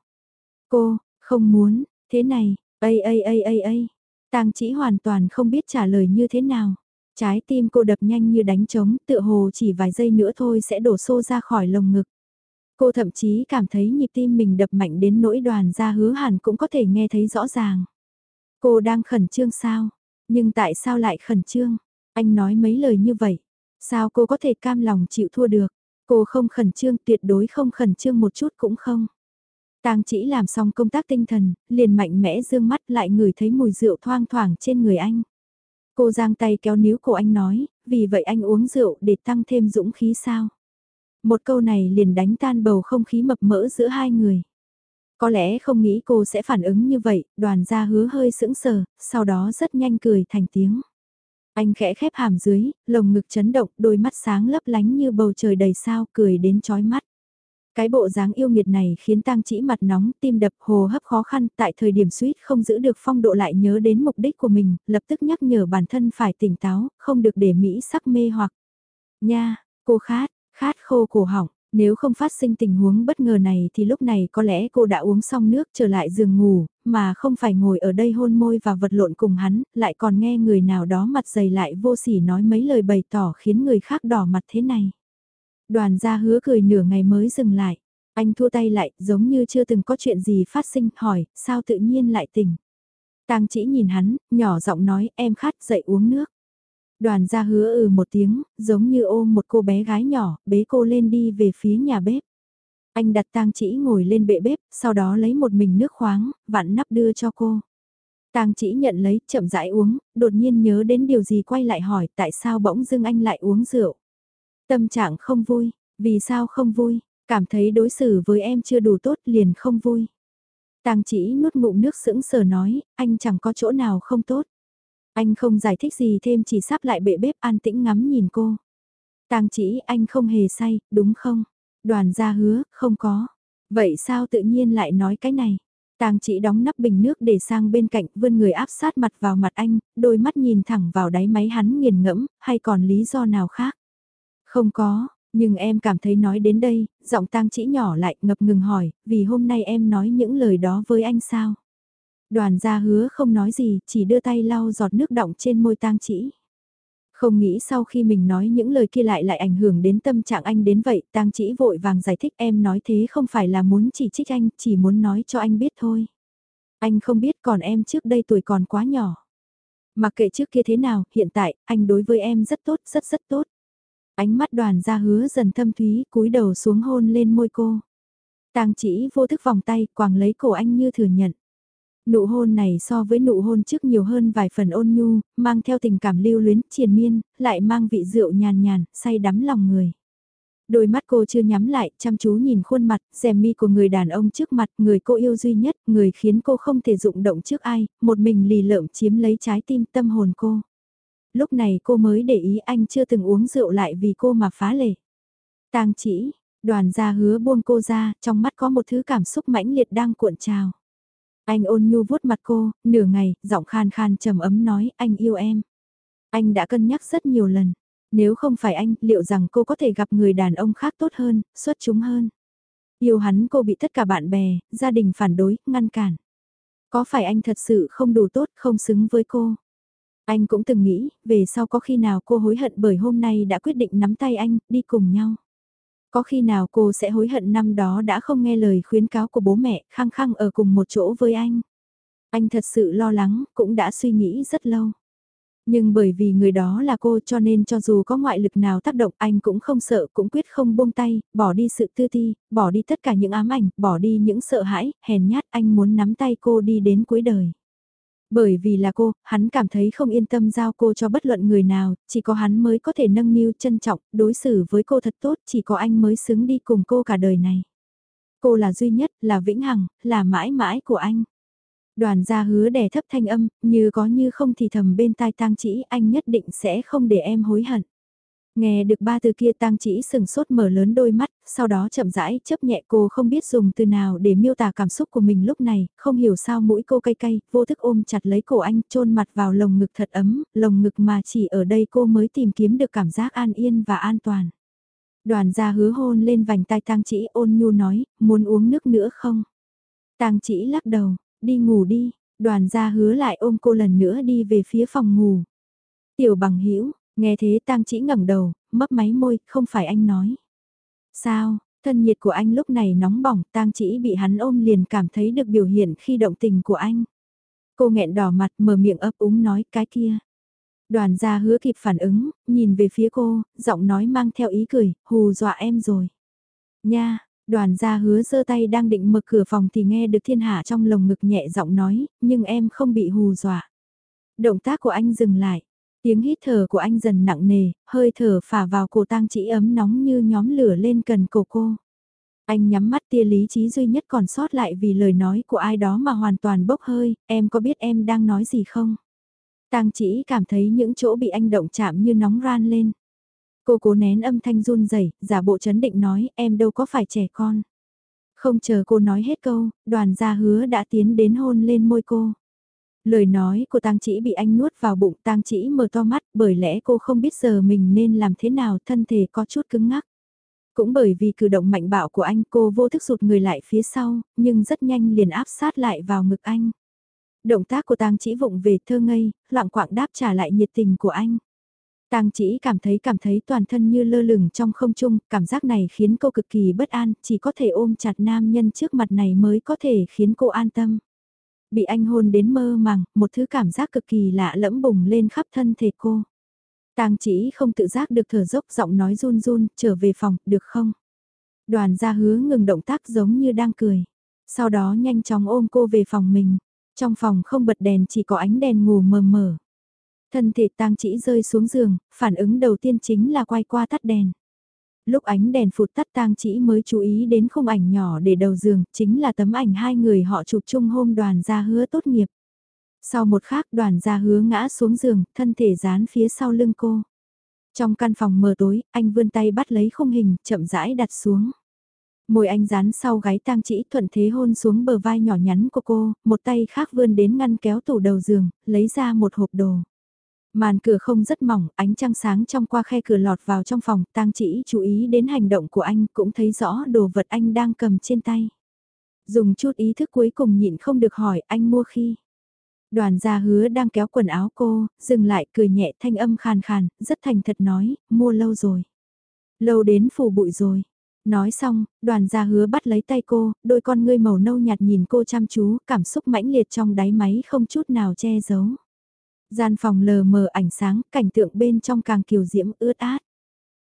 Cô, không muốn, thế này, ây ây ây ây ây. Tang chỉ hoàn toàn không biết trả lời như thế nào. Trái tim cô đập nhanh như đánh trống, tựa hồ chỉ vài giây nữa thôi sẽ đổ xô ra khỏi lồng ngực. Cô thậm chí cảm thấy nhịp tim mình đập mạnh đến nỗi đoàn ra hứa hẳn cũng có thể nghe thấy rõ ràng. Cô đang khẩn trương sao? Nhưng tại sao lại khẩn trương? Anh nói mấy lời như vậy. Sao cô có thể cam lòng chịu thua được? Cô không khẩn trương, tuyệt đối không khẩn trương một chút cũng không. Tang chỉ làm xong công tác tinh thần, liền mạnh mẽ dương mắt lại ngửi thấy mùi rượu thoang thoảng trên người anh. Cô giang tay kéo níu cổ anh nói, vì vậy anh uống rượu để tăng thêm dũng khí sao? Một câu này liền đánh tan bầu không khí mập mỡ giữa hai người. Có lẽ không nghĩ cô sẽ phản ứng như vậy, đoàn gia hứa hơi sững sờ, sau đó rất nhanh cười thành tiếng. Anh khẽ khép hàm dưới, lồng ngực chấn động, đôi mắt sáng lấp lánh như bầu trời đầy sao, cười đến chói mắt. Cái bộ dáng yêu nghiệt này khiến tang chỉ mặt nóng, tim đập hồ hấp khó khăn, tại thời điểm suýt không giữ được phong độ lại nhớ đến mục đích của mình, lập tức nhắc nhở bản thân phải tỉnh táo, không được để Mỹ sắc mê hoặc. Nha, cô khát, khát khô cổ họng, nếu không phát sinh tình huống bất ngờ này thì lúc này có lẽ cô đã uống xong nước trở lại giường ngủ, mà không phải ngồi ở đây hôn môi và vật lộn cùng hắn, lại còn nghe người nào đó mặt dày lại vô sỉ nói mấy lời bày tỏ khiến người khác đỏ mặt thế này. Đoàn gia hứa cười nửa ngày mới dừng lại, anh thua tay lại giống như chưa từng có chuyện gì phát sinh hỏi, sao tự nhiên lại tỉnh. Tang chỉ nhìn hắn, nhỏ giọng nói em khát dậy uống nước. Đoàn gia hứa ừ một tiếng, giống như ôm một cô bé gái nhỏ, bế cô lên đi về phía nhà bếp. Anh đặt tang chỉ ngồi lên bệ bếp, sau đó lấy một mình nước khoáng, vặn nắp đưa cho cô. Tang chỉ nhận lấy, chậm rãi uống, đột nhiên nhớ đến điều gì quay lại hỏi tại sao bỗng dưng anh lại uống rượu. Tâm trạng không vui, vì sao không vui, cảm thấy đối xử với em chưa đủ tốt liền không vui. Tang chỉ nuốt ngụm nước sững sờ nói, anh chẳng có chỗ nào không tốt. Anh không giải thích gì thêm chỉ sắp lại bệ bếp an tĩnh ngắm nhìn cô. Tang chỉ anh không hề say, đúng không? Đoàn gia hứa, không có. Vậy sao tự nhiên lại nói cái này? Tang chỉ đóng nắp bình nước để sang bên cạnh vươn người áp sát mặt vào mặt anh, đôi mắt nhìn thẳng vào đáy máy hắn nghiền ngẫm, hay còn lý do nào khác? Không có, nhưng em cảm thấy nói đến đây, giọng tang chỉ nhỏ lại ngập ngừng hỏi, vì hôm nay em nói những lời đó với anh sao? Đoàn gia hứa không nói gì, chỉ đưa tay lau giọt nước đọng trên môi tang chỉ. Không nghĩ sau khi mình nói những lời kia lại lại ảnh hưởng đến tâm trạng anh đến vậy, tang chỉ vội vàng giải thích em nói thế không phải là muốn chỉ trích anh, chỉ muốn nói cho anh biết thôi. Anh không biết còn em trước đây tuổi còn quá nhỏ. Mặc kệ trước kia thế nào, hiện tại, anh đối với em rất tốt, rất rất tốt. Ánh mắt đoàn ra hứa dần thâm thúy, cúi đầu xuống hôn lên môi cô. Tang chỉ vô thức vòng tay, quàng lấy cổ anh như thừa nhận. Nụ hôn này so với nụ hôn trước nhiều hơn vài phần ôn nhu, mang theo tình cảm lưu luyến, triền miên, lại mang vị rượu nhàn nhàn, say đắm lòng người. Đôi mắt cô chưa nhắm lại, chăm chú nhìn khuôn mặt, rèm mi của người đàn ông trước mặt, người cô yêu duy nhất, người khiến cô không thể dụng động trước ai, một mình lì lợm chiếm lấy trái tim tâm hồn cô. Lúc này cô mới để ý anh chưa từng uống rượu lại vì cô mà phá lệ. tang chỉ, đoàn gia hứa buông cô ra, trong mắt có một thứ cảm xúc mãnh liệt đang cuộn trào. Anh ôn nhu vuốt mặt cô, nửa ngày, giọng khan khan trầm ấm nói anh yêu em. Anh đã cân nhắc rất nhiều lần. Nếu không phải anh, liệu rằng cô có thể gặp người đàn ông khác tốt hơn, xuất chúng hơn. Yêu hắn cô bị tất cả bạn bè, gia đình phản đối, ngăn cản. Có phải anh thật sự không đủ tốt, không xứng với cô? Anh cũng từng nghĩ, về sau có khi nào cô hối hận bởi hôm nay đã quyết định nắm tay anh, đi cùng nhau. Có khi nào cô sẽ hối hận năm đó đã không nghe lời khuyến cáo của bố mẹ, khăng khăng ở cùng một chỗ với anh. Anh thật sự lo lắng, cũng đã suy nghĩ rất lâu. Nhưng bởi vì người đó là cô cho nên cho dù có ngoại lực nào tác động anh cũng không sợ, cũng quyết không buông tay, bỏ đi sự tư ti, bỏ đi tất cả những ám ảnh, bỏ đi những sợ hãi, hèn nhát anh muốn nắm tay cô đi đến cuối đời. Bởi vì là cô, hắn cảm thấy không yên tâm giao cô cho bất luận người nào, chỉ có hắn mới có thể nâng niu trân trọng, đối xử với cô thật tốt, chỉ có anh mới xứng đi cùng cô cả đời này. Cô là duy nhất, là vĩnh hằng, là mãi mãi của anh. Đoàn gia hứa đè thấp thanh âm, như có như không thì thầm bên tai tang chỉ anh nhất định sẽ không để em hối hận. Nghe được ba từ kia tang chỉ sừng sốt mở lớn đôi mắt, sau đó chậm rãi chấp nhẹ cô không biết dùng từ nào để miêu tả cảm xúc của mình lúc này, không hiểu sao mũi cô cay cay, vô thức ôm chặt lấy cổ anh, chôn mặt vào lồng ngực thật ấm, lồng ngực mà chỉ ở đây cô mới tìm kiếm được cảm giác an yên và an toàn. Đoàn gia hứa hôn lên vành tai tang chỉ ôn nhu nói, muốn uống nước nữa không? Tang chỉ lắc đầu, đi ngủ đi, đoàn gia hứa lại ôm cô lần nữa đi về phía phòng ngủ. Tiểu bằng hữu nghe thế tang chỉ ngẩng đầu, mấp máy môi, không phải anh nói. Sao, thân nhiệt của anh lúc này nóng bỏng, tang chỉ bị hắn ôm liền cảm thấy được biểu hiện khi động tình của anh. Cô nghẹn đỏ mặt mở miệng ấp úng nói cái kia. Đoàn gia hứa kịp phản ứng, nhìn về phía cô, giọng nói mang theo ý cười, hù dọa em rồi. Nha, đoàn gia hứa giơ tay đang định mở cửa phòng thì nghe được thiên hạ trong lồng ngực nhẹ giọng nói, nhưng em không bị hù dọa. Động tác của anh dừng lại, Tiếng hít thở của anh dần nặng nề, hơi thở phả vào cổ tang chỉ ấm nóng như nhóm lửa lên cần cổ cô. Anh nhắm mắt tia lý trí duy nhất còn sót lại vì lời nói của ai đó mà hoàn toàn bốc hơi, em có biết em đang nói gì không? Tang chỉ cảm thấy những chỗ bị anh động chạm như nóng ran lên. Cô cố nén âm thanh run rẩy, giả bộ chấn định nói em đâu có phải trẻ con. Không chờ cô nói hết câu, đoàn gia hứa đã tiến đến hôn lên môi cô. Lời nói của tang chỉ bị anh nuốt vào bụng tang chỉ mở to mắt bởi lẽ cô không biết giờ mình nên làm thế nào thân thể có chút cứng ngắc. Cũng bởi vì cử động mạnh bạo của anh cô vô thức rụt người lại phía sau, nhưng rất nhanh liền áp sát lại vào ngực anh. Động tác của tang chỉ vụng về thơ ngây, loạn quạng đáp trả lại nhiệt tình của anh. Tang chỉ cảm thấy cảm thấy toàn thân như lơ lửng trong không trung, cảm giác này khiến cô cực kỳ bất an, chỉ có thể ôm chặt nam nhân trước mặt này mới có thể khiến cô an tâm. Bị anh hôn đến mơ màng, một thứ cảm giác cực kỳ lạ lẫm bùng lên khắp thân thể cô. Tang chỉ không tự giác được thở dốc giọng nói run run, trở về phòng, được không? Đoàn gia hứa ngừng động tác giống như đang cười. Sau đó nhanh chóng ôm cô về phòng mình. Trong phòng không bật đèn chỉ có ánh đèn ngủ mờ mờ. Thân thể tang chỉ rơi xuống giường, phản ứng đầu tiên chính là quay qua tắt đèn. Lúc ánh đèn phụt tắt tang chỉ mới chú ý đến khung ảnh nhỏ để đầu giường, chính là tấm ảnh hai người họ chụp chung hôm đoàn gia hứa tốt nghiệp. Sau một khắc đoàn gia hứa ngã xuống giường, thân thể dán phía sau lưng cô. Trong căn phòng mờ tối, anh vươn tay bắt lấy khung hình, chậm rãi đặt xuống. Môi anh dán sau gáy tang chỉ thuận thế hôn xuống bờ vai nhỏ nhắn của cô, một tay khác vươn đến ngăn kéo tủ đầu giường, lấy ra một hộp đồ. Màn cửa không rất mỏng, ánh trăng sáng trong qua khe cửa lọt vào trong phòng, tang chỉ chú ý đến hành động của anh cũng thấy rõ đồ vật anh đang cầm trên tay. Dùng chút ý thức cuối cùng nhịn không được hỏi anh mua khi. Đoàn gia hứa đang kéo quần áo cô, dừng lại cười nhẹ thanh âm khàn khàn, rất thành thật nói, mua lâu rồi. Lâu đến phủ bụi rồi. Nói xong, đoàn gia hứa bắt lấy tay cô, đôi con ngươi màu nâu nhạt nhìn cô chăm chú, cảm xúc mãnh liệt trong đáy máy không chút nào che giấu. Gian phòng lờ mờ ảnh sáng, cảnh tượng bên trong càng kiều diễm ướt át.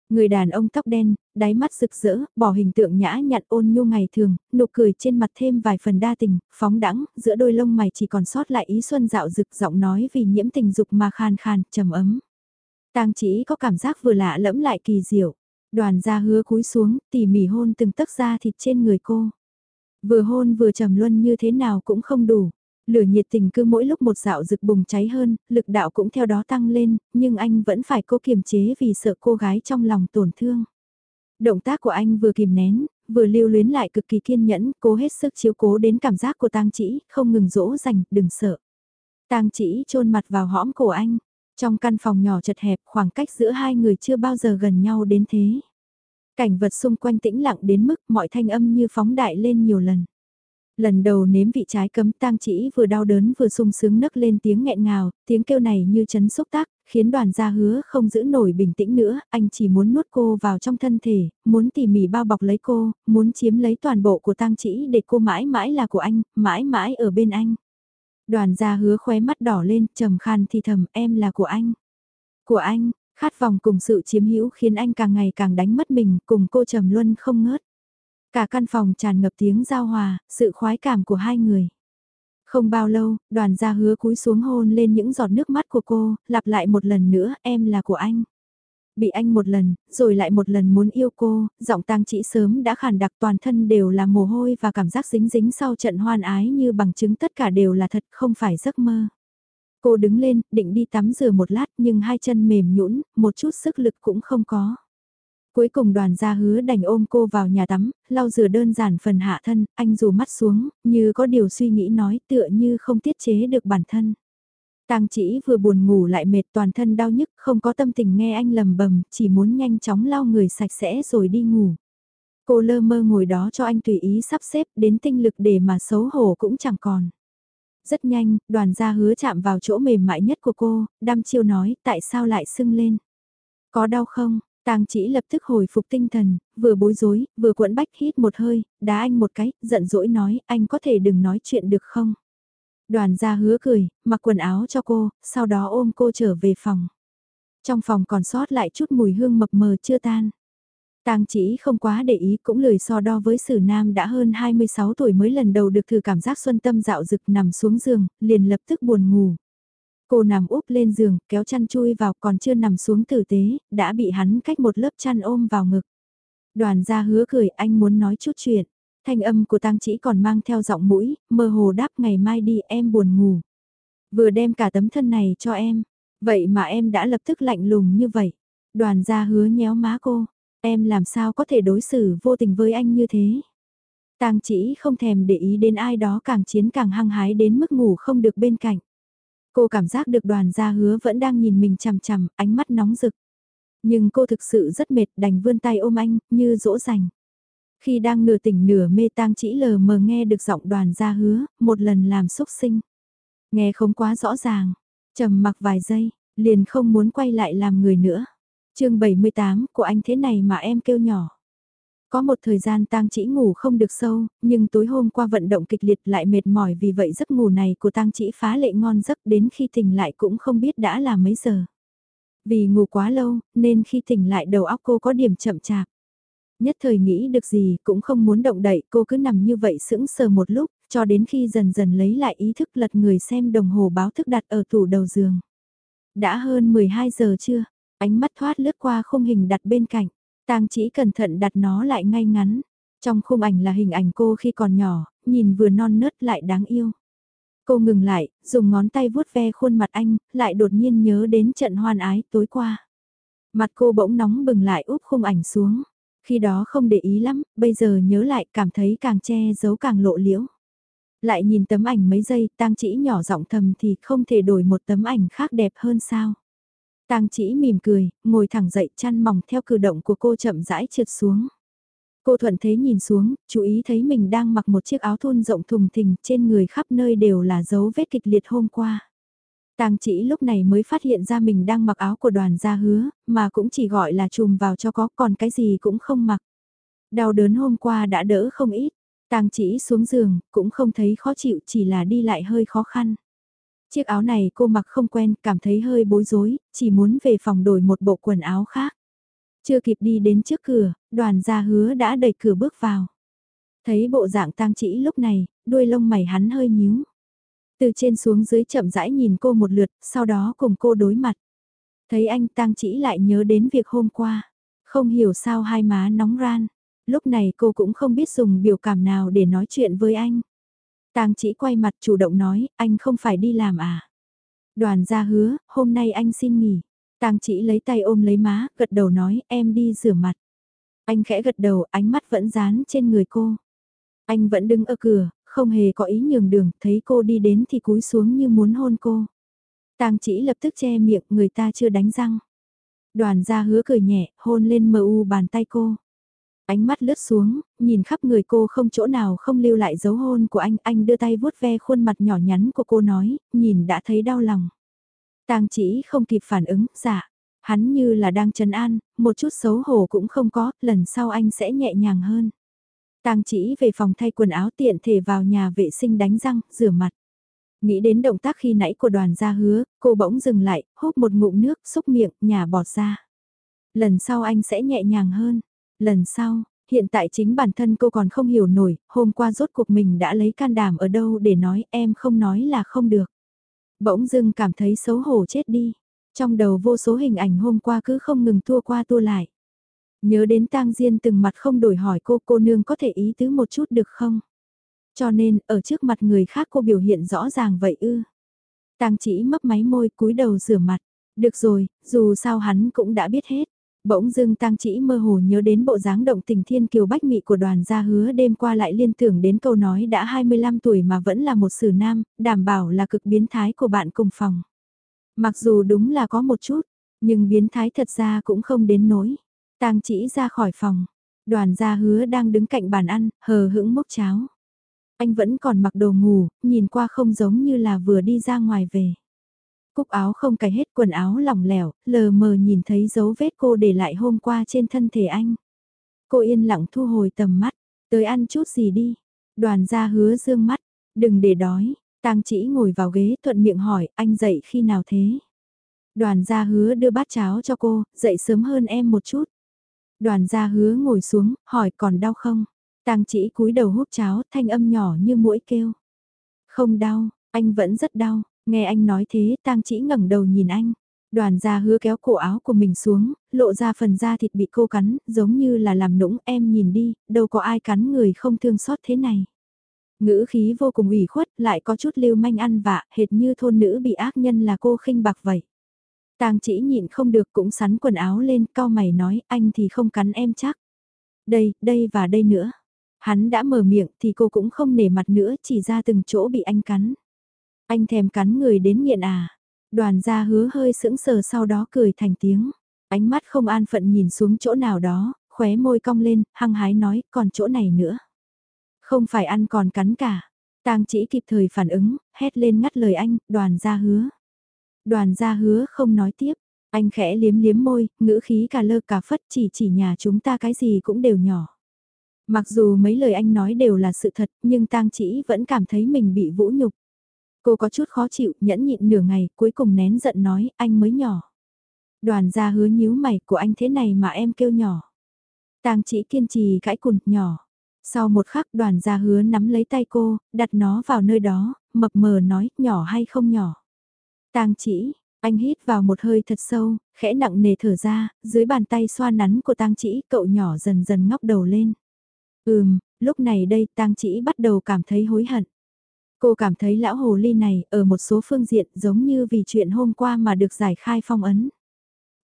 Người đàn ông tóc đen, đáy mắt rực rỡ, bỏ hình tượng nhã nhặn ôn nhu ngày thường, nụ cười trên mặt thêm vài phần đa tình, phóng đẳng, giữa đôi lông mày chỉ còn sót lại ý xuân dạo rực giọng nói vì nhiễm tình dục mà khan khan, trầm ấm. Tang chỉ có cảm giác vừa lạ lẫm lại kỳ diệu. Đoàn gia hứa cúi xuống, tỉ mỉ hôn từng tấc da thịt trên người cô. Vừa hôn vừa trầm luân như thế nào cũng không đủ. Lửa nhiệt tình cứ mỗi lúc một dạo rực bùng cháy hơn, lực đạo cũng theo đó tăng lên, nhưng anh vẫn phải cố kiềm chế vì sợ cô gái trong lòng tổn thương. Động tác của anh vừa kìm nén, vừa lưu luyến lại cực kỳ kiên nhẫn, cố hết sức chiếu cố đến cảm giác của tang chỉ, không ngừng dỗ dành, đừng sợ. Tang chỉ chôn mặt vào hõm cổ anh, trong căn phòng nhỏ chật hẹp khoảng cách giữa hai người chưa bao giờ gần nhau đến thế. Cảnh vật xung quanh tĩnh lặng đến mức mọi thanh âm như phóng đại lên nhiều lần. Lần đầu nếm vị trái cấm tang chỉ vừa đau đớn vừa sung sướng nấc lên tiếng nghẹn ngào, tiếng kêu này như chấn xúc tác, khiến đoàn gia hứa không giữ nổi bình tĩnh nữa, anh chỉ muốn nuốt cô vào trong thân thể, muốn tỉ mỉ bao bọc lấy cô, muốn chiếm lấy toàn bộ của tang chỉ để cô mãi mãi là của anh, mãi mãi ở bên anh. Đoàn gia hứa khóe mắt đỏ lên, trầm khan thì thầm em là của anh. Của anh, khát vọng cùng sự chiếm hữu khiến anh càng ngày càng đánh mất mình, cùng cô trầm luân không ngớt. Cả căn phòng tràn ngập tiếng giao hòa, sự khoái cảm của hai người. Không bao lâu, đoàn gia hứa cúi xuống hôn lên những giọt nước mắt của cô, lặp lại một lần nữa, em là của anh. Bị anh một lần, rồi lại một lần muốn yêu cô, giọng tang chỉ sớm đã khàn đặc toàn thân đều là mồ hôi và cảm giác dính dính sau trận hoan ái như bằng chứng tất cả đều là thật không phải giấc mơ. Cô đứng lên, định đi tắm rửa một lát nhưng hai chân mềm nhũn, một chút sức lực cũng không có. Cuối cùng đoàn gia hứa đành ôm cô vào nhà tắm, lau rửa đơn giản phần hạ thân, anh rủ mắt xuống, như có điều suy nghĩ nói tựa như không tiết chế được bản thân. Tang chỉ vừa buồn ngủ lại mệt toàn thân đau nhức, không có tâm tình nghe anh lầm bầm, chỉ muốn nhanh chóng lau người sạch sẽ rồi đi ngủ. Cô lơ mơ ngồi đó cho anh tùy ý sắp xếp đến tinh lực để mà xấu hổ cũng chẳng còn. Rất nhanh, đoàn gia hứa chạm vào chỗ mềm mại nhất của cô, đăm chiêu nói, tại sao lại sưng lên? Có đau không? Tang chỉ lập tức hồi phục tinh thần, vừa bối rối, vừa quẫn bách hít một hơi, đá anh một cái, giận dỗi nói, anh có thể đừng nói chuyện được không? Đoàn gia hứa cười, mặc quần áo cho cô, sau đó ôm cô trở về phòng. Trong phòng còn sót lại chút mùi hương mập mờ chưa tan. Tang chỉ không quá để ý cũng lười so đo với sử nam đã hơn 26 tuổi mới lần đầu được thử cảm giác xuân tâm dạo dực nằm xuống giường, liền lập tức buồn ngủ. Cô nằm úp lên giường, kéo chăn chui vào còn chưa nằm xuống tử tế, đã bị hắn cách một lớp chăn ôm vào ngực. Đoàn gia hứa cười anh muốn nói chút chuyện. Thanh âm của tang chỉ còn mang theo giọng mũi, mơ hồ đáp ngày mai đi em buồn ngủ. Vừa đem cả tấm thân này cho em. Vậy mà em đã lập tức lạnh lùng như vậy. Đoàn gia hứa nhéo má cô. Em làm sao có thể đối xử vô tình với anh như thế. Tang chỉ không thèm để ý đến ai đó càng chiến càng hăng hái đến mức ngủ không được bên cạnh. Cô cảm giác được đoàn gia hứa vẫn đang nhìn mình chằm chằm, ánh mắt nóng rực. Nhưng cô thực sự rất mệt đành vươn tay ôm anh, như dỗ dành. Khi đang nửa tỉnh nửa mê tang chỉ lờ mờ nghe được giọng đoàn gia hứa, một lần làm xúc sinh. Nghe không quá rõ ràng, trầm mặc vài giây, liền không muốn quay lại làm người nữa. chương 78 của anh thế này mà em kêu nhỏ. Có một thời gian tang chỉ ngủ không được sâu, nhưng tối hôm qua vận động kịch liệt lại mệt mỏi vì vậy giấc ngủ này của tang chỉ phá lệ ngon giấc đến khi tỉnh lại cũng không biết đã là mấy giờ. Vì ngủ quá lâu, nên khi tỉnh lại đầu óc cô có điểm chậm chạp. Nhất thời nghĩ được gì cũng không muốn động đậy cô cứ nằm như vậy sững sờ một lúc, cho đến khi dần dần lấy lại ý thức lật người xem đồng hồ báo thức đặt ở tủ đầu giường. Đã hơn 12 giờ chưa? Ánh mắt thoát lướt qua khung hình đặt bên cạnh. Tang chỉ cẩn thận đặt nó lại ngay ngắn. Trong khung ảnh là hình ảnh cô khi còn nhỏ, nhìn vừa non nớt lại đáng yêu. Cô ngừng lại, dùng ngón tay vuốt ve khuôn mặt anh, lại đột nhiên nhớ đến trận hoan ái tối qua. Mặt cô bỗng nóng bừng lại úp khung ảnh xuống. Khi đó không để ý lắm, bây giờ nhớ lại cảm thấy càng che giấu càng lộ liễu. Lại nhìn tấm ảnh mấy giây, tang chỉ nhỏ giọng thầm thì không thể đổi một tấm ảnh khác đẹp hơn sao. Tang chỉ mỉm cười, ngồi thẳng dậy chăn mỏng theo cử động của cô chậm rãi trượt xuống. Cô thuận thế nhìn xuống, chú ý thấy mình đang mặc một chiếc áo thun rộng thùng thình trên người khắp nơi đều là dấu vết kịch liệt hôm qua. Tang chỉ lúc này mới phát hiện ra mình đang mặc áo của đoàn gia hứa, mà cũng chỉ gọi là chùm vào cho có còn cái gì cũng không mặc. Đau đớn hôm qua đã đỡ không ít, Tang chỉ xuống giường, cũng không thấy khó chịu chỉ là đi lại hơi khó khăn. Chiếc áo này cô mặc không quen, cảm thấy hơi bối rối, chỉ muốn về phòng đổi một bộ quần áo khác. Chưa kịp đi đến trước cửa, đoàn gia hứa đã đẩy cửa bước vào. Thấy bộ dạng tang chỉ lúc này, đuôi lông mày hắn hơi nhíu. Từ trên xuống dưới chậm rãi nhìn cô một lượt, sau đó cùng cô đối mặt. Thấy anh tang chỉ lại nhớ đến việc hôm qua. Không hiểu sao hai má nóng ran. Lúc này cô cũng không biết dùng biểu cảm nào để nói chuyện với anh. Tang chỉ quay mặt chủ động nói, anh không phải đi làm à? Đoàn gia hứa, hôm nay anh xin nghỉ. Tang chỉ lấy tay ôm lấy má, gật đầu nói, em đi rửa mặt. Anh khẽ gật đầu, ánh mắt vẫn dán trên người cô. Anh vẫn đứng ở cửa, không hề có ý nhường đường, thấy cô đi đến thì cúi xuống như muốn hôn cô. Tang chỉ lập tức che miệng, người ta chưa đánh răng. Đoàn gia hứa cười nhẹ, hôn lên mờ u bàn tay cô. Ánh mắt lướt xuống, nhìn khắp người cô không chỗ nào không lưu lại dấu hôn của anh, anh đưa tay vuốt ve khuôn mặt nhỏ nhắn của cô nói, nhìn đã thấy đau lòng. Tang chỉ không kịp phản ứng, dạ. Hắn như là đang trấn an, một chút xấu hổ cũng không có, lần sau anh sẽ nhẹ nhàng hơn. Tang chỉ về phòng thay quần áo tiện thể vào nhà vệ sinh đánh răng, rửa mặt. Nghĩ đến động tác khi nãy của đoàn gia hứa, cô bỗng dừng lại, hút một ngụm nước, xúc miệng, nhà bọt ra. Lần sau anh sẽ nhẹ nhàng hơn. Lần sau, hiện tại chính bản thân cô còn không hiểu nổi, hôm qua rốt cuộc mình đã lấy can đảm ở đâu để nói em không nói là không được. Bỗng dưng cảm thấy xấu hổ chết đi. Trong đầu vô số hình ảnh hôm qua cứ không ngừng tua qua tua lại. Nhớ đến tang Diên từng mặt không đổi hỏi cô cô nương có thể ý tứ một chút được không? Cho nên, ở trước mặt người khác cô biểu hiện rõ ràng vậy ư. Tang chỉ mấp máy môi cúi đầu rửa mặt. Được rồi, dù sao hắn cũng đã biết hết. Bỗng dưng tang chỉ mơ hồ nhớ đến bộ dáng động tình thiên kiều bách mị của đoàn gia hứa đêm qua lại liên tưởng đến câu nói đã 25 tuổi mà vẫn là một sử nam, đảm bảo là cực biến thái của bạn cùng phòng. Mặc dù đúng là có một chút, nhưng biến thái thật ra cũng không đến nỗi. tang chỉ ra khỏi phòng, đoàn gia hứa đang đứng cạnh bàn ăn, hờ hững mốc cháo. Anh vẫn còn mặc đồ ngủ, nhìn qua không giống như là vừa đi ra ngoài về. Cúc áo không cài hết quần áo lỏng lẻo, lờ mờ nhìn thấy dấu vết cô để lại hôm qua trên thân thể anh. Cô yên lặng thu hồi tầm mắt, tới ăn chút gì đi. Đoàn gia hứa dương mắt, đừng để đói, tang chỉ ngồi vào ghế thuận miệng hỏi anh dậy khi nào thế. Đoàn gia hứa đưa bát cháo cho cô, dậy sớm hơn em một chút. Đoàn gia hứa ngồi xuống, hỏi còn đau không? Tang chỉ cúi đầu hút cháo, thanh âm nhỏ như mũi kêu. Không đau, anh vẫn rất đau, Nghe anh nói thế, tang chỉ ngẩng đầu nhìn anh. Đoàn gia hứa kéo cổ áo của mình xuống, lộ ra phần da thịt bị cô cắn, giống như là làm nũng em nhìn đi, đâu có ai cắn người không thương xót thế này. Ngữ khí vô cùng ủy khuất, lại có chút lưu manh ăn vạ, hệt như thôn nữ bị ác nhân là cô khinh bạc vậy. Tang chỉ nhịn không được cũng sắn quần áo lên, cao mày nói, anh thì không cắn em chắc. Đây, đây và đây nữa. Hắn đã mở miệng thì cô cũng không nể mặt nữa, chỉ ra từng chỗ bị anh cắn. Anh thèm cắn người đến nghiện à? Đoàn gia hứa hơi sững sờ sau đó cười thành tiếng. Ánh mắt không an phận nhìn xuống chỗ nào đó, khóe môi cong lên, hăng hái nói, còn chỗ này nữa. Không phải ăn còn cắn cả. Tang chỉ kịp thời phản ứng, hét lên ngắt lời anh, đoàn gia hứa. Đoàn gia hứa không nói tiếp, anh khẽ liếm liếm môi, ngữ khí cả lơ cả phất chỉ chỉ nhà chúng ta cái gì cũng đều nhỏ. Mặc dù mấy lời anh nói đều là sự thật, nhưng tang chỉ vẫn cảm thấy mình bị vũ nhục. Cô có chút khó chịu, nhẫn nhịn nửa ngày, cuối cùng nén giận nói, anh mới nhỏ. Đoàn gia hứa nhíu mày của anh thế này mà em kêu nhỏ. Tang chỉ kiên trì cãi cùn, nhỏ. Sau một khắc đoàn gia hứa nắm lấy tay cô, đặt nó vào nơi đó, mập mờ nói, nhỏ hay không nhỏ. Tang chỉ, anh hít vào một hơi thật sâu, khẽ nặng nề thở ra, dưới bàn tay xoa nắn của tang chỉ, cậu nhỏ dần dần ngóc đầu lên. Ừm, lúc này đây tang chỉ bắt đầu cảm thấy hối hận. Cô cảm thấy lão hồ ly này ở một số phương diện giống như vì chuyện hôm qua mà được giải khai phong ấn.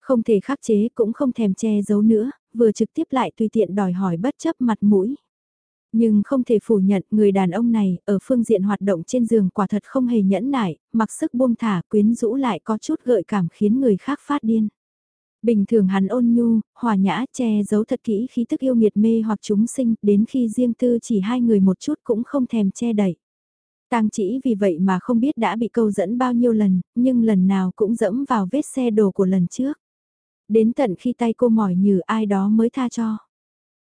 Không thể khắc chế cũng không thèm che giấu nữa, vừa trực tiếp lại tùy tiện đòi hỏi bất chấp mặt mũi. Nhưng không thể phủ nhận người đàn ông này ở phương diện hoạt động trên giường quả thật không hề nhẫn nại, mặc sức buông thả quyến rũ lại có chút gợi cảm khiến người khác phát điên. Bình thường hắn ôn nhu, hòa nhã, che giấu thật kỹ khí tức yêu nghiệt mê hoặc chúng sinh, đến khi riêng tư chỉ hai người một chút cũng không thèm che đẩy. Tang chỉ vì vậy mà không biết đã bị câu dẫn bao nhiêu lần, nhưng lần nào cũng dẫm vào vết xe đồ của lần trước. Đến tận khi tay cô mỏi như ai đó mới tha cho.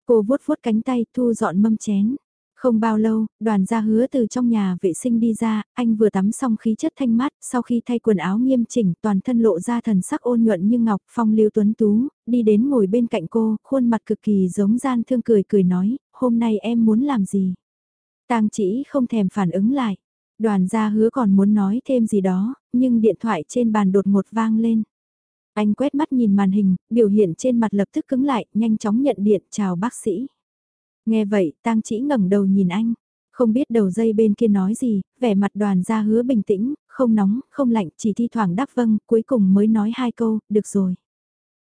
Cô vuốt vuốt cánh tay thu dọn mâm chén. Không bao lâu, đoàn gia hứa từ trong nhà vệ sinh đi ra, anh vừa tắm xong khí chất thanh mát, sau khi thay quần áo nghiêm chỉnh, toàn thân lộ ra thần sắc ôn nhuận như ngọc, phong lưu tuấn tú, đi đến ngồi bên cạnh cô, khuôn mặt cực kỳ giống gian thương cười cười nói, hôm nay em muốn làm gì? Tang chỉ không thèm phản ứng lại, đoàn gia hứa còn muốn nói thêm gì đó, nhưng điện thoại trên bàn đột ngột vang lên. Anh quét mắt nhìn màn hình, biểu hiện trên mặt lập tức cứng lại, nhanh chóng nhận điện, chào bác sĩ. Nghe vậy, tang chỉ ngẩng đầu nhìn anh. Không biết đầu dây bên kia nói gì, vẻ mặt đoàn Gia hứa bình tĩnh, không nóng, không lạnh, chỉ thi thoảng đáp vâng, cuối cùng mới nói hai câu, được rồi.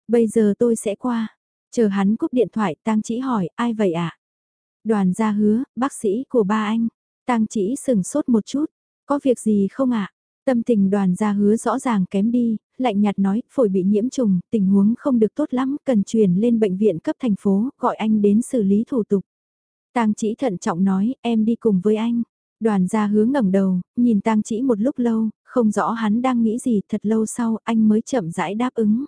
Bây giờ tôi sẽ qua. Chờ hắn cúp điện thoại, tang chỉ hỏi, ai vậy ạ? À? Đoàn gia hứa, bác sĩ của ba anh. tang chỉ sừng sốt một chút, có việc gì không ạ? Tâm tình đoàn gia hứa rõ ràng kém đi, lạnh nhạt nói, phổi bị nhiễm trùng, tình huống không được tốt lắm, cần chuyển lên bệnh viện cấp thành phố, gọi anh đến xử lý thủ tục. Tang chỉ thận trọng nói, em đi cùng với anh. Đoàn gia hứa ngẩng đầu, nhìn tang chỉ một lúc lâu, không rõ hắn đang nghĩ gì, thật lâu sau anh mới chậm rãi đáp ứng.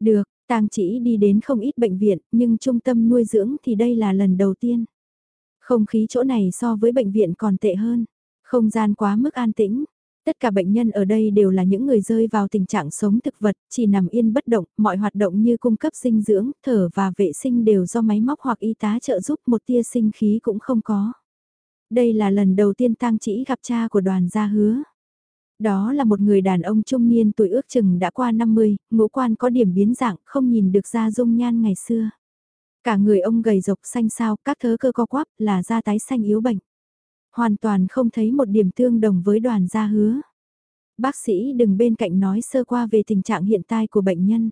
Được, tang chỉ đi đến không ít bệnh viện, nhưng trung tâm nuôi dưỡng thì đây là lần đầu tiên. Không khí chỗ này so với bệnh viện còn tệ hơn. Không gian quá mức an tĩnh, Tất cả bệnh nhân ở đây đều là những người rơi vào tình trạng sống thực vật, chỉ nằm yên bất động, mọi hoạt động như cung cấp dinh dưỡng, thở và vệ sinh đều do máy móc hoặc y tá trợ giúp một tia sinh khí cũng không có. Đây là lần đầu tiên tang chỉ gặp cha của đoàn gia hứa. Đó là một người đàn ông trung niên tuổi ước chừng đã qua 50, ngũ quan có điểm biến dạng, không nhìn được ra dung nhan ngày xưa. Cả người ông gầy rộc xanh sao, các thớ cơ co quắp là da tái xanh yếu bệnh hoàn toàn không thấy một điểm tương đồng với đoàn gia hứa. Bác sĩ đừng bên cạnh nói sơ qua về tình trạng hiện tại của bệnh nhân.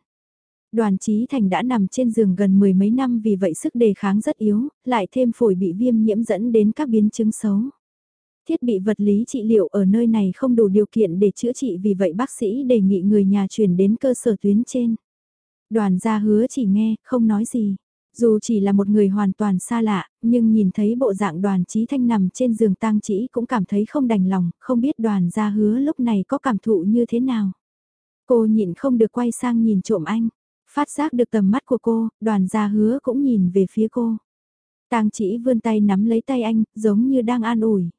Đoàn Chí Thành đã nằm trên giường gần mười mấy năm vì vậy sức đề kháng rất yếu, lại thêm phổi bị viêm nhiễm dẫn đến các biến chứng xấu. Thiết bị vật lý trị liệu ở nơi này không đủ điều kiện để chữa trị vì vậy bác sĩ đề nghị người nhà chuyển đến cơ sở tuyến trên. Đoàn gia hứa chỉ nghe, không nói gì. Dù chỉ là một người hoàn toàn xa lạ, nhưng nhìn thấy bộ dạng đoàn trí thanh nằm trên giường tang chỉ cũng cảm thấy không đành lòng, không biết đoàn gia hứa lúc này có cảm thụ như thế nào. Cô nhịn không được quay sang nhìn trộm anh, phát giác được tầm mắt của cô, đoàn gia hứa cũng nhìn về phía cô. Tang chỉ vươn tay nắm lấy tay anh, giống như đang an ủi.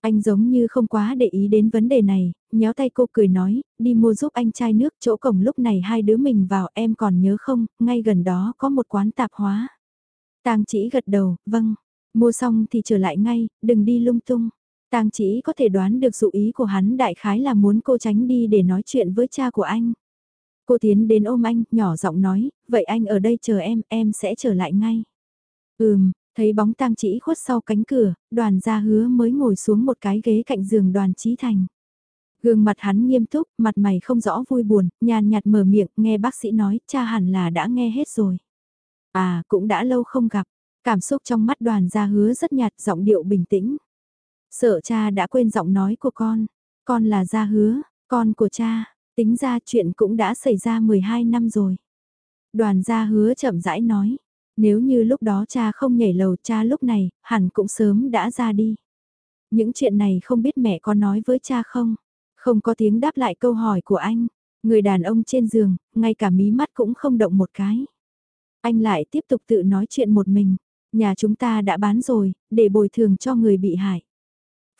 Anh giống như không quá để ý đến vấn đề này, nhéo tay cô cười nói, đi mua giúp anh chai nước chỗ cổng lúc này hai đứa mình vào em còn nhớ không, ngay gần đó có một quán tạp hóa. Tang chỉ gật đầu, vâng, mua xong thì trở lại ngay, đừng đi lung tung. Tang chỉ có thể đoán được dụ ý của hắn đại khái là muốn cô tránh đi để nói chuyện với cha của anh. Cô tiến đến ôm anh, nhỏ giọng nói, vậy anh ở đây chờ em, em sẽ trở lại ngay. Ừm, Thấy bóng tang chỉ khuất sau cánh cửa, đoàn gia hứa mới ngồi xuống một cái ghế cạnh giường đoàn trí thành. Gương mặt hắn nghiêm túc, mặt mày không rõ vui buồn, nhàn nhạt mở miệng, nghe bác sĩ nói, cha hẳn là đã nghe hết rồi. À, cũng đã lâu không gặp, cảm xúc trong mắt đoàn gia hứa rất nhạt, giọng điệu bình tĩnh. Sợ cha đã quên giọng nói của con, con là gia hứa, con của cha, tính ra chuyện cũng đã xảy ra 12 năm rồi. Đoàn gia hứa chậm rãi nói, nếu như lúc đó cha không nhảy lầu cha lúc này, hẳn cũng sớm đã ra đi. Những chuyện này không biết mẹ có nói với cha không? Không có tiếng đáp lại câu hỏi của anh. Người đàn ông trên giường, ngay cả mí mắt cũng không động một cái. Anh lại tiếp tục tự nói chuyện một mình. Nhà chúng ta đã bán rồi, để bồi thường cho người bị hại.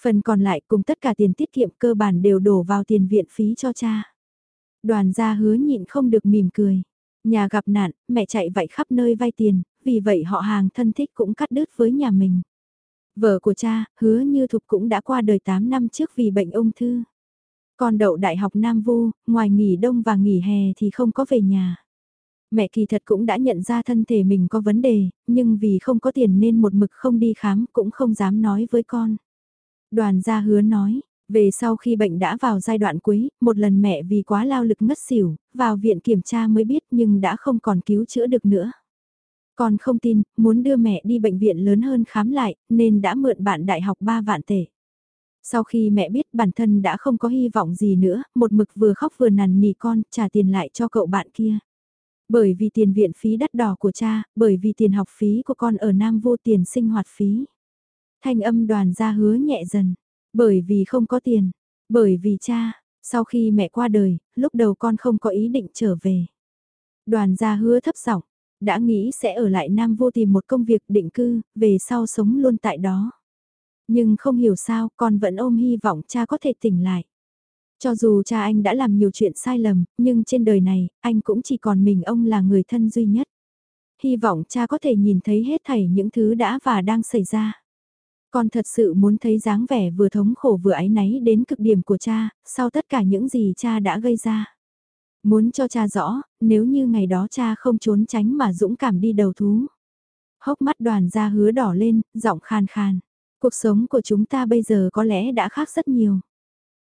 Phần còn lại cùng tất cả tiền tiết kiệm cơ bản đều đổ vào tiền viện phí cho cha. Đoàn gia hứa nhịn không được mỉm cười. Nhà gặp nạn, mẹ chạy vậy khắp nơi vay tiền, vì vậy họ hàng thân thích cũng cắt đứt với nhà mình. Vợ của cha, hứa như thục cũng đã qua đời 8 năm trước vì bệnh ung thư. Còn đậu đại học Nam Vu, ngoài nghỉ đông và nghỉ hè thì không có về nhà. Mẹ kỳ thật cũng đã nhận ra thân thể mình có vấn đề, nhưng vì không có tiền nên một mực không đi khám cũng không dám nói với con. Đoàn gia hứa nói, về sau khi bệnh đã vào giai đoạn cuối, một lần mẹ vì quá lao lực ngất xỉu, vào viện kiểm tra mới biết nhưng đã không còn cứu chữa được nữa. Con không tin, muốn đưa mẹ đi bệnh viện lớn hơn khám lại, nên đã mượn bạn đại học 3 vạn tệ. Sau khi mẹ biết bản thân đã không có hy vọng gì nữa, một mực vừa khóc vừa nằn nỉ con, trả tiền lại cho cậu bạn kia. Bởi vì tiền viện phí đắt đỏ của cha, bởi vì tiền học phí của con ở Nam vô tiền sinh hoạt phí. Thanh âm đoàn ra hứa nhẹ dần, bởi vì không có tiền, bởi vì cha, sau khi mẹ qua đời, lúc đầu con không có ý định trở về. Đoàn gia hứa thấp giọng, đã nghĩ sẽ ở lại Nam vô tìm một công việc định cư, về sau sống luôn tại đó. Nhưng không hiểu sao con vẫn ôm hy vọng cha có thể tỉnh lại. Cho dù cha anh đã làm nhiều chuyện sai lầm, nhưng trên đời này, anh cũng chỉ còn mình ông là người thân duy nhất. Hy vọng cha có thể nhìn thấy hết thảy những thứ đã và đang xảy ra. Con thật sự muốn thấy dáng vẻ vừa thống khổ vừa áy náy đến cực điểm của cha, sau tất cả những gì cha đã gây ra. Muốn cho cha rõ, nếu như ngày đó cha không trốn tránh mà dũng cảm đi đầu thú. Hốc mắt đoàn ra hứa đỏ lên, giọng khan khan. Cuộc sống của chúng ta bây giờ có lẽ đã khác rất nhiều.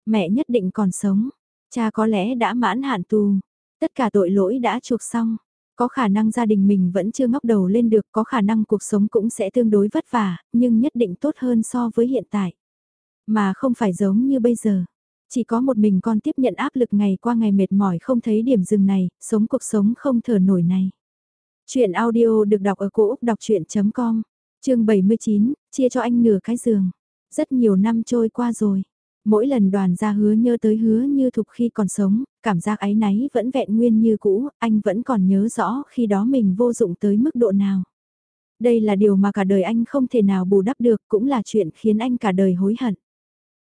Mẹ nhất định còn sống, cha có lẽ đã mãn hạn tù, tất cả tội lỗi đã chuộc xong. Có khả năng gia đình mình vẫn chưa ngóc đầu lên được, có khả năng cuộc sống cũng sẽ tương đối vất vả, nhưng nhất định tốt hơn so với hiện tại. Mà không phải giống như bây giờ. Chỉ có một mình con tiếp nhận áp lực ngày qua ngày mệt mỏi không thấy điểm dừng này, sống cuộc sống không thở nổi này. Chuyện audio được đọc ở cổ Úc đọc chuyện.com, chương 79, chia cho anh nửa cái giường. Rất nhiều năm trôi qua rồi. Mỗi lần đoàn ra hứa nhớ tới hứa như thục khi còn sống, cảm giác ấy náy vẫn vẹn nguyên như cũ, anh vẫn còn nhớ rõ khi đó mình vô dụng tới mức độ nào. Đây là điều mà cả đời anh không thể nào bù đắp được, cũng là chuyện khiến anh cả đời hối hận.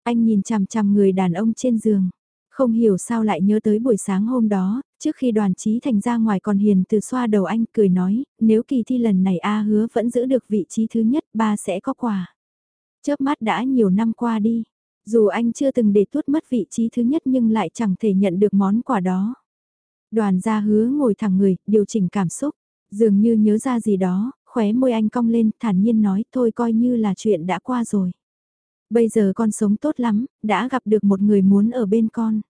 Anh nhìn chằm chằm người đàn ông trên giường. Không hiểu sao lại nhớ tới buổi sáng hôm đó, trước khi đoàn trí thành ra ngoài còn hiền từ xoa đầu anh cười nói, nếu kỳ thi lần này A hứa vẫn giữ được vị trí thứ nhất ba sẽ có quà. Chớp mắt đã nhiều năm qua đi, dù anh chưa từng để tuốt mất vị trí thứ nhất nhưng lại chẳng thể nhận được món quà đó. Đoàn gia hứa ngồi thẳng người, điều chỉnh cảm xúc, dường như nhớ ra gì đó, khóe môi anh cong lên, thản nhiên nói thôi coi như là chuyện đã qua rồi. Bây giờ con sống tốt lắm, đã gặp được một người muốn ở bên con.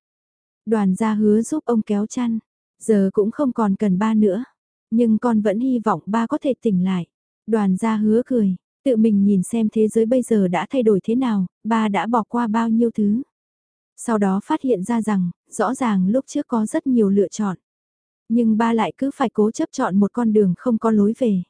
Đoàn gia hứa giúp ông kéo chăn, giờ cũng không còn cần ba nữa, nhưng con vẫn hy vọng ba có thể tỉnh lại. Đoàn gia hứa cười, Tự mình nhìn xem thế giới bây giờ đã thay đổi thế nào, ba đã bỏ qua bao nhiêu thứ. Sau đó phát hiện ra rằng, rõ ràng lúc trước có rất nhiều lựa chọn. Nhưng ba lại cứ phải cố chấp chọn một con đường không có lối về.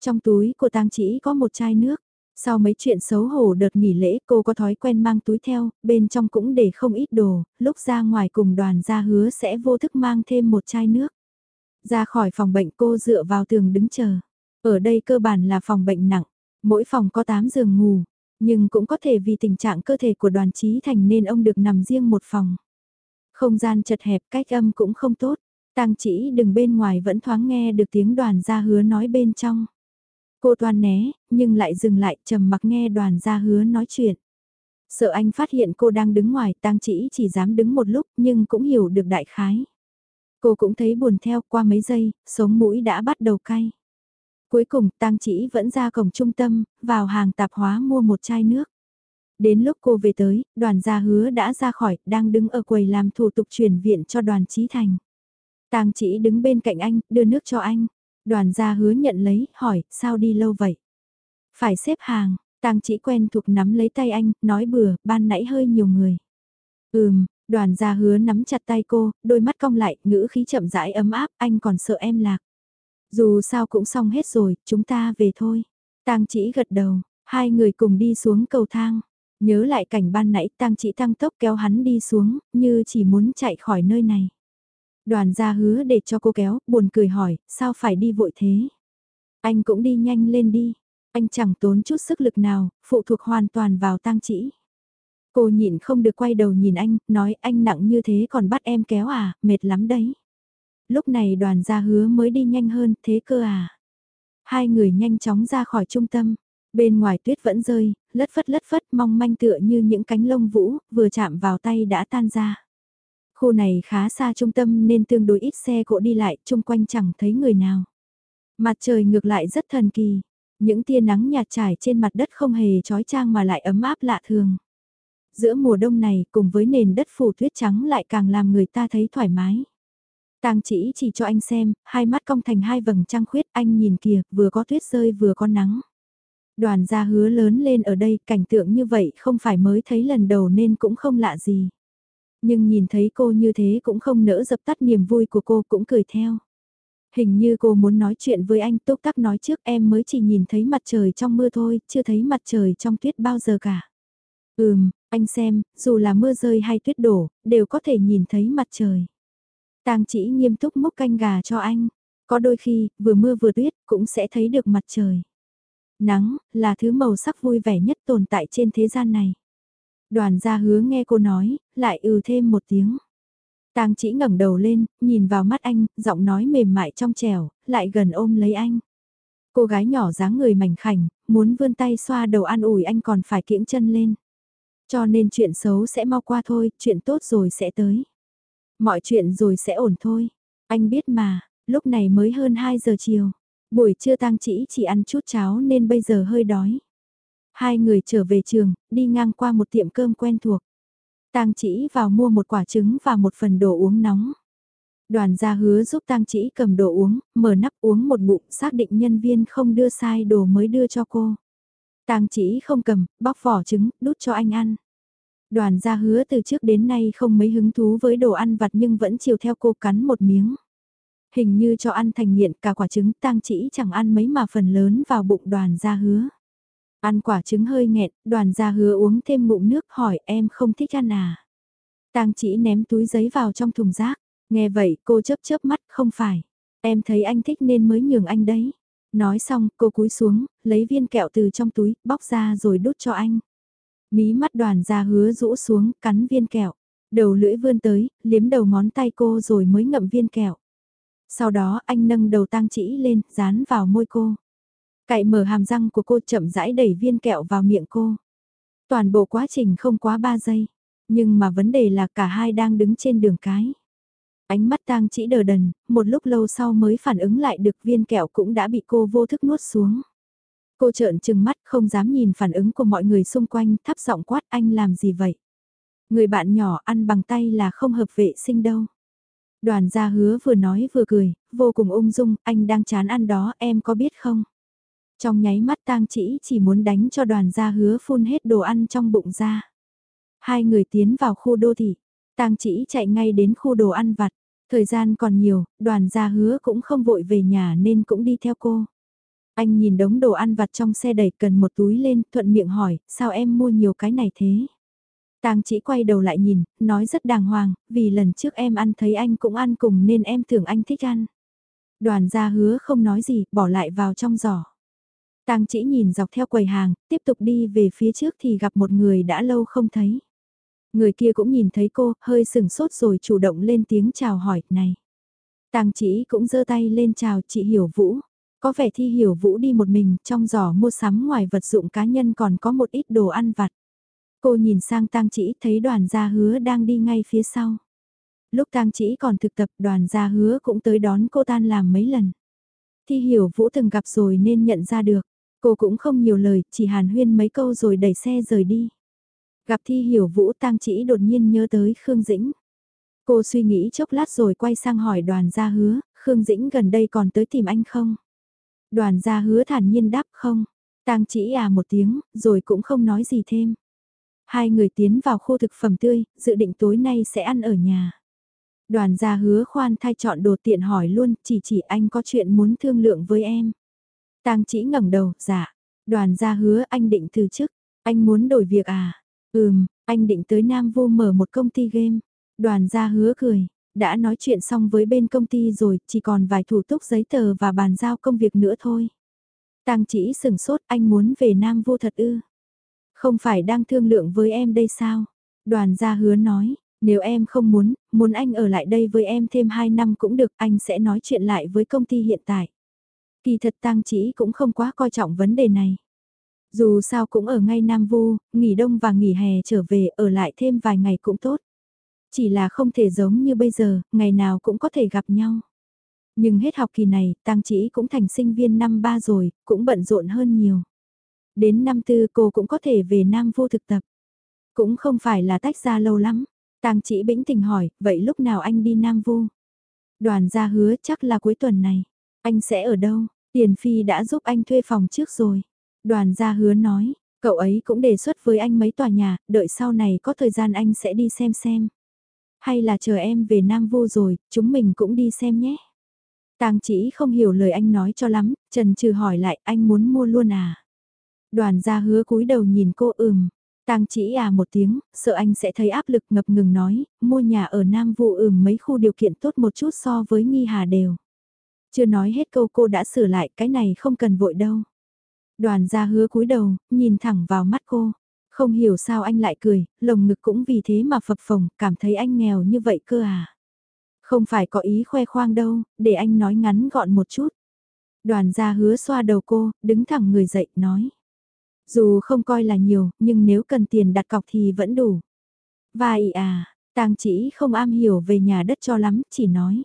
Trong túi của tang chỉ có một chai nước. Sau mấy chuyện xấu hổ đợt nghỉ lễ cô có thói quen mang túi theo, bên trong cũng để không ít đồ, lúc ra ngoài cùng đoàn ra hứa sẽ vô thức mang thêm một chai nước. Ra khỏi phòng bệnh cô dựa vào tường đứng chờ. Ở đây cơ bản là phòng bệnh nặng. Mỗi phòng có 8 giường ngủ, nhưng cũng có thể vì tình trạng cơ thể của đoàn trí thành nên ông được nằm riêng một phòng. Không gian chật hẹp cách âm cũng không tốt, tang chỉ đừng bên ngoài vẫn thoáng nghe được tiếng đoàn gia hứa nói bên trong. Cô toan né, nhưng lại dừng lại trầm mặc nghe đoàn gia hứa nói chuyện. Sợ anh phát hiện cô đang đứng ngoài, tang chỉ chỉ dám đứng một lúc nhưng cũng hiểu được đại khái. Cô cũng thấy buồn theo qua mấy giây, sống mũi đã bắt đầu cay. Cuối cùng tang chỉ vẫn ra cổng trung tâm, vào hàng tạp hóa mua một chai nước. Đến lúc cô về tới, đoàn gia hứa đã ra khỏi, đang đứng ở quầy làm thủ tục chuyển viện cho đoàn trí thành. Tang chỉ đứng bên cạnh anh, đưa nước cho anh. Đoàn gia hứa nhận lấy, hỏi, sao đi lâu vậy? Phải xếp hàng, Tang chỉ quen thuộc nắm lấy tay anh, nói bừa, ban nãy hơi nhiều người. Ừm, đoàn gia hứa nắm chặt tay cô, đôi mắt cong lại, ngữ khí chậm rãi ấm áp, anh còn sợ em lạc. Dù sao cũng xong hết rồi, chúng ta về thôi. Tang chỉ gật đầu, hai người cùng đi xuống cầu thang. Nhớ lại cảnh ban nãy Tang chỉ tăng tốc kéo hắn đi xuống, như chỉ muốn chạy khỏi nơi này. Đoàn gia hứa để cho cô kéo, buồn cười hỏi, sao phải đi vội thế? Anh cũng đi nhanh lên đi. Anh chẳng tốn chút sức lực nào, phụ thuộc hoàn toàn vào tang chỉ. Cô nhịn không được quay đầu nhìn anh, nói anh nặng như thế còn bắt em kéo à, mệt lắm đấy lúc này đoàn gia hứa mới đi nhanh hơn, thế cơ à. Hai người nhanh chóng ra khỏi trung tâm, bên ngoài tuyết vẫn rơi, lất phất lất phất mong manh tựa như những cánh lông vũ, vừa chạm vào tay đã tan ra. Khu này khá xa trung tâm nên tương đối ít xe cộ đi lại, chung quanh chẳng thấy người nào. Mặt trời ngược lại rất thần kỳ, những tia nắng nhạt trải trên mặt đất không hề trói trang mà lại ấm áp lạ thường. Giữa mùa đông này cùng với nền đất phủ tuyết trắng lại càng làm người ta thấy thoải mái. Tang chỉ chỉ cho anh xem, hai mắt cong thành hai vầng trăng khuyết, anh nhìn kìa, vừa có tuyết rơi vừa có nắng. Đoàn gia hứa lớn lên ở đây, cảnh tượng như vậy không phải mới thấy lần đầu nên cũng không lạ gì. Nhưng nhìn thấy cô như thế cũng không nỡ dập tắt niềm vui của cô cũng cười theo. Hình như cô muốn nói chuyện với anh Túc Tắc nói trước em mới chỉ nhìn thấy mặt trời trong mưa thôi, chưa thấy mặt trời trong tuyết bao giờ cả. Ừm, anh xem, dù là mưa rơi hay tuyết đổ, đều có thể nhìn thấy mặt trời. Tang chỉ nghiêm túc múc canh gà cho anh. Có đôi khi, vừa mưa vừa tuyết, cũng sẽ thấy được mặt trời. Nắng, là thứ màu sắc vui vẻ nhất tồn tại trên thế gian này. Đoàn gia hứa nghe cô nói, lại ừ thêm một tiếng. Tang chỉ ngẩng đầu lên, nhìn vào mắt anh, giọng nói mềm mại trong trẻo, lại gần ôm lấy anh. Cô gái nhỏ dáng người mảnh khảnh, muốn vươn tay xoa đầu an ủi anh còn phải kiễng chân lên. Cho nên chuyện xấu sẽ mau qua thôi, chuyện tốt rồi sẽ tới. Mọi chuyện rồi sẽ ổn thôi. Anh biết mà, lúc này mới hơn 2 giờ chiều. Buổi trưa tang chỉ chỉ ăn chút cháo nên bây giờ hơi đói. Hai người trở về trường, đi ngang qua một tiệm cơm quen thuộc. Tang chỉ vào mua một quả trứng và một phần đồ uống nóng. Đoàn gia hứa giúp Tang chỉ cầm đồ uống, mở nắp uống một bụng, xác định nhân viên không đưa sai đồ mới đưa cho cô. Tang chỉ không cầm, bóc vỏ trứng, đút cho anh ăn. Đoàn gia hứa từ trước đến nay không mấy hứng thú với đồ ăn vặt nhưng vẫn chiều theo cô cắn một miếng. Hình như cho ăn thành nghiện cả quả trứng tang chỉ chẳng ăn mấy mà phần lớn vào bụng đoàn gia hứa. Ăn quả trứng hơi nghẹn, đoàn gia hứa uống thêm ngụm nước hỏi em không thích ăn à. Tang chỉ ném túi giấy vào trong thùng rác, nghe vậy cô chớp chớp mắt không phải. Em thấy anh thích nên mới nhường anh đấy. Nói xong cô cúi xuống, lấy viên kẹo từ trong túi, bóc ra rồi đút cho anh. Mí mắt đoàn gia hứa rũ xuống, cắn viên kẹo. Đầu lưỡi vươn tới, liếm đầu ngón tay cô rồi mới ngậm viên kẹo. Sau đó anh nâng đầu tang chỉ lên, dán vào môi cô. Cậy mở hàm răng của cô chậm rãi đẩy viên kẹo vào miệng cô. Toàn bộ quá trình không quá 3 giây. Nhưng mà vấn đề là cả hai đang đứng trên đường cái. Ánh mắt tang chỉ đờ đần, một lúc lâu sau mới phản ứng lại được viên kẹo cũng đã bị cô vô thức nuốt xuống. Cô trợn trừng mắt không dám nhìn phản ứng của mọi người xung quanh thấp giọng quát anh làm gì vậy. Người bạn nhỏ ăn bằng tay là không hợp vệ sinh đâu. Đoàn gia hứa vừa nói vừa cười, vô cùng ung dung, anh đang chán ăn đó em có biết không? Trong nháy mắt tang chỉ chỉ muốn đánh cho đoàn gia hứa phun hết đồ ăn trong bụng ra. Hai người tiến vào khu đô thị, tang chỉ chạy ngay đến khu đồ ăn vặt. Thời gian còn nhiều, đoàn gia hứa cũng không vội về nhà nên cũng đi theo cô. Anh nhìn đống đồ ăn vặt trong xe đẩy cần một túi lên, thuận miệng hỏi, sao em mua nhiều cái này thế? Tang chỉ quay đầu lại nhìn, nói rất đàng hoàng, vì lần trước em ăn thấy anh cũng ăn cùng nên em tưởng anh thích ăn. Đoàn gia hứa không nói gì, bỏ lại vào trong giỏ. Tang chỉ nhìn dọc theo quầy hàng, tiếp tục đi về phía trước thì gặp một người đã lâu không thấy. Người kia cũng nhìn thấy cô, hơi sừng sốt rồi chủ động lên tiếng chào hỏi, này. Tang chỉ cũng giơ tay lên chào chị Hiểu Vũ. Có vẻ thi Hiểu Vũ đi một mình, trong giỏ mua sắm ngoài vật dụng cá nhân còn có một ít đồ ăn vặt. Cô nhìn sang tang chỉ thấy đoàn gia hứa đang đi ngay phía sau. Lúc tang chỉ còn thực tập đoàn gia hứa cũng tới đón cô tan làm mấy lần. Thi hiểu Vũ từng gặp rồi nên nhận ra được. Cô cũng không nhiều lời, chỉ hàn huyên mấy câu rồi đẩy xe rời đi. Gặp Thi Hiểu Vũ tang chỉ đột nhiên nhớ tới Khương Dĩnh. Cô suy nghĩ chốc lát rồi quay sang hỏi đoàn gia hứa, Khương Dĩnh gần đây còn tới tìm anh không? Đoàn gia hứa thản nhiên đáp không. tang chỉ à một tiếng, rồi cũng không nói gì thêm. Hai người tiến vào khu thực phẩm tươi, dự định tối nay sẽ ăn ở nhà. Đoàn gia hứa khoan thai chọn đồ tiện hỏi luôn, chỉ chỉ anh có chuyện muốn thương lượng với em. Tang chỉ ngẩng đầu, dạ. Đoàn gia hứa anh định từ chức, anh muốn đổi việc à? Ừm, anh định tới Nam Vô mở một công ty game. Đoàn gia hứa cười, đã nói chuyện xong với bên công ty rồi, chỉ còn vài thủ tục giấy tờ và bàn giao công việc nữa thôi. Tang chỉ sừng sốt anh muốn về Nam Vô thật ư. Không phải đang thương lượng với em đây sao? Đoàn gia hứa nói, nếu em không muốn, muốn anh ở lại đây với em thêm 2 năm cũng được, anh sẽ nói chuyện lại với công ty hiện tại. Kỳ thật tang chỉ cũng không quá coi trọng vấn đề này. Dù sao cũng ở ngay Nam Vu, nghỉ đông và nghỉ hè trở về ở lại thêm vài ngày cũng tốt. Chỉ là không thể giống như bây giờ, ngày nào cũng có thể gặp nhau. Nhưng hết học kỳ này, tang chỉ cũng thành sinh viên năm ba rồi, cũng bận rộn hơn nhiều. Đến năm tư cô cũng có thể về Nam Vu thực tập. Cũng không phải là tách ra lâu lắm. Tang chỉ bĩnh tình hỏi, vậy lúc nào anh đi Nam Vu? Đoàn gia hứa chắc là cuối tuần này. Anh sẽ ở đâu? Tiền Phi đã giúp anh thuê phòng trước rồi. Đoàn gia hứa nói, cậu ấy cũng đề xuất với anh mấy tòa nhà, đợi sau này có thời gian anh sẽ đi xem xem. Hay là chờ em về Nam Vô rồi, chúng mình cũng đi xem nhé. Tang chỉ không hiểu lời anh nói cho lắm, Trần Trừ hỏi lại anh muốn mua luôn à. Đoàn gia hứa cúi đầu nhìn cô ừm. Tang chỉ à một tiếng, sợ anh sẽ thấy áp lực ngập ngừng nói, mua nhà ở Nam Vu ừm mấy khu điều kiện tốt một chút so với Nghi Hà đều. Chưa nói hết câu cô đã sửa lại, cái này không cần vội đâu. Đoàn gia hứa cúi đầu, nhìn thẳng vào mắt cô. Không hiểu sao anh lại cười, lồng ngực cũng vì thế mà phập phồng, cảm thấy anh nghèo như vậy cơ à. Không phải có ý khoe khoang đâu, để anh nói ngắn gọn một chút. Đoàn gia hứa xoa đầu cô, đứng thẳng người dậy, nói. Dù không coi là nhiều, nhưng nếu cần tiền đặt cọc thì vẫn đủ. Vậy à, tang chỉ không am hiểu về nhà đất cho lắm, chỉ nói.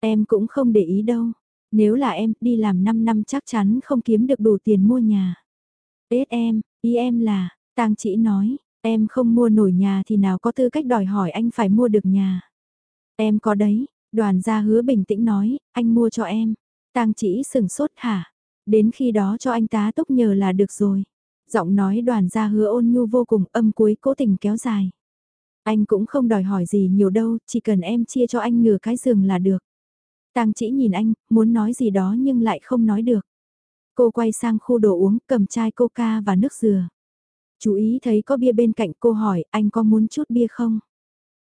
Em cũng không để ý đâu. Nếu là em, đi làm 5 năm chắc chắn không kiếm được đủ tiền mua nhà. Tết em, ý em là, tang chỉ nói, em không mua nổi nhà thì nào có tư cách đòi hỏi anh phải mua được nhà. Em có đấy, đoàn gia hứa bình tĩnh nói, anh mua cho em. Tang chỉ sừng sốt hả? Đến khi đó cho anh tá túc nhờ là được rồi. Giọng nói đoàn gia hứa ôn nhu vô cùng âm cuối cố tình kéo dài. Anh cũng không đòi hỏi gì nhiều đâu, chỉ cần em chia cho anh nửa cái giường là được. Tang chỉ nhìn anh, muốn nói gì đó nhưng lại không nói được. Cô quay sang khu đồ uống, cầm chai coca và nước dừa. Chú ý thấy có bia bên cạnh cô hỏi, anh có muốn chút bia không?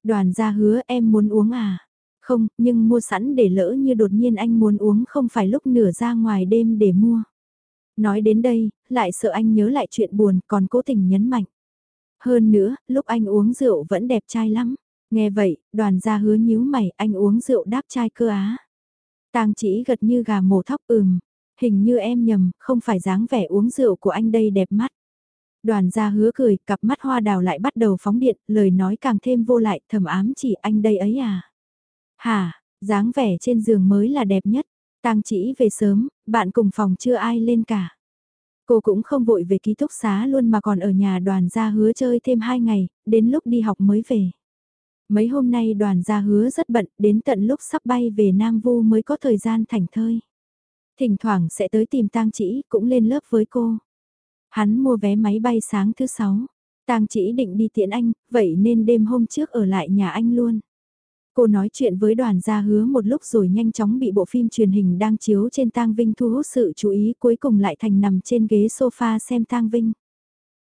Đoàn gia hứa em muốn uống à? Không, nhưng mua sẵn để lỡ như đột nhiên anh muốn uống không phải lúc nửa ra ngoài đêm để mua. Nói đến đây, lại sợ anh nhớ lại chuyện buồn còn cố tình nhấn mạnh. Hơn nữa, lúc anh uống rượu vẫn đẹp trai lắm. Nghe vậy, đoàn gia hứa nhíu mày, anh uống rượu đáp trai cơ á. Tang chỉ gật như gà mổ thóc ừm, hình như em nhầm, không phải dáng vẻ uống rượu của anh đây đẹp mắt. Đoàn gia hứa cười, cặp mắt hoa đào lại bắt đầu phóng điện, lời nói càng thêm vô lại, thầm ám chỉ anh đây ấy à. Hà, dáng vẻ trên giường mới là đẹp nhất. Tang chỉ về sớm, bạn cùng phòng chưa ai lên cả. Cô cũng không vội về ký túc xá luôn mà còn ở nhà đoàn gia hứa chơi thêm 2 ngày, đến lúc đi học mới về. Mấy hôm nay đoàn gia hứa rất bận, đến tận lúc sắp bay về Nam Vu mới có thời gian thảnh thơi. Thỉnh thoảng sẽ tới tìm tang chỉ, cũng lên lớp với cô. Hắn mua vé máy bay sáng thứ sáu. Tang chỉ định đi tiễn anh, vậy nên đêm hôm trước ở lại nhà anh luôn. Cô nói chuyện với đoàn gia hứa một lúc rồi nhanh chóng bị bộ phim truyền hình đang chiếu trên tang vinh thu hút sự chú ý cuối cùng lại thành nằm trên ghế sofa xem tang vinh.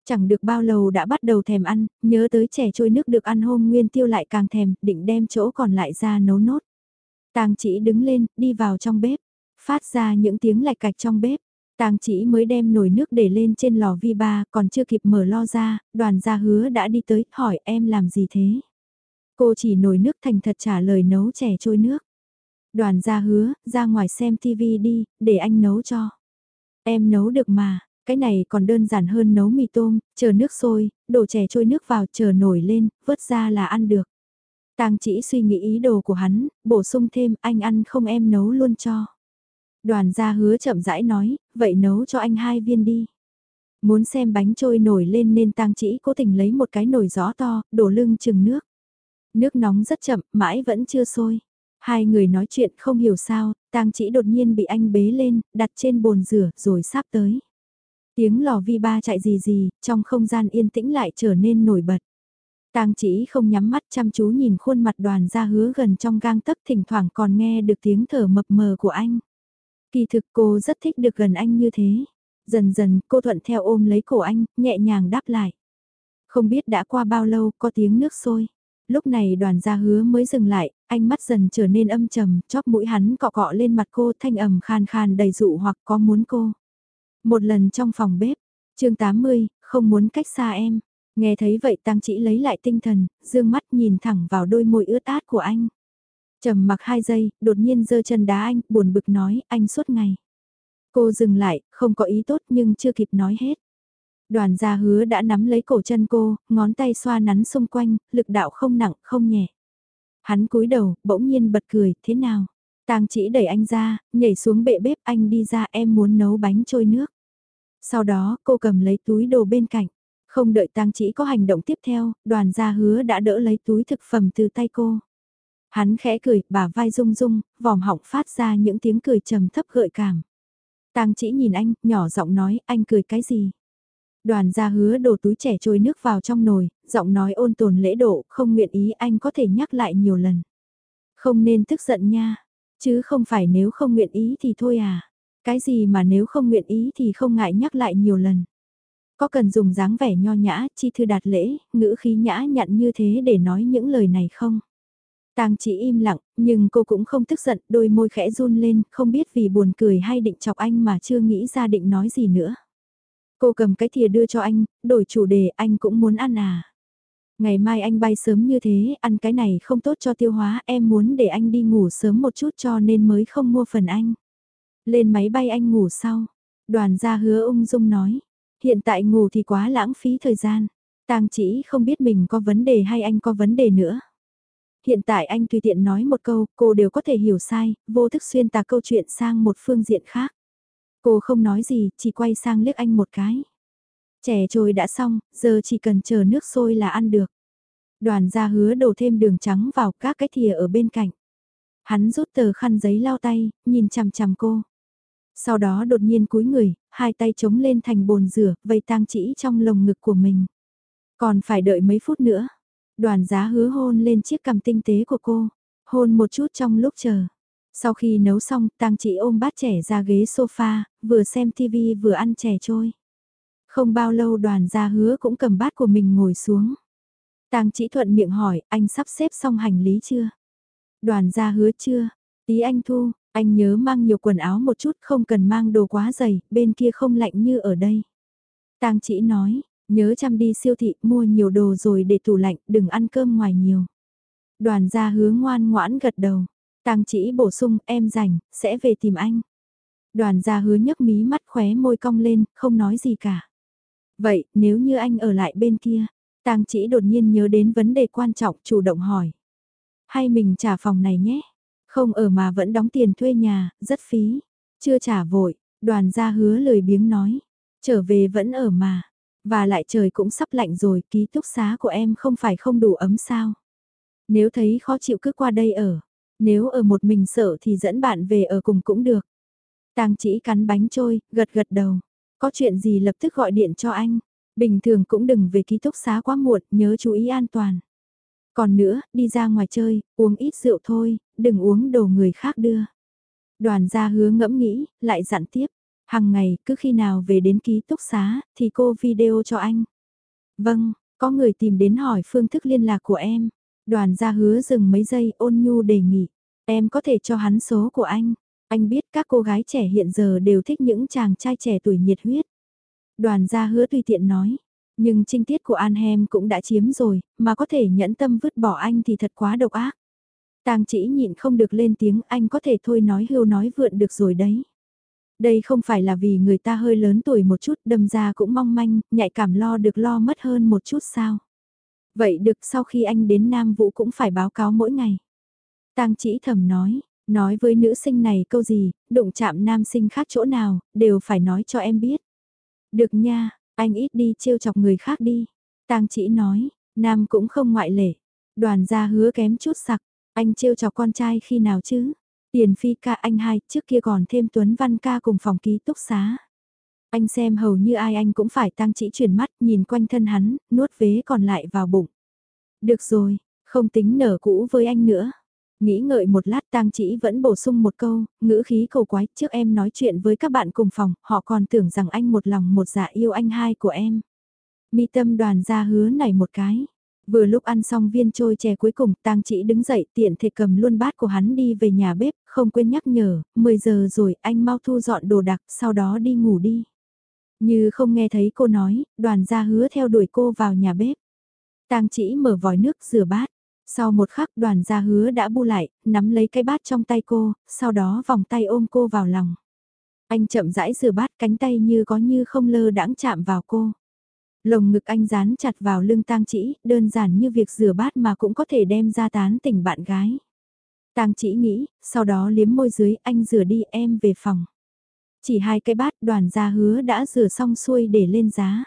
Chẳng được bao lâu đã bắt đầu thèm ăn, nhớ tới trẻ trôi nước được ăn hôm nguyên tiêu lại càng thèm, định đem chỗ còn lại ra nấu nốt. Tàng chỉ đứng lên, đi vào trong bếp, phát ra những tiếng lạch cạch trong bếp. Tàng chỉ mới đem nồi nước để lên trên lò vi ba, còn chưa kịp mở lo ra, đoàn gia hứa đã đi tới, hỏi em làm gì thế? Cô chỉ nồi nước thành thật trả lời nấu chè trôi nước. Đoàn gia hứa, ra ngoài xem tivi đi, để anh nấu cho. Em nấu được mà, cái này còn đơn giản hơn nấu mì tôm, chờ nước sôi, đổ chè trôi nước vào chờ nổi lên, vớt ra là ăn được. Tang chỉ suy nghĩ ý đồ của hắn, bổ sung thêm anh ăn không em nấu luôn cho. Đoàn gia hứa chậm rãi nói, vậy nấu cho anh hai viên đi. Muốn xem bánh trôi nổi lên nên tang chỉ cố tình lấy một cái nồi gió to, đổ lưng chừng nước. Nước nóng rất chậm, mãi vẫn chưa sôi. Hai người nói chuyện không hiểu sao, tang chỉ đột nhiên bị anh bế lên, đặt trên bồn rửa rồi sắp tới. Tiếng lò vi ba chạy gì gì, trong không gian yên tĩnh lại trở nên nổi bật. Tang chỉ không nhắm mắt chăm chú nhìn khuôn mặt đoàn ra hứa gần trong gang tấc thỉnh thoảng còn nghe được tiếng thở mập mờ của anh. Kỳ thực cô rất thích được gần anh như thế. Dần dần cô thuận theo ôm lấy cổ anh, nhẹ nhàng đáp lại. Không biết đã qua bao lâu có tiếng nước sôi. Lúc này đoàn gia hứa mới dừng lại, anh mắt dần trở nên âm trầm, chóp mũi hắn cọ cọ lên mặt cô thanh ẩm khan khan đầy dụ hoặc có muốn cô. Một lần trong phòng bếp, chương 80, không muốn cách xa em. Nghe thấy vậy tăng chỉ lấy lại tinh thần, dương mắt nhìn thẳng vào đôi môi ướt át của anh. trầm mặc hai giây, đột nhiên giơ chân đá anh, buồn bực nói, anh suốt ngày. Cô dừng lại, không có ý tốt nhưng chưa kịp nói hết. Đoàn gia hứa đã nắm lấy cổ chân cô, ngón tay xoa nắn xung quanh, lực đạo không nặng, không nhẹ. Hắn cúi đầu, bỗng nhiên bật cười, thế nào? Tang chỉ đẩy anh ra, nhảy xuống bệ bếp anh đi ra em muốn nấu bánh trôi nước. Sau đó cô cầm lấy túi đồ bên cạnh. Không đợi tang chỉ có hành động tiếp theo, đoàn gia hứa đã đỡ lấy túi thực phẩm từ tay cô. Hắn khẽ cười, bà vai rung rung, vòm họng phát ra những tiếng cười trầm thấp gợi cảm. Tang chỉ nhìn anh, nhỏ giọng nói, anh cười cái gì? Đoàn gia hứa đổ túi trẻ trôi nước vào trong nồi, giọng nói ôn tồn lễ độ, không nguyện ý anh có thể nhắc lại nhiều lần. Không nên tức giận nha, chứ không phải nếu không nguyện ý thì thôi à. Cái gì mà nếu không nguyện ý thì không ngại nhắc lại nhiều lần. Có cần dùng dáng vẻ nho nhã, chi thư đạt lễ, ngữ khí nhã nhặn như thế để nói những lời này không? Tang chỉ im lặng, nhưng cô cũng không tức giận, đôi môi khẽ run lên, không biết vì buồn cười hay định chọc anh mà chưa nghĩ ra định nói gì nữa. Cô cầm cái thìa đưa cho anh, đổi chủ đề anh cũng muốn ăn à. Ngày mai anh bay sớm như thế, ăn cái này không tốt cho tiêu hóa, em muốn để anh đi ngủ sớm một chút cho nên mới không mua phần anh. Lên máy bay anh ngủ sau. Đoàn gia hứa ung dung nói, hiện tại ngủ thì quá lãng phí thời gian. Tang chỉ không biết mình có vấn đề hay anh có vấn đề nữa. Hiện tại anh tùy tiện nói một câu, cô đều có thể hiểu sai, vô thức xuyên tạc câu chuyện sang một phương diện khác. Cô không nói gì, chỉ quay sang liếc anh một cái. Chè trôi đã xong, giờ chỉ cần chờ nước sôi là ăn được. Đoàn gia hứa đổ thêm đường trắng vào các cái thìa ở bên cạnh. Hắn rút tờ khăn giấy lau tay, nhìn chằm chằm cô. Sau đó đột nhiên cúi người, hai tay chống lên thành bồn rửa, vây tang chỉ trong lồng ngực của mình. Còn phải đợi mấy phút nữa. Đoàn giá hứa hôn lên chiếc cằm tinh tế của cô. Hôn một chút trong lúc chờ. Sau khi nấu xong, tang chỉ ôm bát trẻ ra ghế sofa, vừa xem tivi vừa ăn chè trôi. Không bao lâu đoàn gia hứa cũng cầm bát của mình ngồi xuống. Tang chỉ thuận miệng hỏi, anh sắp xếp xong hành lý chưa? Đoàn gia hứa chưa? Tí anh thu, anh nhớ mang nhiều quần áo một chút không cần mang đồ quá dày, bên kia không lạnh như ở đây. Tang chỉ nói, nhớ chăm đi siêu thị mua nhiều đồ rồi để tủ lạnh, đừng ăn cơm ngoài nhiều. Đoàn gia hứa ngoan ngoãn gật đầu. Tang chỉ bổ sung em rảnh, sẽ về tìm anh. Đoàn gia hứa nhấc mí mắt khóe môi cong lên, không nói gì cả. Vậy, nếu như anh ở lại bên kia, Tang chỉ đột nhiên nhớ đến vấn đề quan trọng chủ động hỏi. Hay mình trả phòng này nhé? Không ở mà vẫn đóng tiền thuê nhà, rất phí. Chưa trả vội, đoàn gia hứa lời biếng nói. Trở về vẫn ở mà. Và lại trời cũng sắp lạnh rồi, ký túc xá của em không phải không đủ ấm sao. Nếu thấy khó chịu cứ qua đây ở. Nếu ở một mình sợ thì dẫn bạn về ở cùng cũng được. Tang chỉ cắn bánh trôi, gật gật đầu. Có chuyện gì lập tức gọi điện cho anh. Bình thường cũng đừng về ký túc xá quá muộn, nhớ chú ý an toàn. Còn nữa, đi ra ngoài chơi, uống ít rượu thôi, đừng uống đồ người khác đưa. Đoàn gia hứa ngẫm nghĩ, lại dặn tiếp. Hằng ngày, cứ khi nào về đến ký túc xá, thì cô video cho anh. Vâng, có người tìm đến hỏi phương thức liên lạc của em. Đoàn gia hứa dừng mấy giây ôn nhu đề nghị. Em có thể cho hắn số của anh. Anh biết các cô gái trẻ hiện giờ đều thích những chàng trai trẻ tuổi nhiệt huyết. Đoàn gia hứa tùy tiện nói. Nhưng trinh tiết của Anhem cũng đã chiếm rồi, mà có thể nhẫn tâm vứt bỏ anh thì thật quá độc ác. Tang chỉ nhịn không được lên tiếng anh có thể thôi nói hưu nói vượn được rồi đấy. Đây không phải là vì người ta hơi lớn tuổi một chút đâm ra cũng mong manh, nhạy cảm lo được lo mất hơn một chút sao. Vậy được sau khi anh đến Nam Vũ cũng phải báo cáo mỗi ngày. Tang chỉ thầm nói, nói với nữ sinh này câu gì, đụng chạm nam sinh khác chỗ nào, đều phải nói cho em biết. Được nha, anh ít đi trêu chọc người khác đi. Tang chỉ nói, nam cũng không ngoại lệ. Đoàn gia hứa kém chút sặc, anh trêu chọc con trai khi nào chứ? Tiền phi ca anh hai, trước kia còn thêm Tuấn Văn ca cùng phòng ký túc xá. Anh xem hầu như ai anh cũng phải tăng chỉ chuyển mắt, nhìn quanh thân hắn, nuốt vế còn lại vào bụng. Được rồi, không tính nở cũ với anh nữa. Nghĩ ngợi một lát tang chỉ vẫn bổ sung một câu, ngữ khí cầu quái, trước em nói chuyện với các bạn cùng phòng, họ còn tưởng rằng anh một lòng một dạ yêu anh hai của em. Mi tâm đoàn ra hứa này một cái. Vừa lúc ăn xong viên trôi chè cuối cùng, tang chỉ đứng dậy tiện thể cầm luôn bát của hắn đi về nhà bếp, không quên nhắc nhở, 10 giờ rồi, anh mau thu dọn đồ đạc, sau đó đi ngủ đi. Như không nghe thấy cô nói, đoàn ra hứa theo đuổi cô vào nhà bếp. Tang chỉ mở vòi nước rửa bát. Sau một khắc đoàn gia hứa đã bu lại, nắm lấy cái bát trong tay cô, sau đó vòng tay ôm cô vào lòng. Anh chậm rãi rửa bát cánh tay như có như không lơ đãng chạm vào cô. Lồng ngực anh dán chặt vào lưng tang chỉ, đơn giản như việc rửa bát mà cũng có thể đem ra tán tỉnh bạn gái. Tang chỉ nghĩ, sau đó liếm môi dưới anh rửa đi em về phòng. Chỉ hai cái bát đoàn gia hứa đã rửa xong xuôi để lên giá.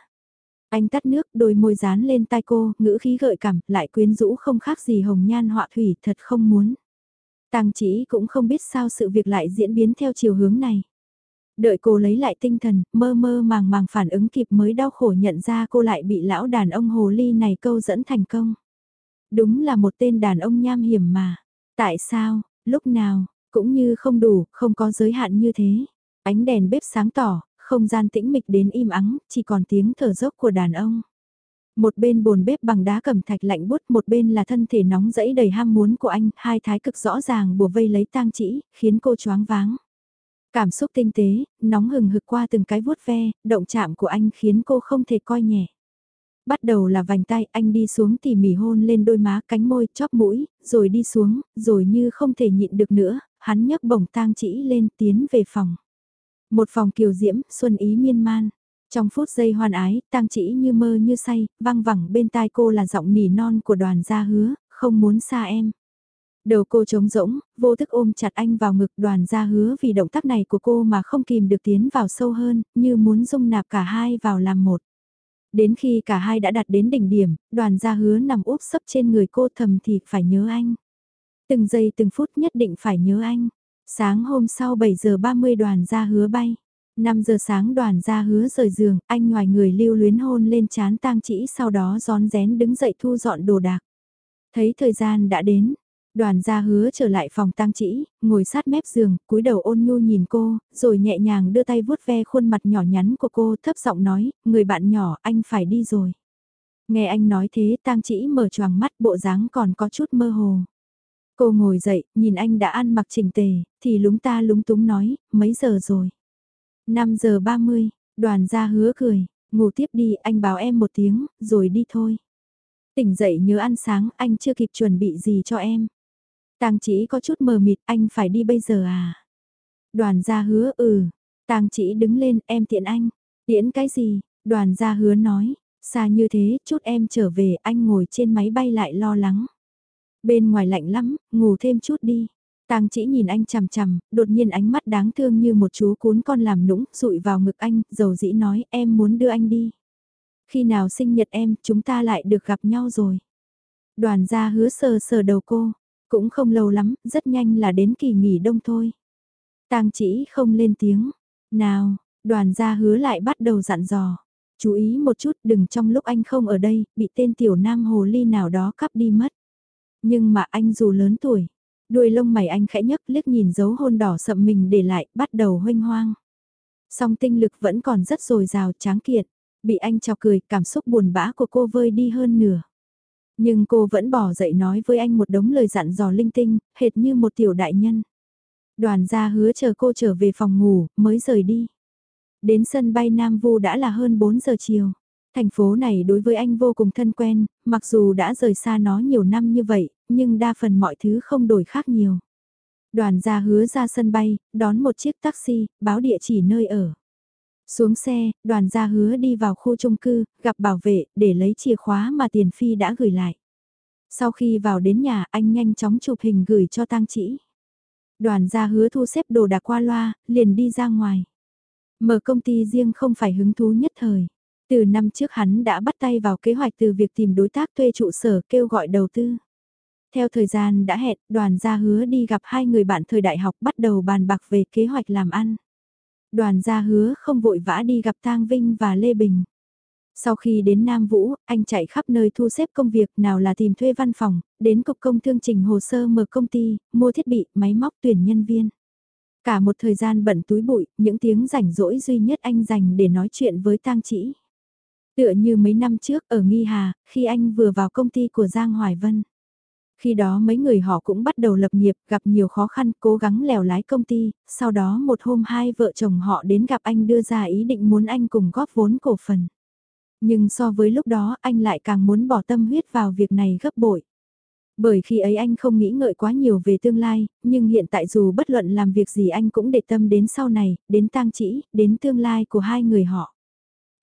Anh tắt nước, đôi môi dán lên tai cô, ngữ khí gợi cảm, lại quyến rũ không khác gì hồng nhan họa thủy, thật không muốn. Tang chỉ cũng không biết sao sự việc lại diễn biến theo chiều hướng này. Đợi cô lấy lại tinh thần, mơ mơ màng màng phản ứng kịp mới đau khổ nhận ra cô lại bị lão đàn ông hồ ly này câu dẫn thành công. Đúng là một tên đàn ông nham hiểm mà. Tại sao, lúc nào, cũng như không đủ, không có giới hạn như thế. Ánh đèn bếp sáng tỏ, không gian tĩnh mịch đến im ắng, chỉ còn tiếng thở dốc của đàn ông. Một bên bồn bếp bằng đá cầm thạch lạnh bút, một bên là thân thể nóng dẫy đầy ham muốn của anh, hai thái cực rõ ràng bùa vây lấy tang chỉ, khiến cô choáng váng. Cảm xúc tinh tế, nóng hừng hực qua từng cái vuốt ve, động chạm của anh khiến cô không thể coi nhẹ. Bắt đầu là vành tay, anh đi xuống tỉ mỉ hôn lên đôi má, cánh môi, chóp mũi, rồi đi xuống, rồi như không thể nhịn được nữa, hắn nhấc bổng tang chỉ lên tiến về phòng. Một phòng kiều diễm, xuân ý miên man. Trong phút giây hoan ái, tang chỉ như mơ như say, văng vẳng bên tai cô là giọng nỉ non của đoàn gia hứa, không muốn xa em. Đầu cô trống rỗng, vô thức ôm chặt anh vào ngực đoàn gia hứa vì động tác này của cô mà không kìm được tiến vào sâu hơn, như muốn dung nạp cả hai vào làm một. Đến khi cả hai đã đạt đến đỉnh điểm, đoàn gia hứa nằm úp sấp trên người cô thầm thì phải nhớ anh. Từng giây từng phút nhất định phải nhớ anh. Sáng hôm sau 7 giờ 30 đoàn gia hứa bay. 5 giờ sáng đoàn gia hứa rời giường, anh ngoài người lưu luyến hôn lên chán tang chỉ sau đó gión rén đứng dậy thu dọn đồ đạc. Thấy thời gian đã đến, đoàn gia hứa trở lại phòng tang chỉ, ngồi sát mép giường, cúi đầu ôn nhu nhìn cô, rồi nhẹ nhàng đưa tay vuốt ve khuôn mặt nhỏ nhắn của cô thấp giọng nói, người bạn nhỏ anh phải đi rồi. Nghe anh nói thế tang chỉ mở choàng mắt bộ dáng còn có chút mơ hồ. Cô ngồi dậy, nhìn anh đã ăn mặc chỉnh tề, thì lúng ta lúng túng nói, mấy giờ rồi? 5 giờ 30, đoàn gia hứa cười, ngủ tiếp đi, anh báo em một tiếng, rồi đi thôi. Tỉnh dậy nhớ ăn sáng, anh chưa kịp chuẩn bị gì cho em. Tang chỉ có chút mờ mịt, anh phải đi bây giờ à? Đoàn gia hứa ừ, Tang chỉ đứng lên, em tiện anh. Tiễn cái gì? Đoàn gia hứa nói, xa như thế, chút em trở về, anh ngồi trên máy bay lại lo lắng. Bên ngoài lạnh lắm, ngủ thêm chút đi. Tang chỉ nhìn anh chằm chằm, đột nhiên ánh mắt đáng thương như một chú cún con làm nũng, rụi vào ngực anh, dầu dĩ nói em muốn đưa anh đi. Khi nào sinh nhật em, chúng ta lại được gặp nhau rồi. Đoàn gia hứa sờ sờ đầu cô, cũng không lâu lắm, rất nhanh là đến kỳ nghỉ đông thôi. Tang chỉ không lên tiếng. Nào, đoàn gia hứa lại bắt đầu dặn dò. Chú ý một chút đừng trong lúc anh không ở đây, bị tên tiểu nam hồ ly nào đó cắp đi mất. Nhưng mà anh dù lớn tuổi, đuôi lông mày anh khẽ nhấc liếc nhìn dấu hôn đỏ sậm mình để lại, bắt đầu hoanh hoang. Song tinh lực vẫn còn rất dồi dào tráng kiện, bị anh chọc cười, cảm xúc buồn bã của cô vơi đi hơn nửa. Nhưng cô vẫn bỏ dậy nói với anh một đống lời dặn dò linh tinh, hệt như một tiểu đại nhân. Đoàn gia hứa chờ cô trở về phòng ngủ, mới rời đi. Đến sân bay Nam Vu đã là hơn 4 giờ chiều. Thành phố này đối với anh vô cùng thân quen, mặc dù đã rời xa nó nhiều năm như vậy, nhưng đa phần mọi thứ không đổi khác nhiều. Đoàn gia hứa ra sân bay, đón một chiếc taxi, báo địa chỉ nơi ở. Xuống xe, đoàn gia hứa đi vào khu chung cư, gặp bảo vệ, để lấy chìa khóa mà Tiền Phi đã gửi lại. Sau khi vào đến nhà, anh nhanh chóng chụp hình gửi cho tang chỉ. Đoàn gia hứa thu xếp đồ đạc qua loa, liền đi ra ngoài. Mở công ty riêng không phải hứng thú nhất thời. Từ năm trước hắn đã bắt tay vào kế hoạch từ việc tìm đối tác thuê trụ sở kêu gọi đầu tư. Theo thời gian đã hẹn, đoàn gia hứa đi gặp hai người bạn thời đại học bắt đầu bàn bạc về kế hoạch làm ăn. Đoàn gia hứa không vội vã đi gặp Tang Vinh và Lê Bình. Sau khi đến Nam Vũ, anh chạy khắp nơi thu xếp công việc nào là tìm thuê văn phòng, đến cục công thương trình hồ sơ mở công ty, mua thiết bị, máy móc tuyển nhân viên. Cả một thời gian bận túi bụi, những tiếng rảnh rỗi duy nhất anh dành để nói chuyện với Tang Chỉ. Tựa như mấy năm trước ở Nghi Hà, khi anh vừa vào công ty của Giang Hoài Vân. Khi đó mấy người họ cũng bắt đầu lập nghiệp, gặp nhiều khó khăn, cố gắng lèo lái công ty, sau đó một hôm hai vợ chồng họ đến gặp anh đưa ra ý định muốn anh cùng góp vốn cổ phần. Nhưng so với lúc đó anh lại càng muốn bỏ tâm huyết vào việc này gấp bội. Bởi khi ấy anh không nghĩ ngợi quá nhiều về tương lai, nhưng hiện tại dù bất luận làm việc gì anh cũng để tâm đến sau này, đến tang chỉ, đến tương lai của hai người họ.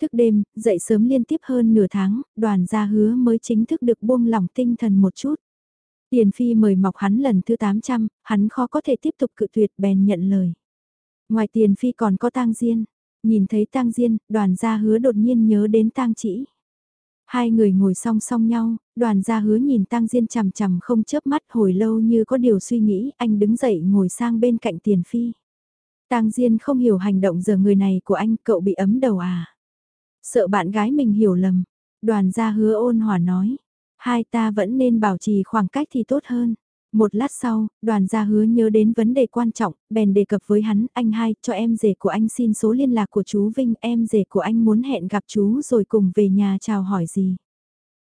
Thức đêm, dậy sớm liên tiếp hơn nửa tháng, đoàn gia hứa mới chính thức được buông lỏng tinh thần một chút. Tiền phi mời mọc hắn lần thứ 800, hắn khó có thể tiếp tục cự tuyệt bèn nhận lời. Ngoài tiền phi còn có tang diên, nhìn thấy tang diên, đoàn gia hứa đột nhiên nhớ đến tang chỉ. Hai người ngồi song song nhau, đoàn gia hứa nhìn tang Diên chằm chằm không chớp mắt hồi lâu như có điều suy nghĩ, anh đứng dậy ngồi sang bên cạnh tiền phi. tang Diên không hiểu hành động giờ người này của anh, cậu bị ấm đầu à? Sợ bạn gái mình hiểu lầm, đoàn gia hứa ôn hòa nói, hai ta vẫn nên bảo trì khoảng cách thì tốt hơn. Một lát sau, đoàn gia hứa nhớ đến vấn đề quan trọng, bèn đề cập với hắn, anh hai, cho em rể của anh xin số liên lạc của chú Vinh, em rể của anh muốn hẹn gặp chú rồi cùng về nhà chào hỏi gì.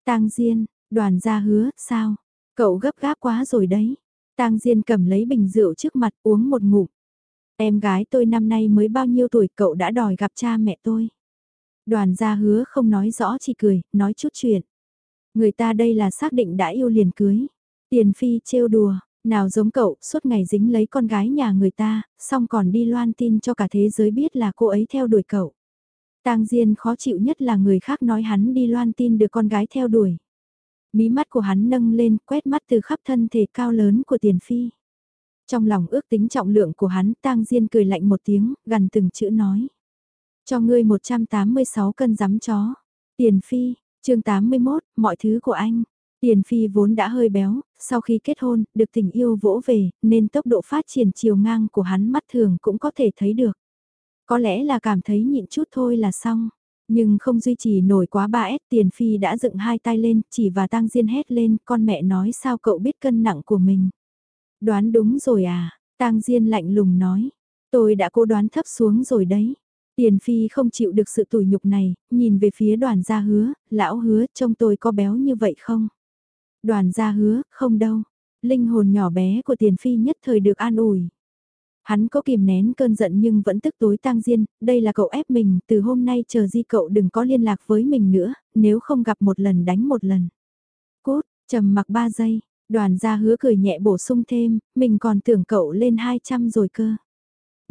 tang Diên, đoàn gia hứa, sao? Cậu gấp gáp quá rồi đấy. tang Diên cầm lấy bình rượu trước mặt uống một ngụm. Em gái tôi năm nay mới bao nhiêu tuổi cậu đã đòi gặp cha mẹ tôi. Đoàn gia hứa không nói rõ chỉ cười, nói chút chuyện. Người ta đây là xác định đã yêu liền cưới. Tiền phi trêu đùa, nào giống cậu, suốt ngày dính lấy con gái nhà người ta, xong còn đi loan tin cho cả thế giới biết là cô ấy theo đuổi cậu. Tang Diên khó chịu nhất là người khác nói hắn đi loan tin được con gái theo đuổi. Mí mắt của hắn nâng lên, quét mắt từ khắp thân thể cao lớn của tiền phi. Trong lòng ước tính trọng lượng của hắn, Tang Diên cười lạnh một tiếng, gần từng chữ nói. Cho ngươi 186 cân giấm chó. Tiền phi, chương 81, mọi thứ của anh. Tiền Phi vốn đã hơi béo, sau khi kết hôn, được tình yêu vỗ về, nên tốc độ phát triển chiều ngang của hắn mắt thường cũng có thể thấy được. Có lẽ là cảm thấy nhịn chút thôi là xong. Nhưng không duy trì nổi quá 3S Tiền Phi đã dựng hai tay lên, chỉ và tăng diên hét lên, con mẹ nói sao cậu biết cân nặng của mình. Đoán đúng rồi à, Tang Diên lạnh lùng nói, tôi đã cố đoán thấp xuống rồi đấy. Tiền Phi không chịu được sự tủi nhục này, nhìn về phía đoàn gia hứa, lão hứa trông tôi có béo như vậy không? Đoàn gia hứa, không đâu. Linh hồn nhỏ bé của tiền phi nhất thời được an ủi. Hắn có kìm nén cơn giận nhưng vẫn tức tối tang diên, đây là cậu ép mình, từ hôm nay chờ di cậu đừng có liên lạc với mình nữa, nếu không gặp một lần đánh một lần. Cút, trầm mặc ba giây, đoàn gia hứa cười nhẹ bổ sung thêm, mình còn tưởng cậu lên 200 rồi cơ.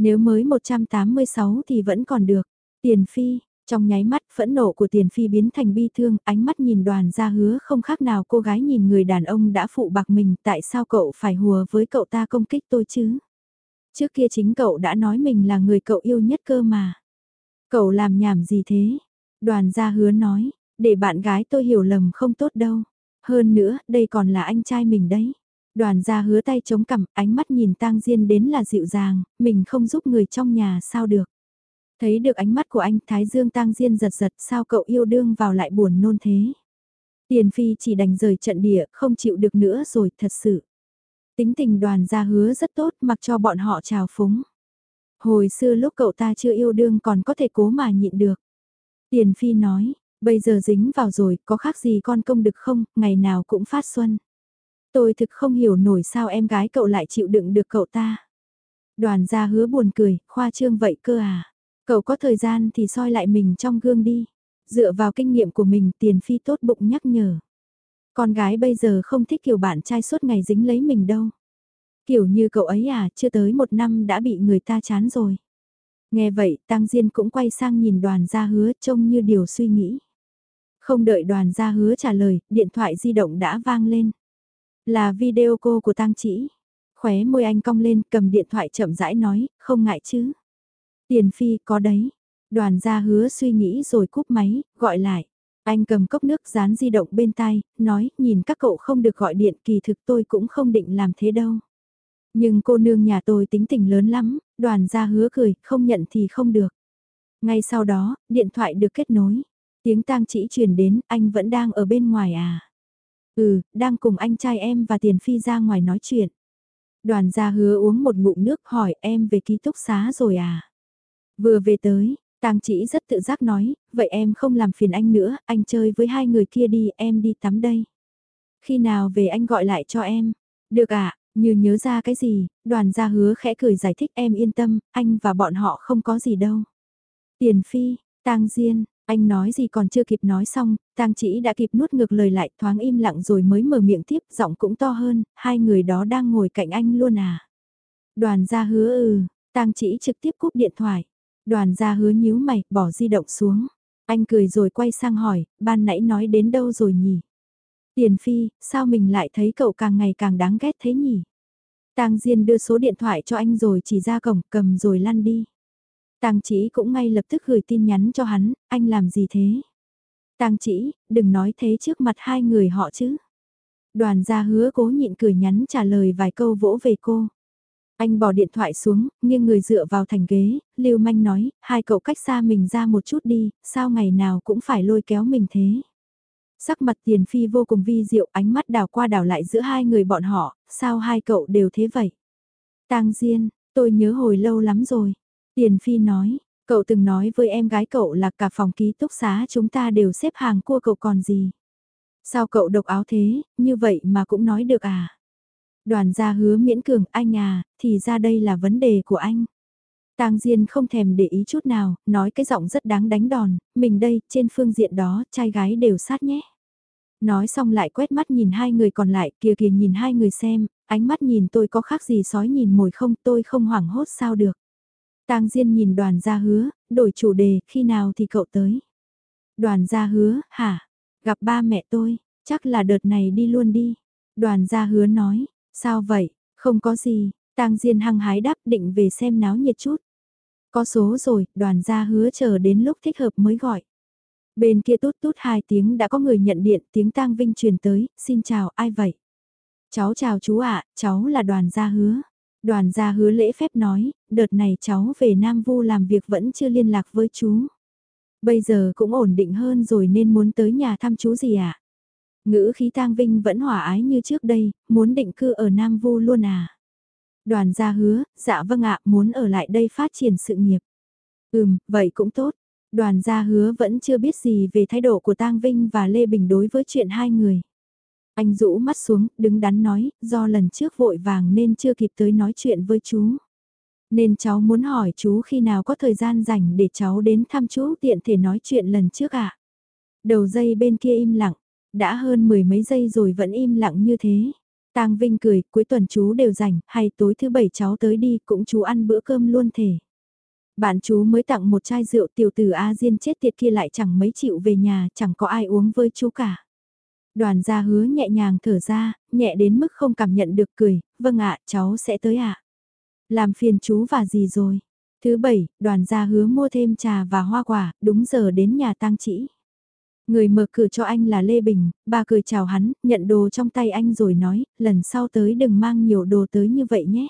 Nếu mới 186 thì vẫn còn được. Tiền phi, trong nháy mắt, phẫn nộ của tiền phi biến thành bi thương, ánh mắt nhìn đoàn ra hứa không khác nào cô gái nhìn người đàn ông đã phụ bạc mình, tại sao cậu phải hùa với cậu ta công kích tôi chứ? Trước kia chính cậu đã nói mình là người cậu yêu nhất cơ mà. Cậu làm nhảm gì thế? Đoàn gia hứa nói, để bạn gái tôi hiểu lầm không tốt đâu. Hơn nữa, đây còn là anh trai mình đấy. Đoàn gia hứa tay chống cằm, ánh mắt nhìn tang diên đến là dịu dàng, mình không giúp người trong nhà sao được. Thấy được ánh mắt của anh Thái Dương tang diên giật giật sao cậu yêu đương vào lại buồn nôn thế. Tiền phi chỉ đành rời trận địa không chịu được nữa rồi thật sự. Tính tình đoàn gia hứa rất tốt mặc cho bọn họ trào phúng. Hồi xưa lúc cậu ta chưa yêu đương còn có thể cố mà nhịn được. Tiền phi nói, bây giờ dính vào rồi có khác gì con công được không, ngày nào cũng phát xuân. Tôi thực không hiểu nổi sao em gái cậu lại chịu đựng được cậu ta. Đoàn gia hứa buồn cười, khoa trương vậy cơ à. Cậu có thời gian thì soi lại mình trong gương đi. Dựa vào kinh nghiệm của mình tiền phi tốt bụng nhắc nhở. Con gái bây giờ không thích kiểu bạn trai suốt ngày dính lấy mình đâu. Kiểu như cậu ấy à, chưa tới một năm đã bị người ta chán rồi. Nghe vậy, Tăng Diên cũng quay sang nhìn đoàn gia hứa trông như điều suy nghĩ. Không đợi đoàn gia hứa trả lời, điện thoại di động đã vang lên. Là video cô của Tăng Chỉ. Khóe môi anh cong lên cầm điện thoại chậm rãi nói, không ngại chứ. Tiền phi có đấy. Đoàn gia hứa suy nghĩ rồi cúp máy, gọi lại. Anh cầm cốc nước dán di động bên tai, nói, nhìn các cậu không được gọi điện kỳ thực tôi cũng không định làm thế đâu. Nhưng cô nương nhà tôi tính tình lớn lắm, đoàn gia hứa cười, không nhận thì không được. Ngay sau đó, điện thoại được kết nối. Tiếng tang chỉ truyền đến, anh vẫn đang ở bên ngoài à? Ừ, đang cùng anh trai em và Tiền Phi ra ngoài nói chuyện. Đoàn gia hứa uống một ngụm nước hỏi em về ký túc xá rồi à? Vừa về tới, Tang chỉ rất tự giác nói, vậy em không làm phiền anh nữa, anh chơi với hai người kia đi, em đi tắm đây. Khi nào về anh gọi lại cho em. Được ạ, à, như nhớ ra cái gì, đoàn gia hứa khẽ cười giải thích em yên tâm, anh và bọn họ không có gì đâu. Tiền phi, tang diên, anh nói gì còn chưa kịp nói xong, tang chỉ đã kịp nuốt ngược lời lại thoáng im lặng rồi mới mở miệng tiếp giọng cũng to hơn, hai người đó đang ngồi cạnh anh luôn à. Đoàn gia hứa ừ, tang chỉ trực tiếp cúp điện thoại. Đoàn gia hứa nhíu mày, bỏ di động xuống. Anh cười rồi quay sang hỏi, ban nãy nói đến đâu rồi nhỉ? Tiền Phi, sao mình lại thấy cậu càng ngày càng đáng ghét thế nhỉ? Tang Diên đưa số điện thoại cho anh rồi chỉ ra cổng, cầm rồi lăn đi. Tang Chỉ cũng ngay lập tức gửi tin nhắn cho hắn, anh làm gì thế? Tang chỉ, đừng nói thế trước mặt hai người họ chứ. Đoàn gia hứa cố nhịn cười nhắn trả lời vài câu vỗ về cô. Anh bỏ điện thoại xuống, nghiêng người dựa vào thành ghế, Lưu Manh nói, hai cậu cách xa mình ra một chút đi, sao ngày nào cũng phải lôi kéo mình thế. Sắc mặt tiền phi vô cùng vi diệu, ánh mắt đảo qua đảo lại giữa hai người bọn họ, sao hai cậu đều thế vậy? Tang Diên, tôi nhớ hồi lâu lắm rồi. Tiền phi nói, cậu từng nói với em gái cậu là cả phòng ký túc xá chúng ta đều xếp hàng cua cậu còn gì. Sao cậu độc áo thế, như vậy mà cũng nói được à? Đoàn gia hứa miễn cường anh à, thì ra đây là vấn đề của anh. Tang Diên không thèm để ý chút nào, nói cái giọng rất đáng đánh đòn, mình đây, trên phương diện đó, trai gái đều sát nhé. Nói xong lại quét mắt nhìn hai người còn lại, kìa kìa nhìn hai người xem, ánh mắt nhìn tôi có khác gì sói nhìn mồi không, tôi không hoảng hốt sao được. Tang Diên nhìn đoàn gia hứa, đổi chủ đề, khi nào thì cậu tới. Đoàn gia hứa, hả? Gặp ba mẹ tôi, chắc là đợt này đi luôn đi. Đoàn gia hứa nói, sao vậy, không có gì, Tang Diên hăng hái đáp định về xem náo nhiệt chút. Có số rồi, đoàn gia hứa chờ đến lúc thích hợp mới gọi. Bên kia tút tút hai tiếng đã có người nhận điện, tiếng tang vinh truyền tới, xin chào, ai vậy? Cháu chào chú ạ, cháu là đoàn gia hứa. Đoàn gia hứa lễ phép nói, đợt này cháu về Nam Vu làm việc vẫn chưa liên lạc với chú. Bây giờ cũng ổn định hơn rồi nên muốn tới nhà thăm chú gì ạ? À? Ngữ khí tang vinh vẫn hòa ái như trước đây, muốn định cư ở Nam Vu luôn à? Đoàn gia hứa, dạ vâng ạ, muốn ở lại đây phát triển sự nghiệp. Ừm, vậy cũng tốt. Đoàn gia hứa vẫn chưa biết gì về thái độ của Tang Vinh và Lê Bình đối với chuyện hai người. Anh rũ mắt xuống, đứng đắn nói, do lần trước vội vàng nên chưa kịp tới nói chuyện với chú. Nên cháu muốn hỏi chú khi nào có thời gian rảnh để cháu đến thăm chú tiện thể nói chuyện lần trước ạ. À? Đầu dây bên kia im lặng, đã hơn mười mấy giây rồi vẫn im lặng như thế. Tang Vinh cười, cuối tuần chú đều rảnh, hay tối thứ bảy cháu tới đi, cũng chú ăn bữa cơm luôn thể. Bạn chú mới tặng một chai rượu tiểu tử A Diên chết tiệt kia lại chẳng mấy chịu về nhà, chẳng có ai uống với chú cả. Đoàn gia hứa nhẹ nhàng thở ra, nhẹ đến mức không cảm nhận được cười, vâng ạ, cháu sẽ tới ạ. Làm phiền chú và gì rồi? Thứ bảy, đoàn gia hứa mua thêm trà và hoa quả, đúng giờ đến nhà tang chỉ. Người mở cửa cho anh là Lê Bình, bà cười chào hắn, nhận đồ trong tay anh rồi nói, lần sau tới đừng mang nhiều đồ tới như vậy nhé.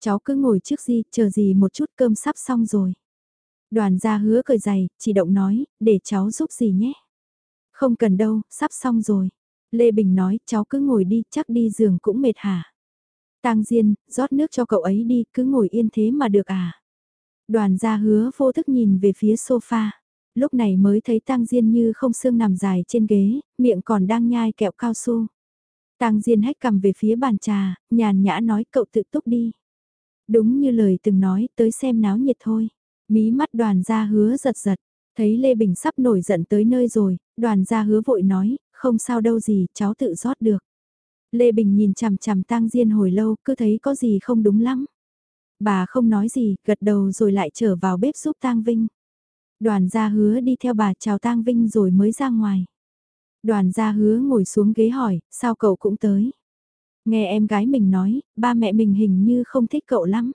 Cháu cứ ngồi trước gì, chờ gì một chút cơm sắp xong rồi. Đoàn gia hứa cười dày, chỉ động nói, để cháu giúp gì nhé. Không cần đâu, sắp xong rồi. Lê Bình nói, cháu cứ ngồi đi, chắc đi giường cũng mệt hả. Tang Diên, rót nước cho cậu ấy đi, cứ ngồi yên thế mà được à. Đoàn gia hứa vô thức nhìn về phía sofa lúc này mới thấy Tang Diên như không xương nằm dài trên ghế, miệng còn đang nhai kẹo cao su. Tang Diên hách cầm về phía bàn trà, nhàn nhã nói cậu tự túc đi. Đúng như lời từng nói, tới xem náo nhiệt thôi. Mí mắt đoàn gia hứa giật giật, thấy Lê Bình sắp nổi giận tới nơi rồi, đoàn gia hứa vội nói, không sao đâu gì, cháu tự rót được. Lê Bình nhìn chằm chằm tang Diên hồi lâu, cứ thấy có gì không đúng lắm. Bà không nói gì, gật đầu rồi lại trở vào bếp giúp tang Vinh. Đoàn gia hứa đi theo bà chào tang Vinh rồi mới ra ngoài. Đoàn gia hứa ngồi xuống ghế hỏi, sao cậu cũng tới? Nghe em gái mình nói, ba mẹ mình hình như không thích cậu lắm.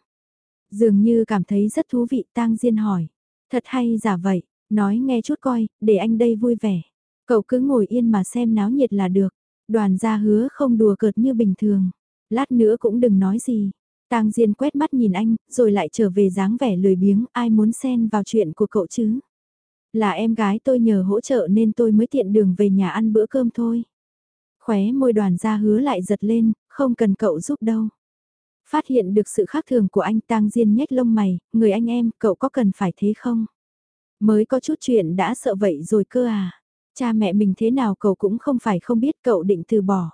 Dường như cảm thấy rất thú vị tang Diên hỏi. Thật hay giả vậy, nói nghe chút coi, để anh đây vui vẻ. Cậu cứ ngồi yên mà xem náo nhiệt là được. Đoàn gia hứa không đùa cợt như bình thường. Lát nữa cũng đừng nói gì. Tang Diên quét mắt nhìn anh, rồi lại trở về dáng vẻ lười biếng, ai muốn xen vào chuyện của cậu chứ? Là em gái tôi nhờ hỗ trợ nên tôi mới tiện đường về nhà ăn bữa cơm thôi. Khóe môi đoàn gia hứa lại giật lên, không cần cậu giúp đâu. Phát hiện được sự khác thường của anh Tang Diên nhếch lông mày, người anh em, cậu có cần phải thế không? Mới có chút chuyện đã sợ vậy rồi cơ à? Cha mẹ mình thế nào cậu cũng không phải không biết cậu định từ bỏ.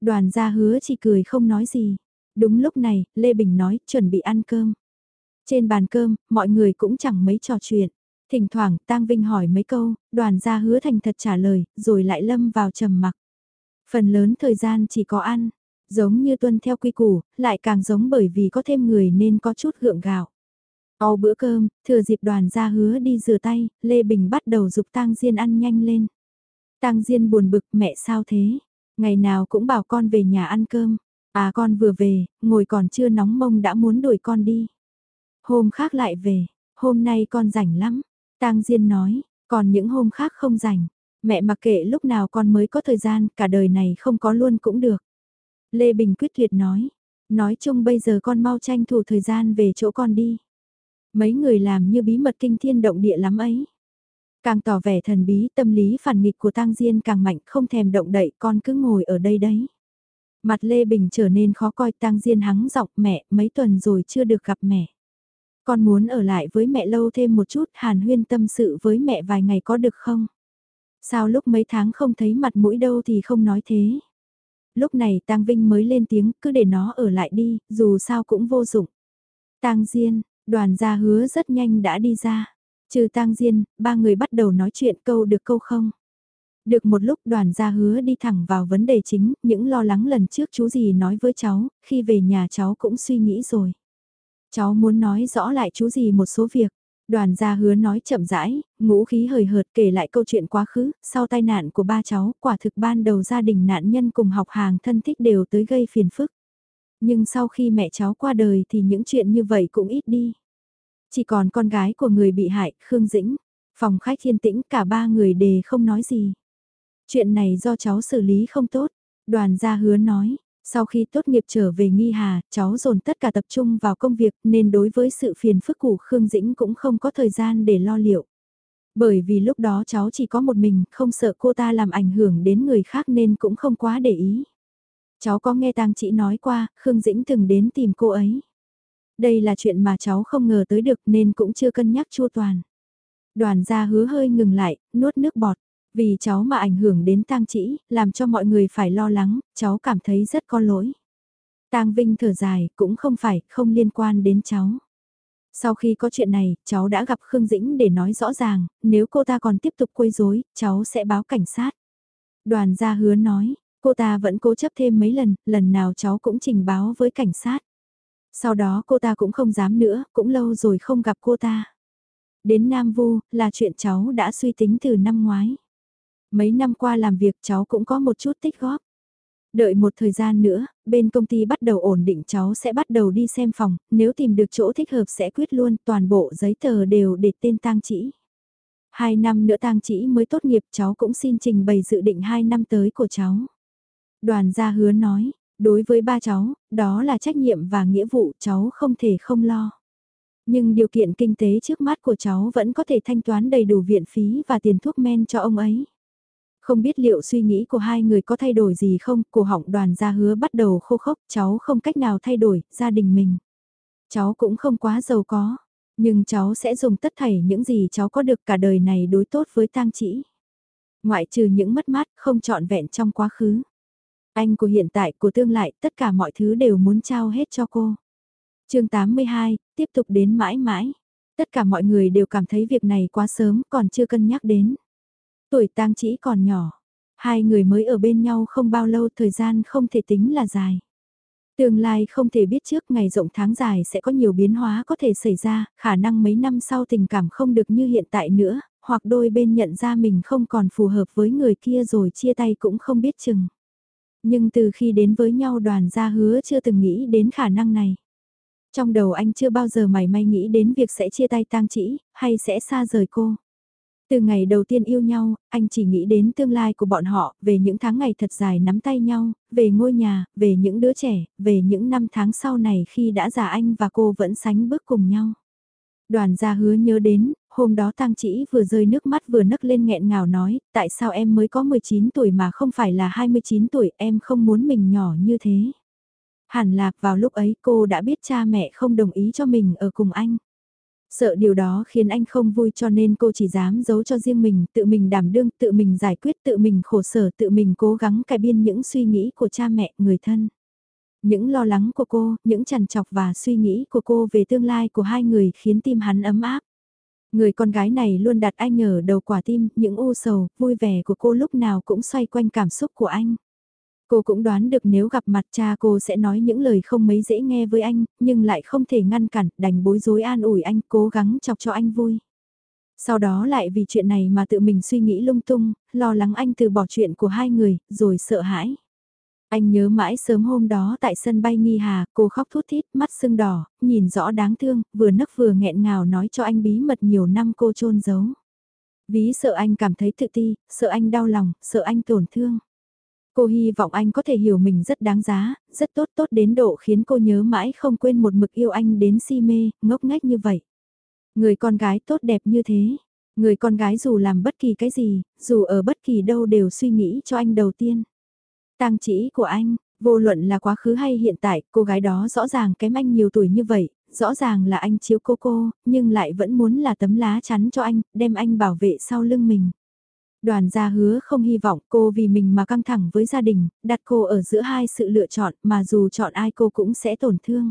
Đoàn gia hứa chỉ cười không nói gì. Đúng lúc này, Lê Bình nói, chuẩn bị ăn cơm. Trên bàn cơm, mọi người cũng chẳng mấy trò chuyện. Thỉnh thoảng, Tang Vinh hỏi mấy câu, đoàn gia hứa thành thật trả lời, rồi lại lâm vào trầm mặc. Phần lớn thời gian chỉ có ăn, giống như tuân theo quy củ, lại càng giống bởi vì có thêm người nên có chút gượng gạo. Au bữa cơm, thừa dịp đoàn ra hứa đi rửa tay, Lê Bình bắt đầu dục Tang Diên ăn nhanh lên. Tang Diên buồn bực mẹ sao thế? Ngày nào cũng bảo con về nhà ăn cơm. À con vừa về, ngồi còn chưa nóng mông đã muốn đuổi con đi. Hôm khác lại về, hôm nay con rảnh lắm. Tang Diên nói, còn những hôm khác không rảnh. Mẹ mặc kệ lúc nào con mới có thời gian, cả đời này không có luôn cũng được. Lê Bình quyết liệt nói, nói chung bây giờ con mau tranh thủ thời gian về chỗ con đi. Mấy người làm như bí mật kinh thiên động địa lắm ấy. Càng tỏ vẻ thần bí tâm lý phản nghịch của tang Diên càng mạnh không thèm động đậy con cứ ngồi ở đây đấy. Mặt Lê Bình trở nên khó coi tang Diên hắng giọng mẹ mấy tuần rồi chưa được gặp mẹ. Con muốn ở lại với mẹ lâu thêm một chút hàn huyên tâm sự với mẹ vài ngày có được không? Sao lúc mấy tháng không thấy mặt mũi đâu thì không nói thế? Lúc này tang Vinh mới lên tiếng cứ để nó ở lại đi, dù sao cũng vô dụng. tang Diên, đoàn gia hứa rất nhanh đã đi ra. Trừ tang Diên, ba người bắt đầu nói chuyện câu được câu không. Được một lúc đoàn gia hứa đi thẳng vào vấn đề chính, những lo lắng lần trước chú gì nói với cháu, khi về nhà cháu cũng suy nghĩ rồi. Cháu muốn nói rõ lại chú gì một số việc. Đoàn gia hứa nói chậm rãi, ngũ khí hời hợt kể lại câu chuyện quá khứ, sau tai nạn của ba cháu, quả thực ban đầu gia đình nạn nhân cùng học hàng thân thích đều tới gây phiền phức. Nhưng sau khi mẹ cháu qua đời thì những chuyện như vậy cũng ít đi. Chỉ còn con gái của người bị hại, Khương Dĩnh. Phòng khách thiên tĩnh cả ba người đề không nói gì. Chuyện này do cháu xử lý không tốt. Đoàn gia hứa nói, sau khi tốt nghiệp trở về nghi hà, cháu dồn tất cả tập trung vào công việc nên đối với sự phiền phức của Khương Dĩnh cũng không có thời gian để lo liệu. Bởi vì lúc đó cháu chỉ có một mình, không sợ cô ta làm ảnh hưởng đến người khác nên cũng không quá để ý. Cháu có nghe tang chị nói qua, Khương Dĩnh từng đến tìm cô ấy. Đây là chuyện mà cháu không ngờ tới được nên cũng chưa cân nhắc chua toàn. Đoàn gia hứa hơi ngừng lại, nuốt nước bọt. Vì cháu mà ảnh hưởng đến tang chỉ, làm cho mọi người phải lo lắng, cháu cảm thấy rất có lỗi. Tang Vinh thở dài, cũng không phải, không liên quan đến cháu. Sau khi có chuyện này, cháu đã gặp Khương Dĩnh để nói rõ ràng, nếu cô ta còn tiếp tục quấy rối, cháu sẽ báo cảnh sát. Đoàn gia hứa nói, cô ta vẫn cố chấp thêm mấy lần, lần nào cháu cũng trình báo với cảnh sát. Sau đó cô ta cũng không dám nữa, cũng lâu rồi không gặp cô ta. Đến Nam Vu, là chuyện cháu đã suy tính từ năm ngoái. Mấy năm qua làm việc cháu cũng có một chút tích góp. Đợi một thời gian nữa, bên công ty bắt đầu ổn định cháu sẽ bắt đầu đi xem phòng, nếu tìm được chỗ thích hợp sẽ quyết luôn toàn bộ giấy tờ đều để tên tang chỉ. Hai năm nữa tang chỉ mới tốt nghiệp cháu cũng xin trình bày dự định hai năm tới của cháu. Đoàn gia hứa nói, đối với ba cháu, đó là trách nhiệm và nghĩa vụ cháu không thể không lo. Nhưng điều kiện kinh tế trước mắt của cháu vẫn có thể thanh toán đầy đủ viện phí và tiền thuốc men cho ông ấy. Không biết liệu suy nghĩ của hai người có thay đổi gì không, cổ họng đoàn gia hứa bắt đầu khô khốc, cháu không cách nào thay đổi, gia đình mình. Cháu cũng không quá giàu có, nhưng cháu sẽ dùng tất thảy những gì cháu có được cả đời này đối tốt với tang chỉ. Ngoại trừ những mất mát không trọn vẹn trong quá khứ. Anh của hiện tại, của tương lai, tất cả mọi thứ đều muốn trao hết cho cô. chương 82, tiếp tục đến mãi mãi. Tất cả mọi người đều cảm thấy việc này quá sớm, còn chưa cân nhắc đến. Tuổi tang chỉ còn nhỏ, hai người mới ở bên nhau không bao lâu thời gian không thể tính là dài. Tương lai không thể biết trước ngày rộng tháng dài sẽ có nhiều biến hóa có thể xảy ra, khả năng mấy năm sau tình cảm không được như hiện tại nữa, hoặc đôi bên nhận ra mình không còn phù hợp với người kia rồi chia tay cũng không biết chừng. Nhưng từ khi đến với nhau đoàn gia hứa chưa từng nghĩ đến khả năng này. Trong đầu anh chưa bao giờ mày may nghĩ đến việc sẽ chia tay tang chỉ, hay sẽ xa rời cô. Từ ngày đầu tiên yêu nhau, anh chỉ nghĩ đến tương lai của bọn họ, về những tháng ngày thật dài nắm tay nhau, về ngôi nhà, về những đứa trẻ, về những năm tháng sau này khi đã già anh và cô vẫn sánh bước cùng nhau. Đoàn gia hứa nhớ đến, hôm đó tang chỉ vừa rơi nước mắt vừa nấc lên nghẹn ngào nói, tại sao em mới có 19 tuổi mà không phải là 29 tuổi, em không muốn mình nhỏ như thế. Hẳn lạc vào lúc ấy cô đã biết cha mẹ không đồng ý cho mình ở cùng anh. Sợ điều đó khiến anh không vui cho nên cô chỉ dám giấu cho riêng mình, tự mình đảm đương, tự mình giải quyết, tự mình khổ sở, tự mình cố gắng cải biên những suy nghĩ của cha mẹ, người thân. Những lo lắng của cô, những chằn chọc và suy nghĩ của cô về tương lai của hai người khiến tim hắn ấm áp. Người con gái này luôn đặt anh ở đầu quả tim, những u sầu, vui vẻ của cô lúc nào cũng xoay quanh cảm xúc của anh. Cô cũng đoán được nếu gặp mặt cha cô sẽ nói những lời không mấy dễ nghe với anh, nhưng lại không thể ngăn cản, đành bối rối an ủi anh, cố gắng chọc cho anh vui. Sau đó lại vì chuyện này mà tự mình suy nghĩ lung tung, lo lắng anh từ bỏ chuyện của hai người, rồi sợ hãi. Anh nhớ mãi sớm hôm đó tại sân bay Nghi Hà, cô khóc thút thít, mắt sưng đỏ, nhìn rõ đáng thương, vừa nấc vừa nghẹn ngào nói cho anh bí mật nhiều năm cô trôn giấu. Ví sợ anh cảm thấy tự ti, sợ anh đau lòng, sợ anh tổn thương. Cô hy vọng anh có thể hiểu mình rất đáng giá, rất tốt tốt đến độ khiến cô nhớ mãi không quên một mực yêu anh đến si mê, ngốc nghếch như vậy. Người con gái tốt đẹp như thế, người con gái dù làm bất kỳ cái gì, dù ở bất kỳ đâu đều suy nghĩ cho anh đầu tiên. Tang chỉ của anh, vô luận là quá khứ hay hiện tại, cô gái đó rõ ràng kém anh nhiều tuổi như vậy, rõ ràng là anh chiếu cô cô, nhưng lại vẫn muốn là tấm lá chắn cho anh, đem anh bảo vệ sau lưng mình. Đoàn gia hứa không hy vọng cô vì mình mà căng thẳng với gia đình, đặt cô ở giữa hai sự lựa chọn mà dù chọn ai cô cũng sẽ tổn thương.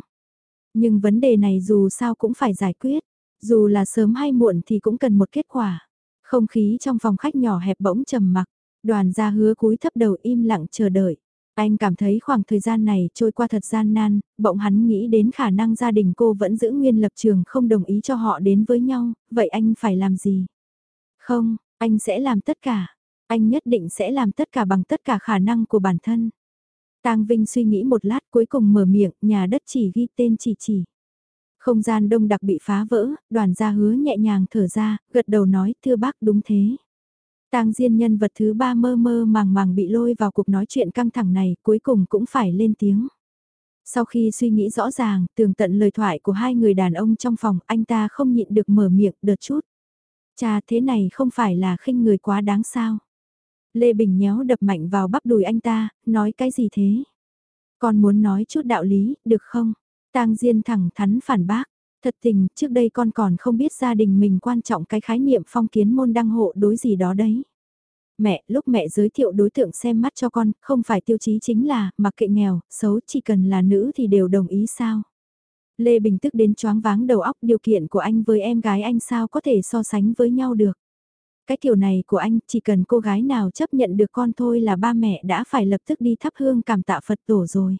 Nhưng vấn đề này dù sao cũng phải giải quyết, dù là sớm hay muộn thì cũng cần một kết quả. Không khí trong phòng khách nhỏ hẹp bỗng trầm mặc, đoàn gia hứa cúi thấp đầu im lặng chờ đợi. Anh cảm thấy khoảng thời gian này trôi qua thật gian nan, bỗng hắn nghĩ đến khả năng gia đình cô vẫn giữ nguyên lập trường không đồng ý cho họ đến với nhau, vậy anh phải làm gì? Không, anh sẽ làm tất cả. Anh nhất định sẽ làm tất cả bằng tất cả khả năng của bản thân. Tang Vinh suy nghĩ một lát cuối cùng mở miệng, nhà đất chỉ ghi tên chỉ chỉ. Không gian đông đặc bị phá vỡ, đoàn gia hứa nhẹ nhàng thở ra, gật đầu nói, thưa bác đúng thế. Tang Diên nhân vật thứ ba mơ mơ màng màng bị lôi vào cuộc nói chuyện căng thẳng này, cuối cùng cũng phải lên tiếng. Sau khi suy nghĩ rõ ràng, tường tận lời thoại của hai người đàn ông trong phòng, anh ta không nhịn được mở miệng đợt chút. Cha thế này không phải là khinh người quá đáng sao. Lê Bình nhéo đập mạnh vào bắp đùi anh ta, nói cái gì thế? Con muốn nói chút đạo lý, được không? Tang Diên thẳng thắn phản bác. Thật tình, trước đây con còn không biết gia đình mình quan trọng cái khái niệm phong kiến môn đăng hộ đối gì đó đấy. Mẹ, lúc mẹ giới thiệu đối tượng xem mắt cho con, không phải tiêu chí chính là, mặc kệ nghèo, xấu, chỉ cần là nữ thì đều đồng ý sao. Lê Bình tức đến choáng váng đầu óc điều kiện của anh với em gái anh sao có thể so sánh với nhau được. Cái kiểu này của anh chỉ cần cô gái nào chấp nhận được con thôi là ba mẹ đã phải lập tức đi thắp hương cảm tạ Phật tổ rồi.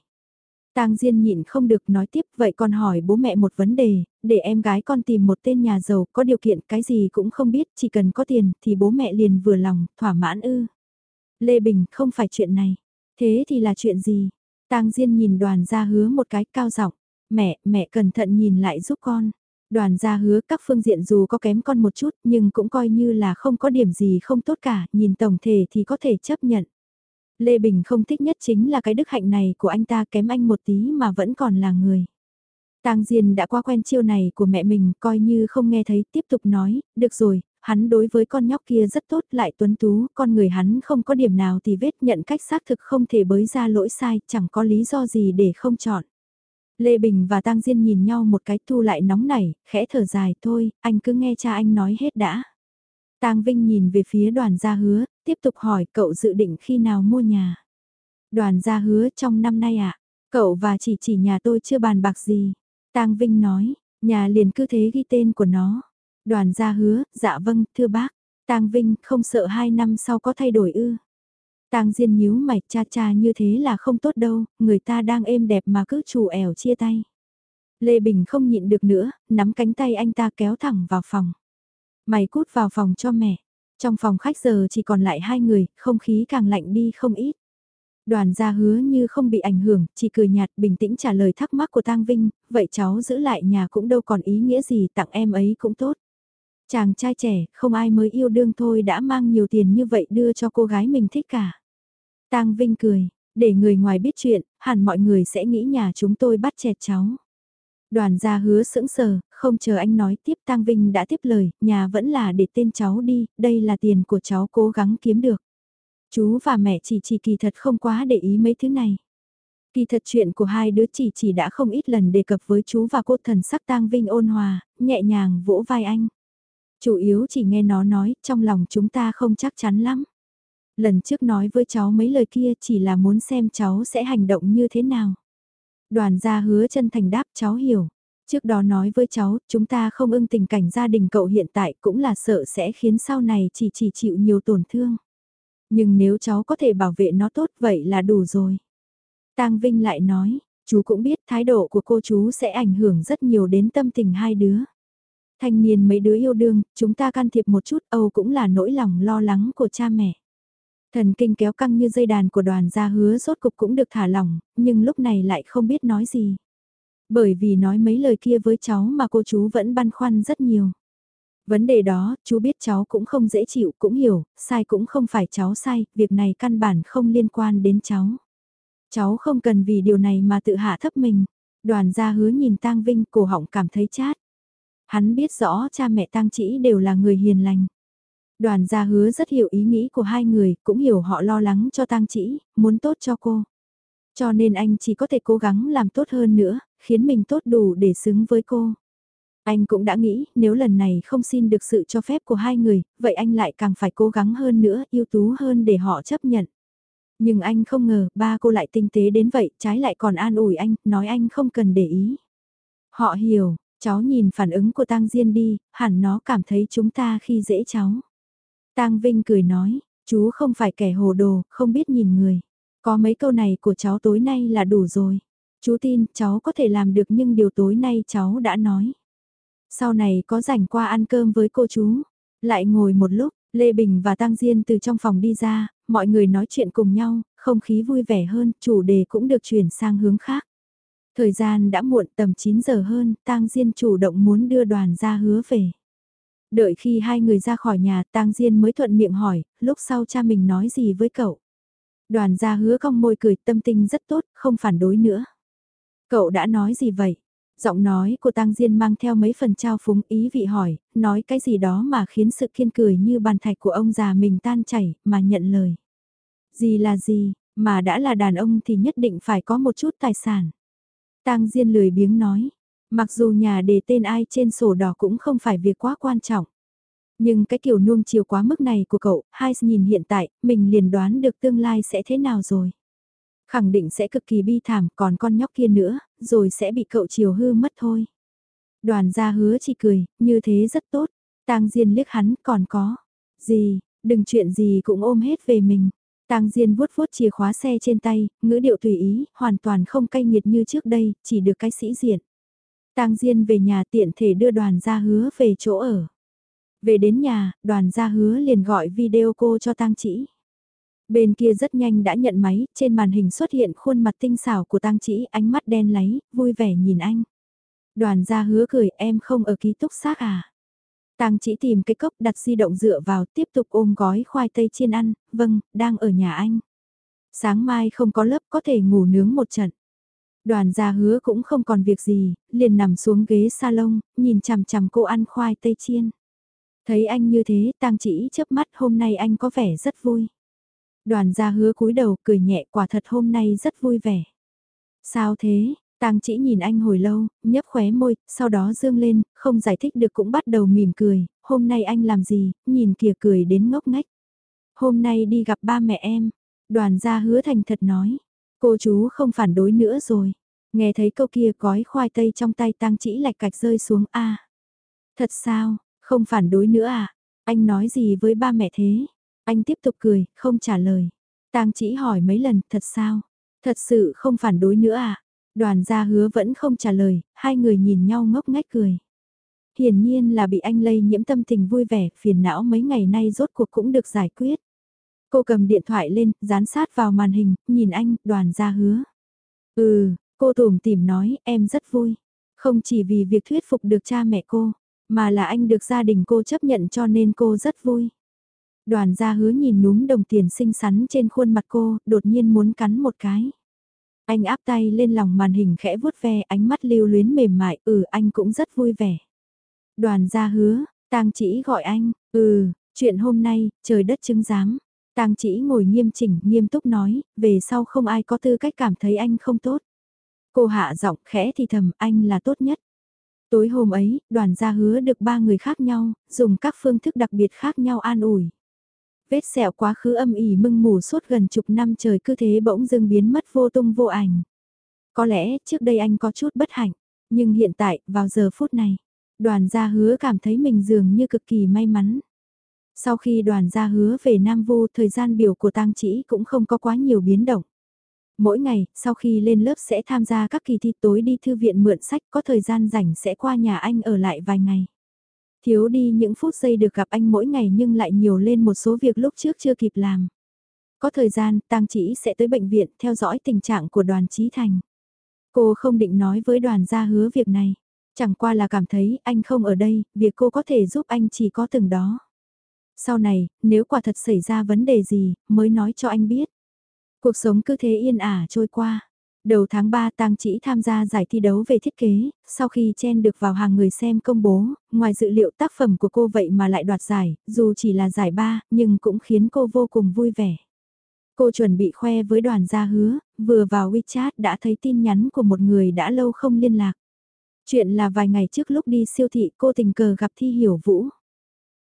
Tang Diên nhịn không được nói tiếp vậy con hỏi bố mẹ một vấn đề, để em gái con tìm một tên nhà giàu có điều kiện cái gì cũng không biết chỉ cần có tiền thì bố mẹ liền vừa lòng, thỏa mãn ư. Lê Bình không phải chuyện này. Thế thì là chuyện gì? Tang Diên nhìn đoàn ra hứa một cái cao giọng Mẹ, mẹ cẩn thận nhìn lại giúp con. Đoàn gia hứa các phương diện dù có kém con một chút nhưng cũng coi như là không có điểm gì không tốt cả, nhìn tổng thể thì có thể chấp nhận. Lê Bình không thích nhất chính là cái đức hạnh này của anh ta kém anh một tí mà vẫn còn là người. Tang Diên đã qua quen chiêu này của mẹ mình coi như không nghe thấy tiếp tục nói, được rồi, hắn đối với con nhóc kia rất tốt lại tuấn tú, con người hắn không có điểm nào thì vết nhận cách xác thực không thể bới ra lỗi sai, chẳng có lý do gì để không chọn. Lê Bình và Tang Diên nhìn nhau một cái thu lại nóng nảy, khẽ thở dài thôi, anh cứ nghe cha anh nói hết đã. Tang Vinh nhìn về phía đoàn gia hứa, tiếp tục hỏi cậu dự định khi nào mua nhà. Đoàn gia hứa trong năm nay ạ, à? cậu và chỉ chỉ nhà tôi chưa bàn bạc gì. Tang Vinh nói, nhà liền cứ thế ghi tên của nó. Đoàn gia hứa, dạ vâng, thưa bác. Tang Vinh không sợ hai năm sau có thay đổi ư. Tang Diên nhíu mày cha cha như thế là không tốt đâu, người ta đang êm đẹp mà cứ chủ ẻo chia tay. Lê Bình không nhịn được nữa, nắm cánh tay anh ta kéo thẳng vào phòng. Mày cút vào phòng cho mẹ. Trong phòng khách giờ chỉ còn lại hai người, không khí càng lạnh đi không ít. Đoàn gia hứa như không bị ảnh hưởng, chỉ cười nhạt bình tĩnh trả lời thắc mắc của Tang Vinh, vậy cháu giữ lại nhà cũng đâu còn ý nghĩa gì tặng em ấy cũng tốt. Chàng trai trẻ, không ai mới yêu đương thôi đã mang nhiều tiền như vậy đưa cho cô gái mình thích cả. Tang Vinh cười, để người ngoài biết chuyện, hẳn mọi người sẽ nghĩ nhà chúng tôi bắt chẹt cháu. Đoàn gia hứa sững sờ, không chờ anh nói tiếp tăng Vinh đã tiếp lời, nhà vẫn là để tên cháu đi, đây là tiền của cháu cố gắng kiếm được. Chú và mẹ chỉ chỉ kỳ thật không quá để ý mấy thứ này. Kỳ thật chuyện của hai đứa chỉ chỉ đã không ít lần đề cập với chú và cô thần sắc tăng Vinh ôn hòa, nhẹ nhàng vỗ vai anh. Chủ yếu chỉ nghe nó nói, trong lòng chúng ta không chắc chắn lắm. Lần trước nói với cháu mấy lời kia chỉ là muốn xem cháu sẽ hành động như thế nào. Đoàn gia hứa chân thành đáp cháu hiểu. Trước đó nói với cháu, chúng ta không ưng tình cảnh gia đình cậu hiện tại cũng là sợ sẽ khiến sau này chỉ chỉ chịu nhiều tổn thương. Nhưng nếu cháu có thể bảo vệ nó tốt vậy là đủ rồi. Tang Vinh lại nói, chú cũng biết thái độ của cô chú sẽ ảnh hưởng rất nhiều đến tâm tình hai đứa. Thanh niên mấy đứa yêu đương, chúng ta can thiệp một chút Âu cũng là nỗi lòng lo lắng của cha mẹ. Thần kinh kéo căng như dây đàn của đoàn gia hứa rốt cục cũng được thả lỏng, nhưng lúc này lại không biết nói gì. Bởi vì nói mấy lời kia với cháu mà cô chú vẫn băn khoăn rất nhiều. Vấn đề đó, chú biết cháu cũng không dễ chịu, cũng hiểu, sai cũng không phải cháu sai, việc này căn bản không liên quan đến cháu. Cháu không cần vì điều này mà tự hạ thấp mình. Đoàn gia hứa nhìn tang Vinh cổ họng cảm thấy chát. Hắn biết rõ cha mẹ tang chỉ đều là người hiền lành. Đoàn gia hứa rất hiểu ý nghĩ của hai người, cũng hiểu họ lo lắng cho tang chỉ, muốn tốt cho cô. Cho nên anh chỉ có thể cố gắng làm tốt hơn nữa, khiến mình tốt đủ để xứng với cô. Anh cũng đã nghĩ, nếu lần này không xin được sự cho phép của hai người, vậy anh lại càng phải cố gắng hơn nữa, ưu tú hơn để họ chấp nhận. Nhưng anh không ngờ, ba cô lại tinh tế đến vậy, trái lại còn an ủi anh, nói anh không cần để ý. Họ hiểu, cháu nhìn phản ứng của Tang Diên đi, hẳn nó cảm thấy chúng ta khi dễ cháu. Tang Vinh cười nói, chú không phải kẻ hồ đồ, không biết nhìn người. Có mấy câu này của cháu tối nay là đủ rồi. Chú tin cháu có thể làm được nhưng điều tối nay cháu đã nói. Sau này có rảnh qua ăn cơm với cô chú. Lại ngồi một lúc, Lê Bình và Tăng Diên từ trong phòng đi ra, mọi người nói chuyện cùng nhau, không khí vui vẻ hơn, chủ đề cũng được chuyển sang hướng khác. Thời gian đã muộn tầm 9 giờ hơn, Tang Diên chủ động muốn đưa đoàn ra hứa về. Đợi khi hai người ra khỏi nhà, Tang Diên mới thuận miệng hỏi, lúc sau cha mình nói gì với cậu. Đoàn Gia hứa cong môi cười tâm tình rất tốt, không phản đối nữa. Cậu đã nói gì vậy? Giọng nói của Tang Diên mang theo mấy phần trao phúng ý vị hỏi, nói cái gì đó mà khiến sự kiên cười như bàn thạch của ông già mình tan chảy, mà nhận lời. Gì là gì, mà đã là đàn ông thì nhất định phải có một chút tài sản. Tang Diên lười biếng nói, mặc dù nhà đề tên ai trên sổ đỏ cũng không phải việc quá quan trọng. Nhưng cái kiểu nuông chiều quá mức này của cậu, hai nhìn hiện tại, mình liền đoán được tương lai sẽ thế nào rồi. Khẳng định sẽ cực kỳ bi thảm, còn con nhóc kia nữa, rồi sẽ bị cậu chiều hư mất thôi. Đoàn gia hứa chỉ cười, như thế rất tốt. Tang Diên liếc hắn, còn có. Gì, đừng chuyện gì cũng ôm hết về mình. Tang Diên vuốt vuốt chìa khóa xe trên tay, ngữ điệu tùy ý, hoàn toàn không cay nghiệt như trước đây, chỉ được cái sĩ diện. Tang Diên về nhà tiện thể đưa đoàn gia hứa về chỗ ở. Về đến nhà, đoàn gia hứa liền gọi video cô cho Tang Chỉ. Bên kia rất nhanh đã nhận máy, trên màn hình xuất hiện khuôn mặt tinh xảo của tang chỉ ánh mắt đen láy, vui vẻ nhìn anh. Đoàn gia hứa cười em không ở ký túc xác à. Tang chỉ tìm cái cốc đặt di động dựa vào tiếp tục ôm gói khoai tây chiên ăn, vâng, đang ở nhà anh. Sáng mai không có lớp có thể ngủ nướng một trận. Đoàn gia hứa cũng không còn việc gì, liền nằm xuống ghế salon, nhìn chằm chằm cô ăn khoai tây chiên. Thấy anh như thế, tang chỉ chớp mắt hôm nay anh có vẻ rất vui. Đoàn gia hứa cúi đầu cười nhẹ quả thật hôm nay rất vui vẻ. Sao thế? Tang chỉ nhìn anh hồi lâu, nhấp khóe môi, sau đó dương lên, không giải thích được cũng bắt đầu mỉm cười, hôm nay anh làm gì, nhìn kìa cười đến ngốc ngách. Hôm nay đi gặp ba mẹ em, đoàn gia hứa thành thật nói, cô chú không phản đối nữa rồi. Nghe thấy câu kia gói khoai tây trong tay tang chỉ lạch cạch rơi xuống a Thật sao, không phản đối nữa à? Anh nói gì với ba mẹ thế? Anh tiếp tục cười, không trả lời. Tang chỉ hỏi mấy lần, thật sao? Thật sự không phản đối nữa à? Đoàn gia hứa vẫn không trả lời, hai người nhìn nhau ngốc ngách cười. Hiển nhiên là bị anh lây nhiễm tâm tình vui vẻ, phiền não mấy ngày nay rốt cuộc cũng được giải quyết. Cô cầm điện thoại lên, dán sát vào màn hình, nhìn anh, đoàn gia hứa. Ừ, cô tủm tìm nói, em rất vui. Không chỉ vì việc thuyết phục được cha mẹ cô, mà là anh được gia đình cô chấp nhận cho nên cô rất vui. Đoàn gia hứa nhìn núm đồng tiền xinh xắn trên khuôn mặt cô, đột nhiên muốn cắn một cái. Anh áp tay lên lòng màn hình khẽ vuốt ve ánh mắt lưu luyến mềm mại, ừ anh cũng rất vui vẻ. Đoàn gia hứa, tang chỉ gọi anh, ừ, chuyện hôm nay, trời đất chứng giám. Tang chỉ ngồi nghiêm chỉnh, nghiêm túc nói, về sau không ai có tư cách cảm thấy anh không tốt. Cô hạ giọng khẽ thì thầm, anh là tốt nhất. Tối hôm ấy, đoàn gia hứa được ba người khác nhau, dùng các phương thức đặc biệt khác nhau an ủi vết sẹo quá khứ âm ỉ mưng mù suốt gần chục năm trời cứ thế bỗng dưng biến mất vô tung vô ảnh. Có lẽ trước đây anh có chút bất hạnh, nhưng hiện tại, vào giờ phút này, đoàn gia hứa cảm thấy mình dường như cực kỳ may mắn. Sau khi đoàn gia hứa về Nam Vu thời gian biểu của tang chỉ cũng không có quá nhiều biến động. Mỗi ngày, sau khi lên lớp sẽ tham gia các kỳ thi tối đi thư viện mượn sách có thời gian rảnh sẽ qua nhà anh ở lại vài ngày. Thiếu đi những phút giây được gặp anh mỗi ngày nhưng lại nhiều lên một số việc lúc trước chưa kịp làm. Có thời gian, Tang Chỉ sẽ tới bệnh viện theo dõi tình trạng của đoàn Trí Thành. Cô không định nói với đoàn gia hứa việc này. Chẳng qua là cảm thấy anh không ở đây, việc cô có thể giúp anh chỉ có từng đó. Sau này, nếu quả thật xảy ra vấn đề gì, mới nói cho anh biết. Cuộc sống cứ thế yên ả trôi qua. Đầu tháng 3 Tang Chỉ tham gia giải thi đấu về thiết kế, sau khi chen được vào hàng người xem công bố, ngoài dự liệu tác phẩm của cô vậy mà lại đoạt giải, dù chỉ là giải ba, nhưng cũng khiến cô vô cùng vui vẻ. Cô chuẩn bị khoe với đoàn gia hứa, vừa vào WeChat đã thấy tin nhắn của một người đã lâu không liên lạc. Chuyện là vài ngày trước lúc đi siêu thị cô tình cờ gặp Thi Hiểu Vũ.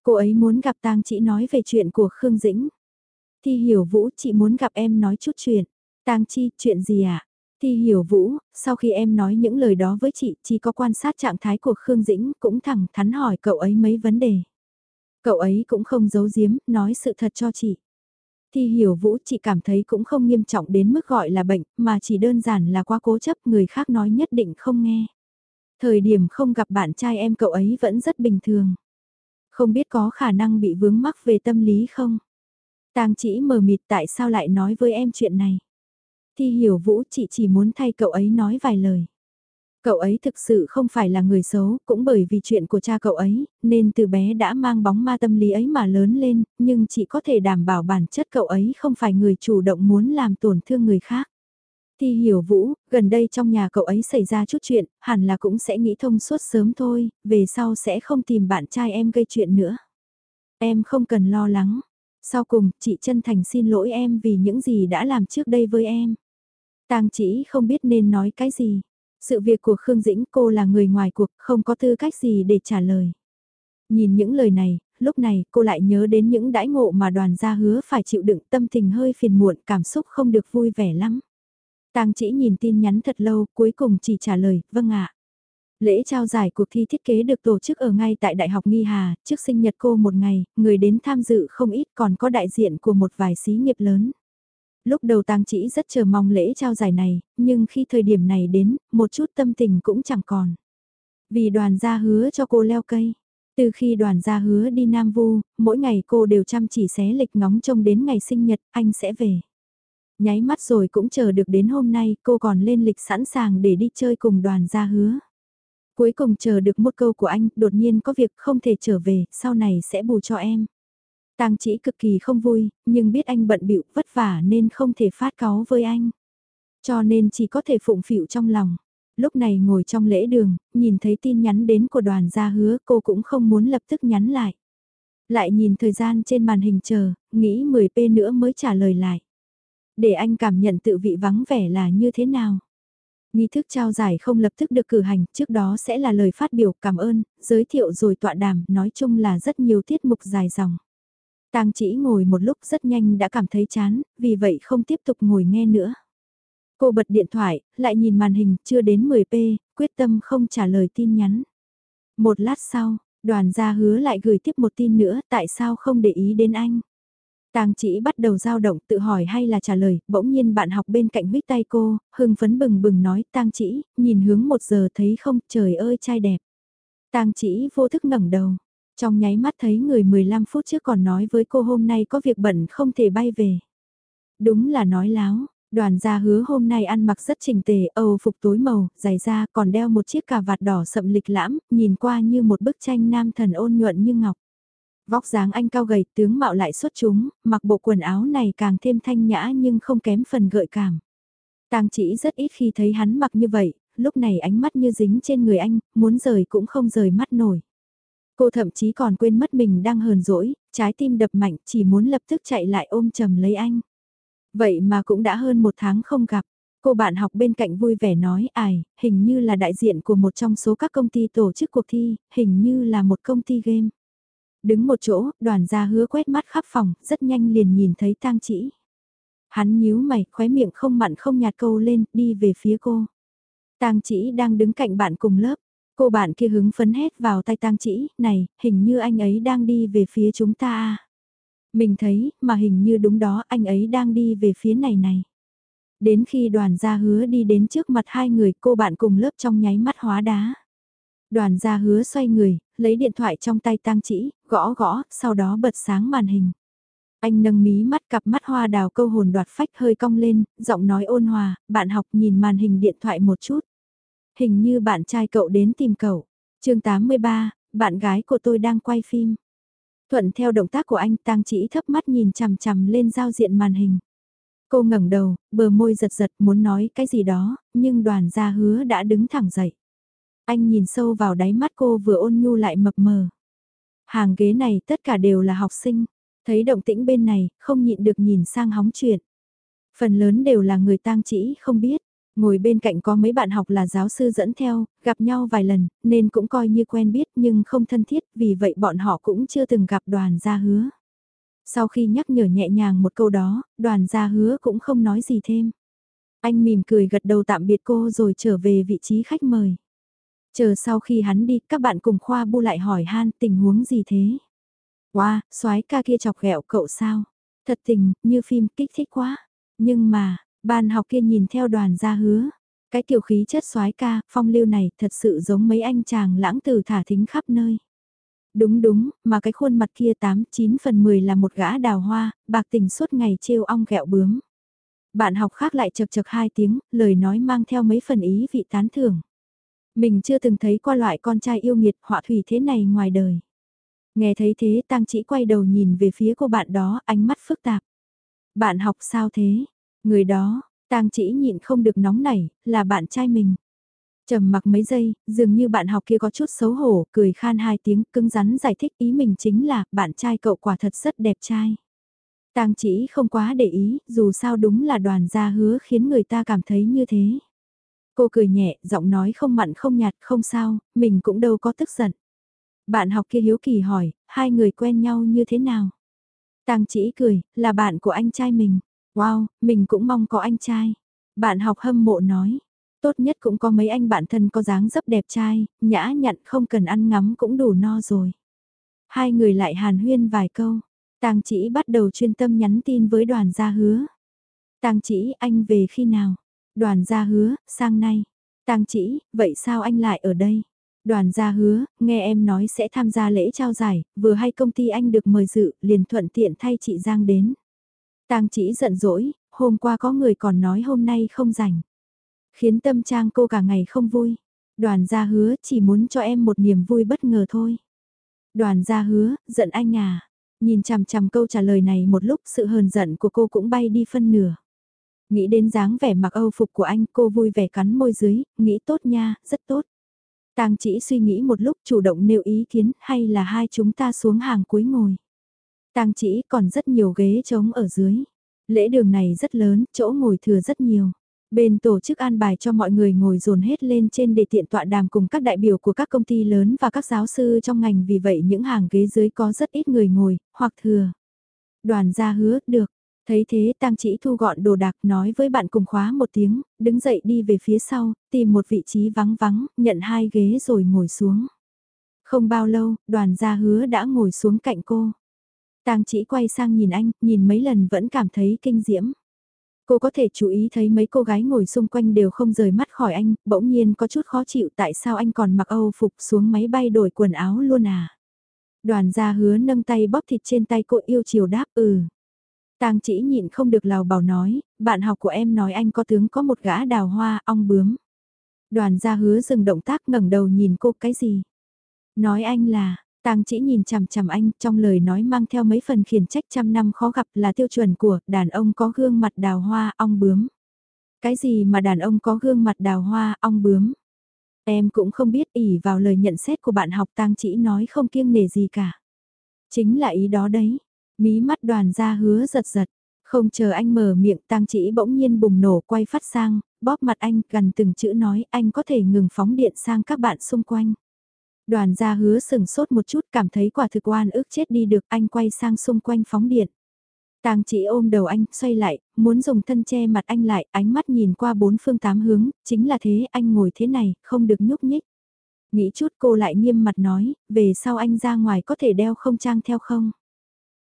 Cô ấy muốn gặp Tang Chỉ nói về chuyện của Khương Dĩnh. Thi Hiểu Vũ chị muốn gặp em nói chút chuyện. Tang Chi, chuyện gì ạ? À? Thi Hiểu Vũ, sau khi em nói những lời đó với chị, chị có quan sát trạng thái của Khương Dĩnh cũng thẳng thắn hỏi cậu ấy mấy vấn đề. Cậu ấy cũng không giấu giếm, nói sự thật cho chị. Thi Hiểu Vũ chị cảm thấy cũng không nghiêm trọng đến mức gọi là bệnh, mà chỉ đơn giản là quá cố chấp người khác nói nhất định không nghe. Thời điểm không gặp bạn trai em cậu ấy vẫn rất bình thường. Không biết có khả năng bị vướng mắc về tâm lý không? Tang chỉ mờ mịt tại sao lại nói với em chuyện này? Thi hiểu vũ chị chỉ muốn thay cậu ấy nói vài lời. Cậu ấy thực sự không phải là người xấu, cũng bởi vì chuyện của cha cậu ấy, nên từ bé đã mang bóng ma tâm lý ấy mà lớn lên, nhưng chị có thể đảm bảo bản chất cậu ấy không phải người chủ động muốn làm tổn thương người khác. Thi hiểu vũ, gần đây trong nhà cậu ấy xảy ra chút chuyện, hẳn là cũng sẽ nghĩ thông suốt sớm thôi, về sau sẽ không tìm bạn trai em gây chuyện nữa. Em không cần lo lắng. Sau cùng, chị chân thành xin lỗi em vì những gì đã làm trước đây với em. Tang chỉ không biết nên nói cái gì. Sự việc của Khương Dĩnh cô là người ngoài cuộc, không có tư cách gì để trả lời. Nhìn những lời này, lúc này cô lại nhớ đến những đãi ngộ mà đoàn gia hứa phải chịu đựng tâm tình hơi phiền muộn cảm xúc không được vui vẻ lắm. Tang chỉ nhìn tin nhắn thật lâu, cuối cùng chỉ trả lời, vâng ạ. Lễ trao giải cuộc thi thiết kế được tổ chức ở ngay tại Đại học Nghi Hà, trước sinh nhật cô một ngày, người đến tham dự không ít còn có đại diện của một vài xí nghiệp lớn. Lúc đầu Tang chỉ rất chờ mong lễ trao giải này, nhưng khi thời điểm này đến, một chút tâm tình cũng chẳng còn. Vì đoàn gia hứa cho cô leo cây. Từ khi đoàn gia hứa đi Nam Vu, mỗi ngày cô đều chăm chỉ xé lịch ngóng trông đến ngày sinh nhật, anh sẽ về. Nháy mắt rồi cũng chờ được đến hôm nay cô còn lên lịch sẵn sàng để đi chơi cùng đoàn gia hứa. Cuối cùng chờ được một câu của anh, đột nhiên có việc không thể trở về, sau này sẽ bù cho em. Tang chỉ cực kỳ không vui, nhưng biết anh bận bịu vất vả nên không thể phát cáu với anh. Cho nên chỉ có thể phụng phịu trong lòng. Lúc này ngồi trong lễ đường, nhìn thấy tin nhắn đến của đoàn gia hứa cô cũng không muốn lập tức nhắn lại. Lại nhìn thời gian trên màn hình chờ, nghĩ 10p nữa mới trả lời lại để anh cảm nhận tự vị vắng vẻ là như thế nào. Nghi thức trao giải không lập tức được cử hành, trước đó sẽ là lời phát biểu cảm ơn, giới thiệu rồi tọa đàm, nói chung là rất nhiều tiết mục dài dòng. Tang chỉ ngồi một lúc rất nhanh đã cảm thấy chán, vì vậy không tiếp tục ngồi nghe nữa. Cô bật điện thoại, lại nhìn màn hình, chưa đến 10p, quyết tâm không trả lời tin nhắn. Một lát sau, đoàn gia hứa lại gửi tiếp một tin nữa, tại sao không để ý đến anh? Tang chỉ bắt đầu dao động tự hỏi hay là trả lời, bỗng nhiên bạn học bên cạnh huyết tay cô, hưng phấn bừng bừng nói Tang chỉ, nhìn hướng một giờ thấy không, trời ơi trai đẹp. Tang chỉ vô thức ngẩng đầu, trong nháy mắt thấy người 15 phút trước còn nói với cô hôm nay có việc bận không thể bay về. Đúng là nói láo, đoàn gia hứa hôm nay ăn mặc rất chỉnh tề, âu phục tối màu, dài da còn đeo một chiếc cà vạt đỏ sậm lịch lãm, nhìn qua như một bức tranh nam thần ôn nhuận như ngọc. Vóc dáng anh cao gầy, tướng mạo lại xuất chúng, mặc bộ quần áo này càng thêm thanh nhã nhưng không kém phần gợi cảm. Tang chỉ rất ít khi thấy hắn mặc như vậy, lúc này ánh mắt như dính trên người anh, muốn rời cũng không rời mắt nổi. Cô thậm chí còn quên mất mình đang hờn dỗi, trái tim đập mạnh chỉ muốn lập tức chạy lại ôm chầm lấy anh. Vậy mà cũng đã hơn một tháng không gặp. Cô bạn học bên cạnh vui vẻ nói ai, hình như là đại diện của một trong số các công ty tổ chức cuộc thi, hình như là một công ty game. Đứng một chỗ, đoàn gia hứa quét mắt khắp phòng, rất nhanh liền nhìn thấy tang chỉ. Hắn nhíu mày, khóe miệng không mặn không nhạt câu lên, đi về phía cô. Tang chỉ đang đứng cạnh bạn cùng lớp. Cô bạn kia hứng phấn hét vào tay tang chỉ, này, hình như anh ấy đang đi về phía chúng ta à. Mình thấy, mà hình như đúng đó, anh ấy đang đi về phía này này. Đến khi đoàn gia hứa đi đến trước mặt hai người, cô bạn cùng lớp trong nháy mắt hóa đá. Đoàn gia hứa xoay người, lấy điện thoại trong tay tang chỉ, gõ gõ, sau đó bật sáng màn hình. Anh nâng mí mắt cặp mắt hoa đào câu hồn đoạt phách hơi cong lên, giọng nói ôn hòa, bạn học nhìn màn hình điện thoại một chút. hình như bạn trai cậu đến tìm cậu. chương 83, bạn gái của tôi đang quay phim. Thuận theo động tác của anh tang chỉ thấp mắt nhìn chằm chằm lên giao diện màn hình. Cô ngẩng đầu, bờ môi giật giật muốn nói cái gì đó, nhưng đoàn gia hứa đã đứng thẳng dậy. Anh nhìn sâu vào đáy mắt cô vừa ôn nhu lại mập mờ. Hàng ghế này tất cả đều là học sinh, thấy động tĩnh bên này, không nhịn được nhìn sang hóng chuyện. Phần lớn đều là người tang chỉ không biết, ngồi bên cạnh có mấy bạn học là giáo sư dẫn theo, gặp nhau vài lần, nên cũng coi như quen biết nhưng không thân thiết, vì vậy bọn họ cũng chưa từng gặp đoàn gia hứa. Sau khi nhắc nhở nhẹ nhàng một câu đó, đoàn gia hứa cũng không nói gì thêm. Anh mỉm cười gật đầu tạm biệt cô rồi trở về vị trí khách mời. Chờ sau khi hắn đi, các bạn cùng khoa bu lại hỏi han tình huống gì thế? Wow, soái ca kia chọc ghẹo cậu sao? Thật tình, như phim kích thích quá. Nhưng mà, ban học kia nhìn theo đoàn ra hứa. Cái kiểu khí chất soái ca, phong lưu này thật sự giống mấy anh chàng lãng từ thả thính khắp nơi. Đúng đúng, mà cái khuôn mặt kia 8-9 phần 10 là một gã đào hoa, bạc tình suốt ngày trêu ong ghẹo bướm. Bạn học khác lại chật chật hai tiếng, lời nói mang theo mấy phần ý vị tán thưởng. Mình chưa từng thấy qua loại con trai yêu nghiệt họa thủy thế này ngoài đời. Nghe thấy thế tang chỉ quay đầu nhìn về phía cô bạn đó, ánh mắt phức tạp. Bạn học sao thế? Người đó, tang chỉ nhịn không được nóng nảy, là bạn trai mình. trầm mặc mấy giây, dường như bạn học kia có chút xấu hổ, cười khan hai tiếng, cứng rắn giải thích ý mình chính là, bạn trai cậu quả thật rất đẹp trai. Tang chỉ không quá để ý, dù sao đúng là đoàn gia hứa khiến người ta cảm thấy như thế. Cô cười nhẹ, giọng nói không mặn không nhạt, không sao, mình cũng đâu có tức giận. Bạn học kia hiếu kỳ hỏi, hai người quen nhau như thế nào? Tang chỉ cười, là bạn của anh trai mình. Wow, mình cũng mong có anh trai. Bạn học hâm mộ nói, tốt nhất cũng có mấy anh bạn thân có dáng dấp đẹp trai, nhã nhặn không cần ăn ngắm cũng đủ no rồi. Hai người lại hàn huyên vài câu, Tang chỉ bắt đầu chuyên tâm nhắn tin với đoàn gia hứa. Tang chỉ anh về khi nào? Đoàn gia hứa, sang nay. Tang chỉ, vậy sao anh lại ở đây? Đoàn gia hứa, nghe em nói sẽ tham gia lễ trao giải, vừa hay công ty anh được mời dự, liền thuận tiện thay chị Giang đến. Tang chỉ giận dỗi, hôm qua có người còn nói hôm nay không rảnh. Khiến tâm trang cô cả ngày không vui. Đoàn gia hứa chỉ muốn cho em một niềm vui bất ngờ thôi. Đoàn gia hứa, giận anh à. Nhìn chằm chằm câu trả lời này một lúc sự hờn giận của cô cũng bay đi phân nửa. Nghĩ đến dáng vẻ mặc âu phục của anh cô vui vẻ cắn môi dưới, nghĩ tốt nha, rất tốt. Tang chỉ suy nghĩ một lúc chủ động nêu ý kiến hay là hai chúng ta xuống hàng cuối ngồi. Tang chỉ còn rất nhiều ghế trống ở dưới. Lễ đường này rất lớn, chỗ ngồi thừa rất nhiều. Bên tổ chức an bài cho mọi người ngồi dồn hết lên trên để tiện tọa đàm cùng các đại biểu của các công ty lớn và các giáo sư trong ngành vì vậy những hàng ghế dưới có rất ít người ngồi, hoặc thừa. Đoàn gia hứa, được. Thấy thế tang chỉ thu gọn đồ đạc nói với bạn cùng khóa một tiếng, đứng dậy đi về phía sau, tìm một vị trí vắng vắng, nhận hai ghế rồi ngồi xuống. Không bao lâu, đoàn gia hứa đã ngồi xuống cạnh cô. Tang chỉ quay sang nhìn anh, nhìn mấy lần vẫn cảm thấy kinh diễm. Cô có thể chú ý thấy mấy cô gái ngồi xung quanh đều không rời mắt khỏi anh, bỗng nhiên có chút khó chịu tại sao anh còn mặc Âu phục xuống máy bay đổi quần áo luôn à. Đoàn gia hứa nâng tay bóp thịt trên tay cô yêu chiều đáp ừ. Tang chỉ nhịn không được lào bảo nói, bạn học của em nói anh có tướng có một gã đào hoa, ong bướm. Đoàn gia hứa dừng động tác ngẩng đầu nhìn cô cái gì? Nói anh là, Tang chỉ nhìn chằm chằm anh, trong lời nói mang theo mấy phần khiển trách trăm năm khó gặp là tiêu chuẩn của đàn ông có gương mặt đào hoa, ong bướm. Cái gì mà đàn ông có gương mặt đào hoa, ong bướm? Em cũng không biết ỉ vào lời nhận xét của bạn học Tang chỉ nói không kiêng nể gì cả. Chính là ý đó đấy. Mí mắt đoàn ra hứa giật giật. Không chờ anh mở miệng Tang chỉ bỗng nhiên bùng nổ quay phát sang, bóp mặt anh gần từng chữ nói anh có thể ngừng phóng điện sang các bạn xung quanh. Đoàn gia hứa sừng sốt một chút cảm thấy quả thực oan ức chết đi được anh quay sang xung quanh phóng điện. Tàng chỉ ôm đầu anh, xoay lại, muốn dùng thân che mặt anh lại, ánh mắt nhìn qua bốn phương tám hướng, chính là thế anh ngồi thế này, không được nhúc nhích. Nghĩ chút cô lại nghiêm mặt nói, về sau anh ra ngoài có thể đeo không trang theo không?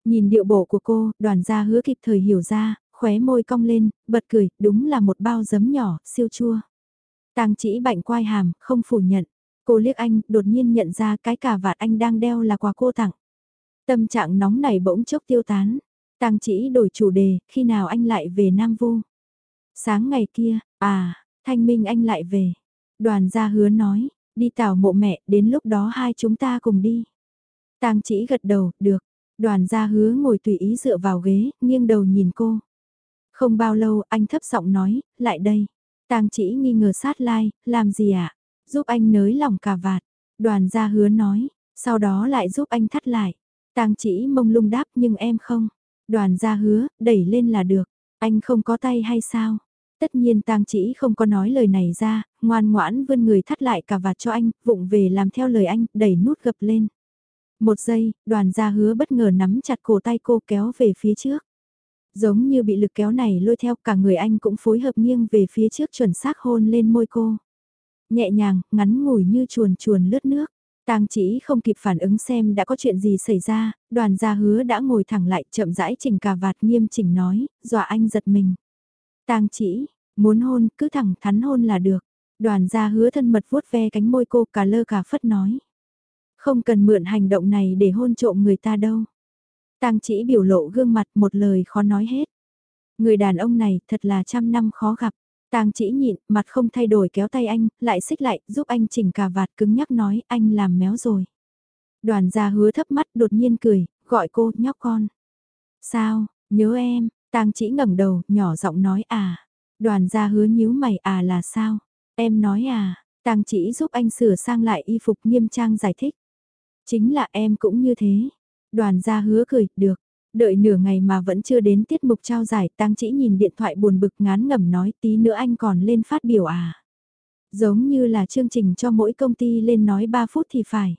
Nhìn điệu bộ của cô, đoàn gia hứa kịp thời hiểu ra, khóe môi cong lên, bật cười, đúng là một bao giấm nhỏ, siêu chua. Tang chỉ bạnh quai hàm, không phủ nhận. Cô liếc anh, đột nhiên nhận ra cái cà vạt anh đang đeo là quà cô tặng. Tâm trạng nóng này bỗng chốc tiêu tán. Tang chỉ đổi chủ đề, khi nào anh lại về Nam Vu? Sáng ngày kia, à, thanh minh anh lại về. Đoàn gia hứa nói, đi tảo mộ mẹ, đến lúc đó hai chúng ta cùng đi. Tang chỉ gật đầu, được. Đoàn gia hứa ngồi tùy ý dựa vào ghế, nghiêng đầu nhìn cô. Không bao lâu, anh thấp giọng nói, lại đây. Tang chỉ nghi ngờ sát lai, làm gì ạ? À? Giúp anh nới lòng cà vạt. Đoàn gia hứa nói, sau đó lại giúp anh thắt lại. Tang chỉ mông lung đáp nhưng em không. Đoàn gia hứa, đẩy lên là được. Anh không có tay hay sao? Tất nhiên tang chỉ không có nói lời này ra, ngoan ngoãn vươn người thắt lại cà vạt cho anh, vụng về làm theo lời anh, đẩy nút gập lên. Một giây, đoàn gia hứa bất ngờ nắm chặt cổ tay cô kéo về phía trước. Giống như bị lực kéo này lôi theo cả người anh cũng phối hợp nghiêng về phía trước chuẩn xác hôn lên môi cô. Nhẹ nhàng, ngắn ngủi như chuồn chuồn lướt nước. Tang chỉ không kịp phản ứng xem đã có chuyện gì xảy ra, đoàn gia hứa đã ngồi thẳng lại chậm rãi chỉnh cà vạt nghiêm chỉnh nói, dọa anh giật mình. Tang chỉ, muốn hôn cứ thẳng thắn hôn là được. Đoàn gia hứa thân mật vuốt ve cánh môi cô cả lơ cả phất nói. Không cần mượn hành động này để hôn trộm người ta đâu. Tang chỉ biểu lộ gương mặt một lời khó nói hết. Người đàn ông này thật là trăm năm khó gặp. Tang chỉ nhịn, mặt không thay đổi kéo tay anh, lại xích lại, giúp anh chỉnh cà vạt cứng nhắc nói anh làm méo rồi. Đoàn gia hứa thấp mắt đột nhiên cười, gọi cô nhóc con. Sao, nhớ em, Tang chỉ ngẩng đầu, nhỏ giọng nói à. Đoàn gia hứa nhíu mày à là sao? Em nói à, Tang chỉ giúp anh sửa sang lại y phục nghiêm trang giải thích. Chính là em cũng như thế. Đoàn gia hứa cười, được. Đợi nửa ngày mà vẫn chưa đến tiết mục trao giải, Tang chỉ nhìn điện thoại buồn bực ngán ngẩm nói tí nữa anh còn lên phát biểu à. Giống như là chương trình cho mỗi công ty lên nói 3 phút thì phải.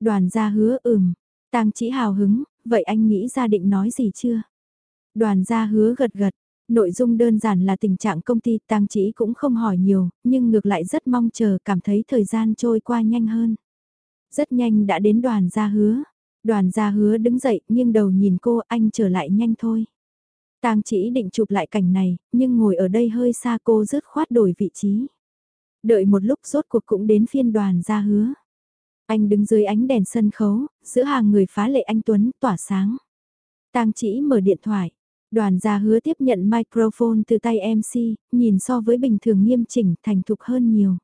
Đoàn gia hứa ừm, Tang chỉ hào hứng, vậy anh nghĩ ra định nói gì chưa? Đoàn gia hứa gật gật, nội dung đơn giản là tình trạng công ty Tang chỉ cũng không hỏi nhiều, nhưng ngược lại rất mong chờ cảm thấy thời gian trôi qua nhanh hơn. Rất nhanh đã đến đoàn gia hứa. Đoàn gia hứa đứng dậy nghiêng đầu nhìn cô anh trở lại nhanh thôi. Tang chỉ định chụp lại cảnh này, nhưng ngồi ở đây hơi xa cô rớt khoát đổi vị trí. Đợi một lúc rốt cuộc cũng đến phiên đoàn gia hứa. Anh đứng dưới ánh đèn sân khấu, giữa hàng người phá lệ anh Tuấn tỏa sáng. Tang chỉ mở điện thoại. Đoàn gia hứa tiếp nhận microphone từ tay MC, nhìn so với bình thường nghiêm chỉnh thành thục hơn nhiều.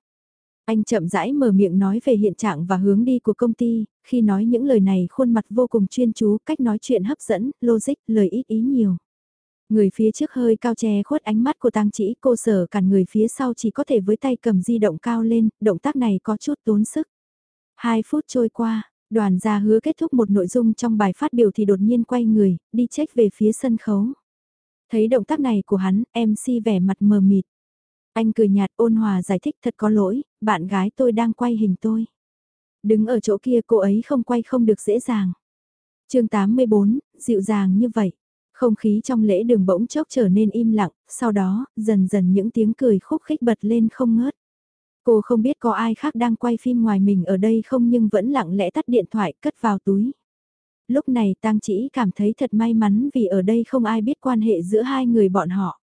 Anh chậm rãi mở miệng nói về hiện trạng và hướng đi của công ty, khi nói những lời này khuôn mặt vô cùng chuyên chú, cách nói chuyện hấp dẫn, logic, lời ít ý nhiều. Người phía trước hơi cao che khuất ánh mắt của tang chỉ cô sở cản người phía sau chỉ có thể với tay cầm di động cao lên, động tác này có chút tốn sức. Hai phút trôi qua, đoàn gia hứa kết thúc một nội dung trong bài phát biểu thì đột nhiên quay người, đi check về phía sân khấu. Thấy động tác này của hắn, MC vẻ mặt mờ mịt. Anh cười nhạt ôn hòa giải thích thật có lỗi, bạn gái tôi đang quay hình tôi. Đứng ở chỗ kia cô ấy không quay không được dễ dàng. chương 84, dịu dàng như vậy. Không khí trong lễ đường bỗng chốc trở nên im lặng, sau đó, dần dần những tiếng cười khúc khích bật lên không ngớt. Cô không biết có ai khác đang quay phim ngoài mình ở đây không nhưng vẫn lặng lẽ tắt điện thoại cất vào túi. Lúc này tang chỉ cảm thấy thật may mắn vì ở đây không ai biết quan hệ giữa hai người bọn họ.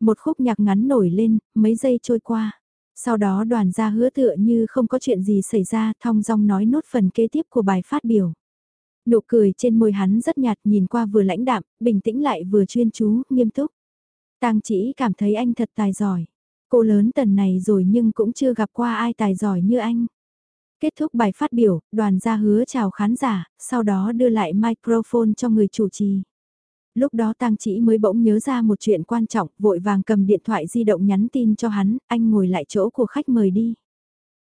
Một khúc nhạc ngắn nổi lên, mấy giây trôi qua. Sau đó đoàn gia hứa tựa như không có chuyện gì xảy ra thong dong nói nốt phần kế tiếp của bài phát biểu. Nụ cười trên môi hắn rất nhạt nhìn qua vừa lãnh đạm, bình tĩnh lại vừa chuyên chú, nghiêm túc. Tang chỉ cảm thấy anh thật tài giỏi. Cô lớn tần này rồi nhưng cũng chưa gặp qua ai tài giỏi như anh. Kết thúc bài phát biểu, đoàn gia hứa chào khán giả, sau đó đưa lại microphone cho người chủ trì. Lúc đó tang chỉ mới bỗng nhớ ra một chuyện quan trọng, vội vàng cầm điện thoại di động nhắn tin cho hắn, anh ngồi lại chỗ của khách mời đi.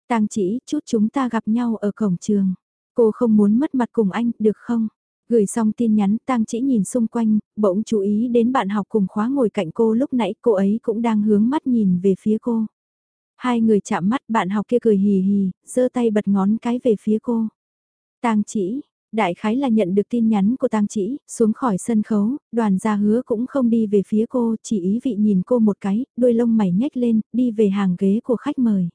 tang chỉ, chút chúng ta gặp nhau ở cổng trường. Cô không muốn mất mặt cùng anh, được không? Gửi xong tin nhắn, tang chỉ nhìn xung quanh, bỗng chú ý đến bạn học cùng khóa ngồi cạnh cô lúc nãy cô ấy cũng đang hướng mắt nhìn về phía cô. Hai người chạm mắt bạn học kia cười hì hì, giơ tay bật ngón cái về phía cô. tang chỉ, Đại khái là nhận được tin nhắn của tang chỉ, xuống khỏi sân khấu, đoàn gia hứa cũng không đi về phía cô, chỉ ý vị nhìn cô một cái, đôi lông mày nhếch lên, đi về hàng ghế của khách mời.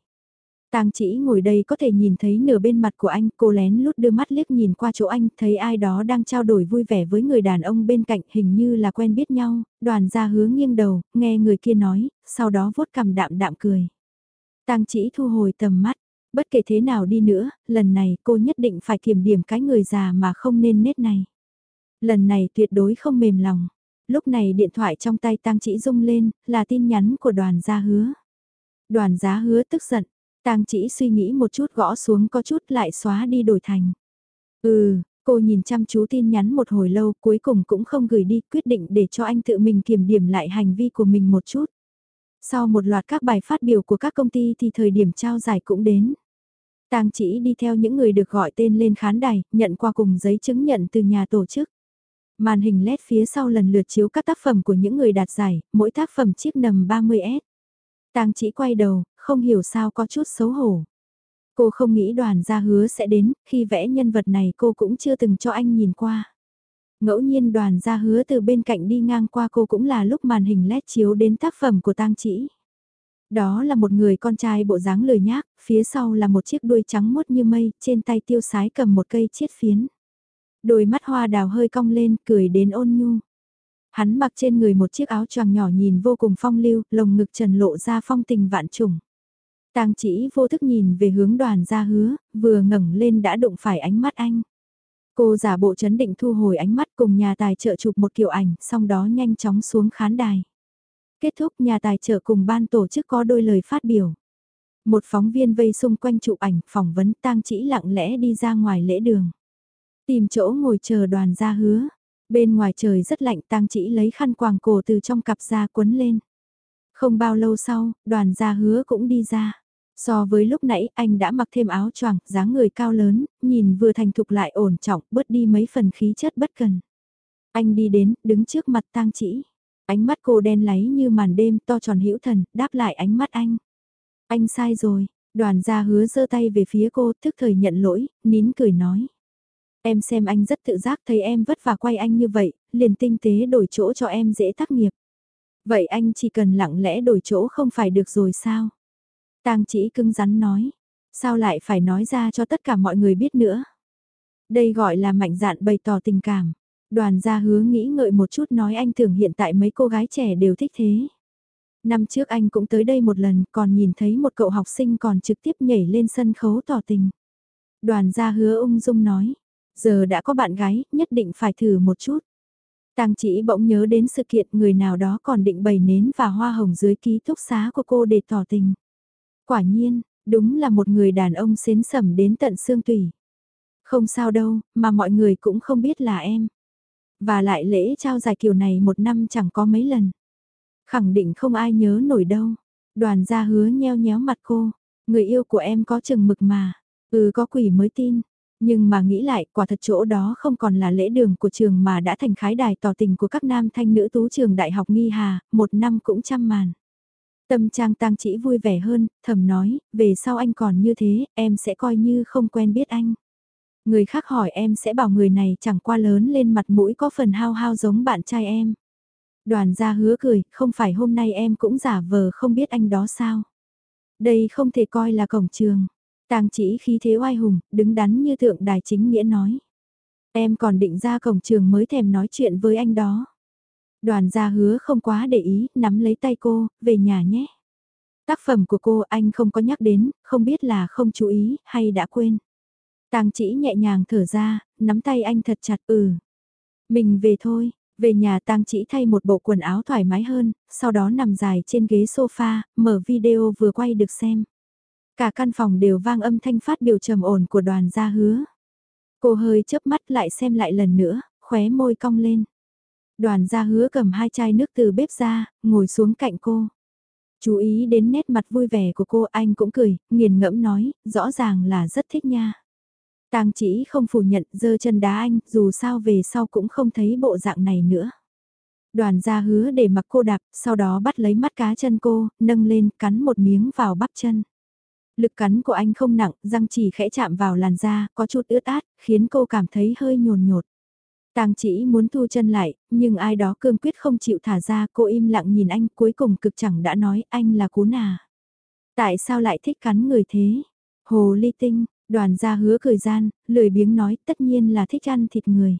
Tang chỉ ngồi đây có thể nhìn thấy nửa bên mặt của anh, cô lén lút đưa mắt liếc nhìn qua chỗ anh, thấy ai đó đang trao đổi vui vẻ với người đàn ông bên cạnh, hình như là quen biết nhau, đoàn gia hứa nghiêng đầu, nghe người kia nói, sau đó vuốt cằm đạm đạm cười. Tang chỉ thu hồi tầm mắt, bất kể thế nào đi nữa, lần này cô nhất định phải kiểm điểm cái người già mà không nên nết này. Lần này tuyệt đối không mềm lòng. Lúc này điện thoại trong tay Tăng Chỉ rung lên, là tin nhắn của đoàn gia hứa. Đoàn giá hứa tức giận, Tang chỉ suy nghĩ một chút gõ xuống có chút lại xóa đi đổi thành. Ừ, cô nhìn chăm chú tin nhắn một hồi lâu cuối cùng cũng không gửi đi quyết định để cho anh tự mình kiểm điểm lại hành vi của mình một chút. Sau một loạt các bài phát biểu của các công ty thì thời điểm trao giải cũng đến. Tang chỉ đi theo những người được gọi tên lên khán đài, nhận qua cùng giấy chứng nhận từ nhà tổ chức. Màn hình LED phía sau lần lượt chiếu các tác phẩm của những người đạt giải, mỗi tác phẩm chiếc nầm 30S. Tang chỉ quay đầu, không hiểu sao có chút xấu hổ. Cô không nghĩ đoàn gia hứa sẽ đến, khi vẽ nhân vật này cô cũng chưa từng cho anh nhìn qua. Ngẫu nhiên đoàn gia hứa từ bên cạnh đi ngang qua cô cũng là lúc màn hình led chiếu đến tác phẩm của tang chỉ. Đó là một người con trai bộ dáng lười nhác, phía sau là một chiếc đuôi trắng mốt như mây, trên tay tiêu sái cầm một cây chiết phiến. Đôi mắt hoa đào hơi cong lên, cười đến ôn nhu. Hắn mặc trên người một chiếc áo choàng nhỏ nhìn vô cùng phong lưu, lồng ngực trần lộ ra phong tình vạn trùng. Tang chỉ vô thức nhìn về hướng đoàn ra hứa, vừa ngẩng lên đã đụng phải ánh mắt anh. Cô giả bộ chấn định thu hồi ánh mắt cùng nhà tài trợ chụp một kiểu ảnh, sau đó nhanh chóng xuống khán đài. Kết thúc nhà tài trợ cùng ban tổ chức có đôi lời phát biểu. Một phóng viên vây xung quanh chụp ảnh, phỏng vấn tang chỉ lặng lẽ đi ra ngoài lễ đường. Tìm chỗ ngồi chờ đoàn gia hứa. Bên ngoài trời rất lạnh tang chỉ lấy khăn quàng cổ từ trong cặp ra quấn lên. Không bao lâu sau, đoàn gia hứa cũng đi ra. So với lúc nãy anh đã mặc thêm áo choàng, dáng người cao lớn, nhìn vừa thành thục lại ổn trọng, bớt đi mấy phần khí chất bất cần. Anh đi đến, đứng trước mặt tang chỉ. Ánh mắt cô đen láy như màn đêm to tròn hữu thần, đáp lại ánh mắt anh. Anh sai rồi, đoàn gia hứa giơ tay về phía cô, thức thời nhận lỗi, nín cười nói. Em xem anh rất tự giác thấy em vất vả quay anh như vậy, liền tinh tế đổi chỗ cho em dễ tác nghiệp. Vậy anh chỉ cần lặng lẽ đổi chỗ không phải được rồi sao? Tang chỉ cưng rắn nói. Sao lại phải nói ra cho tất cả mọi người biết nữa? Đây gọi là mạnh dạn bày tỏ tình cảm. Đoàn gia hứa nghĩ ngợi một chút nói anh tưởng hiện tại mấy cô gái trẻ đều thích thế. Năm trước anh cũng tới đây một lần còn nhìn thấy một cậu học sinh còn trực tiếp nhảy lên sân khấu tỏ tình. Đoàn gia hứa ung dung nói, giờ đã có bạn gái, nhất định phải thử một chút. Tang chỉ bỗng nhớ đến sự kiện người nào đó còn định bày nến và hoa hồng dưới ký túc xá của cô để tỏ tình. Quả nhiên, đúng là một người đàn ông xến sẩm đến tận xương tủy. Không sao đâu, mà mọi người cũng không biết là em. Và lại lễ trao giải kiểu này một năm chẳng có mấy lần. Khẳng định không ai nhớ nổi đâu. Đoàn gia hứa nheo nhéo mặt cô. Người yêu của em có chừng mực mà. Ừ có quỷ mới tin. Nhưng mà nghĩ lại quả thật chỗ đó không còn là lễ đường của trường mà đã thành khái đài tỏ tình của các nam thanh nữ tú trường đại học nghi hà, một năm cũng trăm màn. Tâm trang tang chỉ vui vẻ hơn, thầm nói, về sau anh còn như thế, em sẽ coi như không quen biết anh. Người khác hỏi em sẽ bảo người này chẳng qua lớn lên mặt mũi có phần hao hao giống bạn trai em. Đoàn gia hứa cười, không phải hôm nay em cũng giả vờ không biết anh đó sao. Đây không thể coi là cổng trường. Tàng chỉ khí thế oai hùng, đứng đắn như thượng đài chính nghĩa nói. Em còn định ra cổng trường mới thèm nói chuyện với anh đó. Đoàn gia hứa không quá để ý, nắm lấy tay cô, về nhà nhé. Tác phẩm của cô anh không có nhắc đến, không biết là không chú ý, hay đã quên. Tàng chỉ nhẹ nhàng thở ra, nắm tay anh thật chặt ừ. Mình về thôi, về nhà tang chỉ thay một bộ quần áo thoải mái hơn, sau đó nằm dài trên ghế sofa, mở video vừa quay được xem. Cả căn phòng đều vang âm thanh phát biểu trầm ổn của đoàn gia hứa. Cô hơi chớp mắt lại xem lại lần nữa, khóe môi cong lên. Đoàn gia hứa cầm hai chai nước từ bếp ra, ngồi xuống cạnh cô. Chú ý đến nét mặt vui vẻ của cô anh cũng cười, nghiền ngẫm nói, rõ ràng là rất thích nha. Tang chỉ không phủ nhận dơ chân đá anh, dù sao về sau cũng không thấy bộ dạng này nữa. Đoàn gia hứa để mặc cô đạp, sau đó bắt lấy mắt cá chân cô, nâng lên, cắn một miếng vào bắp chân. Lực cắn của anh không nặng, răng chỉ khẽ chạm vào làn da, có chút ướt át, khiến cô cảm thấy hơi nhồn nhột. Tang chỉ muốn thu chân lại, nhưng ai đó cương quyết không chịu thả ra, cô im lặng nhìn anh, cuối cùng cực chẳng đã nói anh là cú nà. Tại sao lại thích cắn người thế? Hồ ly tinh, đoàn gia hứa cười gian, lười biếng nói tất nhiên là thích ăn thịt người.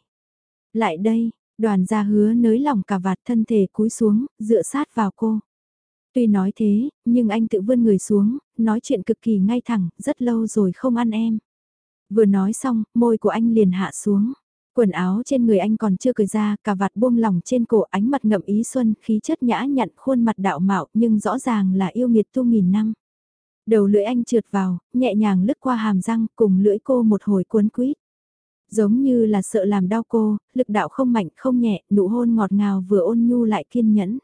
Lại đây, đoàn gia hứa nới lỏng cả vạt thân thể cúi xuống, dựa sát vào cô. Tuy nói thế, nhưng anh tự vươn người xuống, nói chuyện cực kỳ ngay thẳng, rất lâu rồi không ăn em. Vừa nói xong, môi của anh liền hạ xuống. Quần áo trên người anh còn chưa cởi ra, cả vạt buông lỏng trên cổ ánh mặt ngậm ý xuân, khí chất nhã nhặn khuôn mặt đạo mạo nhưng rõ ràng là yêu nghiệt tu nghìn năm. Đầu lưỡi anh trượt vào, nhẹ nhàng lướt qua hàm răng cùng lưỡi cô một hồi cuốn quýt. Giống như là sợ làm đau cô, lực đạo không mạnh không nhẹ, nụ hôn ngọt ngào vừa ôn nhu lại kiên nhẫn.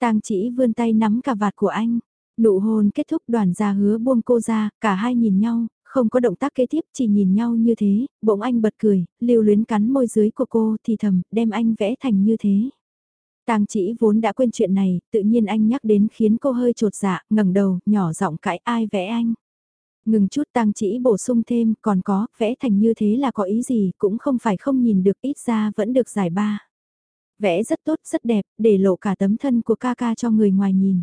Tang chỉ vươn tay nắm cả vạt của anh. Nụ hôn kết thúc đoàn gia hứa buông cô ra, cả hai nhìn nhau, không có động tác kế tiếp chỉ nhìn nhau như thế, bỗng anh bật cười, lưu luyến cắn môi dưới của cô thì thầm, đem anh vẽ thành như thế. Tang chỉ vốn đã quên chuyện này, tự nhiên anh nhắc đến khiến cô hơi trột dạ, ngẩng đầu, nhỏ giọng cãi ai vẽ anh. Ngừng chút Tang chỉ bổ sung thêm, còn có, vẽ thành như thế là có ý gì, cũng không phải không nhìn được ít ra vẫn được giải ba. Vẽ rất tốt, rất đẹp, để lộ cả tấm thân của ca ca cho người ngoài nhìn.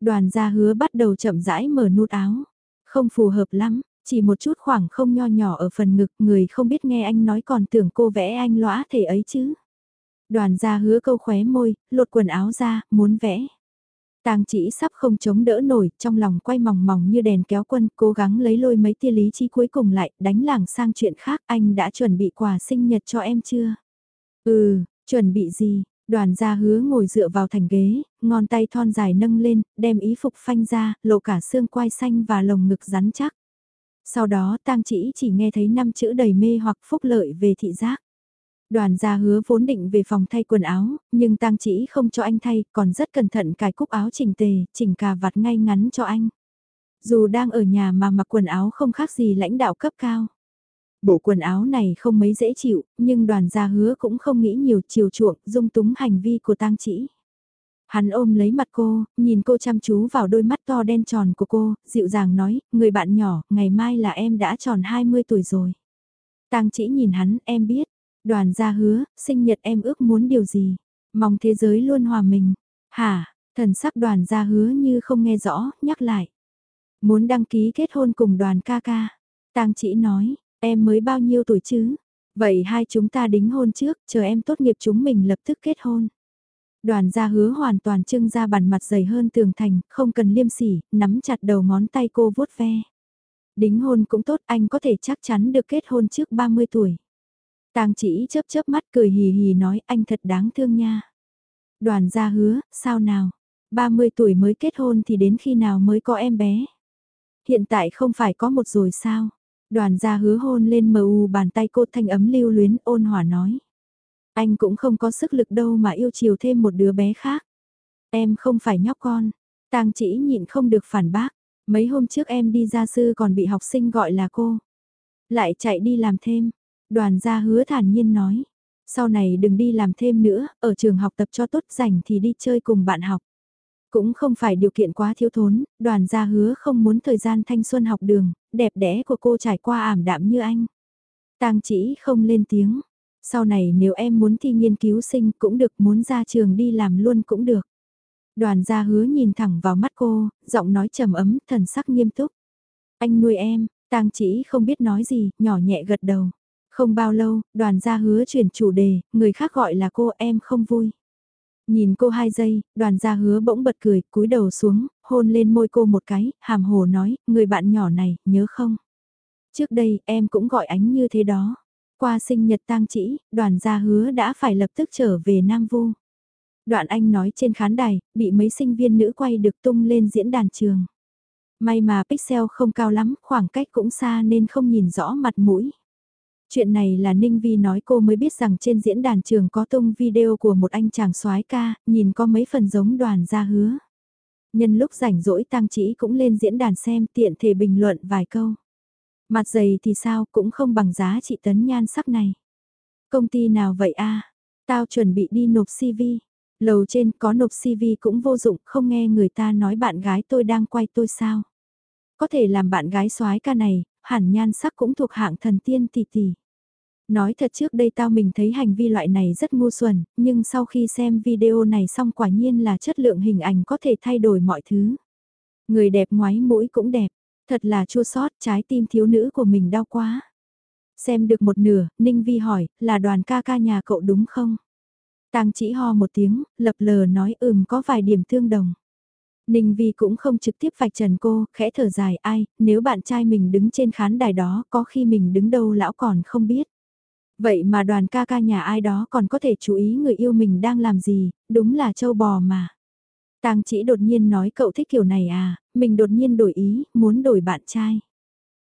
Đoàn gia hứa bắt đầu chậm rãi mở nút áo. Không phù hợp lắm, chỉ một chút khoảng không nho nhỏ ở phần ngực, người không biết nghe anh nói còn tưởng cô vẽ anh lõa thể ấy chứ. Đoàn gia hứa câu khóe môi, lột quần áo ra, muốn vẽ. Tang chỉ sắp không chống đỡ nổi, trong lòng quay mỏng mỏng như đèn kéo quân, cố gắng lấy lôi mấy tia lý trí cuối cùng lại, đánh lảng sang chuyện khác, anh đã chuẩn bị quà sinh nhật cho em chưa? Ừ, chuẩn bị gì? Đoàn gia hứa ngồi dựa vào thành ghế, ngón tay thon dài nâng lên, đem ý phục phanh ra, lộ cả xương quai xanh và lồng ngực rắn chắc. Sau đó tang chỉ chỉ nghe thấy năm chữ đầy mê hoặc phúc lợi về thị giác. Đoàn gia hứa vốn định về phòng thay quần áo, nhưng tang chỉ không cho anh thay, còn rất cẩn thận cài cúc áo chỉnh tề, chỉnh cà vạt ngay ngắn cho anh. Dù đang ở nhà mà mặc quần áo không khác gì lãnh đạo cấp cao. Bộ quần áo này không mấy dễ chịu, nhưng đoàn gia hứa cũng không nghĩ nhiều chiều chuộng, dung túng hành vi của tang chỉ. Hắn ôm lấy mặt cô, nhìn cô chăm chú vào đôi mắt to đen tròn của cô, dịu dàng nói, người bạn nhỏ, ngày mai là em đã tròn 20 tuổi rồi. Tang chỉ nhìn hắn, em biết, đoàn gia hứa, sinh nhật em ước muốn điều gì, mong thế giới luôn hòa mình. Hả, thần sắc đoàn gia hứa như không nghe rõ, nhắc lại. Muốn đăng ký kết hôn cùng đoàn ca ca. Tang chỉ nói, em mới bao nhiêu tuổi chứ? Vậy hai chúng ta đính hôn trước, chờ em tốt nghiệp chúng mình lập tức kết hôn. Đoàn gia hứa hoàn toàn trưng ra bản mặt dày hơn tường thành, không cần liêm sỉ, nắm chặt đầu ngón tay cô vuốt ve. Đính hôn cũng tốt, anh có thể chắc chắn được kết hôn trước 30 tuổi. Tang chỉ chớp chớp mắt cười hì hì nói anh thật đáng thương nha. Đoàn gia hứa, sao nào? 30 tuổi mới kết hôn thì đến khi nào mới có em bé? Hiện tại không phải có một rồi sao? Đoàn gia hứa hôn lên mờ u bàn tay cô thanh ấm lưu luyến ôn hòa nói. Anh cũng không có sức lực đâu mà yêu chiều thêm một đứa bé khác. Em không phải nhóc con. Tang chỉ nhịn không được phản bác. Mấy hôm trước em đi gia sư còn bị học sinh gọi là cô. Lại chạy đi làm thêm. Đoàn gia hứa thản nhiên nói. Sau này đừng đi làm thêm nữa, ở trường học tập cho tốt rảnh thì đi chơi cùng bạn học. Cũng không phải điều kiện quá thiếu thốn, đoàn gia hứa không muốn thời gian thanh xuân học đường, đẹp đẽ của cô trải qua ảm đạm như anh. Tang chỉ không lên tiếng, sau này nếu em muốn thi nghiên cứu sinh cũng được, muốn ra trường đi làm luôn cũng được. Đoàn gia hứa nhìn thẳng vào mắt cô, giọng nói trầm ấm, thần sắc nghiêm túc. Anh nuôi em, tang chỉ không biết nói gì, nhỏ nhẹ gật đầu. Không bao lâu, đoàn gia hứa chuyển chủ đề, người khác gọi là cô em không vui. Nhìn cô hai giây, đoàn gia hứa bỗng bật cười, cúi đầu xuống, hôn lên môi cô một cái, hàm hồ nói, người bạn nhỏ này, nhớ không? Trước đây, em cũng gọi ánh như thế đó. Qua sinh nhật tang chỉ, đoàn gia hứa đã phải lập tức trở về Nam Vu. Đoạn anh nói trên khán đài, bị mấy sinh viên nữ quay được tung lên diễn đàn trường. May mà pixel không cao lắm, khoảng cách cũng xa nên không nhìn rõ mặt mũi. Chuyện này là Ninh Vi nói cô mới biết rằng trên diễn đàn trường có tung video của một anh chàng soái ca, nhìn có mấy phần giống đoàn gia hứa. Nhân lúc rảnh rỗi tăng chỉ cũng lên diễn đàn xem tiện thể bình luận vài câu. Mặt dày thì sao cũng không bằng giá trị tấn nhan sắc này. Công ty nào vậy a Tao chuẩn bị đi nộp CV. Lầu trên có nộp CV cũng vô dụng không nghe người ta nói bạn gái tôi đang quay tôi sao. Có thể làm bạn gái soái ca này, hẳn nhan sắc cũng thuộc hạng thần tiên tỷ tỷ. Nói thật trước đây tao mình thấy hành vi loại này rất ngu xuẩn, nhưng sau khi xem video này xong quả nhiên là chất lượng hình ảnh có thể thay đổi mọi thứ. Người đẹp ngoái mũi cũng đẹp, Thật là chua sót, trái tim thiếu nữ của mình đau quá. Xem được một nửa, Ninh Vi hỏi, là đoàn ca ca nhà cậu đúng không? Tang chỉ ho một tiếng, lập lờ nói ừm có vài điểm tương đồng. Ninh Vi cũng không trực tiếp vạch trần cô, khẽ thở dài ai, nếu bạn trai mình đứng trên khán đài đó có khi mình đứng đâu lão còn không biết. Vậy mà đoàn ca ca nhà ai đó còn có thể chú ý người yêu mình đang làm gì, đúng là châu bò mà. Tang chỉ đột nhiên nói cậu thích kiểu này à, mình đột nhiên đổi ý, muốn đổi bạn trai.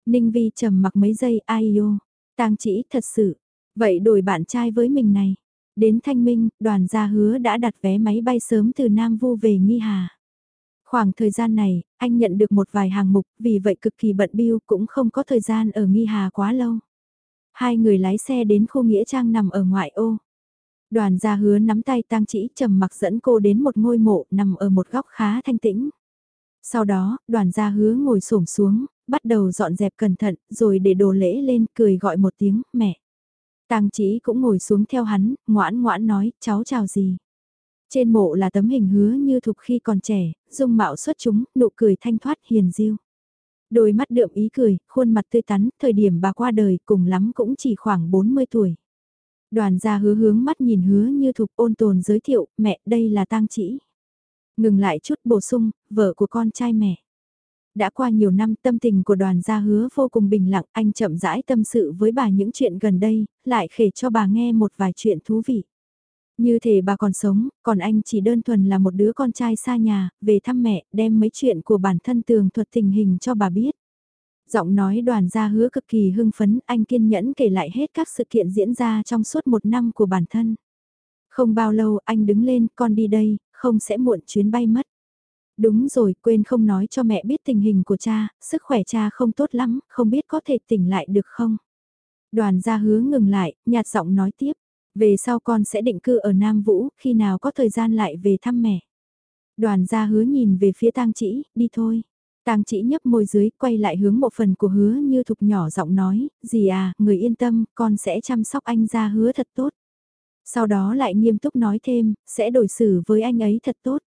Ninh Vi trầm mặc mấy giây, ai yêu. Tang chỉ thật sự, vậy đổi bạn trai với mình này. Đến Thanh Minh, đoàn gia hứa đã đặt vé máy bay sớm từ Nam Vu về Nghi Hà. Khoảng thời gian này, anh nhận được một vài hàng mục, vì vậy cực kỳ bận biêu cũng không có thời gian ở Nghi Hà quá lâu. Hai người lái xe đến khu Nghĩa Trang nằm ở ngoại ô. Đoàn gia hứa nắm tay tang chỉ trầm mặc dẫn cô đến một ngôi mộ nằm ở một góc khá thanh tĩnh. Sau đó, đoàn gia hứa ngồi xổm xuống, bắt đầu dọn dẹp cẩn thận, rồi để đồ lễ lên, cười gọi một tiếng, mẹ. Tang chỉ cũng ngồi xuống theo hắn, ngoãn ngoãn nói, cháu chào gì. Trên mộ là tấm hình hứa như thục khi còn trẻ, dung mạo xuất chúng, nụ cười thanh thoát hiền diêu. Đôi mắt đượm ý cười, khuôn mặt tươi tắn, thời điểm bà qua đời cùng lắm cũng chỉ khoảng 40 tuổi. Đoàn gia hứa hướng mắt nhìn hứa như thục ôn tồn giới thiệu, mẹ đây là tang chỉ. Ngừng lại chút bổ sung, vợ của con trai mẹ. Đã qua nhiều năm tâm tình của đoàn gia hứa vô cùng bình lặng, anh chậm rãi tâm sự với bà những chuyện gần đây, lại kể cho bà nghe một vài chuyện thú vị. Như thể bà còn sống, còn anh chỉ đơn thuần là một đứa con trai xa nhà, về thăm mẹ, đem mấy chuyện của bản thân tường thuật tình hình cho bà biết. Giọng nói đoàn gia hứa cực kỳ hưng phấn, anh kiên nhẫn kể lại hết các sự kiện diễn ra trong suốt một năm của bản thân. Không bao lâu anh đứng lên, con đi đây, không sẽ muộn chuyến bay mất. Đúng rồi, quên không nói cho mẹ biết tình hình của cha, sức khỏe cha không tốt lắm, không biết có thể tỉnh lại được không. Đoàn gia hứa ngừng lại, nhạt giọng nói tiếp, về sau con sẽ định cư ở Nam Vũ, khi nào có thời gian lại về thăm mẹ. Đoàn gia hứa nhìn về phía tang chỉ, đi thôi. Tang chỉ nhấp môi dưới, quay lại hướng một phần của hứa như thục nhỏ giọng nói, gì à, người yên tâm, con sẽ chăm sóc anh ra hứa thật tốt. Sau đó lại nghiêm túc nói thêm, sẽ đổi xử với anh ấy thật tốt.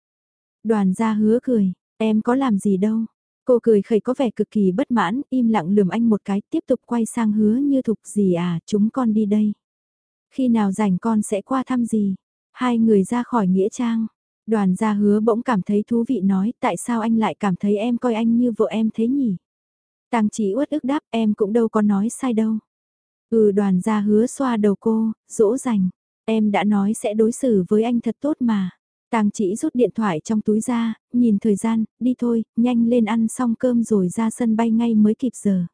Đoàn gia hứa cười, em có làm gì đâu. Cô cười khẩy có vẻ cực kỳ bất mãn, im lặng lườm anh một cái, tiếp tục quay sang hứa như thục gì à, chúng con đi đây. Khi nào rảnh con sẽ qua thăm gì? Hai người ra khỏi nghĩa trang. Đoàn gia hứa bỗng cảm thấy thú vị nói tại sao anh lại cảm thấy em coi anh như vợ em thế nhỉ? Tàng chỉ uất ức đáp em cũng đâu có nói sai đâu. Ừ đoàn gia hứa xoa đầu cô, dỗ dành. Em đã nói sẽ đối xử với anh thật tốt mà. Tàng chỉ rút điện thoại trong túi ra, nhìn thời gian, đi thôi, nhanh lên ăn xong cơm rồi ra sân bay ngay mới kịp giờ.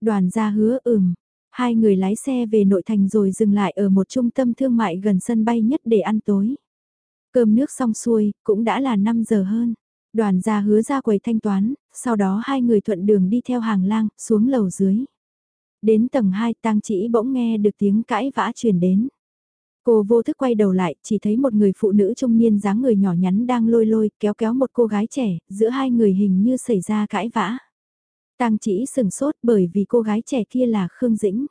Đoàn gia hứa ừm, hai người lái xe về nội thành rồi dừng lại ở một trung tâm thương mại gần sân bay nhất để ăn tối. Cơm nước xong xuôi, cũng đã là 5 giờ hơn. Đoàn gia hứa ra quầy thanh toán, sau đó hai người thuận đường đi theo hàng lang, xuống lầu dưới. Đến tầng 2 tang chỉ bỗng nghe được tiếng cãi vã truyền đến. Cô vô thức quay đầu lại, chỉ thấy một người phụ nữ trung niên dáng người nhỏ nhắn đang lôi lôi kéo kéo một cô gái trẻ, giữa hai người hình như xảy ra cãi vã. Tang chỉ sừng sốt bởi vì cô gái trẻ kia là Khương Dĩnh.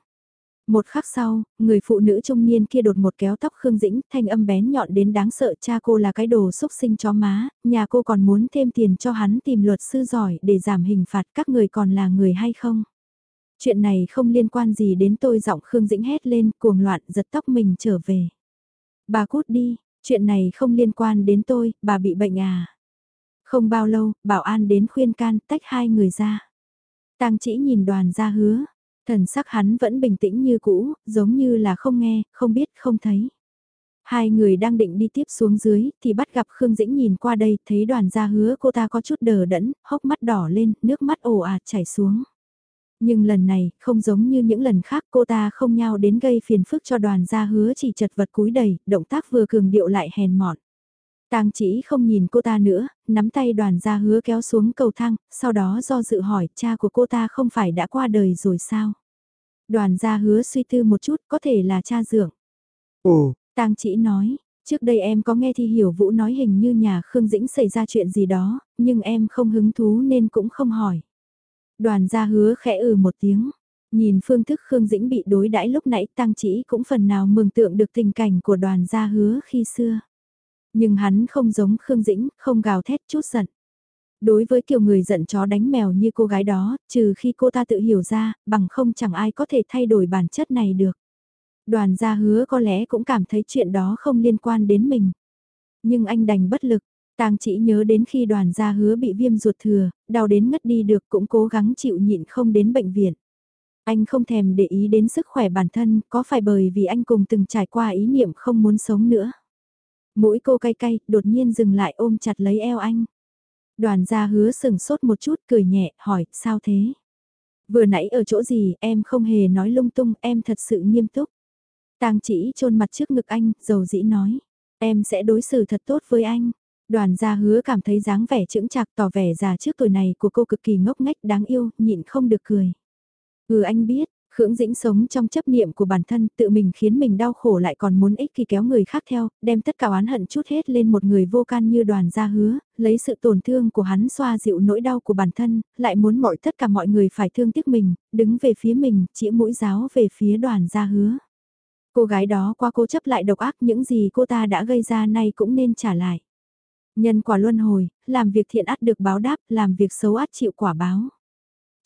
Một khắc sau, người phụ nữ trung niên kia đột một kéo tóc Khương Dĩnh, thanh âm bén nhọn đến đáng sợ cha cô là cái đồ xúc sinh chó má, nhà cô còn muốn thêm tiền cho hắn tìm luật sư giỏi để giảm hình phạt các người còn là người hay không. Chuyện này không liên quan gì đến tôi giọng Khương Dĩnh hét lên cuồng loạn giật tóc mình trở về. Bà cút đi, chuyện này không liên quan đến tôi, bà bị bệnh à. Không bao lâu, bảo an đến khuyên can tách hai người ra. Tang chỉ nhìn đoàn ra hứa, thần sắc hắn vẫn bình tĩnh như cũ, giống như là không nghe, không biết, không thấy. Hai người đang định đi tiếp xuống dưới, thì bắt gặp Khương Dĩnh nhìn qua đây, thấy đoàn gia hứa cô ta có chút đờ đẫn, hốc mắt đỏ lên, nước mắt ồ ạt chảy xuống. Nhưng lần này, không giống như những lần khác cô ta không nhau đến gây phiền phức cho đoàn gia hứa chỉ chật vật cúi đầy, động tác vừa cường điệu lại hèn mọn. Tang chỉ không nhìn cô ta nữa, nắm tay đoàn gia hứa kéo xuống cầu thang, sau đó do dự hỏi cha của cô ta không phải đã qua đời rồi sao? Đoàn gia hứa suy tư một chút có thể là cha dượng. Ồ, Tang chỉ nói, trước đây em có nghe Thi Hiểu Vũ nói hình như nhà Khương Dĩnh xảy ra chuyện gì đó, nhưng em không hứng thú nên cũng không hỏi. Đoàn gia hứa khẽ ừ một tiếng, nhìn phương thức Khương Dĩnh bị đối đãi lúc nãy Tang chỉ cũng phần nào mường tượng được tình cảnh của đoàn gia hứa khi xưa. Nhưng hắn không giống Khương Dĩnh, không gào thét chút giận. Đối với kiểu người giận chó đánh mèo như cô gái đó, trừ khi cô ta tự hiểu ra, bằng không chẳng ai có thể thay đổi bản chất này được. Đoàn gia hứa có lẽ cũng cảm thấy chuyện đó không liên quan đến mình. Nhưng anh đành bất lực, tang chỉ nhớ đến khi đoàn gia hứa bị viêm ruột thừa, đau đến ngất đi được cũng cố gắng chịu nhịn không đến bệnh viện. Anh không thèm để ý đến sức khỏe bản thân, có phải bởi vì anh cùng từng trải qua ý niệm không muốn sống nữa. Mũi cô cay cay, đột nhiên dừng lại ôm chặt lấy eo anh. Đoàn gia hứa sừng sốt một chút cười nhẹ, hỏi, sao thế? Vừa nãy ở chỗ gì, em không hề nói lung tung, em thật sự nghiêm túc. Tang chỉ chôn mặt trước ngực anh, dầu dĩ nói. Em sẽ đối xử thật tốt với anh. Đoàn gia hứa cảm thấy dáng vẻ chững chạc tỏ vẻ già trước tuổi này của cô cực kỳ ngốc nghếch đáng yêu, nhịn không được cười. Ừ anh biết, Khưỡng Dĩnh sống trong chấp niệm của bản thân tự mình khiến mình đau khổ lại còn muốn ích kỳ kéo người khác theo, đem tất cả oán hận chút hết lên một người vô can như đoàn gia hứa, lấy sự tổn thương của hắn xoa dịu nỗi đau của bản thân, lại muốn mọi tất cả mọi người phải thương tiếc mình, đứng về phía mình, chỉ mũi giáo về phía đoàn gia hứa. Cô gái đó qua cố chấp lại độc ác những gì cô ta đã gây ra nay cũng nên trả lại. Nhân quả luân hồi, làm việc thiện ắt được báo đáp, làm việc xấu ắt chịu quả báo.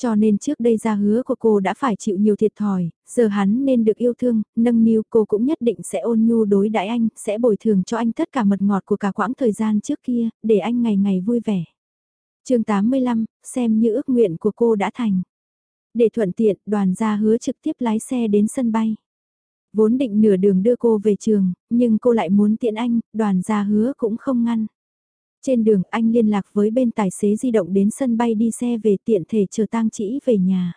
Cho nên trước đây ra hứa của cô đã phải chịu nhiều thiệt thòi, giờ hắn nên được yêu thương, nâng niu cô cũng nhất định sẽ ôn nhu đối đãi anh, sẽ bồi thường cho anh tất cả mật ngọt của cả quãng thời gian trước kia, để anh ngày ngày vui vẻ. chương 85, xem như ước nguyện của cô đã thành. Để thuận tiện, đoàn gia hứa trực tiếp lái xe đến sân bay. Vốn định nửa đường đưa cô về trường, nhưng cô lại muốn tiện anh, đoàn gia hứa cũng không ngăn. Trên đường anh liên lạc với bên tài xế di động đến sân bay đi xe về tiện thể chờ tang chỉ về nhà.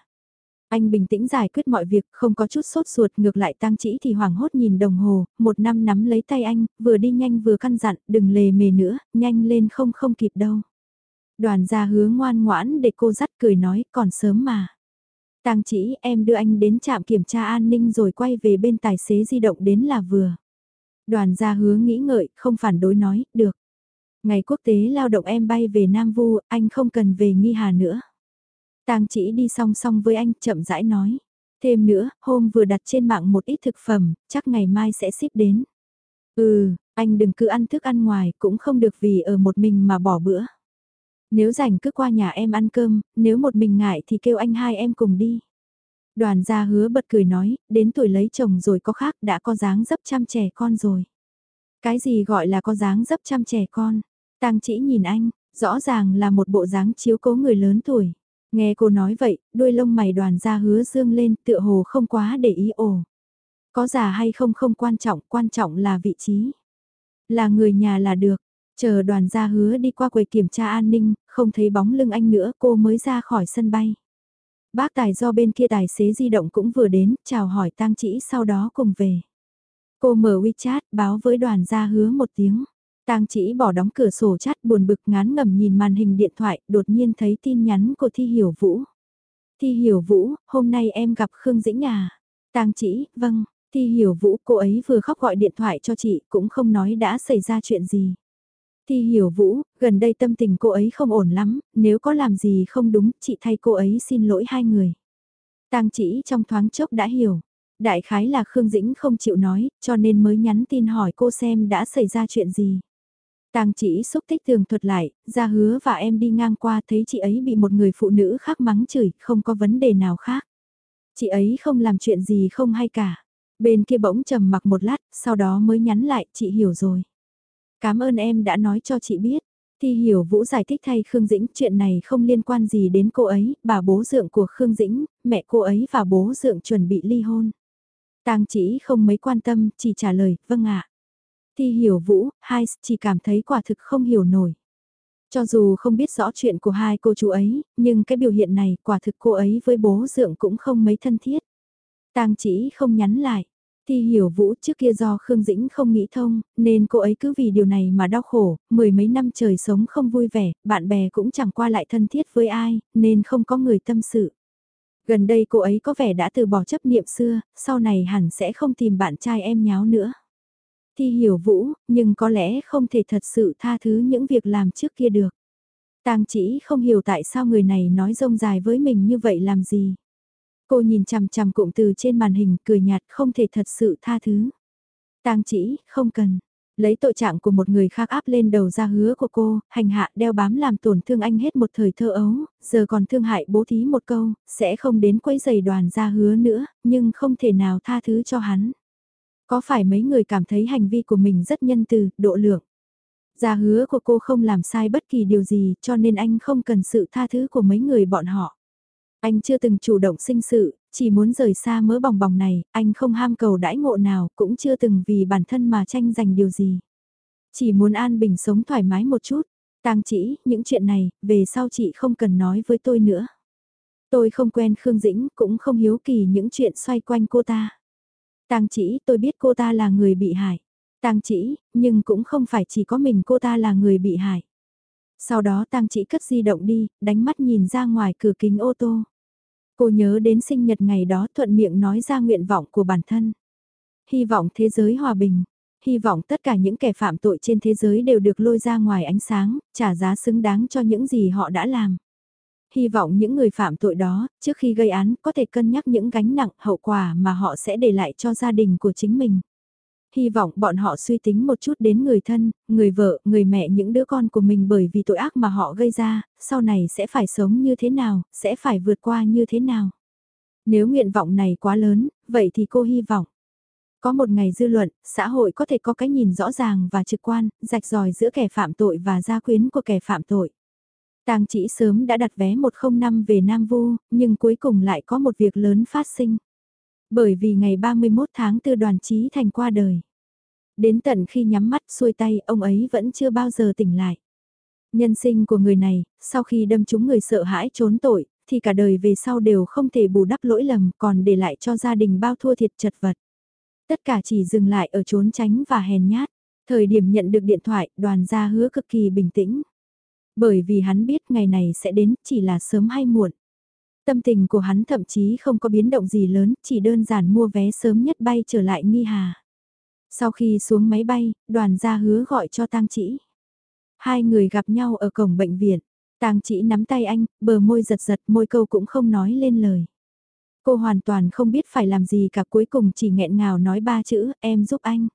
Anh bình tĩnh giải quyết mọi việc, không có chút sốt ruột ngược lại tang chỉ thì hoảng hốt nhìn đồng hồ, một năm nắm lấy tay anh, vừa đi nhanh vừa căn dặn, đừng lề mề nữa, nhanh lên không không kịp đâu. Đoàn gia hứa ngoan ngoãn để cô dắt cười nói, còn sớm mà. Tang chỉ em đưa anh đến trạm kiểm tra an ninh rồi quay về bên tài xế di động đến là vừa. Đoàn gia hứa nghĩ ngợi, không phản đối nói, được. Ngày quốc tế lao động em bay về Nam Vu, anh không cần về Nghi Hà nữa. Tang chỉ đi song song với anh, chậm rãi nói. Thêm nữa, hôm vừa đặt trên mạng một ít thực phẩm, chắc ngày mai sẽ ship đến. Ừ, anh đừng cứ ăn thức ăn ngoài, cũng không được vì ở một mình mà bỏ bữa. Nếu rảnh cứ qua nhà em ăn cơm, nếu một mình ngại thì kêu anh hai em cùng đi. Đoàn gia hứa bật cười nói, đến tuổi lấy chồng rồi có khác đã có dáng dấp chăm trẻ con rồi. Cái gì gọi là có dáng dấp chăm trẻ con? Tang chỉ nhìn anh, rõ ràng là một bộ dáng chiếu cố người lớn tuổi. Nghe cô nói vậy, đuôi lông mày đoàn ra hứa dương lên tựa hồ không quá để ý ồ. Có già hay không không quan trọng, quan trọng là vị trí. Là người nhà là được, chờ đoàn ra hứa đi qua quầy kiểm tra an ninh, không thấy bóng lưng anh nữa cô mới ra khỏi sân bay. Bác tài do bên kia tài xế di động cũng vừa đến, chào hỏi tang chỉ sau đó cùng về. Cô mở WeChat báo với đoàn gia hứa một tiếng. Tang chỉ bỏ đóng cửa sổ chát buồn bực ngán ngầm nhìn màn hình điện thoại, đột nhiên thấy tin nhắn của Thi Hiểu Vũ. Thi Hiểu Vũ, hôm nay em gặp Khương Dĩnh à? Tang chỉ, vâng, Thi Hiểu Vũ, cô ấy vừa khóc gọi điện thoại cho chị, cũng không nói đã xảy ra chuyện gì. Thi Hiểu Vũ, gần đây tâm tình cô ấy không ổn lắm, nếu có làm gì không đúng, chị thay cô ấy xin lỗi hai người. Tang chỉ trong thoáng chốc đã hiểu. Đại khái là Khương Dĩnh không chịu nói, cho nên mới nhắn tin hỏi cô xem đã xảy ra chuyện gì. Tang chỉ xúc tích tường thuật lại, ra hứa và em đi ngang qua thấy chị ấy bị một người phụ nữ khác mắng chửi, không có vấn đề nào khác. Chị ấy không làm chuyện gì không hay cả. Bên kia bỗng trầm mặc một lát, sau đó mới nhắn lại, chị hiểu rồi. Cảm ơn em đã nói cho chị biết. Thi hiểu Vũ giải thích thay Khương Dĩnh chuyện này không liên quan gì đến cô ấy, bà bố dượng của Khương Dĩnh, mẹ cô ấy và bố dượng chuẩn bị ly hôn. Tang chỉ không mấy quan tâm, chỉ trả lời, vâng ạ. Thi hiểu vũ, hai chỉ cảm thấy quả thực không hiểu nổi. Cho dù không biết rõ chuyện của hai cô chú ấy, nhưng cái biểu hiện này quả thực cô ấy với bố dượng cũng không mấy thân thiết. Tang chỉ không nhắn lại. Thi hiểu vũ trước kia do Khương Dĩnh không nghĩ thông, nên cô ấy cứ vì điều này mà đau khổ, mười mấy năm trời sống không vui vẻ, bạn bè cũng chẳng qua lại thân thiết với ai, nên không có người tâm sự. Gần đây cô ấy có vẻ đã từ bỏ chấp niệm xưa, sau này hẳn sẽ không tìm bạn trai em nháo nữa. Thi hiểu vũ, nhưng có lẽ không thể thật sự tha thứ những việc làm trước kia được. Tang chỉ không hiểu tại sao người này nói rông dài với mình như vậy làm gì. Cô nhìn chằm chằm cụm từ trên màn hình cười nhạt không thể thật sự tha thứ. Tang chỉ, không cần. Lấy tội trạng của một người khác áp lên đầu ra hứa của cô, hành hạ đeo bám làm tổn thương anh hết một thời thơ ấu, giờ còn thương hại bố thí một câu, sẽ không đến quấy giày đoàn ra hứa nữa, nhưng không thể nào tha thứ cho hắn. Có phải mấy người cảm thấy hành vi của mình rất nhân từ, độ lượng? Gia hứa của cô không làm sai bất kỳ điều gì cho nên anh không cần sự tha thứ của mấy người bọn họ. Anh chưa từng chủ động sinh sự, chỉ muốn rời xa mớ bòng bòng này, anh không ham cầu đãi ngộ nào, cũng chưa từng vì bản thân mà tranh giành điều gì. Chỉ muốn an bình sống thoải mái một chút. Tang chỉ, những chuyện này, về sau chị không cần nói với tôi nữa. Tôi không quen Khương Dĩnh, cũng không hiếu kỳ những chuyện xoay quanh cô ta. Tang chỉ, tôi biết cô ta là người bị hại. Tang chỉ, nhưng cũng không phải chỉ có mình cô ta là người bị hại. Sau đó Tang chỉ cất di động đi, đánh mắt nhìn ra ngoài cửa kính ô tô. Cô nhớ đến sinh nhật ngày đó thuận miệng nói ra nguyện vọng của bản thân. Hy vọng thế giới hòa bình. Hy vọng tất cả những kẻ phạm tội trên thế giới đều được lôi ra ngoài ánh sáng, trả giá xứng đáng cho những gì họ đã làm. Hy vọng những người phạm tội đó, trước khi gây án, có thể cân nhắc những gánh nặng hậu quả mà họ sẽ để lại cho gia đình của chính mình hy vọng bọn họ suy tính một chút đến người thân, người vợ, người mẹ những đứa con của mình bởi vì tội ác mà họ gây ra, sau này sẽ phải sống như thế nào, sẽ phải vượt qua như thế nào. Nếu nguyện vọng này quá lớn, vậy thì cô hy vọng. Có một ngày dư luận, xã hội có thể có cái nhìn rõ ràng và trực quan, rạch ròi giữa kẻ phạm tội và gia quyến của kẻ phạm tội. Tang chỉ sớm đã đặt vé 105 về Nam Vu, nhưng cuối cùng lại có một việc lớn phát sinh. Bởi vì ngày 31 tháng tư đoàn trí thành qua đời. Đến tận khi nhắm mắt xuôi tay ông ấy vẫn chưa bao giờ tỉnh lại. Nhân sinh của người này, sau khi đâm trúng người sợ hãi trốn tội, thì cả đời về sau đều không thể bù đắp lỗi lầm còn để lại cho gia đình bao thua thiệt chật vật. Tất cả chỉ dừng lại ở trốn tránh và hèn nhát. Thời điểm nhận được điện thoại, đoàn gia hứa cực kỳ bình tĩnh. Bởi vì hắn biết ngày này sẽ đến, chỉ là sớm hay muộn. Tâm tình của hắn thậm chí không có biến động gì lớn, chỉ đơn giản mua vé sớm nhất bay trở lại Nghi Hà. Sau khi xuống máy bay, đoàn gia hứa gọi cho tang chỉ. Hai người gặp nhau ở cổng bệnh viện. Tang chỉ nắm tay anh, bờ môi giật giật môi câu cũng không nói lên lời. Cô hoàn toàn không biết phải làm gì cả cuối cùng chỉ nghẹn ngào nói ba chữ, em giúp anh.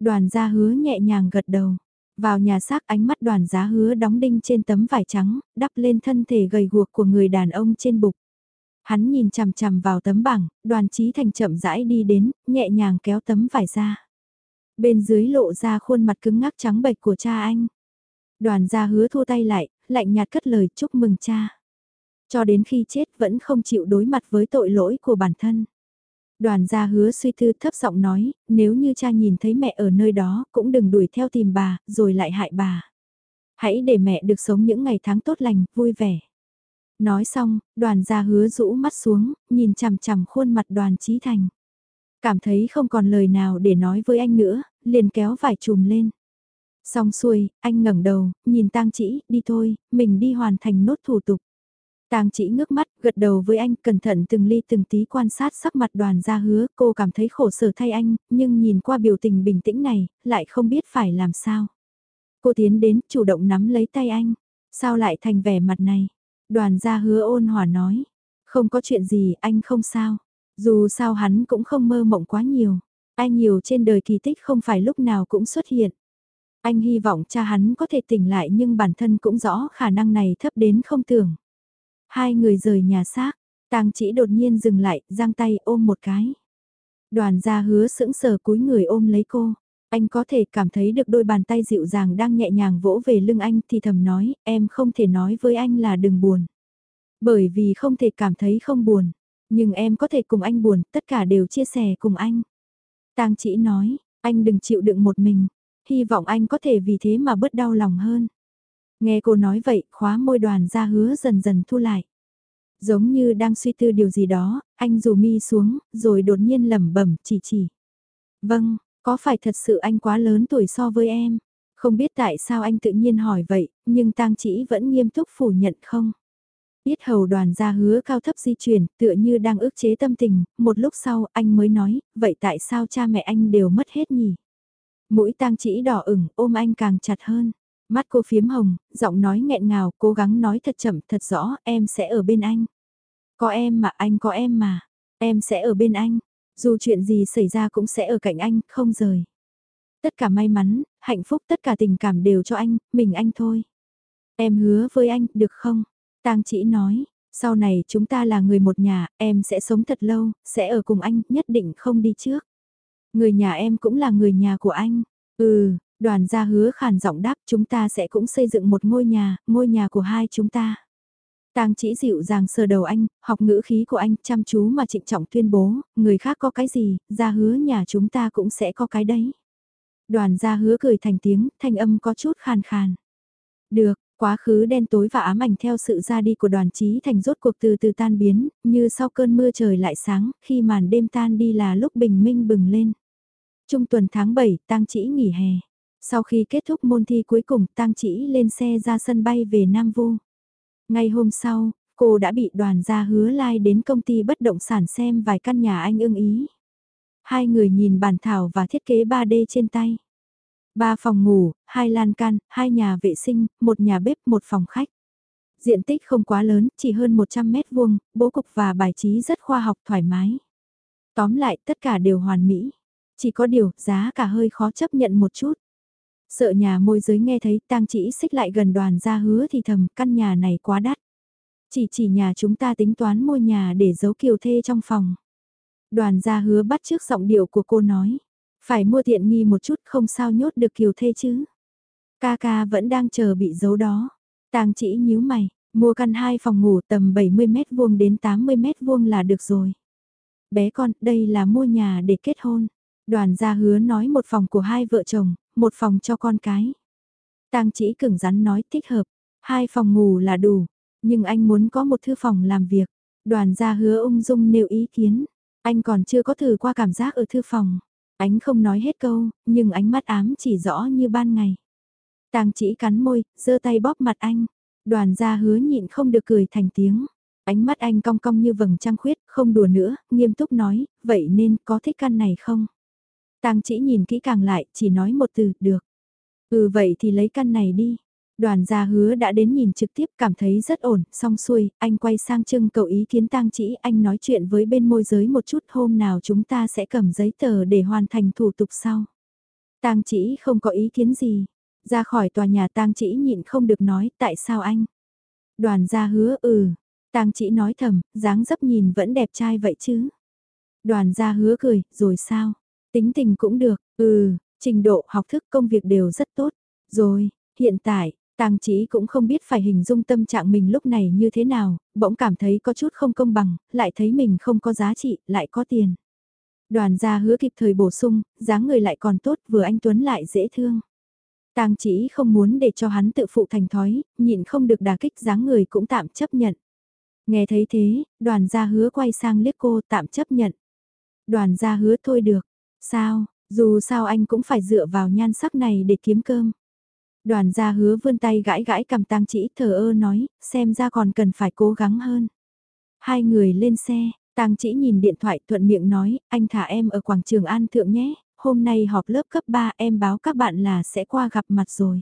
Đoàn gia hứa nhẹ nhàng gật đầu. Vào nhà xác ánh mắt đoàn giá hứa đóng đinh trên tấm vải trắng, đắp lên thân thể gầy guộc của người đàn ông trên bục. Hắn nhìn chằm chằm vào tấm bảng, đoàn trí thành chậm rãi đi đến, nhẹ nhàng kéo tấm vải ra. Bên dưới lộ ra khuôn mặt cứng ngắc trắng bệch của cha anh. Đoàn gia hứa thua tay lại, lạnh nhạt cất lời chúc mừng cha. Cho đến khi chết vẫn không chịu đối mặt với tội lỗi của bản thân. Đoàn gia hứa suy tư thấp giọng nói, nếu như cha nhìn thấy mẹ ở nơi đó, cũng đừng đuổi theo tìm bà, rồi lại hại bà. Hãy để mẹ được sống những ngày tháng tốt lành, vui vẻ. Nói xong, đoàn gia hứa rũ mắt xuống, nhìn chằm chằm khuôn mặt đoàn trí thành. Cảm thấy không còn lời nào để nói với anh nữa, liền kéo vải chùm lên. Xong xuôi, anh ngẩng đầu, nhìn tang chỉ, đi thôi, mình đi hoàn thành nốt thủ tục. Tang chỉ ngước mắt, gật đầu với anh, cẩn thận từng ly từng tí quan sát sắc mặt đoàn gia hứa, cô cảm thấy khổ sở thay anh, nhưng nhìn qua biểu tình bình tĩnh này, lại không biết phải làm sao. Cô tiến đến, chủ động nắm lấy tay anh. Sao lại thành vẻ mặt này? Đoàn gia hứa ôn hòa nói. Không có chuyện gì, anh không sao. Dù sao hắn cũng không mơ mộng quá nhiều. Anh nhiều trên đời kỳ tích không phải lúc nào cũng xuất hiện. Anh hy vọng cha hắn có thể tỉnh lại nhưng bản thân cũng rõ khả năng này thấp đến không tưởng. Hai người rời nhà xác, tang chỉ đột nhiên dừng lại, giang tay ôm một cái. Đoàn gia hứa sững sờ cúi người ôm lấy cô. Anh có thể cảm thấy được đôi bàn tay dịu dàng đang nhẹ nhàng vỗ về lưng anh thì thầm nói, em không thể nói với anh là đừng buồn. Bởi vì không thể cảm thấy không buồn, nhưng em có thể cùng anh buồn, tất cả đều chia sẻ cùng anh. Tang chỉ nói, anh đừng chịu đựng một mình, hy vọng anh có thể vì thế mà bớt đau lòng hơn. Nghe cô nói vậy, khóa môi đoàn ra hứa dần dần thu lại. Giống như đang suy tư điều gì đó, anh rủ mi xuống, rồi đột nhiên lẩm bẩm chỉ chỉ. Vâng, có phải thật sự anh quá lớn tuổi so với em? Không biết tại sao anh tự nhiên hỏi vậy, nhưng tang chỉ vẫn nghiêm túc phủ nhận không? Biết hầu đoàn ra hứa cao thấp di chuyển, tựa như đang ức chế tâm tình, một lúc sau anh mới nói, vậy tại sao cha mẹ anh đều mất hết nhỉ? Mũi tang chỉ đỏ ửng, ôm anh càng chặt hơn. Mắt cô phiếm hồng, giọng nói nghẹn ngào, cố gắng nói thật chậm, thật rõ, em sẽ ở bên anh. Có em mà, anh có em mà. Em sẽ ở bên anh. Dù chuyện gì xảy ra cũng sẽ ở cạnh anh, không rời. Tất cả may mắn, hạnh phúc, tất cả tình cảm đều cho anh, mình anh thôi. Em hứa với anh, được không? Tang chỉ nói, sau này chúng ta là người một nhà, em sẽ sống thật lâu, sẽ ở cùng anh, nhất định không đi trước. Người nhà em cũng là người nhà của anh. Ừ, đoàn gia hứa khàn giọng đáp chúng ta sẽ cũng xây dựng một ngôi nhà, ngôi nhà của hai chúng ta. Tang chỉ dịu dàng sờ đầu anh, học ngữ khí của anh chăm chú mà trịnh trọng tuyên bố, người khác có cái gì, gia hứa nhà chúng ta cũng sẽ có cái đấy. Đoàn gia hứa cười thành tiếng, thanh âm có chút khàn khàn. Được, quá khứ đen tối và ám ảnh theo sự ra đi của đoàn trí thành rốt cuộc từ từ tan biến, như sau cơn mưa trời lại sáng, khi màn đêm tan đi là lúc bình minh bừng lên. Trung tuần tháng 7, tang chỉ nghỉ hè. Sau khi kết thúc môn thi cuối cùng, tang chỉ lên xe ra sân bay về Nam Vu. Ngay hôm sau, cô đã bị đoàn gia hứa lai like đến công ty bất động sản xem vài căn nhà anh ưng ý. Hai người nhìn bản thảo và thiết kế 3D trên tay. Ba phòng ngủ, hai lan can, hai nhà vệ sinh, một nhà bếp, một phòng khách. Diện tích không quá lớn, chỉ hơn 100 mét vuông, bố cục và bài trí rất khoa học thoải mái. Tóm lại, tất cả đều hoàn mỹ. Chỉ có điều, giá cả hơi khó chấp nhận một chút. Sợ nhà môi giới nghe thấy tang chỉ xích lại gần đoàn ra hứa thì thầm căn nhà này quá đắt. Chỉ chỉ nhà chúng ta tính toán mua nhà để giấu kiều thê trong phòng. Đoàn gia hứa bắt trước giọng điệu của cô nói. Phải mua tiện nghi một chút không sao nhốt được kiều thê chứ. Ca ca vẫn đang chờ bị giấu đó. Tang chỉ nhíu mày, mua căn hai phòng ngủ tầm 70 mét vuông đến 80 mét vuông là được rồi. Bé con, đây là mua nhà để kết hôn. Đoàn gia hứa nói một phòng của hai vợ chồng, một phòng cho con cái. Tang chỉ cứng rắn nói thích hợp, hai phòng ngủ là đủ, nhưng anh muốn có một thư phòng làm việc. Đoàn gia hứa ung dung nêu ý kiến, anh còn chưa có thử qua cảm giác ở thư phòng. Anh không nói hết câu, nhưng ánh mắt ám chỉ rõ như ban ngày. Tang chỉ cắn môi, giơ tay bóp mặt anh. Đoàn gia hứa nhịn không được cười thành tiếng. Ánh mắt anh cong cong như vầng trăng khuyết, không đùa nữa, nghiêm túc nói, vậy nên có thích căn này không? Tang chỉ nhìn kỹ càng lại, chỉ nói một từ, được. Ừ vậy thì lấy căn này đi. Đoàn gia hứa đã đến nhìn trực tiếp cảm thấy rất ổn, xong xuôi, anh quay sang trưng cầu ý kiến tang chỉ, anh nói chuyện với bên môi giới một chút hôm nào chúng ta sẽ cầm giấy tờ để hoàn thành thủ tục sau. Tang chỉ không có ý kiến gì, ra khỏi tòa nhà tang chỉ nhịn không được nói tại sao anh. Đoàn gia hứa ừ, tang chỉ nói thầm, dáng dấp nhìn vẫn đẹp trai vậy chứ. Đoàn gia hứa cười, rồi sao? Tính tình cũng được, ừ, trình độ học thức công việc đều rất tốt. Rồi, hiện tại, Tang chỉ cũng không biết phải hình dung tâm trạng mình lúc này như thế nào, bỗng cảm thấy có chút không công bằng, lại thấy mình không có giá trị, lại có tiền. Đoàn gia hứa kịp thời bổ sung, dáng người lại còn tốt, vừa anh Tuấn lại dễ thương. Tang chỉ không muốn để cho hắn tự phụ thành thói, nhịn không được đả kích dáng người cũng tạm chấp nhận. Nghe thấy thế, đoàn gia hứa quay sang liếc cô tạm chấp nhận. Đoàn gia hứa thôi được, sao, dù sao anh cũng phải dựa vào nhan sắc này để kiếm cơm. Đoàn gia hứa vươn tay gãi gãi cầm tang chỉ thờ ơ nói, xem ra còn cần phải cố gắng hơn. Hai người lên xe, tang chỉ nhìn điện thoại thuận miệng nói, anh thả em ở quảng trường An Thượng nhé, hôm nay họp lớp cấp 3 em báo các bạn là sẽ qua gặp mặt rồi.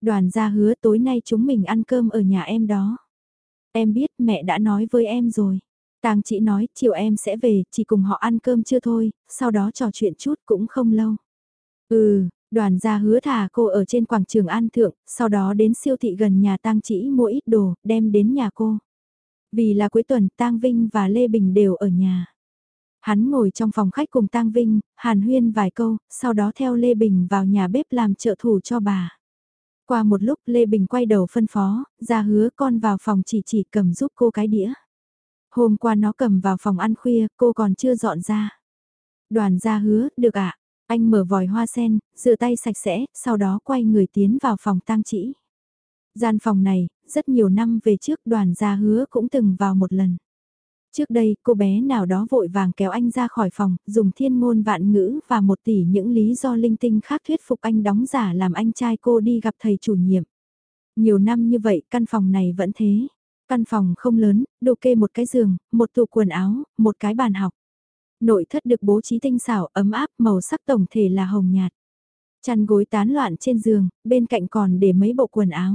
Đoàn gia hứa tối nay chúng mình ăn cơm ở nhà em đó. Em biết mẹ đã nói với em rồi. Tang chỉ nói chiều em sẽ về, chỉ cùng họ ăn cơm chưa thôi, sau đó trò chuyện chút cũng không lâu. Ừ, Đoàn gia hứa thả cô ở trên quảng trường An Thượng, sau đó đến siêu thị gần nhà tang chỉ mua ít đồ, đem đến nhà cô. Vì là cuối tuần tang Vinh và Lê Bình đều ở nhà. Hắn ngồi trong phòng khách cùng tang Vinh, hàn huyên vài câu, sau đó theo Lê Bình vào nhà bếp làm trợ thủ cho bà. Qua một lúc Lê Bình quay đầu phân phó, ra hứa con vào phòng chỉ chỉ cầm giúp cô cái đĩa. Hôm qua nó cầm vào phòng ăn khuya, cô còn chưa dọn ra. Đoàn gia hứa, được ạ, anh mở vòi hoa sen, rửa tay sạch sẽ, sau đó quay người tiến vào phòng tang chỉ. Gian phòng này, rất nhiều năm về trước đoàn gia hứa cũng từng vào một lần. Trước đây, cô bé nào đó vội vàng kéo anh ra khỏi phòng, dùng thiên ngôn vạn ngữ và một tỷ những lý do linh tinh khác thuyết phục anh đóng giả làm anh trai cô đi gặp thầy chủ nhiệm. Nhiều năm như vậy, căn phòng này vẫn thế. Căn phòng không lớn, đồ kê một cái giường, một tủ quần áo, một cái bàn học. Nội thất được bố trí tinh xảo, ấm áp, màu sắc tổng thể là hồng nhạt. Chăn gối tán loạn trên giường, bên cạnh còn để mấy bộ quần áo.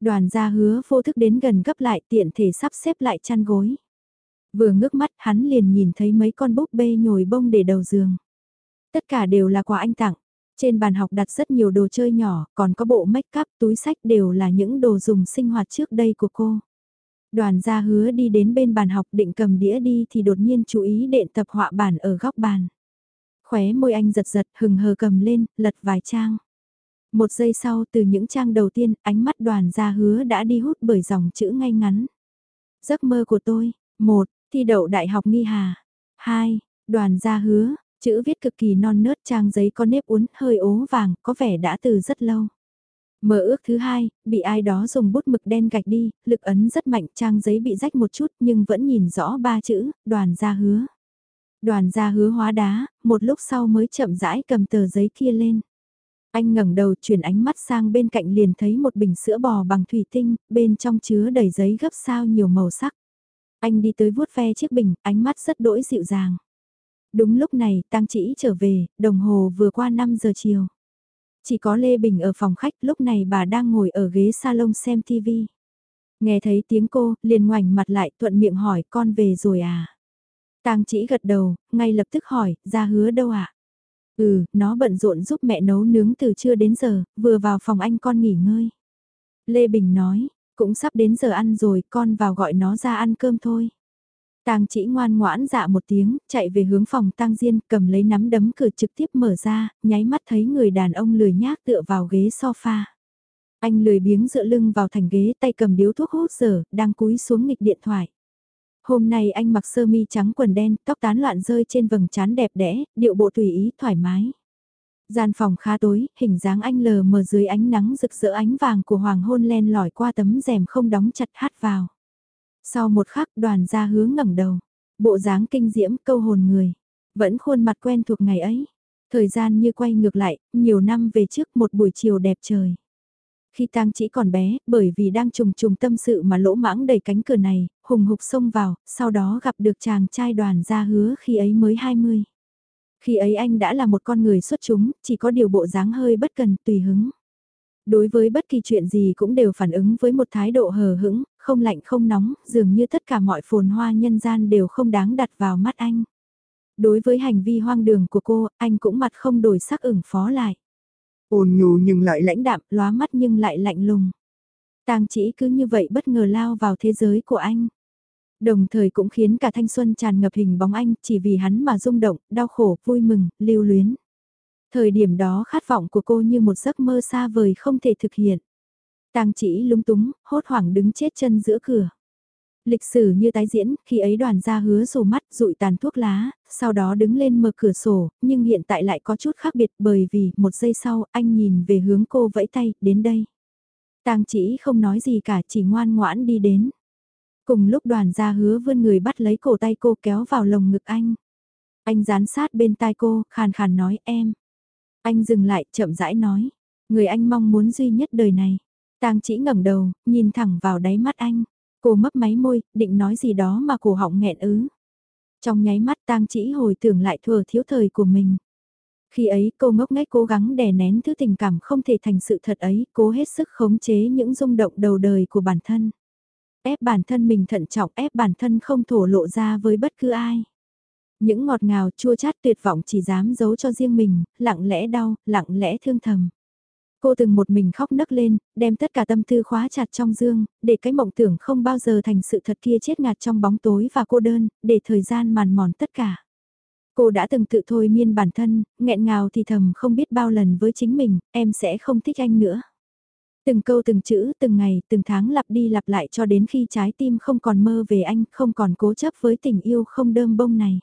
Đoàn gia hứa vô thức đến gần gấp lại tiện thể sắp xếp lại chăn gối. Vừa ngước mắt hắn liền nhìn thấy mấy con búp bê nhồi bông để đầu giường. Tất cả đều là quà anh tặng. Trên bàn học đặt rất nhiều đồ chơi nhỏ, còn có bộ make up, túi sách đều là những đồ dùng sinh hoạt trước đây của cô. Đoàn gia hứa đi đến bên bàn học định cầm đĩa đi thì đột nhiên chú ý đệm tập họa bản ở góc bàn. Khóe môi anh giật giật hừng hờ cầm lên, lật vài trang. Một giây sau từ những trang đầu tiên, ánh mắt đoàn gia hứa đã đi hút bởi dòng chữ ngay ngắn. Giấc mơ của tôi, một, thi đậu đại học nghi hà. Hai, đoàn gia hứa, Chữ viết cực kỳ non nớt trang giấy có nếp uốn hơi ố vàng, có vẻ đã từ rất lâu mơ ước thứ hai, bị ai đó dùng bút mực đen gạch đi, lực ấn rất mạnh, trang giấy bị rách một chút nhưng vẫn nhìn rõ ba chữ, đoàn gia hứa. Đoàn gia hứa hóa đá, một lúc sau mới chậm rãi cầm tờ giấy kia lên. Anh ngẩng đầu chuyển ánh mắt sang bên cạnh liền thấy một bình sữa bò bằng thủy tinh, bên trong chứa đầy giấy gấp sao nhiều màu sắc. Anh đi tới vuốt ve chiếc bình, ánh mắt rất đỗi dịu dàng. Đúng lúc này, tang chỉ trở về, đồng hồ vừa qua 5 giờ chiều. Chỉ có Lê Bình ở phòng khách, lúc này bà đang ngồi ở ghế salon xem TV. Nghe thấy tiếng cô, liền ngoảnh mặt lại thuận miệng hỏi con về rồi à? Tang chỉ gật đầu, ngay lập tức hỏi, ra hứa đâu ạ? À? Ừ, nó bận rộn giúp mẹ nấu nướng từ trưa đến giờ, vừa vào phòng anh con nghỉ ngơi. Lê Bình nói, cũng sắp đến giờ ăn rồi, con vào gọi nó ra ăn cơm thôi. Tang chỉ ngoan ngoãn dạ một tiếng, chạy về hướng phòng Tang Diên, cầm lấy nắm đấm cửa trực tiếp mở ra, nháy mắt thấy người đàn ông lười nhác tựa vào ghế sofa. Anh lười biếng dựa lưng vào thành ghế, tay cầm điếu thuốc hút dở, đang cúi xuống nghịch điện thoại. Hôm nay anh mặc sơ mi trắng quần đen, tóc tán loạn rơi trên vầng trán đẹp đẽ, điệu bộ tùy ý, thoải mái. Gian phòng khá tối, hình dáng anh lờ mờ dưới ánh nắng rực rỡ ánh vàng của hoàng hôn len lỏi qua tấm rèm không đóng chặt hát vào. Sau một khắc đoàn ra hướng ngẩng đầu, bộ dáng kinh diễm câu hồn người, vẫn khuôn mặt quen thuộc ngày ấy. Thời gian như quay ngược lại, nhiều năm về trước một buổi chiều đẹp trời. Khi tang chỉ còn bé, bởi vì đang trùng trùng tâm sự mà lỗ mãng đầy cánh cửa này, hùng hục xông vào, sau đó gặp được chàng trai đoàn gia hứa khi ấy mới 20. Khi ấy anh đã là một con người xuất chúng, chỉ có điều bộ dáng hơi bất cần, tùy hứng. Đối với bất kỳ chuyện gì cũng đều phản ứng với một thái độ hờ hững, không lạnh không nóng, dường như tất cả mọi phồn hoa nhân gian đều không đáng đặt vào mắt anh. Đối với hành vi hoang đường của cô, anh cũng mặt không đổi sắc ửng phó lại. Ôn nhu nhưng lại lãnh đạm, lóa mắt nhưng lại lạnh lùng. Tang chỉ cứ như vậy bất ngờ lao vào thế giới của anh. Đồng thời cũng khiến cả thanh xuân tràn ngập hình bóng anh chỉ vì hắn mà rung động, đau khổ, vui mừng, lưu luyến. Thời điểm đó khát vọng của cô như một giấc mơ xa vời không thể thực hiện. Tang chỉ lúng túng, hốt hoảng đứng chết chân giữa cửa. Lịch sử như tái diễn, khi ấy đoàn gia hứa rủ mắt rụi tàn thuốc lá, sau đó đứng lên mở cửa sổ, nhưng hiện tại lại có chút khác biệt bởi vì một giây sau anh nhìn về hướng cô vẫy tay, đến đây. Tang chỉ không nói gì cả chỉ ngoan ngoãn đi đến. Cùng lúc đoàn gia hứa vươn người bắt lấy cổ tay cô kéo vào lồng ngực anh. Anh dán sát bên tai cô, khàn khàn nói em. Anh dừng lại, chậm rãi nói. Người anh mong muốn duy nhất đời này. Tang chỉ ngẩng đầu, nhìn thẳng vào đáy mắt anh. Cô mấp máy môi, định nói gì đó mà cổ họng nghẹn ứ. Trong nháy mắt tang chỉ hồi tưởng lại thừa thiếu thời của mình. Khi ấy cô ngốc nghếch cố gắng đè nén thứ tình cảm không thể thành sự thật ấy, cố hết sức khống chế những rung động đầu đời của bản thân. Ép bản thân mình thận trọng ép bản thân không thổ lộ ra với bất cứ ai. Những ngọt ngào chua chát tuyệt vọng chỉ dám giấu cho riêng mình, lặng lẽ đau, lặng lẽ thương thầm. Cô từng một mình khóc nấc lên, đem tất cả tâm tư khóa chặt trong dương, để cái mộng tưởng không bao giờ thành sự thật kia chết ngạt trong bóng tối và cô đơn, để thời gian màn mòn tất cả. Cô đã từng tự thôi miên bản thân, nghẹn ngào thì thầm không biết bao lần với chính mình, em sẽ không thích anh nữa. Từng câu từng chữ, từng ngày, từng tháng lặp đi lặp lại cho đến khi trái tim không còn mơ về anh, không còn cố chấp với tình yêu không đơm bông này.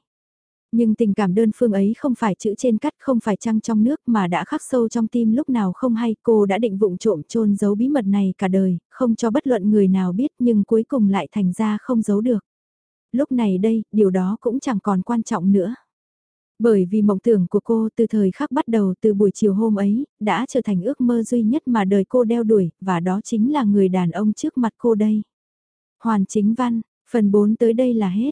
Nhưng tình cảm đơn phương ấy không phải chữ trên cắt không phải trăng trong nước mà đã khắc sâu trong tim lúc nào không hay cô đã định vụng trộm trôn giấu bí mật này cả đời, không cho bất luận người nào biết nhưng cuối cùng lại thành ra không giấu được. Lúc này đây, điều đó cũng chẳng còn quan trọng nữa. Bởi vì mộng tưởng của cô từ thời khắc bắt đầu từ buổi chiều hôm ấy, đã trở thành ước mơ duy nhất mà đời cô đeo đuổi, và đó chính là người đàn ông trước mặt cô đây. Hoàn chính văn, phần 4 tới đây là hết.